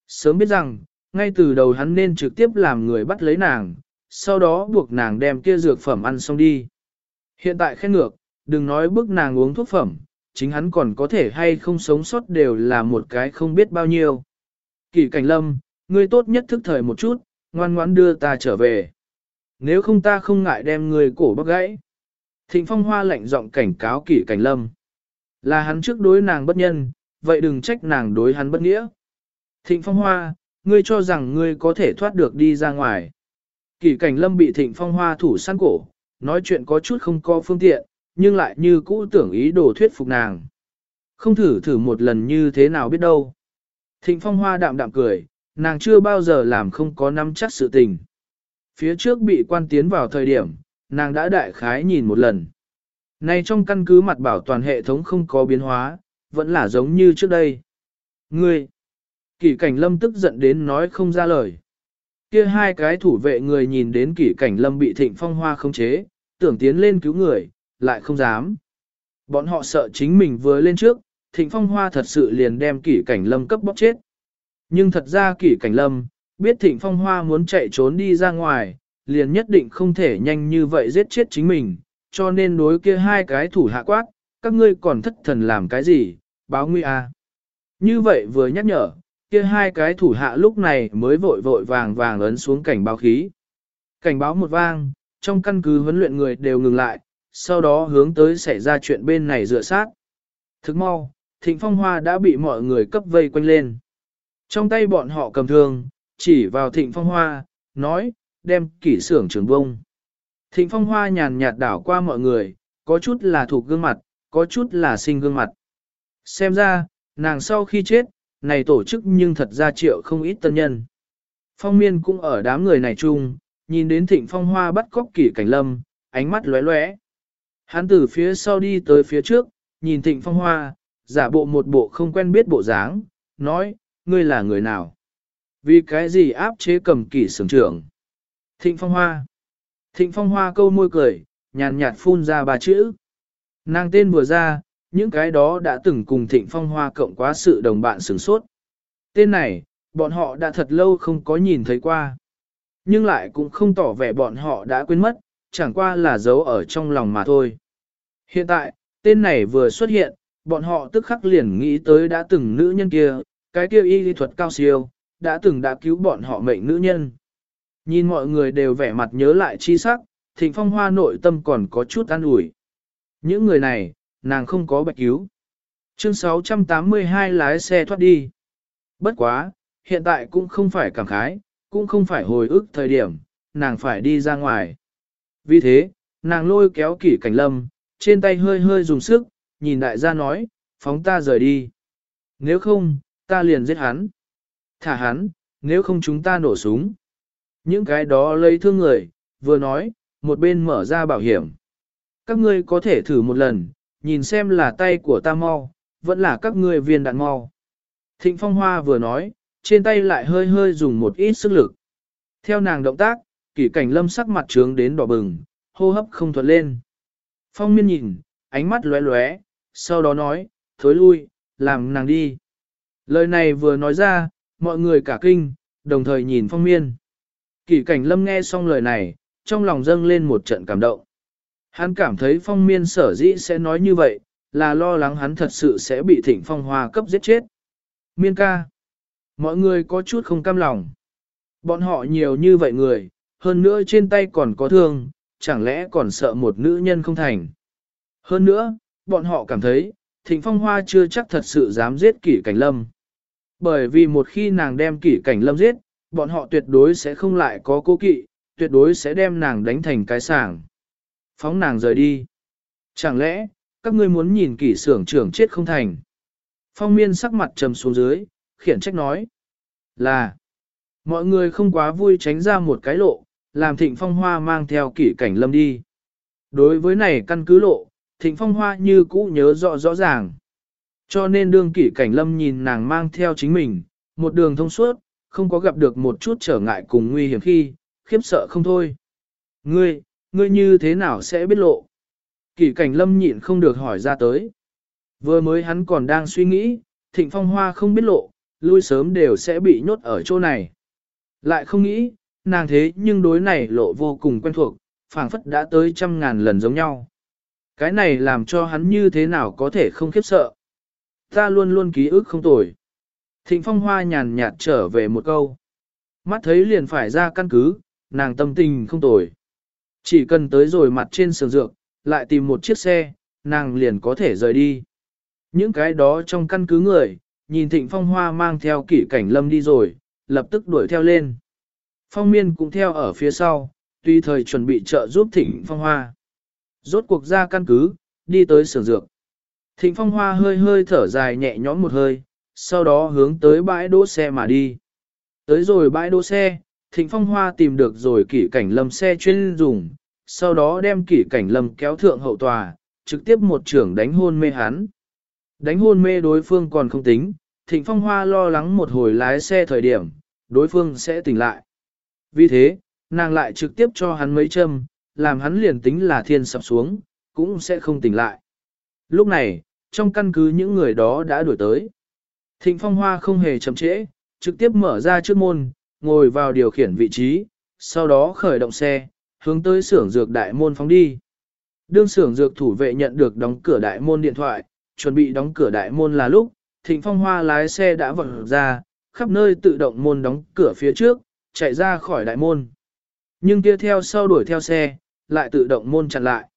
Sớm biết rằng, ngay từ đầu hắn nên trực tiếp làm người bắt lấy nàng, sau đó buộc nàng đem kia dược phẩm ăn xong đi. Hiện tại khen ngược, đừng nói bức nàng uống thuốc phẩm, chính hắn còn có thể hay không sống sót đều là một cái không biết bao nhiêu. Kỳ cảnh lâm, ngươi tốt nhất thức thời một chút, ngoan ngoãn đưa ta trở về. Nếu không ta không ngại đem ngươi cổ bóc gãy. Thịnh phong hoa lạnh giọng cảnh cáo kỷ cảnh lâm. Là hắn trước đối nàng bất nhân, vậy đừng trách nàng đối hắn bất nghĩa. Thịnh phong hoa, ngươi cho rằng ngươi có thể thoát được đi ra ngoài. Kỷ cảnh lâm bị thịnh phong hoa thủ săn cổ, nói chuyện có chút không có phương tiện, nhưng lại như cũ tưởng ý đồ thuyết phục nàng. Không thử thử một lần như thế nào biết đâu. Thịnh phong hoa đạm đạm cười, nàng chưa bao giờ làm không có nắm chắc sự tình. Phía trước bị quan tiến vào thời điểm, nàng đã đại khái nhìn một lần. Này trong căn cứ mặt bảo toàn hệ thống không có biến hóa, vẫn là giống như trước đây. Ngươi! Kỷ cảnh lâm tức giận đến nói không ra lời. Kia hai cái thủ vệ người nhìn đến kỷ cảnh lâm bị thịnh phong hoa không chế, tưởng tiến lên cứu người, lại không dám. Bọn họ sợ chính mình vừa lên trước, thịnh phong hoa thật sự liền đem kỷ cảnh lâm cấp bóc chết. Nhưng thật ra kỷ cảnh lâm, biết thịnh phong hoa muốn chạy trốn đi ra ngoài, liền nhất định không thể nhanh như vậy giết chết chính mình, cho nên đối kia hai cái thủ hạ quát, các ngươi còn thất thần làm cái gì, báo nguy à. Như vậy vừa nhắc nhở, kia hai cái thủ hạ lúc này mới vội vội vàng vàng ấn xuống cảnh báo khí. Cảnh báo một vang, trong căn cứ huấn luyện người đều ngừng lại, sau đó hướng tới xảy ra chuyện bên này dựa sát. Thức mau, thịnh phong hoa đã bị mọi người cấp vây quanh lên. Trong tay bọn họ cầm thương, chỉ vào thịnh phong hoa, nói, đem kỷ sưởng trường bông. Thịnh phong hoa nhàn nhạt đảo qua mọi người, có chút là thuộc gương mặt, có chút là sinh gương mặt. Xem ra, nàng sau khi chết, này tổ chức nhưng thật ra triệu không ít tân nhân. Phong miên cũng ở đám người này chung, nhìn đến thịnh phong hoa bắt cóc kỷ cảnh lâm, ánh mắt lóe lóe. Hắn từ phía sau đi tới phía trước, nhìn Thịnh Phong Hoa, giả bộ một bộ không quen biết bộ dáng, nói, ngươi là người nào? Vì cái gì áp chế cầm kỷ sưởng trưởng? Thịnh Phong Hoa. Thịnh Phong Hoa câu môi cười, nhàn nhạt phun ra ba chữ. Nàng tên vừa ra, những cái đó đã từng cùng Thịnh Phong Hoa cộng quá sự đồng bạn sửng sốt. Tên này, bọn họ đã thật lâu không có nhìn thấy qua. Nhưng lại cũng không tỏ vẻ bọn họ đã quên mất, chẳng qua là giấu ở trong lòng mà thôi. Hiện tại, tên này vừa xuất hiện, bọn họ tức khắc liền nghĩ tới đã từng nữ nhân kia, cái kia y lý thuật cao siêu, đã từng đã cứu bọn họ mệnh nữ nhân. Nhìn mọi người đều vẻ mặt nhớ lại chi sắc, thịnh phong hoa nội tâm còn có chút an ủi. Những người này, nàng không có bạch cứu. Chương 682 lái xe thoát đi. Bất quá, hiện tại cũng không phải cảm khái, cũng không phải hồi ức thời điểm, nàng phải đi ra ngoài. Vì thế, nàng lôi kéo kỷ cảnh lâm, trên tay hơi hơi dùng sức, nhìn đại gia nói, phóng ta rời đi. Nếu không, ta liền giết hắn. Thả hắn, nếu không chúng ta nổ súng. Những cái đó lấy thương người, vừa nói, một bên mở ra bảo hiểm. Các ngươi có thể thử một lần, nhìn xem là tay của ta mau, vẫn là các ngươi viên đạn mau. Thịnh Phong Hoa vừa nói, trên tay lại hơi hơi dùng một ít sức lực. Theo nàng động tác, kỷ cảnh lâm sắc mặt trướng đến đỏ bừng, hô hấp không thuận lên. Phong miên nhìn, ánh mắt lóe lóe, sau đó nói, thối lui, làm nàng đi. Lời này vừa nói ra, mọi người cả kinh, đồng thời nhìn phong miên. Kỷ cảnh lâm nghe xong lời này, trong lòng dâng lên một trận cảm động. Hắn cảm thấy phong miên sở dĩ sẽ nói như vậy, là lo lắng hắn thật sự sẽ bị thịnh phong hoa cấp giết chết. Miên ca. Mọi người có chút không cam lòng. Bọn họ nhiều như vậy người, hơn nữa trên tay còn có thương, chẳng lẽ còn sợ một nữ nhân không thành. Hơn nữa, bọn họ cảm thấy, thịnh phong hoa chưa chắc thật sự dám giết kỷ cảnh lâm. Bởi vì một khi nàng đem kỷ cảnh lâm giết, bọn họ tuyệt đối sẽ không lại có cố kỵ, tuyệt đối sẽ đem nàng đánh thành cái sàng. Phóng nàng rời đi. Chẳng lẽ, các ngươi muốn nhìn kỷ sưởng trưởng chết không thành? Phong miên sắc mặt trầm xuống dưới, khiển trách nói. Là, mọi người không quá vui tránh ra một cái lộ, làm thịnh phong hoa mang theo kỷ cảnh lâm đi. Đối với này căn cứ lộ, thịnh phong hoa như cũ nhớ rõ rõ ràng. Cho nên đương kỷ cảnh lâm nhìn nàng mang theo chính mình, một đường thông suốt, không có gặp được một chút trở ngại cùng nguy hiểm khi, khiếp sợ không thôi. Ngươi, ngươi như thế nào sẽ biết lộ? Kỷ cảnh lâm nhịn không được hỏi ra tới. Vừa mới hắn còn đang suy nghĩ, thịnh phong hoa không biết lộ, lui sớm đều sẽ bị nhốt ở chỗ này. Lại không nghĩ, nàng thế nhưng đối này lộ vô cùng quen thuộc, phảng phất đã tới trăm ngàn lần giống nhau. Cái này làm cho hắn như thế nào có thể không khiếp sợ. Ta luôn luôn ký ức không tồi. Thịnh phong hoa nhàn nhạt trở về một câu. Mắt thấy liền phải ra căn cứ, nàng tâm tình không tồi. Chỉ cần tới rồi mặt trên sườn dược, lại tìm một chiếc xe, nàng liền có thể rời đi. Những cái đó trong căn cứ người, nhìn thịnh phong hoa mang theo kỷ cảnh lâm đi rồi, lập tức đuổi theo lên. Phong miên cũng theo ở phía sau, tuy thời chuẩn bị trợ giúp thịnh phong hoa. Rốt cuộc ra căn cứ, đi tới sưởng dược. Thịnh phong hoa hơi hơi thở dài nhẹ nhõm một hơi, sau đó hướng tới bãi đỗ xe mà đi. Tới rồi bãi đỗ xe, thịnh phong hoa tìm được rồi kỷ cảnh lâm xe chuyên dùng, sau đó đem kỷ cảnh lâm kéo thượng hậu tòa, trực tiếp một trưởng đánh hôn mê hắn. Đánh hôn mê đối phương còn không tính, thịnh phong hoa lo lắng một hồi lái xe thời điểm, đối phương sẽ tỉnh lại. Vì thế, nàng lại trực tiếp cho hắn mấy châm, làm hắn liền tính là thiên sập xuống, cũng sẽ không tỉnh lại. Lúc này, trong căn cứ những người đó đã đuổi tới. Thịnh phong hoa không hề chậm trễ, trực tiếp mở ra trước môn, ngồi vào điều khiển vị trí, sau đó khởi động xe, hướng tới xưởng dược đại môn phóng đi. Đương xưởng dược thủ vệ nhận được đóng cửa đại môn điện thoại, chuẩn bị đóng cửa đại môn là lúc, thịnh phong hoa lái xe đã vọt ra, khắp nơi tự động môn đóng cửa phía trước, chạy ra khỏi đại môn. Nhưng kia theo sau đuổi theo xe, lại tự động môn chặn lại.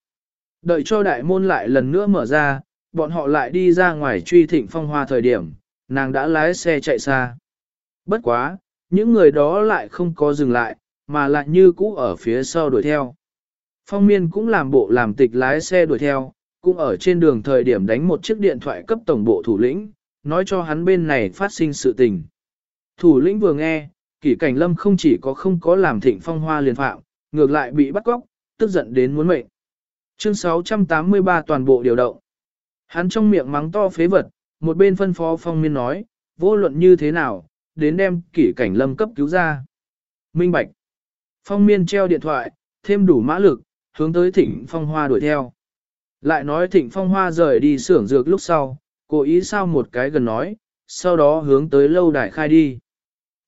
Đợi cho đại môn lại lần nữa mở ra, bọn họ lại đi ra ngoài truy thịnh phong hoa thời điểm, nàng đã lái xe chạy xa. Bất quá, những người đó lại không có dừng lại, mà lại như cũ ở phía sau đuổi theo. Phong miên cũng làm bộ làm tịch lái xe đuổi theo, cũng ở trên đường thời điểm đánh một chiếc điện thoại cấp tổng bộ thủ lĩnh, nói cho hắn bên này phát sinh sự tình. Thủ lĩnh vừa nghe, kỷ cảnh lâm không chỉ có không có làm thịnh phong hoa liền phạm, ngược lại bị bắt cóc, tức giận đến muốn mệnh. Chương 683 toàn bộ điều động. Hắn trong miệng mắng to phế vật, một bên phân phó phong miên nói, vô luận như thế nào, đến đem kỷ cảnh lâm cấp cứu ra. Minh Bạch. Phong miên treo điện thoại, thêm đủ mã lực, hướng tới thịnh phong hoa đuổi theo. Lại nói thịnh phong hoa rời đi xưởng dược lúc sau, cố ý sao một cái gần nói, sau đó hướng tới lâu đài khai đi.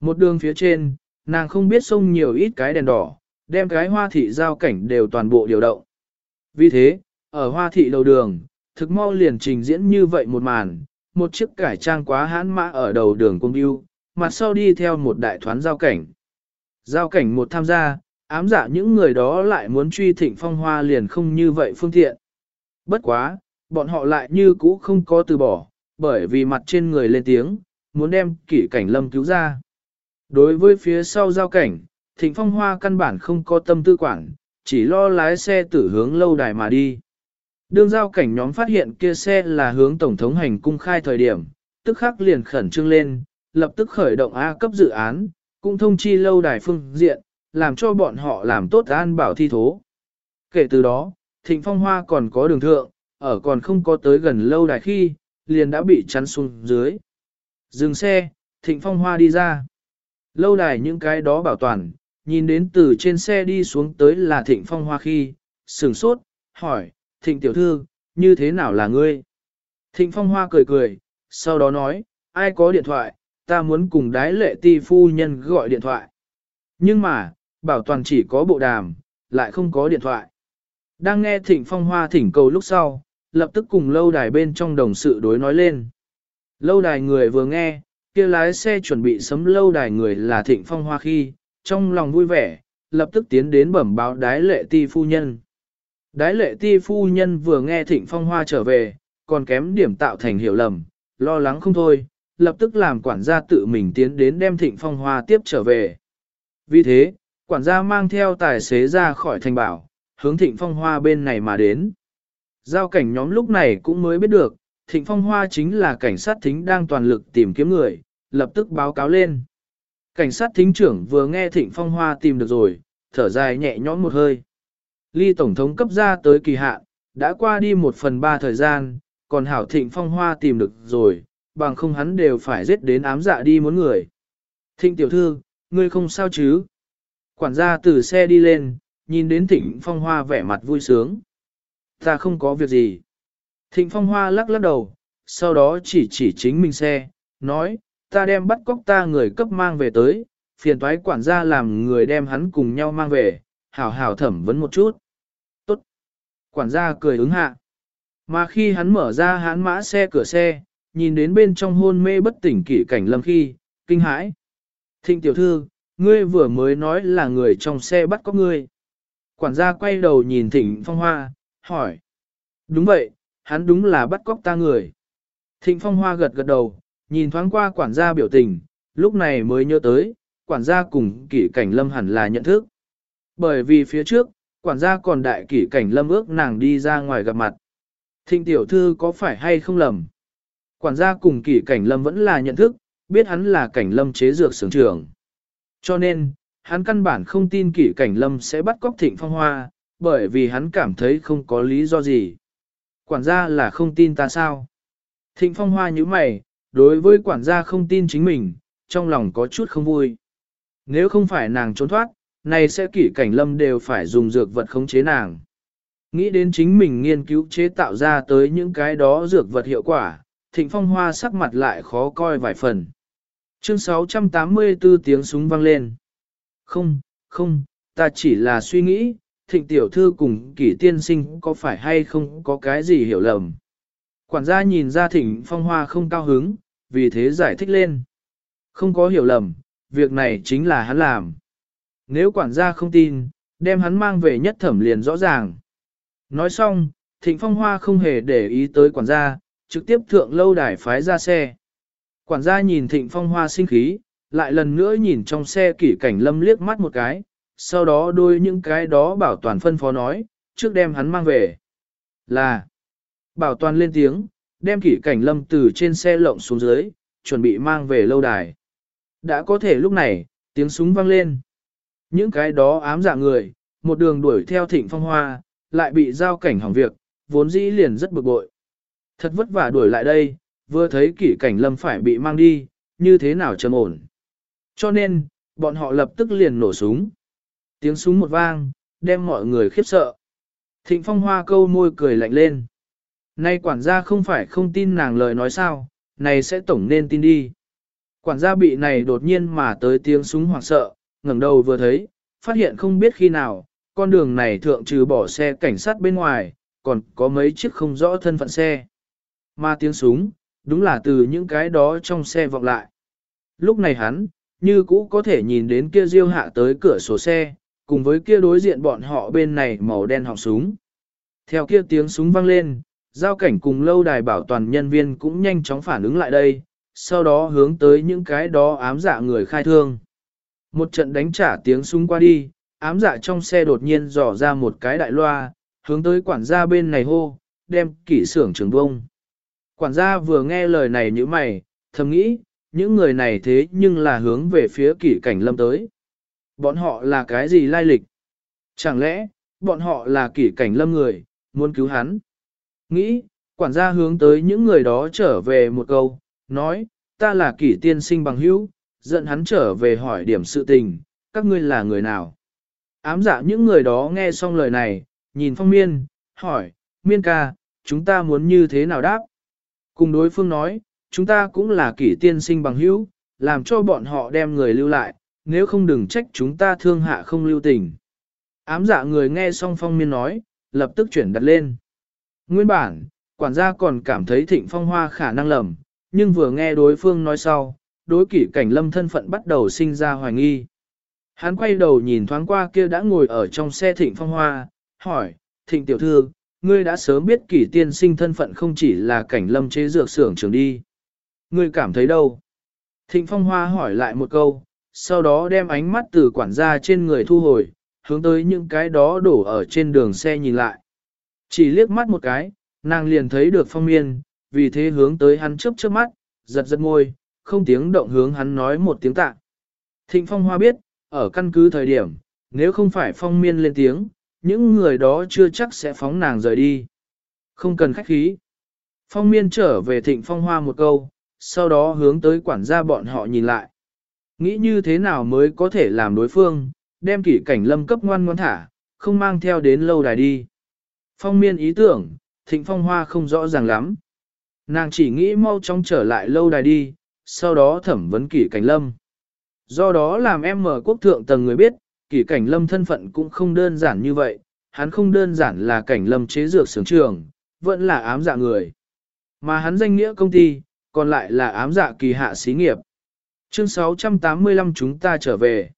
Một đường phía trên, nàng không biết sông nhiều ít cái đèn đỏ, đem cái hoa thị giao cảnh đều toàn bộ điều động. Vì thế, ở hoa thị đầu đường, thực mau liền trình diễn như vậy một màn, một chiếc cải trang quá hãn mã ở đầu đường công yêu, mặt sau đi theo một đại thoán giao cảnh. Giao cảnh một tham gia, ám giả dạ những người đó lại muốn truy thịnh phong hoa liền không như vậy phương tiện. Bất quá, bọn họ lại như cũ không có từ bỏ, bởi vì mặt trên người lên tiếng, muốn đem kỷ cảnh lâm cứu ra. Đối với phía sau giao cảnh, thịnh phong hoa căn bản không có tâm tư quản, chỉ lo lái xe tử hướng lâu đài mà đi. Đương giao cảnh nhóm phát hiện kia xe là hướng Tổng thống hành cung khai thời điểm, tức khắc liền khẩn trương lên, lập tức khởi động A cấp dự án, cũng thông chi lâu đài phương diện, làm cho bọn họ làm tốt an bảo thi thố. Kể từ đó, thịnh phong hoa còn có đường thượng, ở còn không có tới gần lâu đài khi, liền đã bị chắn xuống dưới. Dừng xe, thịnh phong hoa đi ra. Lâu đài những cái đó bảo toàn, nhìn đến từ trên xe đi xuống tới là thịnh phong hoa khi, sửng sốt, hỏi, thịnh tiểu thư, như thế nào là ngươi? Thịnh phong hoa cười cười, sau đó nói, ai có điện thoại, ta muốn cùng đái lệ ti phu nhân gọi điện thoại. Nhưng mà, bảo toàn chỉ có bộ đàm, lại không có điện thoại. Đang nghe thịnh phong hoa thỉnh cầu lúc sau, lập tức cùng lâu đài bên trong đồng sự đối nói lên. Lâu đài người vừa nghe, kia lái xe chuẩn bị sấm lâu đài người là thịnh phong hoa khi, trong lòng vui vẻ, lập tức tiến đến bẩm báo đái lệ ti phu nhân. Đái lệ ti phu nhân vừa nghe thịnh phong hoa trở về, còn kém điểm tạo thành hiểu lầm, lo lắng không thôi, lập tức làm quản gia tự mình tiến đến đem thịnh phong hoa tiếp trở về. Vì thế, quản gia mang theo tài xế ra khỏi thành bảo, hướng thịnh phong hoa bên này mà đến. Giao cảnh nhóm lúc này cũng mới biết được, thịnh phong hoa chính là cảnh sát thính đang toàn lực tìm kiếm người, lập tức báo cáo lên. Cảnh sát thính trưởng vừa nghe thịnh phong hoa tìm được rồi, thở dài nhẹ nhõm một hơi. Ly Tổng thống cấp ra tới kỳ hạn, đã qua đi một phần ba thời gian, còn hảo thịnh phong hoa tìm được rồi, bằng không hắn đều phải giết đến ám dạ đi muốn người. Thịnh tiểu thư, ngươi không sao chứ? Quản gia từ xe đi lên, nhìn đến thịnh phong hoa vẻ mặt vui sướng. Ta không có việc gì. Thịnh phong hoa lắc lắc đầu, sau đó chỉ chỉ chính mình xe, nói, ta đem bắt cóc ta người cấp mang về tới, phiền toái quản gia làm người đem hắn cùng nhau mang về, hảo hảo thẩm vấn một chút. Tốt. Quản gia cười ứng hạ. Mà khi hắn mở ra hắn mã xe cửa xe, nhìn đến bên trong hôn mê bất tỉnh kỷ cảnh lâm khi, kinh hãi. Thịnh tiểu thư, ngươi vừa mới nói là người trong xe bắt có ngươi. Quản gia quay đầu nhìn thịnh phong hoa, hỏi. Đúng vậy, hắn đúng là bắt cóc ta người. Thịnh phong hoa gật gật đầu, nhìn thoáng qua quản gia biểu tình, lúc này mới nhớ tới, quản gia cùng kỷ cảnh lâm hẳn là nhận thức. Bởi vì phía trước, quản gia còn đại kỷ cảnh lâm ước nàng đi ra ngoài gặp mặt. Thịnh tiểu thư có phải hay không lầm? Quản gia cùng kỷ cảnh lâm vẫn là nhận thức, biết hắn là cảnh lâm chế dược sưởng trưởng. Cho nên, hắn căn bản không tin kỷ cảnh lâm sẽ bắt cóc thịnh phong hoa, bởi vì hắn cảm thấy không có lý do gì. Quản gia là không tin ta sao? Thịnh phong hoa như mày, đối với quản gia không tin chính mình, trong lòng có chút không vui. Nếu không phải nàng trốn thoát, này sẽ kỷ cảnh lâm đều phải dùng dược vật khống chế nàng. Nghĩ đến chính mình nghiên cứu chế tạo ra tới những cái đó dược vật hiệu quả, thịnh phong hoa sắc mặt lại khó coi vài phần. Chương 684 tiếng súng vang lên. Không, không, ta chỉ là suy nghĩ, thịnh tiểu thư cùng kỷ tiên sinh có phải hay không có cái gì hiểu lầm. Quản gia nhìn ra thịnh phong hoa không cao hứng, vì thế giải thích lên. Không có hiểu lầm, việc này chính là hắn làm. Nếu quản gia không tin, đem hắn mang về nhất thẩm liền rõ ràng. Nói xong, thịnh phong hoa không hề để ý tới quản gia, trực tiếp thượng lâu đài phái ra xe. Quản gia nhìn thịnh phong hoa sinh khí, lại lần nữa nhìn trong xe kỷ cảnh lâm liếc mắt một cái, sau đó đôi những cái đó bảo toàn phân phó nói, trước đem hắn mang về. Là, bảo toàn lên tiếng, đem kỷ cảnh lâm từ trên xe lộng xuống dưới, chuẩn bị mang về lâu đài. Đã có thể lúc này, tiếng súng vang lên. Những cái đó ám dạ người, một đường đuổi theo thịnh phong hoa, lại bị giao cảnh hỏng việc, vốn dĩ liền rất bực bội. Thật vất vả đuổi lại đây, vừa thấy kỷ cảnh lâm phải bị mang đi, như thế nào trầm ổn. Cho nên, bọn họ lập tức liền nổ súng. Tiếng súng một vang, đem mọi người khiếp sợ. Thịnh phong hoa câu môi cười lạnh lên. Nay quản gia không phải không tin nàng lời nói sao, này sẽ tổng nên tin đi. Quản gia bị này đột nhiên mà tới tiếng súng hoảng sợ, ngẩng đầu vừa thấy, phát hiện không biết khi nào, con đường này thượng trừ bỏ xe cảnh sát bên ngoài, còn có mấy chiếc không rõ thân phận xe. Mà tiếng súng, đúng là từ những cái đó trong xe vọng lại. Lúc này hắn, như cũ có thể nhìn đến kia diêu hạ tới cửa sổ xe, cùng với kia đối diện bọn họ bên này màu đen họng súng. Theo kia tiếng súng vang lên, giao cảnh cùng lâu đài bảo toàn nhân viên cũng nhanh chóng phản ứng lại đây, sau đó hướng tới những cái đó ám dạ người khai thương. Một trận đánh trả tiếng súng qua đi, ám dạ trong xe đột nhiên dò ra một cái đại loa, hướng tới quản gia bên này hô, đem kỷ xưởng trường bông. Quản gia vừa nghe lời này như mày, thầm nghĩ, những người này thế nhưng là hướng về phía kỷ cảnh lâm tới. Bọn họ là cái gì lai lịch? Chẳng lẽ, bọn họ là kỷ cảnh lâm người, muốn cứu hắn? Nghĩ, quản gia hướng tới những người đó trở về một câu, nói, ta là kỷ tiên sinh bằng hữu, dẫn hắn trở về hỏi điểm sự tình, các ngươi là người nào? Ám dạ những người đó nghe xong lời này, nhìn phong miên, hỏi, miên ca, chúng ta muốn như thế nào đáp? Cùng đối phương nói, chúng ta cũng là kỷ tiên sinh bằng hữu, làm cho bọn họ đem người lưu lại, nếu không đừng trách chúng ta thương hạ không lưu tình. Ám dạ người nghe xong phong miên nói, lập tức chuyển đặt lên. Nguyên bản, quản gia còn cảm thấy thịnh phong hoa khả năng lầm, nhưng vừa nghe đối phương nói sau, đối kỷ cảnh lâm thân phận bắt đầu sinh ra hoài nghi. Hắn quay đầu nhìn thoáng qua kia đã ngồi ở trong xe thịnh phong hoa, hỏi, thịnh tiểu thư, ngươi đã sớm biết kỷ tiên sinh thân phận không chỉ là cảnh lâm chế dược xưởng trường đi. Ngươi cảm thấy đâu? Thịnh phong hoa hỏi lại một câu, sau đó đem ánh mắt từ quản gia trên người thu hồi, hướng tới những cái đó đổ ở trên đường xe nhìn lại. Chỉ liếc mắt một cái, nàng liền thấy được phong miên, vì thế hướng tới hắn chớp chớp mắt, giật giật môi, không tiếng động hướng hắn nói một tiếng tạ. Thịnh phong hoa biết, ở căn cứ thời điểm, nếu không phải phong miên lên tiếng, những người đó chưa chắc sẽ phóng nàng rời đi. Không cần khách khí. Phong miên trở về thịnh phong hoa một câu, sau đó hướng tới quản gia bọn họ nhìn lại. Nghĩ như thế nào mới có thể làm đối phương, đem kỷ cảnh lâm cấp ngoan ngoan thả, không mang theo đến lâu đài đi. Phong miên ý tưởng, thịnh phong hoa không rõ ràng lắm. Nàng chỉ nghĩ mau chóng trở lại lâu đài đi, sau đó thẩm vấn kỷ cảnh lâm. Do đó làm em mở quốc thượng tầng người biết, kỷ cảnh lâm thân phận cũng không đơn giản như vậy, hắn không đơn giản là cảnh lâm chế dược sướng trường, vẫn là ám dạ người. Mà hắn danh nghĩa công ty, còn lại là ám dạ kỳ hạ xí nghiệp. Chương 685 chúng ta trở về.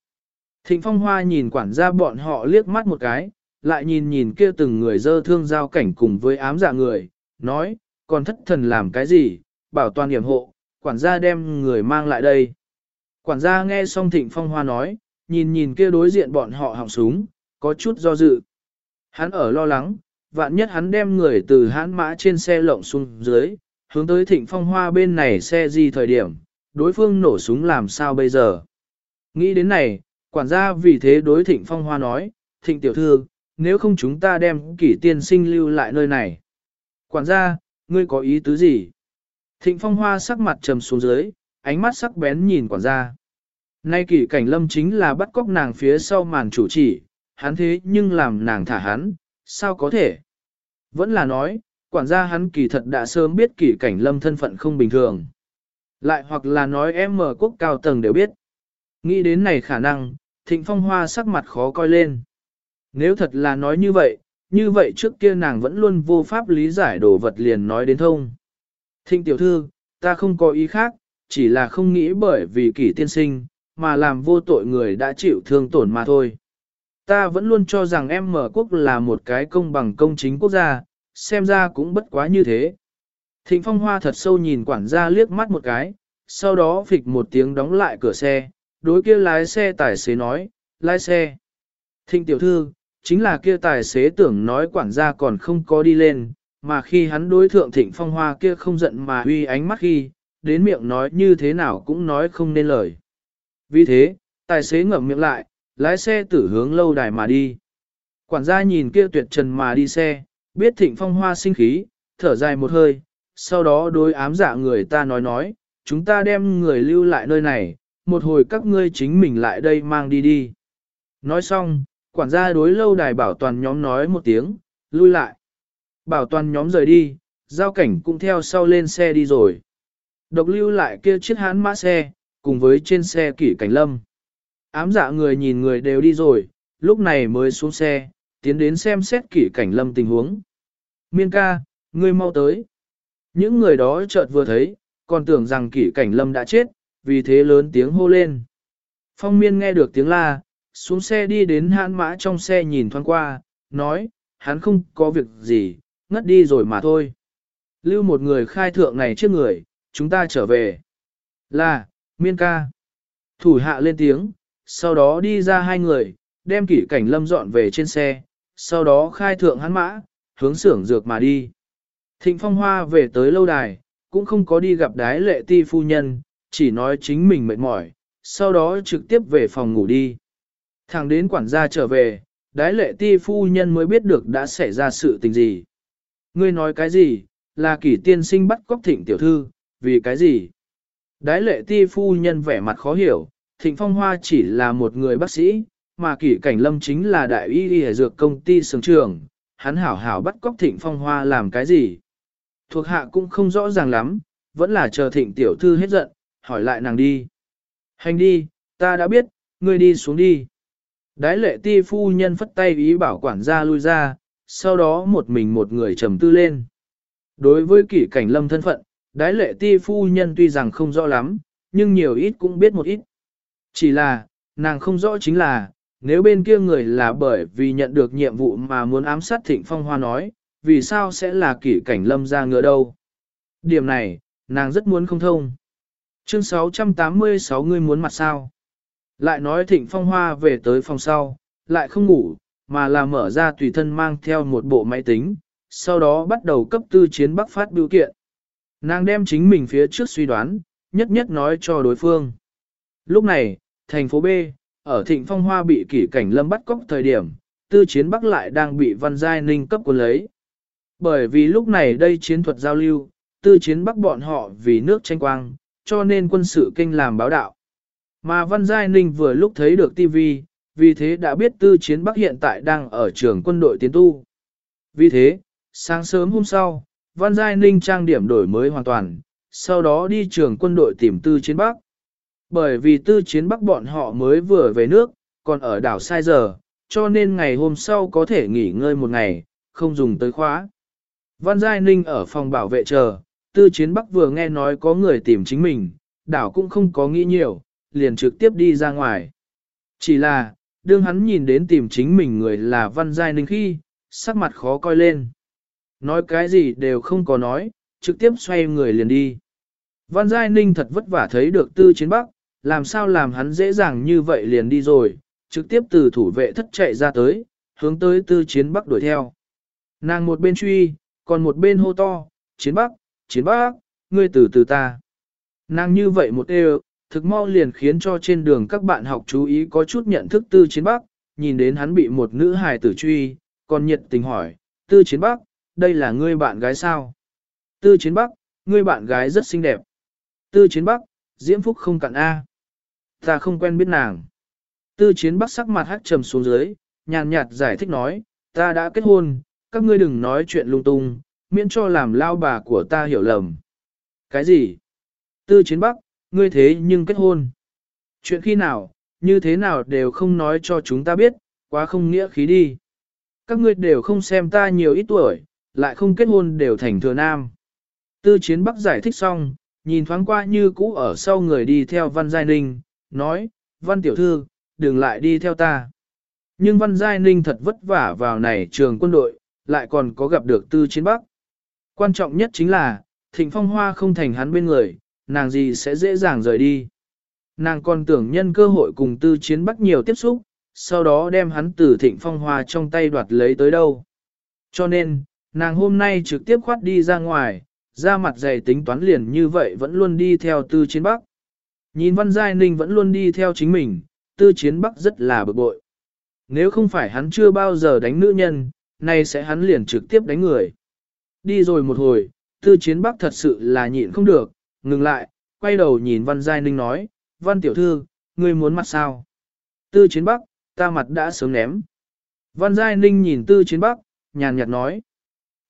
Thịnh Phong Hoa nhìn quản gia bọn họ liếc mắt một cái, lại nhìn nhìn kia từng người dơ thương giao cảnh cùng với ám dạ người, nói, còn thất thần làm cái gì, bảo toàn điểm hộ, quản gia đem người mang lại đây. Quản gia nghe xong Thịnh Phong Hoa nói, nhìn nhìn kia đối diện bọn họ họng súng, có chút do dự. Hắn ở lo lắng, vạn nhất hắn đem người từ hãn mã trên xe lộng xuống dưới, hướng tới Thịnh Phong Hoa bên này xe gì thời điểm, đối phương nổ súng làm sao bây giờ. Nghĩ đến này, quản gia vì thế đối Thịnh Phong Hoa nói, Thịnh tiểu thư, nếu không chúng ta đem kỷ tiên sinh lưu lại nơi này. Quản gia, ngươi có ý tứ gì? Thịnh Phong Hoa sắc mặt trầm xuống dưới, ánh mắt sắc bén nhìn quản gia. Nay kỷ cảnh lâm chính là bắt cóc nàng phía sau màn chủ chỉ, hắn thế nhưng làm nàng thả hắn, sao có thể? Vẫn là nói, quản gia hắn kỳ thật đã sớm biết kỷ cảnh lâm thân phận không bình thường. Lại hoặc là nói em mở quốc cao tầng đều biết. Nghĩ đến này khả năng, thịnh phong hoa sắc mặt khó coi lên. Nếu thật là nói như vậy, như vậy trước kia nàng vẫn luôn vô pháp lý giải đồ vật liền nói đến thông. Thịnh tiểu thư, ta không có ý khác, chỉ là không nghĩ bởi vì kỷ tiên sinh, mà làm vô tội người đã chịu thương tổn mà thôi. Ta vẫn luôn cho rằng em mở quốc là một cái công bằng công chính quốc gia, xem ra cũng bất quá như thế. Thịnh phong hoa thật sâu nhìn quản gia liếc mắt một cái, sau đó phịch một tiếng đóng lại cửa xe, đối kia lái xe tài xế nói, lái xe. Thịnh tiểu thư, chính là kia tài xế tưởng nói quản gia còn không có đi lên, mà khi hắn đối thượng thịnh phong hoa kia không giận mà uy ánh mắt khi, đến miệng nói như thế nào cũng nói không nên lời. Vì thế, tài xế ngậm miệng lại, lái xe tử hướng lâu đài mà đi. Quản gia nhìn kia tuyệt trần mà đi xe, biết thịnh phong hoa sinh khí, thở dài một hơi, sau đó đối ám dạ người ta nói nói, chúng ta đem người lưu lại nơi này, một hồi các ngươi chính mình lại đây mang đi đi. Nói xong, quản gia đối lâu đài bảo toàn nhóm nói một tiếng, lui lại. Bảo toàn nhóm rời đi, giao cảnh cũng theo sau lên xe đi rồi. Độc lưu lại kia chiếc hán mã xe, cùng với trên xe kỷ cảnh lâm. Ám dạ người nhìn người đều đi rồi, lúc này mới xuống xe, tiến đến xem xét kỷ cảnh lâm tình huống. Miên ca, ngươi mau tới. Những người đó chợt vừa thấy, còn tưởng rằng kỷ cảnh lâm đã chết, vì thế lớn tiếng hô lên. Phong miên nghe được tiếng la, xuống xe đi đến hãn mã trong xe nhìn thoáng qua, nói, hắn không có việc gì, ngất đi rồi mà thôi. Lưu một người khai thượng này trước người, chúng ta trở về. Là, miên ca. Thủ hạ lên tiếng, sau đó đi ra hai người, đem kỷ cảnh lâm dọn về trên xe, sau đó khai thượng hắn mã, hướng xưởng dược mà đi. Thịnh phong hoa về tới lâu đài, cũng không có đi gặp đái lệ ti phu nhân, chỉ nói chính mình mệt mỏi, sau đó trực tiếp về phòng ngủ đi. Thằng đến quản gia trở về, đái lệ ti phu nhân mới biết được đã xảy ra sự tình gì. Ngươi nói cái gì, là kỷ tiên sinh bắt cóc thịnh tiểu thư, vì cái gì? Đái lệ ti phu nhân vẻ mặt khó hiểu, thịnh phong hoa chỉ là một người bác sĩ, mà kỷ cảnh lâm chính là đại y y dược công ty sướng trường, hắn hảo hảo bắt cóc thịnh phong hoa làm cái gì? Thuộc hạ cũng không rõ ràng lắm, vẫn là chờ thịnh tiểu thư hết giận, hỏi lại nàng đi. Hành đi, ta đã biết, ngươi đi xuống đi. Đái lệ ti phu nhân phất tay ý bảo quản gia lui ra, sau đó một mình một người trầm tư lên. Đối với kỷ cảnh lâm thân phận, đái lệ ti phu nhân tuy rằng không rõ lắm, nhưng nhiều ít cũng biết một ít. Chỉ là, nàng không rõ chính là, nếu bên kia người là bởi vì nhận được nhiệm vụ mà muốn ám sát thịnh phong hoa nói, vì sao sẽ là kỷ cảnh lâm ra ngựa đâu. Điểm này, nàng rất muốn không thông. Chương 686 ngươi muốn mặt sao? Lại nói thịnh phong hoa về tới phòng sau, lại không ngủ, mà là mở ra tùy thân mang theo một bộ máy tính, sau đó bắt đầu cấp tư chiến bắc phát biểu kiện. Nàng đem chính mình phía trước suy đoán, nhất nhất nói cho đối phương. Lúc này, thành phố B, ở thịnh phong hoa bị kỷ cảnh lâm bắt cóc thời điểm, tư chiến bắc lại đang bị văn giai ninh cấp quân lấy. Bởi vì lúc này đây chiến thuật giao lưu, tư chiến bắc bọn họ vì nước tranh quang, cho nên quân sự kinh làm báo đạo. Mà văn giai ninh vừa lúc thấy được TV, vì thế đã biết tư chiến bắc hiện tại đang ở trường quân đội tiến tu. Vì thế, sáng sớm hôm sau, Văn Giai Ninh trang điểm đổi mới hoàn toàn, sau đó đi trường quân đội tìm tư chiến bắc. Bởi vì tư chiến bắc bọn họ mới vừa về nước, còn ở đảo sai giờ, cho nên ngày hôm sau có thể nghỉ ngơi một ngày, không dùng tới khóa. Văn Giai Ninh ở phòng bảo vệ chờ, tư chiến bắc vừa nghe nói có người tìm chính mình, đảo cũng không có nghĩ nhiều, liền trực tiếp đi ra ngoài. Chỉ là, đương hắn nhìn đến tìm chính mình người là Văn Giai Ninh khi, sắc mặt khó coi lên. Nói cái gì đều không có nói, trực tiếp xoay người liền đi. Văn Giai Ninh thật vất vả thấy được tư chiến bắc, làm sao làm hắn dễ dàng như vậy liền đi rồi, trực tiếp từ thủ vệ thất chạy ra tới, hướng tới tư chiến bắc đuổi theo. Nàng một bên truy, còn một bên hô to, chiến bắc, chiến bắc, ngươi từ từ ta. Nàng như vậy một đều, thực mau liền khiến cho trên đường các bạn học chú ý có chút nhận thức tư chiến bắc, nhìn đến hắn bị một nữ hài tử truy, còn nhiệt tình hỏi, tư chiến bắc, đây là ngươi bạn gái sao? Tư chiến bắc, ngươi bạn gái rất xinh đẹp. Tư chiến bắc, diễm phúc không cặn A. Ta không quen biết nàng. Tư chiến bắc sắc mặt hắc trầm xuống dưới, nhàn nhạt giải thích nói, ta đã kết hôn, các ngươi đừng nói chuyện lung tung, miễn cho làm lao bà của ta hiểu lầm. Cái gì? Tư chiến bắc, ngươi thế nhưng kết hôn. Chuyện khi nào, như thế nào đều không nói cho chúng ta biết, quá không nghĩa khí đi. Các ngươi đều không xem ta nhiều ít tuổi, lại không kết hôn đều thành thừa nam. Tư chiến bắc giải thích xong, nhìn thoáng qua như cũ ở sau người đi theo Văn Giai Ninh, nói, Văn Tiểu Thư, đừng lại đi theo ta. Nhưng Văn Giai Ninh thật vất vả vào này trường quân đội, lại còn có gặp được tư chiến bắc. Quan trọng nhất chính là, thịnh phong hoa không thành hắn bên người, nàng gì sẽ dễ dàng rời đi. Nàng còn tưởng nhân cơ hội cùng tư chiến bắc nhiều tiếp xúc, sau đó đem hắn từ thịnh phong hoa trong tay đoạt lấy tới đâu. Cho nên, nàng hôm nay trực tiếp khoát đi ra ngoài, ra mặt dày tính toán liền như vậy vẫn luôn đi theo tư chiến bắc. Nhìn văn giai ninh vẫn luôn đi theo chính mình, tư chiến bắc rất là bực bội. nếu không phải hắn chưa bao giờ đánh nữ nhân, nay sẽ hắn liền trực tiếp đánh người. Đi rồi một hồi, tư chiến bắc thật sự là nhịn không được, ngừng lại, quay đầu nhìn Văn Giai Ninh nói, Văn tiểu thư, ngươi muốn mặt sao? Tư chiến bắc, ta mặt đã sớm ném. Văn Giai Ninh nhìn tư chiến bắc, nhàn nhạt nói.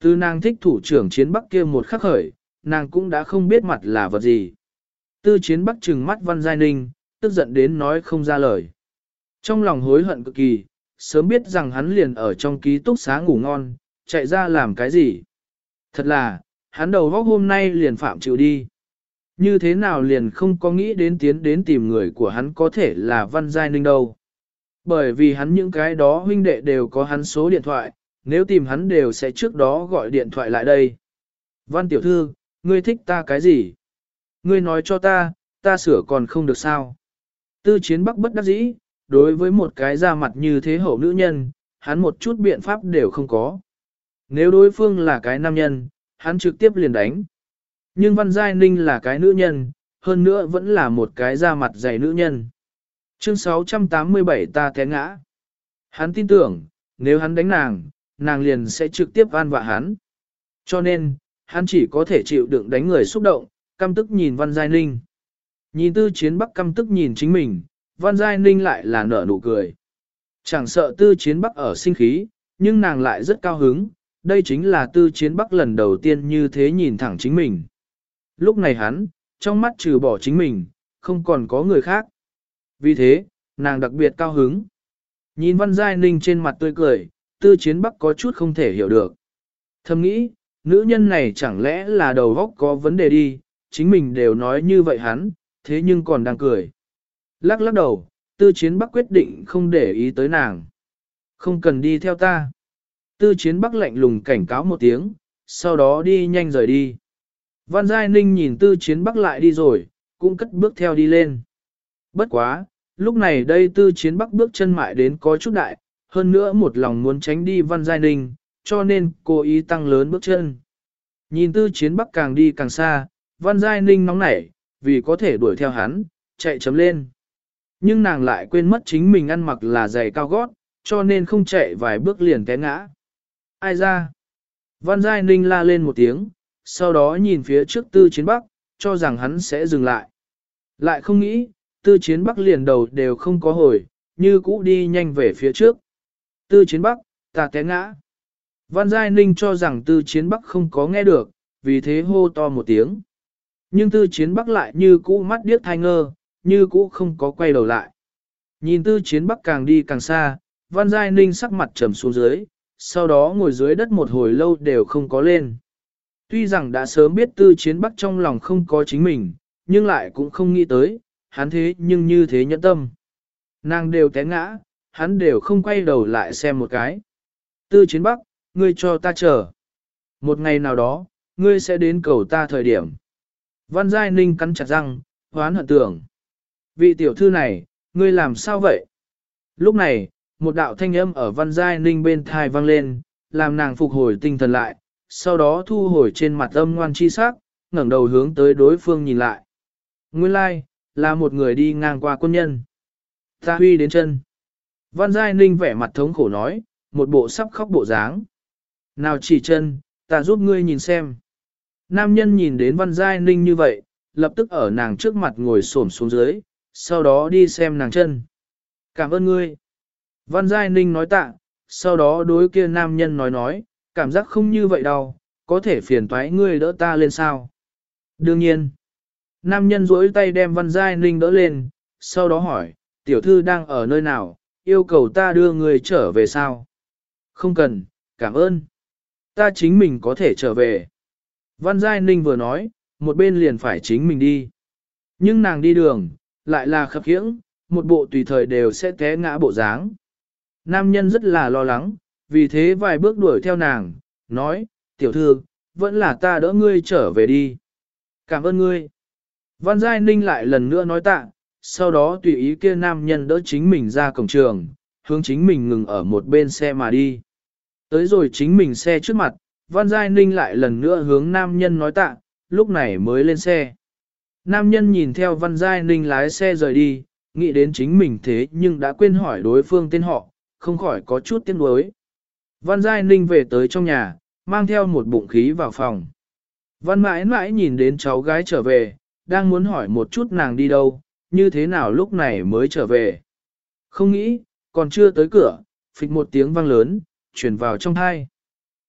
Từ nàng thích thủ trưởng chiến bắc kia một khắc khởi, nàng cũng đã không biết mặt là vật gì. Tư chiến bắc trừng mắt Văn Giai Ninh, tức giận đến nói không ra lời. Trong lòng hối hận cực kỳ, sớm biết rằng hắn liền ở trong ký túc xá ngủ ngon, chạy ra làm cái gì. Thật là, hắn đầu góc hôm nay liền phạm chịu đi. Như thế nào liền không có nghĩ đến tiến đến tìm người của hắn có thể là Văn Giai Ninh đâu. Bởi vì hắn những cái đó huynh đệ đều có hắn số điện thoại, nếu tìm hắn đều sẽ trước đó gọi điện thoại lại đây. Văn tiểu thư, ngươi thích ta cái gì? Ngươi nói cho ta, ta sửa còn không được sao? Tư chiến bắc bất đắc dĩ, đối với một cái da mặt như thế hậu nữ nhân, hắn một chút biện pháp đều không có. Nếu đối phương là cái nam nhân, hắn trực tiếp liền đánh. Nhưng Văn Giai Ninh là cái nữ nhân, hơn nữa vẫn là một cái da mặt dày nữ nhân. Chương 687 ta té ngã. Hắn tin tưởng, nếu hắn đánh nàng, nàng liền sẽ trực tiếp an vạ hắn. Cho nên, hắn chỉ có thể chịu đựng đánh người xúc động, căm tức nhìn Văn Giai Ninh. Nhìn tư chiến bắc căm tức nhìn chính mình, Văn Giai Ninh lại là nở nụ cười. Chẳng sợ tư chiến bắc ở sinh khí, nhưng nàng lại rất cao hứng, đây chính là tư chiến bắc lần đầu tiên như thế nhìn thẳng chính mình. Lúc này hắn, trong mắt trừ bỏ chính mình, không còn có người khác. Vì thế, nàng đặc biệt cao hứng. Nhìn Văn Giai Ninh trên mặt tươi cười, tư chiến bắc có chút không thể hiểu được. Thầm nghĩ, nữ nhân này chẳng lẽ là đầu góc có vấn đề đi, chính mình đều nói như vậy hắn, thế nhưng còn đang cười. Lắc lắc đầu, tư chiến bắc quyết định không để ý tới nàng. Không cần đi theo ta. Tư chiến bắc lạnh lùng cảnh cáo một tiếng, sau đó đi nhanh rời đi. Văn Giai Ninh nhìn tư chiến bắc lại đi rồi, cũng cất bước theo đi lên. Bất quá, lúc này đây tư chiến bắc bước chân mại đến có chút đại, hơn nữa một lòng muốn tránh đi Văn Giai Ninh, cho nên cô ý tăng lớn bước chân. Nhìn tư chiến bắc càng đi càng xa, Văn Giai Ninh nóng nảy, vì có thể đuổi theo hắn, chạy chấm lên. Nhưng nàng lại quên mất chính mình ăn mặc là giày cao gót, cho nên không chạy vài bước liền té ngã. Ai ra? Văn Giai Ninh la lên một tiếng, sau đó nhìn phía trước tư chiến bắc, cho rằng hắn sẽ dừng lại. Lại không nghĩ, tư chiến bắc liền đầu đều không có hồi, như cũ đi nhanh về phía trước. Tư chiến bắc, ta té ngã. Văn Giai Ninh cho rằng tư chiến bắc không có nghe được, vì thế hô to một tiếng. Nhưng tư chiến bắc lại như cũ mắt điếc thai ngơ, như cũ không có quay đầu lại. Nhìn tư chiến bắc càng đi càng xa, Văn Giai Ninh sắc mặt trầm xuống dưới, sau đó ngồi dưới đất một hồi lâu đều không có lên. Tuy rằng đã sớm biết tư chiến bắc trong lòng không có chính mình, nhưng lại cũng không nghĩ tới, hắn thế nhưng như thế nhẫn tâm. Nàng đều té ngã, hắn đều không quay đầu lại xem một cái. Tư chiến bắc, ngươi cho ta chờ. Một ngày nào đó, ngươi sẽ đến cầu ta thời điểm. Văn Giai Ninh cắn chặt răng, hoán hận tưởng. Vị tiểu thư này, ngươi làm sao vậy? Lúc này, một đạo thanh âm ở Văn Giai Ninh bên thai vang lên, làm nàng phục hồi tinh thần lại, sau đó thu hồi trên mặt âm ngoan chi sắc, ngẩng đầu hướng tới đối phương nhìn lại. Nguyên lai, like, là một người đi ngang qua quân nhân. Ta huy đến chân. Văn Giai Ninh vẻ mặt thống khổ nói, một bộ sắp khóc bộ dáng. Nào chỉ chân, ta giúp ngươi nhìn xem. Nam nhân nhìn đến Văn Giai Ninh như vậy, lập tức ở nàng trước mặt ngồi xổm xuống dưới, sau đó đi xem nàng chân. Cảm ơn ngươi. Văn Giai Ninh nói tạ, sau đó đối kia nam nhân nói nói, cảm giác không như vậy đâu, có thể phiền toái ngươi đỡ ta lên sao. Đương nhiên. Nam nhân duỗi tay đem Văn Giai Ninh đỡ lên, sau đó hỏi, tiểu thư đang ở nơi nào, yêu cầu ta đưa người trở về sao? Không cần, cảm ơn. Ta chính mình có thể trở về. Văn Giai Ninh vừa nói, một bên liền phải chính mình đi. Nhưng nàng đi đường, lại là khập khiễng, một bộ tùy thời đều sẽ té ngã bộ dáng. Nam nhân rất là lo lắng, vì thế vài bước đuổi theo nàng, nói, tiểu thư, vẫn là ta đỡ ngươi trở về đi. Cảm ơn ngươi. Văn Giai Ninh lại lần nữa nói tạ, sau đó tùy ý kia nam nhân đỡ chính mình ra cổng trường, hướng chính mình ngừng ở một bên xe mà đi. Tới rồi chính mình xe trước mặt, Văn Giai Ninh lại lần nữa hướng nam nhân nói tạ, lúc này mới lên xe. Nam nhân nhìn theo Văn Giai Ninh lái xe rời đi, nghĩ đến chính mình thế nhưng đã quên hỏi đối phương tên họ, không khỏi có chút tiếc nuối. Văn Giai Ninh về tới trong nhà, mang theo một bụng khí vào phòng. Văn mãi mãi nhìn đến cháu gái trở về, đang muốn hỏi một chút nàng đi đâu, như thế nào lúc này mới trở về. Không nghĩ, còn chưa tới cửa, phịch một tiếng vang lớn, chuyển vào trong thai.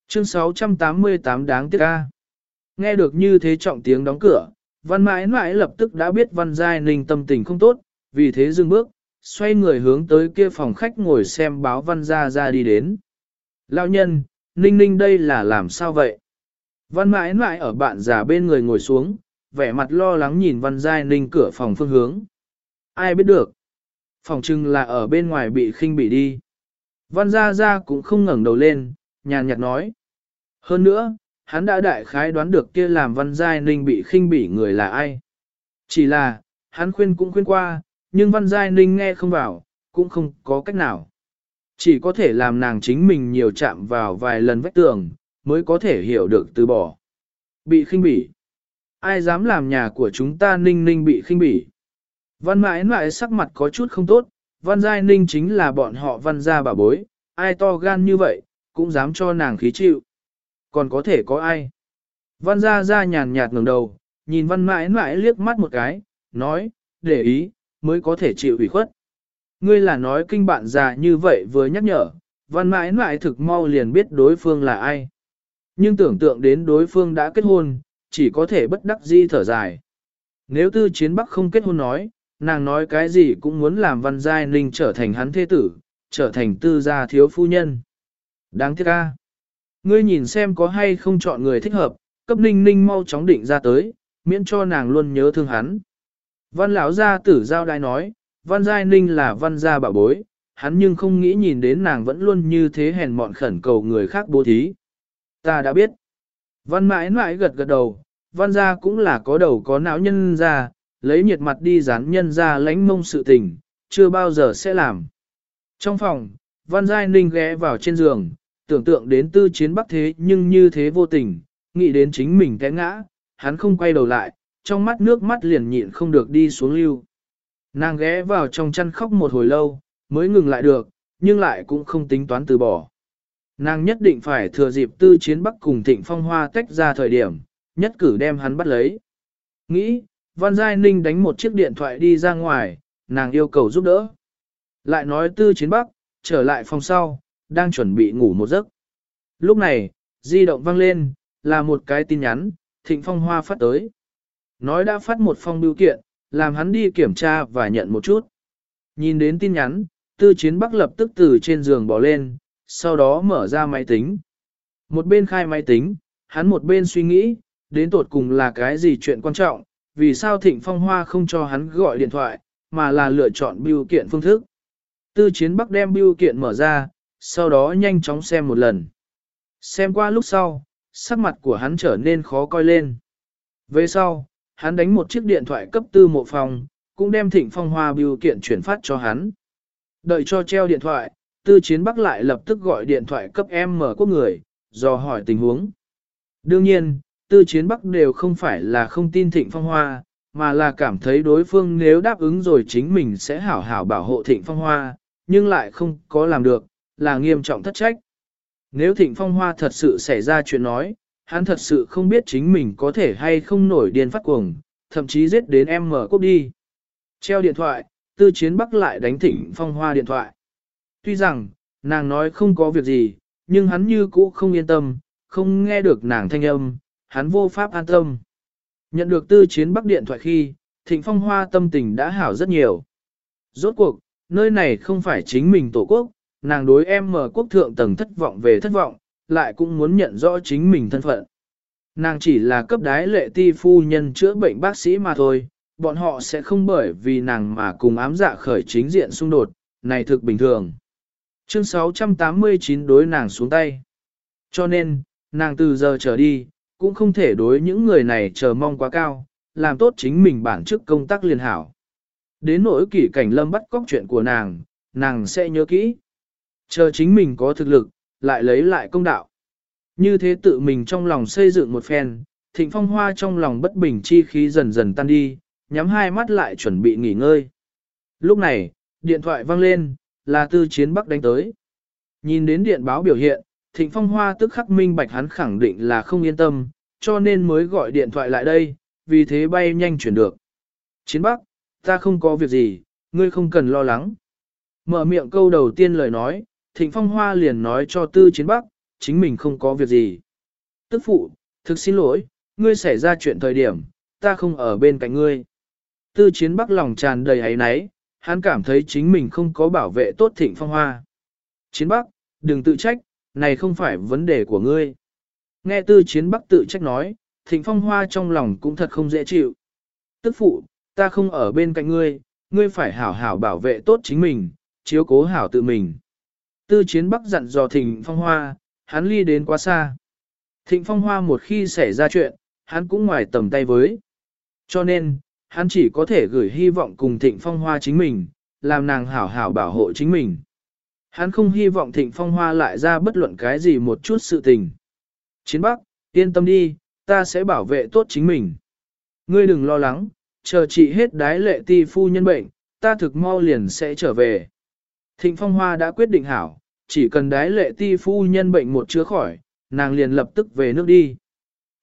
Chương 688 đáng tiếc ca. Nghe được như thế trọng tiếng đóng cửa, văn mãi mãi lập tức đã biết văn giai ninh tâm tình không tốt, vì thế dừng bước, xoay người hướng tới kia phòng khách ngồi xem báo văn gia ra đi đến. Lão nhân, ninh ninh đây là làm sao vậy? Văn mãi mãi ở bạn già bên người ngồi xuống, vẻ mặt lo lắng nhìn văn giai ninh cửa phòng phương hướng. Ai biết được? Phòng trưng là ở bên ngoài bị khinh bị đi. Văn gia gia cũng không ngẩng đầu lên, nhàn nhạt nói. Hơn nữa, hắn đã đại khái đoán được kia làm văn giai ninh bị khinh bỉ người là ai. Chỉ là, hắn khuyên cũng khuyên qua, nhưng văn giai ninh nghe không vào, cũng không có cách nào. Chỉ có thể làm nàng chính mình nhiều chạm vào vài lần vách tường, mới có thể hiểu được từ bỏ. Bị khinh bỉ. Ai dám làm nhà của chúng ta ninh ninh bị khinh bỉ. Văn mãi mãi sắc mặt có chút không tốt, văn giai ninh chính là bọn họ văn gia bà bối, ai to gan như vậy, cũng dám cho nàng khí chịu. Còn có thể có ai? Văn gia gia nhàn nhạt ngẩng đầu, nhìn văn mãi mãi liếc mắt một cái, nói, để ý, mới có thể chịu ủy khuất. Ngươi là nói kinh bạn già như vậy vừa nhắc nhở, văn mãi mãi thực mau liền biết đối phương là ai. Nhưng tưởng tượng đến đối phương đã kết hôn, chỉ có thể bất đắc di thở dài. Nếu tư chiến bắc không kết hôn nói, nàng nói cái gì cũng muốn làm văn giai ninh trở thành hắn thế tử, trở thành tư gia thiếu phu nhân. Đáng tiếc ca. Ngươi nhìn xem có hay không chọn người thích hợp, cấp ninh ninh mau chóng định ra tới, miễn cho nàng luôn nhớ thương hắn. Văn lão gia tử giao đai nói, văn giai ninh là văn gia bảo bối, hắn nhưng không nghĩ nhìn đến nàng vẫn luôn như thế hèn mọn khẩn cầu người khác bố thí. Ta đã biết. Văn mãi mãi gật gật đầu, văn gia cũng là có đầu có não nhân gia lấy nhiệt mặt đi dán nhân ra lãnh mông sự tình, chưa bao giờ sẽ làm. Trong phòng, văn giai ninh ghé vào trên giường, tưởng tượng đến tư chiến bắc thế nhưng như thế vô tình, nghĩ đến chính mình té ngã, hắn không quay đầu lại, trong mắt nước mắt liền nhịn không được đi xuống lưu. Nàng ghé vào trong chăn khóc một hồi lâu, mới ngừng lại được, nhưng lại cũng không tính toán từ bỏ. Nàng nhất định phải thừa dịp tư chiến bắc cùng thịnh phong hoa tách ra thời điểm, nhất cử đem hắn bắt lấy. Nghĩ, Văn Giai Ninh đánh một chiếc điện thoại đi ra ngoài, nàng yêu cầu giúp đỡ. Lại nói tư chiến bắc, trở lại phòng sau, đang chuẩn bị ngủ một giấc. Lúc này, di động vang lên, là một cái tin nhắn, thịnh phong hoa phát tới. Nói đã phát một phong biểu kiện, làm hắn đi kiểm tra và nhận một chút. Nhìn đến tin nhắn, tư chiến bắc lập tức từ trên giường bỏ lên, sau đó mở ra máy tính. Một bên khai máy tính, hắn một bên suy nghĩ, đến tột cùng là cái gì chuyện quan trọng, vì sao thịnh phong hoa không cho hắn gọi điện thoại, mà là lựa chọn biểu kiện phương thức. Tư chiến bắc đem biểu kiện mở ra, sau đó nhanh chóng xem một lần. Xem qua lúc sau, sắc mặt của hắn trở nên khó coi lên. Về sau, hắn đánh một chiếc điện thoại cấp tư mộ phòng, cũng đem thịnh phong hoa biểu kiện chuyển phát cho hắn. Đợi cho treo điện thoại, tư chiến bắc lại lập tức gọi điện thoại cấp em mở quốc người, dò hỏi tình huống. Đương nhiên, tư chiến bắc đều không phải là không tin thịnh phong hoa, mà là cảm thấy đối phương nếu đáp ứng rồi chính mình sẽ hảo hảo bảo hộ thịnh phong hoa, nhưng lại không có làm được, là nghiêm trọng thất trách. Nếu thịnh phong hoa thật sự xảy ra chuyện nói, hắn thật sự không biết chính mình có thể hay không nổi điên phát cuồng, thậm chí giết đến em mở cốc đi. Treo điện thoại, tư chiến bắc lại đánh thịnh phong hoa điện thoại. Tuy rằng, nàng nói không có việc gì, nhưng hắn như cũ không yên tâm, không nghe được nàng thanh âm, hắn vô pháp an tâm. Nhận được tư chiến bắc điện thoại khi, thịnh phong hoa tâm tình đã hảo rất nhiều. Rốt cuộc, nơi này không phải chính mình tổ quốc, nàng đối em mở quốc thượng tầng thất vọng về thất vọng, lại cũng muốn nhận rõ chính mình thân phận. Nàng chỉ là cấp đái lệ ti phu nhân chữa bệnh bác sĩ mà thôi, bọn họ sẽ không bởi vì nàng mà cùng ám dạ khởi chính diện xung đột, này thực bình thường. Chương 689 đối nàng xuống tay. Cho nên, nàng từ giờ trở đi, cũng không thể đối những người này chờ mong quá cao, làm tốt chính mình bản chức công tác liên hảo. Đến nỗi kỷ cảnh lâm bắt cóc chuyện của nàng, nàng sẽ nhớ kỹ. Chờ chính mình có thực lực, lại lấy lại công đạo. Như thế tự mình trong lòng xây dựng một phen, thịnh phong hoa trong lòng bất bình chi khí dần dần tan đi, nhắm hai mắt lại chuẩn bị nghỉ ngơi. Lúc này, điện thoại vang lên, là tư chiến bắc đánh tới. Nhìn đến điện báo biểu hiện, Thịnh Phong Hoa tức khắc minh bạch hắn khẳng định là không yên tâm, cho nên mới gọi điện thoại lại đây, vì thế bay nhanh chuyển được. Chiến Bắc, ta không có việc gì, ngươi không cần lo lắng. Mở miệng câu đầu tiên lời nói, Thịnh Phong Hoa liền nói cho Tư Chiến Bắc, chính mình không có việc gì. Tức phụ, thực xin lỗi, ngươi xảy ra chuyện thời điểm, ta không ở bên cạnh ngươi. Tư Chiến Bắc lòng tràn đầy ấy náy, hắn cảm thấy chính mình không có bảo vệ tốt Thịnh Phong Hoa. Chiến Bắc, đừng tự trách, này không phải vấn đề của ngươi. Nghe Tư Chiến Bắc tự trách nói, Thịnh Phong Hoa trong lòng cũng thật không dễ chịu. Tức phụ, ta không ở bên cạnh ngươi, ngươi phải hảo hảo bảo vệ tốt chính mình, chiếu cố hảo tự mình. Tư chiến bắc dặn dò Thịnh Phong Hoa, hắn ly đến quá xa. Thịnh Phong Hoa một khi xảy ra chuyện, hắn cũng ngoài tầm tay với. Cho nên, hắn chỉ có thể gửi hy vọng cùng Thịnh Phong Hoa chính mình, làm nàng hảo hảo bảo hộ chính mình. Hắn không hy vọng Thịnh Phong Hoa lại ra bất luận cái gì một chút sự tình. Chiến Bắc, yên tâm đi, ta sẽ bảo vệ tốt chính mình. Ngươi đừng lo lắng, chờ chị hết đái lệ ti phu nhân bệnh, ta thực mau liền sẽ trở về. Thịnh Phong Hoa đã quyết định hảo, chỉ cần đái lệ ti phu nhân bệnh một chữa khỏi, nàng liền lập tức về nước đi.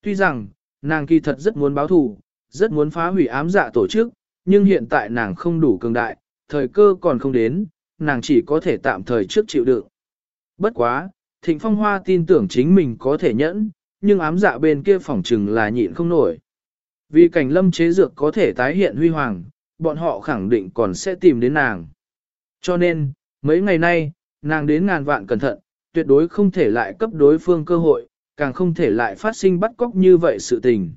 Tuy rằng, nàng kỳ thật rất muốn báo thù, rất muốn phá hủy ám dạ tổ chức, nhưng hiện tại nàng không đủ cường đại, thời cơ còn không đến, nàng chỉ có thể tạm thời trước chịu đựng. Bất quá, Thịnh Phong Hoa tin tưởng chính mình có thể nhẫn, nhưng ám dạ bên kia phỏng trừng là nhịn không nổi. Vì cảnh lâm chế dược có thể tái hiện huy hoàng, bọn họ khẳng định còn sẽ tìm đến nàng. Cho nên, mấy ngày nay, nàng đến ngàn vạn cẩn thận, tuyệt đối không thể lại cấp đối phương cơ hội, càng không thể lại phát sinh bắt cóc như vậy sự tình.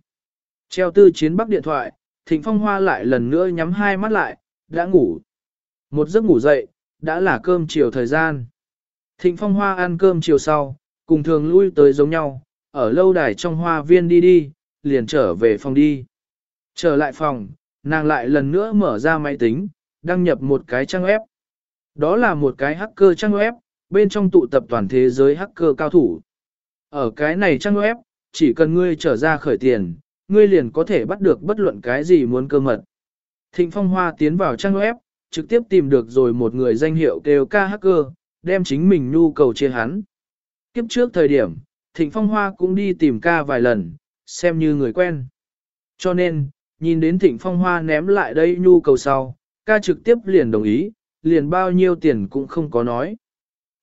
Treo tư chiến bắc điện thoại, Thịnh Phong Hoa lại lần nữa nhắm hai mắt lại, đã ngủ. Một giấc ngủ dậy, đã là cơm chiều thời gian. Thịnh Phong Hoa ăn cơm chiều sau, cùng thường lui tới giống nhau, ở lâu đài trong hoa viên đi đi, liền trở về phòng đi. Trở lại phòng, nàng lại lần nữa mở ra máy tính, đăng nhập một cái trang web. Đó là một cái hacker trang web, bên trong tụ tập toàn thế giới hacker cao thủ. Ở cái này trang web, chỉ cần ngươi trở ra khởi tiền, ngươi liền có thể bắt được bất luận cái gì muốn cơ mật. Thịnh Phong Hoa tiến vào trang web, trực tiếp tìm được rồi một người danh hiệu kêu ca hacker, đem chính mình nhu cầu chia hắn. Kiếp trước thời điểm, Thịnh Phong Hoa cũng đi tìm ca vài lần, xem như người quen. Cho nên, nhìn đến Thịnh Phong Hoa ném lại đây nhu cầu sau, ca trực tiếp liền đồng ý, liền bao nhiêu tiền cũng không có nói.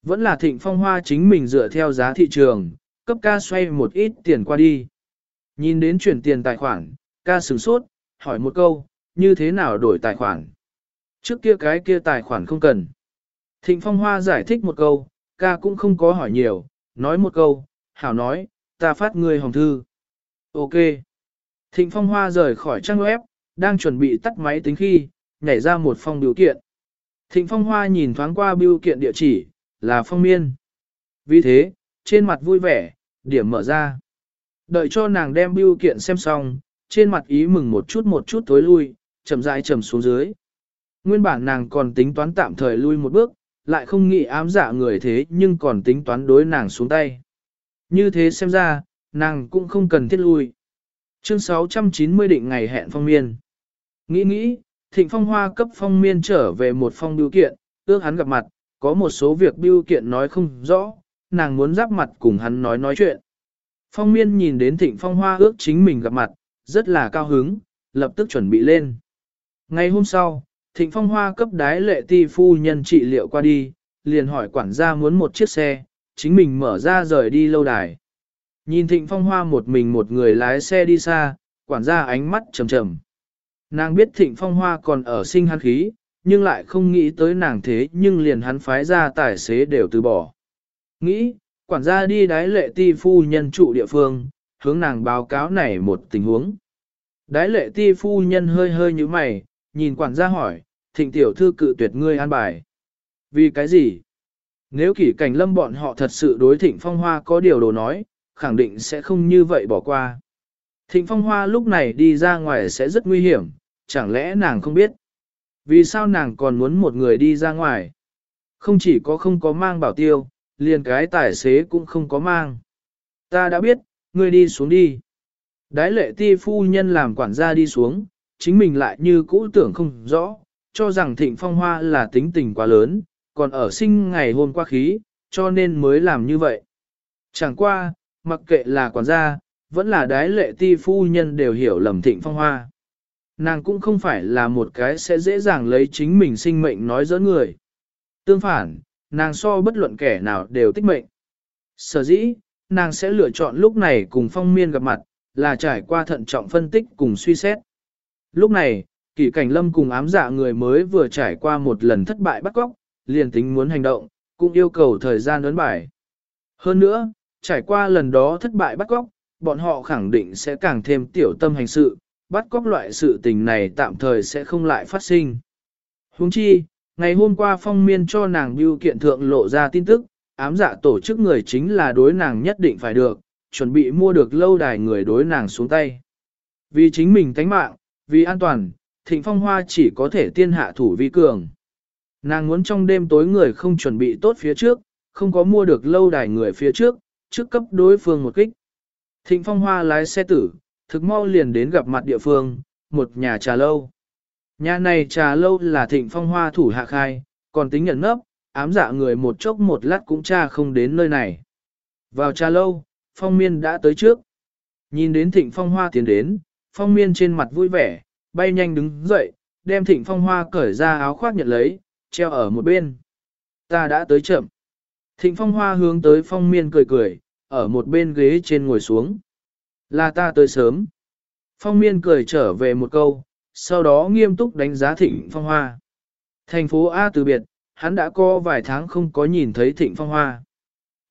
Vẫn là Thịnh Phong Hoa chính mình dựa theo giá thị trường, cấp ca xoay một ít tiền qua đi. Nhìn đến chuyển tiền tài khoản, ca sửng sốt, hỏi một câu, như thế nào đổi tài khoản? Trước kia cái kia tài khoản không cần. Thịnh Phong Hoa giải thích một câu, ca cũng không có hỏi nhiều, nói một câu, hảo nói, ta phát ngươi hồng thư. Ok. Thịnh Phong Hoa rời khỏi trang web, đang chuẩn bị tắt máy tính khi, nhảy ra một phong biểu kiện. Thịnh Phong Hoa nhìn thoáng qua biểu kiện địa chỉ, là phong miên. Vì thế, trên mặt vui vẻ, điểm mở ra. Đợi cho nàng đem biểu kiện xem xong, trên mặt ý mừng một chút một chút tối lui, chậm rãi chậm xuống dưới. Nguyên bản nàng còn tính toán tạm thời lui một bước, lại không nghĩ ám dạ người thế nhưng còn tính toán đối nàng xuống tay. Như thế xem ra, nàng cũng không cần thiết lui. Chương 690 định ngày hẹn phong miên. Nghĩ nghĩ, thịnh phong hoa cấp phong miên trở về một phong biểu kiện, ước hắn gặp mặt, có một số việc biểu kiện nói không rõ, nàng muốn giáp mặt cùng hắn nói nói chuyện. Phong miên nhìn đến thịnh phong hoa ước chính mình gặp mặt, rất là cao hứng, lập tức chuẩn bị lên. Ngày hôm sau, thịnh phong hoa cấp đái lệ ti phu nhân trị liệu qua đi, liền hỏi quản gia muốn một chiếc xe, chính mình mở ra rời đi lâu đài. Nhìn thịnh phong hoa một mình một người lái xe đi xa, quản gia ánh mắt trầm trầm. Nàng biết thịnh phong hoa còn ở sinh hắn khí, nhưng lại không nghĩ tới nàng thế nhưng liền hắn phái ra tài xế đều từ bỏ. Nghĩ, quản gia đi đái lệ ti phu nhân trụ địa phương, hướng nàng báo cáo này một tình huống. Đái lệ ti phu nhân hơi hơi như mày, nhìn quản gia hỏi, thịnh tiểu thư cự tuyệt ngươi an bài. Vì cái gì? Nếu kỷ cảnh lâm bọn họ thật sự đối thịnh phong hoa có điều đồ nói, khẳng định sẽ không như vậy bỏ qua. Thịnh phong hoa lúc này đi ra ngoài sẽ rất nguy hiểm, chẳng lẽ nàng không biết? Vì sao nàng còn muốn một người đi ra ngoài? Không chỉ có không có mang bảo tiêu, liền cái tài xế cũng không có mang. Ta đã biết, ngươi đi xuống đi. Đái lệ ti phu nhân làm quản gia đi xuống, chính mình lại như cũ tưởng không rõ, cho rằng thịnh phong hoa là tính tình quá lớn, còn ở sinh ngày hôm qua khí, cho nên mới làm như vậy. Chẳng qua, mặc kệ là quản gia, vẫn là đái lệ ti phu nhân đều hiểu lầm thịnh phong hoa. Nàng cũng không phải là một cái sẽ dễ dàng lấy chính mình sinh mệnh nói giỡn người. Tương phản, nàng so bất luận kẻ nào đều tích mệnh. Sở dĩ, nàng sẽ lựa chọn lúc này cùng phong miên gặp mặt, là trải qua thận trọng phân tích cùng suy xét. Lúc này, kỷ cảnh lâm cùng ám dạ người mới vừa trải qua một lần thất bại bắt cóc, liền tính muốn hành động, cũng yêu cầu thời gian ấn bài. Hơn nữa, trải qua lần đó thất bại bắt cóc, bọn họ khẳng định sẽ càng thêm tiểu tâm hành sự, bắt cóc loại sự tình này tạm thời sẽ không lại phát sinh. Huống chi, ngày hôm qua phong miên cho nàng biêu kiện thượng lộ ra tin tức, ám dạ tổ chức người chính là đối nàng nhất định phải được, chuẩn bị mua được lâu đài người đối nàng xuống tay. Vì chính mình tánh mạng, vì an toàn, thịnh phong hoa chỉ có thể tiên hạ thủ vi cường. Nàng muốn trong đêm tối người không chuẩn bị tốt phía trước, không có mua được lâu đài người phía trước, trước cấp đối phương một kích. Thịnh phong hoa lái xe tử, thực mau liền đến gặp mặt địa phương, một nhà trà lâu. Nhà này trà lâu là thịnh phong hoa thủ hạ khai, còn tính nhận nấp, ám dạ người một chốc một lát cũng cha không đến nơi này. Vào trà lâu, phong miên đã tới trước. Nhìn đến thịnh phong hoa tiến đến, phong miên trên mặt vui vẻ, bay nhanh đứng dậy, đem thịnh phong hoa cởi ra áo khoác nhận lấy, treo ở một bên. Ta đã tới chậm. Thịnh phong hoa hướng tới phong miên cười cười, ở một bên ghế trên ngồi xuống. Là ta tới sớm. Phong miên cười trở về một câu, sau đó nghiêm túc đánh giá thịnh phong hoa. Thành phố A từ biệt, hắn đã có vài tháng không có nhìn thấy thịnh phong hoa.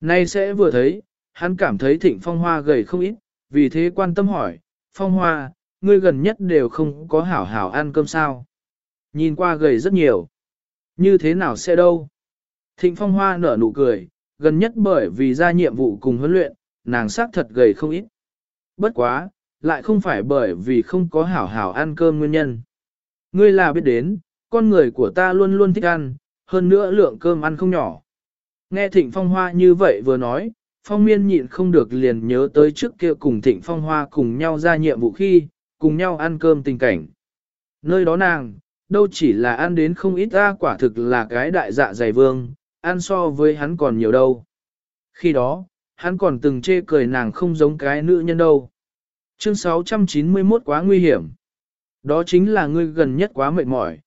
Nay sẽ vừa thấy, hắn cảm thấy thịnh phong hoa gầy không ít, vì thế quan tâm hỏi, phong hoa, ngươi gần nhất đều không có hảo hảo ăn cơm sao. Nhìn qua gầy rất nhiều. Như thế nào sẽ đâu? Thịnh phong hoa nở nụ cười, gần nhất bởi vì ra nhiệm vụ cùng huấn luyện, nàng xác thật gầy không ít. Bất quá, lại không phải bởi vì không có hảo hảo ăn cơm nguyên nhân. Ngươi là biết đến, con người của ta luôn luôn thích ăn, hơn nữa lượng cơm ăn không nhỏ. Nghe Thịnh Phong Hoa như vậy vừa nói, Phong Miên nhịn không được liền nhớ tới trước kia cùng Thịnh Phong Hoa cùng nhau ra nhiệm vụ khi, cùng nhau ăn cơm tình cảnh. Nơi đó nàng, đâu chỉ là ăn đến không ít ra quả thực là cái đại dạ dày vương, ăn so với hắn còn nhiều đâu. Khi đó, hắn còn từng chê cười nàng không giống cái nữ nhân đâu. Chương 691 quá nguy hiểm. Đó chính là ngươi gần nhất quá mệt mỏi.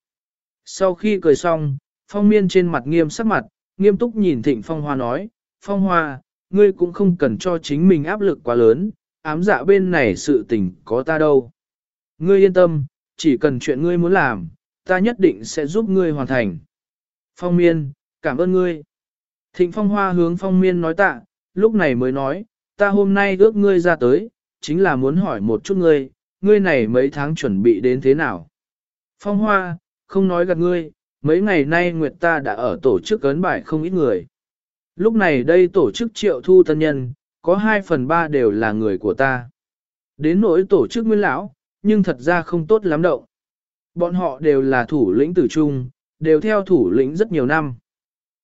Sau khi cười xong, phong miên trên mặt nghiêm sắc mặt, nghiêm túc nhìn thịnh phong hoa nói, phong hoa, ngươi cũng không cần cho chính mình áp lực quá lớn, ám dạ bên này sự tình có ta đâu. Ngươi yên tâm, chỉ cần chuyện ngươi muốn làm, ta nhất định sẽ giúp ngươi hoàn thành. Phong miên, cảm ơn ngươi. Thịnh phong hoa hướng phong miên nói tạ, lúc này mới nói, ta hôm nay ước ngươi ra tới, chính là muốn hỏi một chút ngươi, ngươi này mấy tháng chuẩn bị đến thế nào. Phong hoa, không nói gạt ngươi, mấy ngày nay Nguyệt ta đã ở tổ chức cấn bài không ít người. Lúc này đây tổ chức triệu thu tân nhân, có 2 phần 3 đều là người của ta. Đến nỗi tổ chức nguyên lão, nhưng thật ra không tốt lắm đâu. Bọn họ đều là thủ lĩnh tử trung, đều theo thủ lĩnh rất nhiều năm.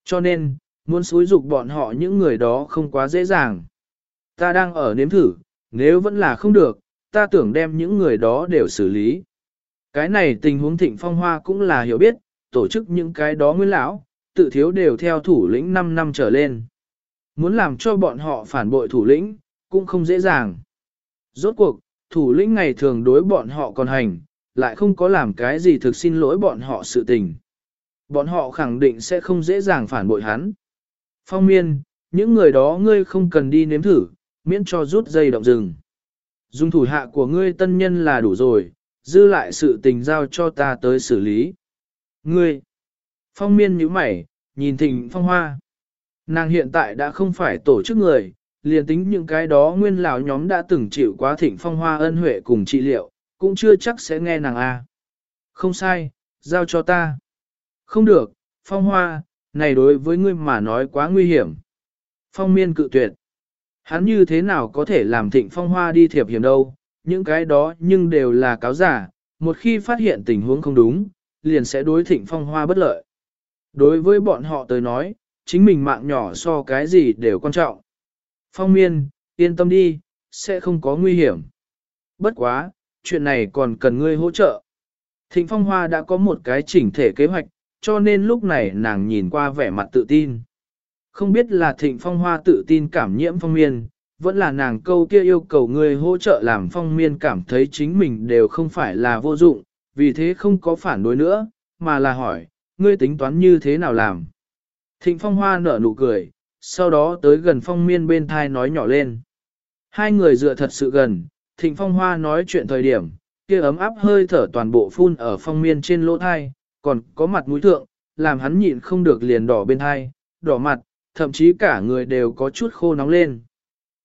Cho nên, muốn xúi dục bọn họ những người đó không quá dễ dàng. Ta đang ở nếm thử, nếu vẫn là không được, ta tưởng đem những người đó đều xử lý. Cái này tình huống thịnh phong hoa cũng là hiểu biết, tổ chức những cái đó nguyên lão, tự thiếu đều theo thủ lĩnh 5 năm trở lên. Muốn làm cho bọn họ phản bội thủ lĩnh, cũng không dễ dàng. Rốt cuộc, thủ lĩnh ngày thường đối bọn họ còn hành, lại không có làm cái gì thực xin lỗi bọn họ sự tình. Bọn họ khẳng định sẽ không dễ dàng phản bội hắn. Phong miên, những người đó ngươi không cần đi nếm thử, miễn cho rút dây động rừng. Dùng thủ hạ của ngươi tân nhân là đủ rồi, dư lại sự tình giao cho ta tới xử lý. Ngươi, phong miên nhíu mày, nhìn thịnh phong hoa. Nàng hiện tại đã không phải tổ chức người, liền tính những cái đó nguyên lão nhóm đã từng chịu quá thịnh phong hoa ân huệ cùng trị liệu, cũng chưa chắc sẽ nghe nàng a. Không sai, giao cho ta. Không được, phong hoa, này đối với ngươi mà nói quá nguy hiểm. Phong miên cự tuyệt. Hắn như thế nào có thể làm thịnh phong hoa đi thiệp hiểm đâu, những cái đó nhưng đều là cáo giả, một khi phát hiện tình huống không đúng, liền sẽ đối thịnh phong hoa bất lợi. Đối với bọn họ tới nói, chính mình mạng nhỏ so cái gì đều quan trọng. Phong miên, yên tâm đi, sẽ không có nguy hiểm. Bất quá, chuyện này còn cần ngươi hỗ trợ. Thịnh phong hoa đã có một cái chỉnh thể kế hoạch, cho nên lúc này nàng nhìn qua vẻ mặt tự tin. Không biết là thịnh phong hoa tự tin cảm nhiễm phong miên, vẫn là nàng câu kia yêu cầu người hỗ trợ làm phong miên cảm thấy chính mình đều không phải là vô dụng, vì thế không có phản đối nữa, mà là hỏi, ngươi tính toán như thế nào làm. Thịnh phong hoa nở nụ cười, sau đó tới gần phong miên bên thai nói nhỏ lên. Hai người dựa thật sự gần, thịnh phong hoa nói chuyện thời điểm, kia ấm áp hơi thở toàn bộ phun ở phong miên trên lỗ thai, còn có mặt mũi thượng, làm hắn nhịn không được liền đỏ bên thai, đỏ mặt, thậm chí cả người đều có chút khô nóng lên.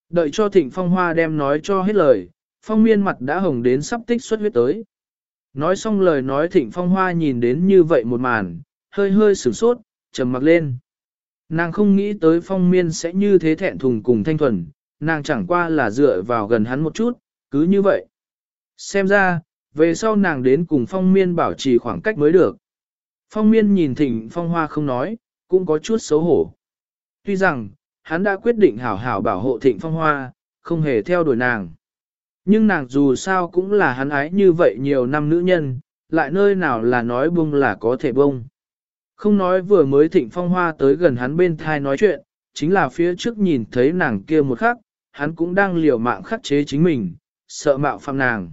Đợi cho thịnh phong hoa đem nói cho hết lời, phong miên mặt đã hồng đến sắp tích xuất huyết tới. Nói xong lời nói thịnh phong hoa nhìn đến như vậy một màn, hơi hơi sửng sốt, trầm mặc lên. Nàng không nghĩ tới phong miên sẽ như thế thẹn thùng cùng thanh thuần, nàng chẳng qua là dựa vào gần hắn một chút, cứ như vậy. Xem ra, về sau nàng đến cùng phong miên bảo trì khoảng cách mới được. Phong miên nhìn thịnh phong hoa không nói, cũng có chút xấu hổ. Tuy rằng, hắn đã quyết định hảo hảo bảo hộ thịnh phong hoa, không hề theo đuổi nàng. Nhưng nàng dù sao cũng là hắn ái như vậy nhiều năm nữ nhân, lại nơi nào là nói bông là có thể bông. Không nói vừa mới thịnh phong hoa tới gần hắn bên thai nói chuyện, chính là phía trước nhìn thấy nàng kia một khắc, hắn cũng đang liều mạng khắc chế chính mình, sợ mạo phạm nàng.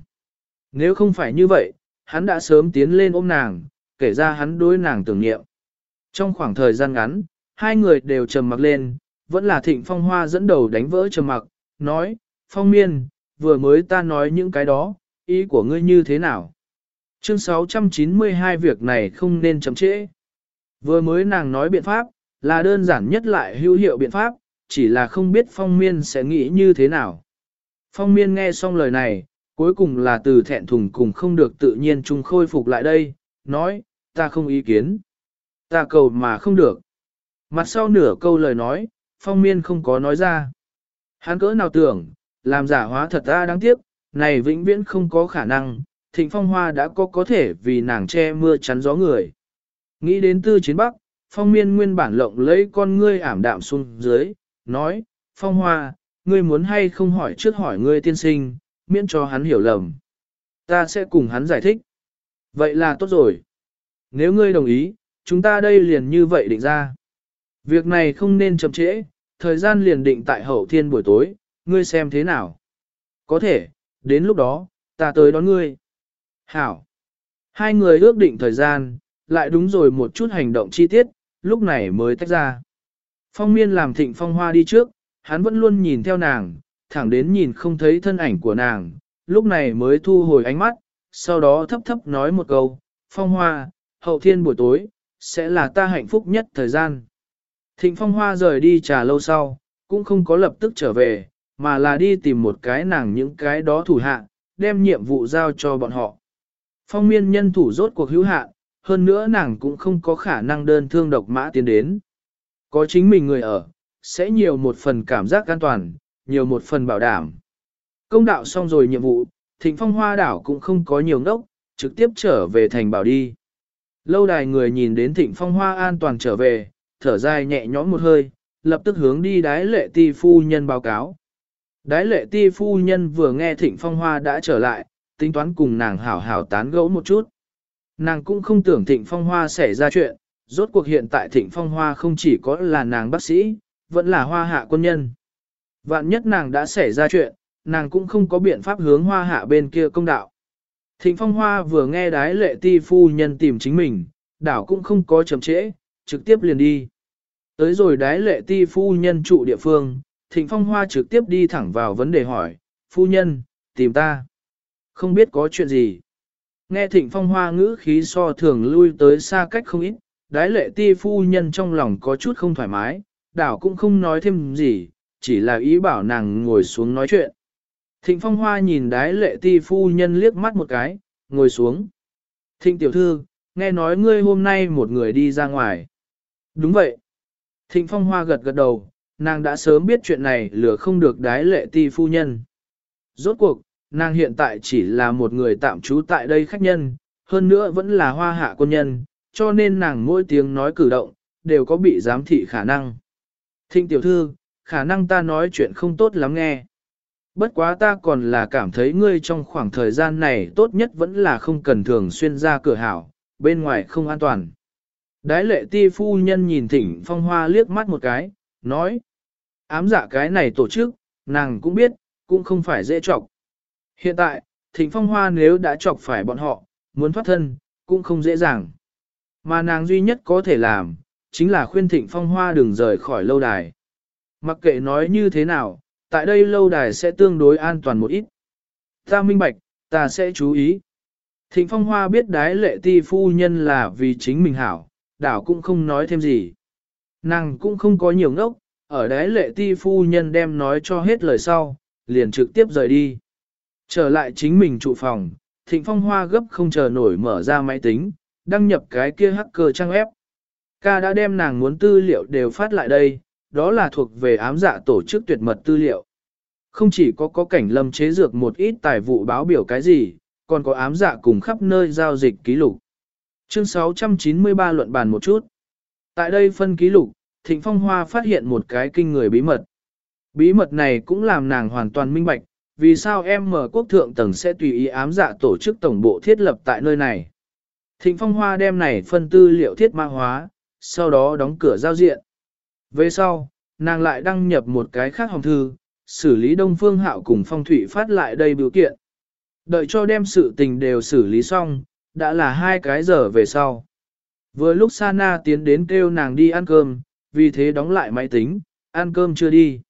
Nếu không phải như vậy, hắn đã sớm tiến lên ôm nàng, kể ra hắn đối nàng tưởng niệm. Trong khoảng thời gian ngắn, hai người đều trầm mặc lên, vẫn là thịnh phong hoa dẫn đầu đánh vỡ trầm mặc, nói, phong miên, vừa mới ta nói những cái đó, ý của ngươi như thế nào? Chương 692 việc này không nên chậm trễ. Vừa mới nàng nói biện pháp, là đơn giản nhất lại hữu hiệu biện pháp, chỉ là không biết phong miên sẽ nghĩ như thế nào. Phong miên nghe xong lời này, cuối cùng là từ thẹn thùng cùng không được tự nhiên chung khôi phục lại đây, nói, ta không ý kiến. Ta cầu mà không được. Mặt sau nửa câu lời nói, phong miên không có nói ra. Hắn cỡ nào tưởng, làm giả hóa thật ta đáng tiếc, này vĩnh viễn không có khả năng, thịnh phong hoa đã có có thể vì nàng che mưa chắn gió người. Nghĩ đến tư chiến bắc, phong miên nguyên bản lộng lấy con ngươi ảm đạm xuống dưới, nói, phong hoa, ngươi muốn hay không hỏi trước hỏi ngươi tiên sinh, miễn cho hắn hiểu lầm. Ta sẽ cùng hắn giải thích. Vậy là tốt rồi. Nếu ngươi đồng ý, chúng ta đây liền như vậy định ra. Việc này không nên chậm trễ, thời gian liền định tại hậu thiên buổi tối, ngươi xem thế nào. Có thể, đến lúc đó, ta tới đón ngươi. Hảo. Hai người ước định thời gian, lại đúng rồi một chút hành động chi tiết, lúc này mới tách ra. Phong miên làm thịnh phong hoa đi trước, hắn vẫn luôn nhìn theo nàng, thẳng đến nhìn không thấy thân ảnh của nàng, lúc này mới thu hồi ánh mắt, sau đó thấp thấp nói một câu, phong hoa, hậu thiên buổi tối, sẽ là ta hạnh phúc nhất thời gian. Thịnh phong hoa rời đi trà lâu sau, cũng không có lập tức trở về, mà là đi tìm một cái nàng những cái đó thủ hạ, đem nhiệm vụ giao cho bọn họ. Phong miên nhân thủ rốt cuộc hữu hạ, hơn nữa nàng cũng không có khả năng đơn thương độc mã tiến đến. Có chính mình người ở, sẽ nhiều một phần cảm giác an toàn, nhiều một phần bảo đảm. Công đạo xong rồi nhiệm vụ, thịnh phong hoa đảo cũng không có nhiều ngốc, trực tiếp trở về thành bảo đi. Lâu đài người nhìn đến thịnh phong hoa an toàn trở về, thở dài nhẹ nhõm một hơi, lập tức hướng đi đái lệ ti phu nhân báo cáo. Đái lệ ti phu nhân vừa nghe thịnh phong hoa đã trở lại, tính toán cùng nàng hảo hảo tán gẫu một chút. Nàng cũng không tưởng thịnh phong hoa xảy ra chuyện, rốt cuộc hiện tại thịnh phong hoa không chỉ có là nàng bác sĩ, vẫn là hoa hạ quân nhân. Vạn nhất nàng đã xảy ra chuyện, nàng cũng không có biện pháp hướng hoa hạ bên kia công đạo. Thịnh phong hoa vừa nghe đái lệ ti phu nhân tìm chính mình, đảo cũng không có chậm trễ, trực tiếp liền đi. Tới rồi đái lệ ti phu nhân trụ địa phương, thịnh phong hoa trực tiếp đi thẳng vào vấn đề hỏi, phu nhân, tìm ta. Không biết có chuyện gì. Nghe thịnh phong hoa ngữ khí so thường lui tới xa cách không ít, đái lệ ti phu nhân trong lòng có chút không thoải mái, đảo cũng không nói thêm gì, chỉ là ý bảo nàng ngồi xuống nói chuyện. Thịnh phong hoa nhìn đái lệ ti phu nhân liếc mắt một cái, ngồi xuống. Thịnh tiểu thư, nghe nói ngươi hôm nay một người đi ra ngoài. Đúng vậy. Thịnh phong hoa gật gật đầu, nàng đã sớm biết chuyện này lừa không được đái lệ ti phu nhân. Rốt cuộc, nàng hiện tại chỉ là một người tạm trú tại đây khách nhân, hơn nữa vẫn là hoa hạ quân nhân, cho nên nàng mỗi tiếng nói cử động, đều có bị giám thị khả năng. Thịnh tiểu thư, khả năng ta nói chuyện không tốt lắm nghe. Bất quá ta còn là cảm thấy ngươi trong khoảng thời gian này tốt nhất vẫn là không cần thường xuyên ra cửa hảo, bên ngoài không an toàn. Đái lệ ti phu nhân nhìn thỉnh phong hoa liếc mắt một cái, nói. Ám dạ cái này tổ chức, nàng cũng biết, cũng không phải dễ trọc. Hiện tại, thịnh phong hoa nếu đã chọc phải bọn họ, muốn thoát thân, cũng không dễ dàng. Mà nàng duy nhất có thể làm, chính là khuyên thịnh phong hoa đừng rời khỏi lâu đài. Mặc kệ nói như thế nào, tại đây lâu đài sẽ tương đối an toàn một ít. Ta minh bạch, ta sẽ chú ý. Thịnh phong hoa biết đái lệ ti phu nhân là vì chính mình hảo, đảo cũng không nói thêm gì. Nàng cũng không có nhiều ngốc, ở đái lệ ti phu nhân đem nói cho hết lời sau, liền trực tiếp rời đi. Trở lại chính mình trụ phòng, thịnh phong hoa gấp không chờ nổi mở ra máy tính, đăng nhập cái kia hacker trang web. Ca đã đem nàng muốn tư liệu đều phát lại đây, đó là thuộc về ám dạ tổ chức tuyệt mật tư liệu. Không chỉ có có cảnh lâm chế dược một ít tài vụ báo biểu cái gì, còn có ám dạ cùng khắp nơi giao dịch ký lục. Chương 693 luận bàn một chút. Tại đây phân ký lục, Thịnh Phong Hoa phát hiện một cái kinh người bí mật. Bí mật này cũng làm nàng hoàn toàn minh bạch, vì sao em mở quốc thượng tầng sẽ tùy ý ám dạ tổ chức tổng bộ thiết lập tại nơi này. Thịnh Phong Hoa đem này phân tư liệu thiết mã hóa, sau đó đóng cửa giao diện. Về sau, nàng lại đăng nhập một cái khác hồng thư, xử lý Đông Phương Hạo cùng Phong Thủy phát lại đây biểu kiện. Đợi cho đem sự tình đều xử lý xong, đã là hai cái giờ về sau. Vừa lúc Sana tiến đến kêu nàng đi ăn cơm, vì thế đóng lại máy tính, ăn cơm chưa đi.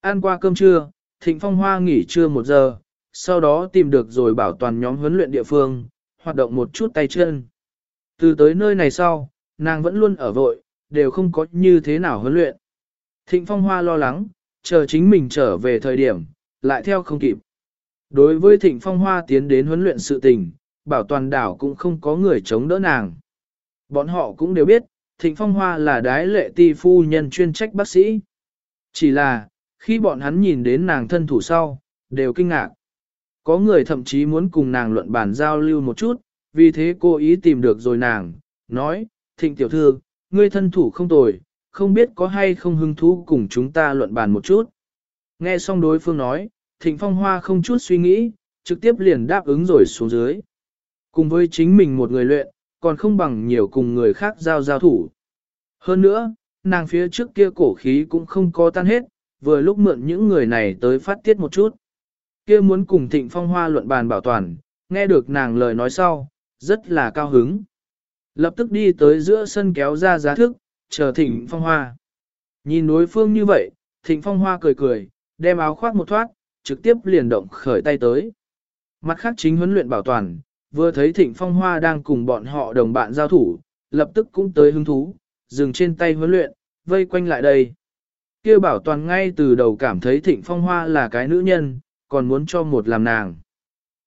Ăn qua cơm trưa, Thịnh Phong Hoa nghỉ trưa một giờ, sau đó tìm được rồi bảo toàn nhóm huấn luyện địa phương, hoạt động một chút tay chân. Từ tới nơi này sau, nàng vẫn luôn ở vội, đều không có như thế nào huấn luyện. Thịnh Phong Hoa lo lắng, chờ chính mình trở về thời điểm, lại theo không kịp. Đối với Thịnh Phong Hoa tiến đến huấn luyện sự tình, bảo toàn đảo cũng không có người chống đỡ nàng. Bọn họ cũng đều biết, Thịnh Phong Hoa là đái lệ ti phu nhân chuyên trách bác sĩ. Chỉ là, khi bọn hắn nhìn đến nàng thân thủ sau, đều kinh ngạc. Có người thậm chí muốn cùng nàng luận bàn giao lưu một chút, vì thế cô ý tìm được rồi nàng, nói, Thịnh tiểu thư, ngươi thân thủ không tồi, không biết có hay không hứng thú cùng chúng ta luận bàn một chút. Nghe xong đối phương nói, Thịnh Phong Hoa không chút suy nghĩ, trực tiếp liền đáp ứng rồi xuống dưới. Cùng với chính mình một người luyện, còn không bằng nhiều cùng người khác giao giao thủ. Hơn nữa, nàng phía trước kia cổ khí cũng không có tan hết, vừa lúc mượn những người này tới phát tiết một chút. Kia muốn cùng Thịnh Phong Hoa luận bàn bảo toàn, nghe được nàng lời nói sau, rất là cao hứng. Lập tức đi tới giữa sân kéo ra giá thức, chờ Thịnh Phong Hoa. Nhìn đối phương như vậy, Thịnh Phong Hoa cười cười, đem áo khoác một thoát, trực tiếp liền động khởi tay tới. Mặt khác chính huấn luyện bảo toàn, vừa thấy Thịnh Phong Hoa đang cùng bọn họ đồng bạn giao thủ, lập tức cũng tới hứng thú, dừng trên tay huấn luyện, vây quanh lại đây kia bảo toàn ngay từ đầu cảm thấy Thịnh Phong Hoa là cái nữ nhân, còn muốn cho một làm nàng.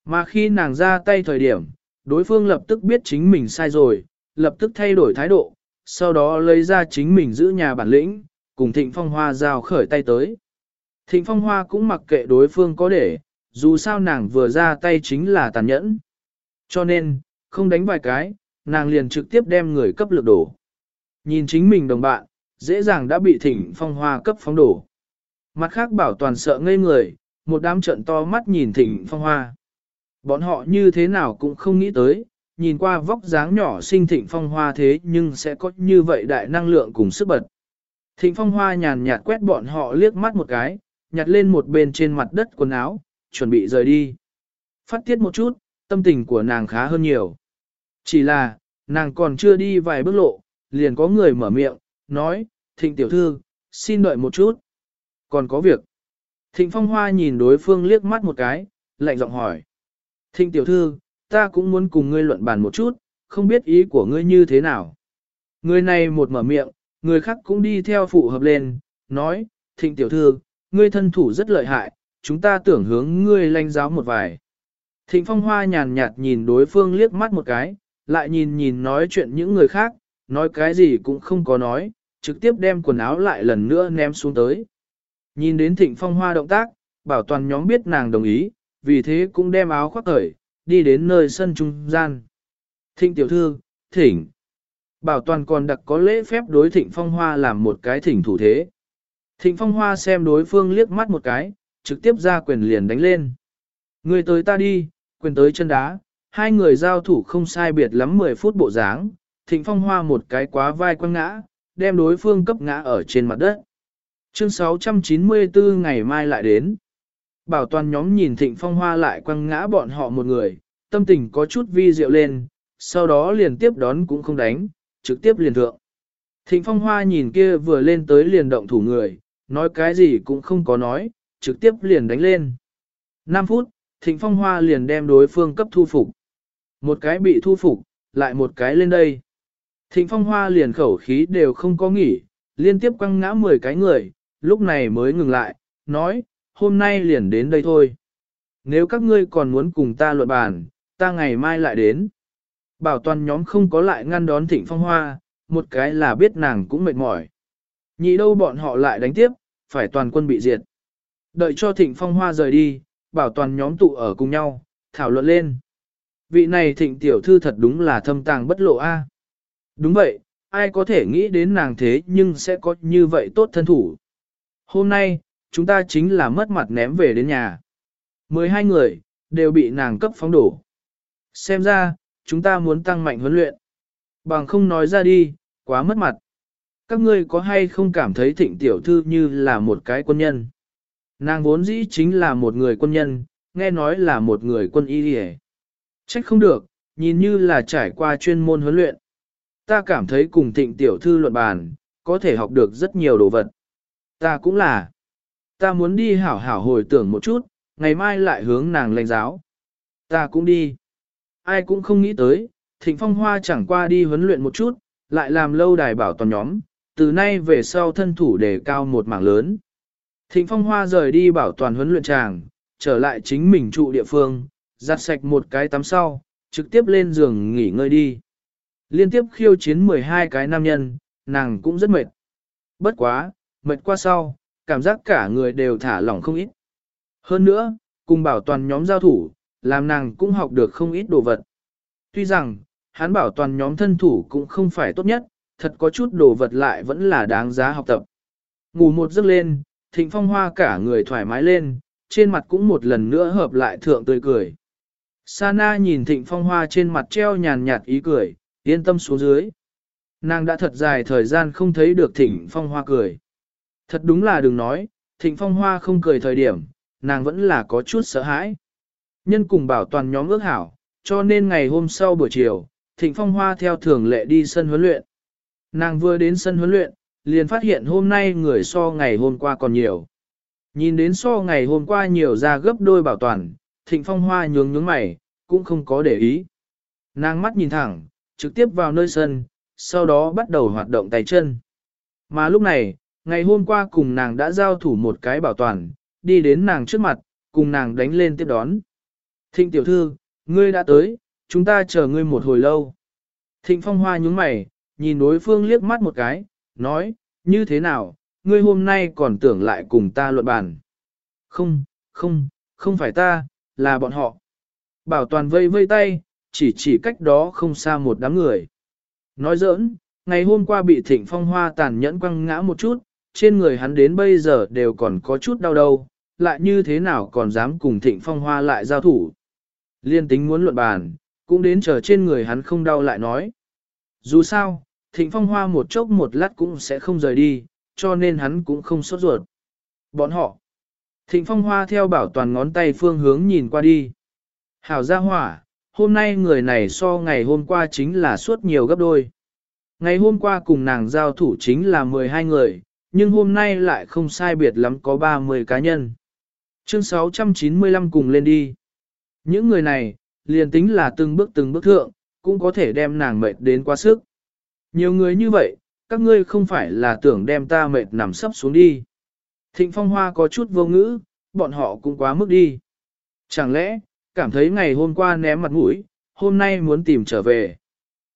Mà khi nàng ra tay thời điểm, đối phương lập tức biết chính mình sai rồi, lập tức thay đổi thái độ, sau đó lấy ra chính mình giữ nhà bản lĩnh, cùng Thịnh Phong Hoa giao khởi tay tới. Thịnh Phong Hoa cũng mặc kệ đối phương có để, dù sao nàng vừa ra tay chính là tàn nhẫn. Cho nên, không đánh vài cái, nàng liền trực tiếp đem người cấp lược đổ. Nhìn chính mình đồng bạn, dễ dàng đã bị Thịnh Phong Hoa cấp phóng đổ. Mặt khác bảo toàn sợ ngây người, một đám trận to mắt nhìn Thịnh Phong Hoa. Bọn họ như thế nào cũng không nghĩ tới, nhìn qua vóc dáng nhỏ sinh thịnh phong hoa thế nhưng sẽ có như vậy đại năng lượng cùng sức bật. Thịnh phong hoa nhàn nhạt quét bọn họ liếc mắt một cái, nhặt lên một bên trên mặt đất quần áo, chuẩn bị rời đi. Phát tiết một chút, tâm tình của nàng khá hơn nhiều. Chỉ là, nàng còn chưa đi vài bước lộ, liền có người mở miệng, nói, thịnh tiểu thư, xin đợi một chút. Còn có việc. Thịnh phong hoa nhìn đối phương liếc mắt một cái, lạnh giọng hỏi. Thịnh tiểu thư, ta cũng muốn cùng ngươi luận bàn một chút, không biết ý của ngươi như thế nào. Người này một mở miệng, người khác cũng đi theo phụ hợp lên, nói, thịnh tiểu thư, ngươi thân thủ rất lợi hại, chúng ta tưởng hướng ngươi lanh giáo một vài. Thịnh phong hoa nhàn nhạt nhìn đối phương liếc mắt một cái, lại nhìn nhìn nói chuyện những người khác, nói cái gì cũng không có nói, trực tiếp đem quần áo lại lần nữa ném xuống tới. Nhìn đến thịnh phong hoa động tác, bảo toàn nhóm biết nàng đồng ý, vì thế cũng đem áo khoác cởi, đi đến nơi sân trung gian. Thịnh tiểu thư, thỉnh. Bảo toàn còn đặc có lễ phép đối thịnh phong hoa làm một cái thỉnh thủ thế. Thịnh phong hoa xem đối phương liếc mắt một cái, trực tiếp ra quyền liền đánh lên. Người tới ta đi, quyền tới chân đá, hai người giao thủ không sai biệt lắm 10 phút bộ dáng. Thịnh phong hoa một cái quá vai quăng ngã, đem đối phương cấp ngã ở trên mặt đất. Chương 694 ngày mai lại đến. Bảo toàn nhóm nhìn thịnh phong hoa lại quăng ngã bọn họ một người, tâm tình có chút vi diệu lên, sau đó liền tiếp đón cũng không đánh, trực tiếp liền thượng. Thịnh phong hoa nhìn kia vừa lên tới liền động thủ người, nói cái gì cũng không có nói, trực tiếp liền đánh lên. 5 phút, thịnh phong hoa liền đem đối phương cấp thu phục. Một cái bị thu phục, lại một cái lên đây. Thịnh phong hoa liền khẩu khí đều không có nghỉ, liên tiếp quăng ngã 10 cái người, lúc này mới ngừng lại, nói, hôm nay liền đến đây thôi. Nếu các ngươi còn muốn cùng ta luận bàn, ta ngày mai lại đến. Bảo toàn nhóm không có lại ngăn đón thịnh phong hoa, một cái là biết nàng cũng mệt mỏi. Nhị đâu bọn họ lại đánh tiếp, phải toàn quân bị diệt. Đợi cho thịnh phong hoa rời đi, bảo toàn nhóm tụ ở cùng nhau, thảo luận lên. Vị này thịnh tiểu thư thật đúng là thâm tàng bất lộ a. Đúng vậy, ai có thể nghĩ đến nàng thế nhưng sẽ có như vậy tốt thân thủ. Hôm nay, chúng ta chính là mất mặt ném về đến nhà. 12 người, đều bị nàng cấp phóng đổ. Xem ra, chúng ta muốn tăng mạnh huấn luyện. Bằng không nói ra đi, quá mất mặt. Các ngươi có hay không cảm thấy thịnh tiểu thư như là một cái quân nhân? Nàng vốn dĩ chính là một người quân nhân, nghe nói là một người quân y hề. Trách không được, nhìn như là trải qua chuyên môn huấn luyện. Ta cảm thấy cùng thịnh tiểu thư luận bàn, có thể học được rất nhiều đồ vật. Ta cũng là. Ta muốn đi hảo hảo hồi tưởng một chút, ngày mai lại hướng nàng lãnh giáo. Ta cũng đi. Ai cũng không nghĩ tới, thịnh phong hoa chẳng qua đi huấn luyện một chút, lại làm lâu đài bảo toàn nhóm, từ nay về sau thân thủ đề cao một mảng lớn. Thịnh phong hoa rời đi bảo toàn huấn luyện tràng, trở lại chính mình trụ địa phương, giặt sạch một cái tắm sau, trực tiếp lên giường nghỉ ngơi đi. Liên tiếp khiêu chiến 12 cái nam nhân, nàng cũng rất mệt. Bất quá, mệt qua sau, cảm giác cả người đều thả lỏng không ít. Hơn nữa, cùng bảo toàn nhóm giao thủ, làm nàng cũng học được không ít đồ vật. Tuy rằng, hắn bảo toàn nhóm thân thủ cũng không phải tốt nhất, thật có chút đồ vật lại vẫn là đáng giá học tập. Ngủ một giấc lên, thịnh phong hoa cả người thoải mái lên, trên mặt cũng một lần nữa hợp lại thượng tươi cười. Sana nhìn thịnh phong hoa trên mặt treo nhàn nhạt ý cười, yên tâm xuống dưới. Nàng đã thật dài thời gian không thấy được thịnh phong hoa cười. Thật đúng là đừng nói, thịnh phong hoa không cười thời điểm, nàng vẫn là có chút sợ hãi. Nhân cùng bảo toàn nhóm ước hảo, cho nên ngày hôm sau buổi chiều, thịnh phong hoa theo thường lệ đi sân huấn luyện. Nàng vừa đến sân huấn luyện, liền phát hiện hôm nay người so ngày hôm qua còn nhiều. Nhìn đến so ngày hôm qua nhiều ra gấp đôi bảo toàn, thịnh phong hoa nhướng nhướng mày, cũng không có để ý. Nàng mắt nhìn thẳng, trực tiếp vào nơi sân, sau đó bắt đầu hoạt động tay chân. Mà lúc này, ngày hôm qua cùng nàng đã giao thủ một cái bảo toàn, đi đến nàng trước mặt, cùng nàng đánh lên tiếp đón. Thịnh tiểu thư, ngươi đã tới, chúng ta chờ ngươi một hồi lâu. Thịnh phong hoa nhúng mày, nhìn đối phương liếc mắt một cái, nói, như thế nào, ngươi hôm nay còn tưởng lại cùng ta luận bàn. Không, không, không phải ta, là bọn họ. Bảo toàn vây vây tay, chỉ chỉ cách đó không xa một đám người. Nói giỡn, ngày hôm qua bị thịnh phong hoa tàn nhẫn quăng ngã một chút, trên người hắn đến bây giờ đều còn có chút đau đầu, lại như thế nào còn dám cùng thịnh phong hoa lại giao thủ. Liên tính muốn luận bàn, cũng đến chờ trên người hắn không đau lại nói. Dù sao, thịnh phong hoa một chốc một lát cũng sẽ không rời đi, cho nên hắn cũng không sốt ruột. Bọn họ. Thịnh phong hoa theo bảo toàn ngón tay phương hướng nhìn qua đi. Hảo gia hỏa, hôm nay người này so ngày hôm qua chính là suốt nhiều gấp đôi. Ngày hôm qua cùng nàng giao thủ chính là 12 người, nhưng hôm nay lại không sai biệt lắm có 30 cá nhân. Chương 695 cùng lên đi. Những người này, liền tính là từng bước từng bước thượng, cũng có thể đem nàng mệt đến quá sức. Nhiều người như vậy, các ngươi không phải là tưởng đem ta mệt nằm sấp xuống đi. Thịnh Phong Hoa có chút vô ngữ, bọn họ cũng quá mức đi. Chẳng lẽ, cảm thấy ngày hôm qua ném mặt mũi, hôm nay muốn tìm trở về.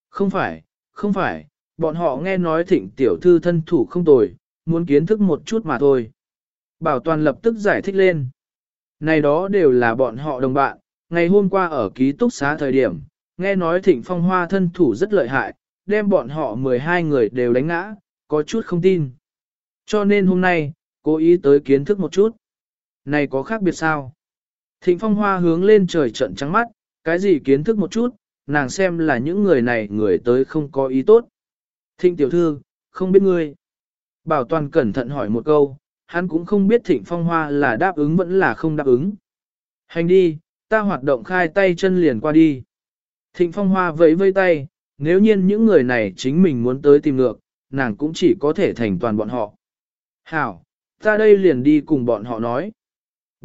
Không phải, không phải, bọn họ nghe nói thịnh tiểu thư thân thủ không tồi, muốn kiến thức một chút mà thôi. Bảo toàn lập tức giải thích lên. Này đó đều là bọn họ đồng bạn, ngày hôm qua ở ký túc xá thời điểm, nghe nói thịnh phong hoa thân thủ rất lợi hại, đem bọn họ 12 người đều đánh ngã, có chút không tin. Cho nên hôm nay, cố ý tới kiến thức một chút. Này có khác biệt sao? Thịnh phong hoa hướng lên trời trận trắng mắt, cái gì kiến thức một chút, nàng xem là những người này người tới không có ý tốt. Thịnh tiểu thư, không biết ngươi. Bảo toàn cẩn thận hỏi một câu, hắn cũng không biết thịnh phong hoa là đáp ứng vẫn là không đáp ứng. Hành đi, ta hoạt động khai tay chân liền qua đi. Thịnh phong hoa vẫy vây tay, nếu nhiên những người này chính mình muốn tới tìm ngược, nàng cũng chỉ có thể thành toàn bọn họ. Hảo, ta đây liền đi cùng bọn họ nói.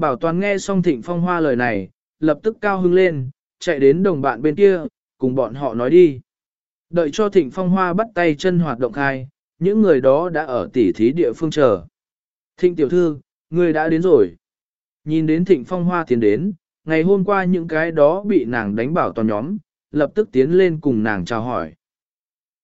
Bảo toàn nghe xong thịnh phong hoa lời này, lập tức cao hứng lên, chạy đến đồng bạn bên kia, cùng bọn họ nói đi. Đợi cho thịnh phong hoa bắt tay chân hoạt động khai, những người đó đã ở tỉ thí địa phương chờ. Thịnh tiểu thư, người đã đến rồi. Nhìn đến thịnh phong hoa tiến đến, ngày hôm qua những cái đó bị nàng đánh bảo toàn nhóm, lập tức tiến lên cùng nàng chào hỏi.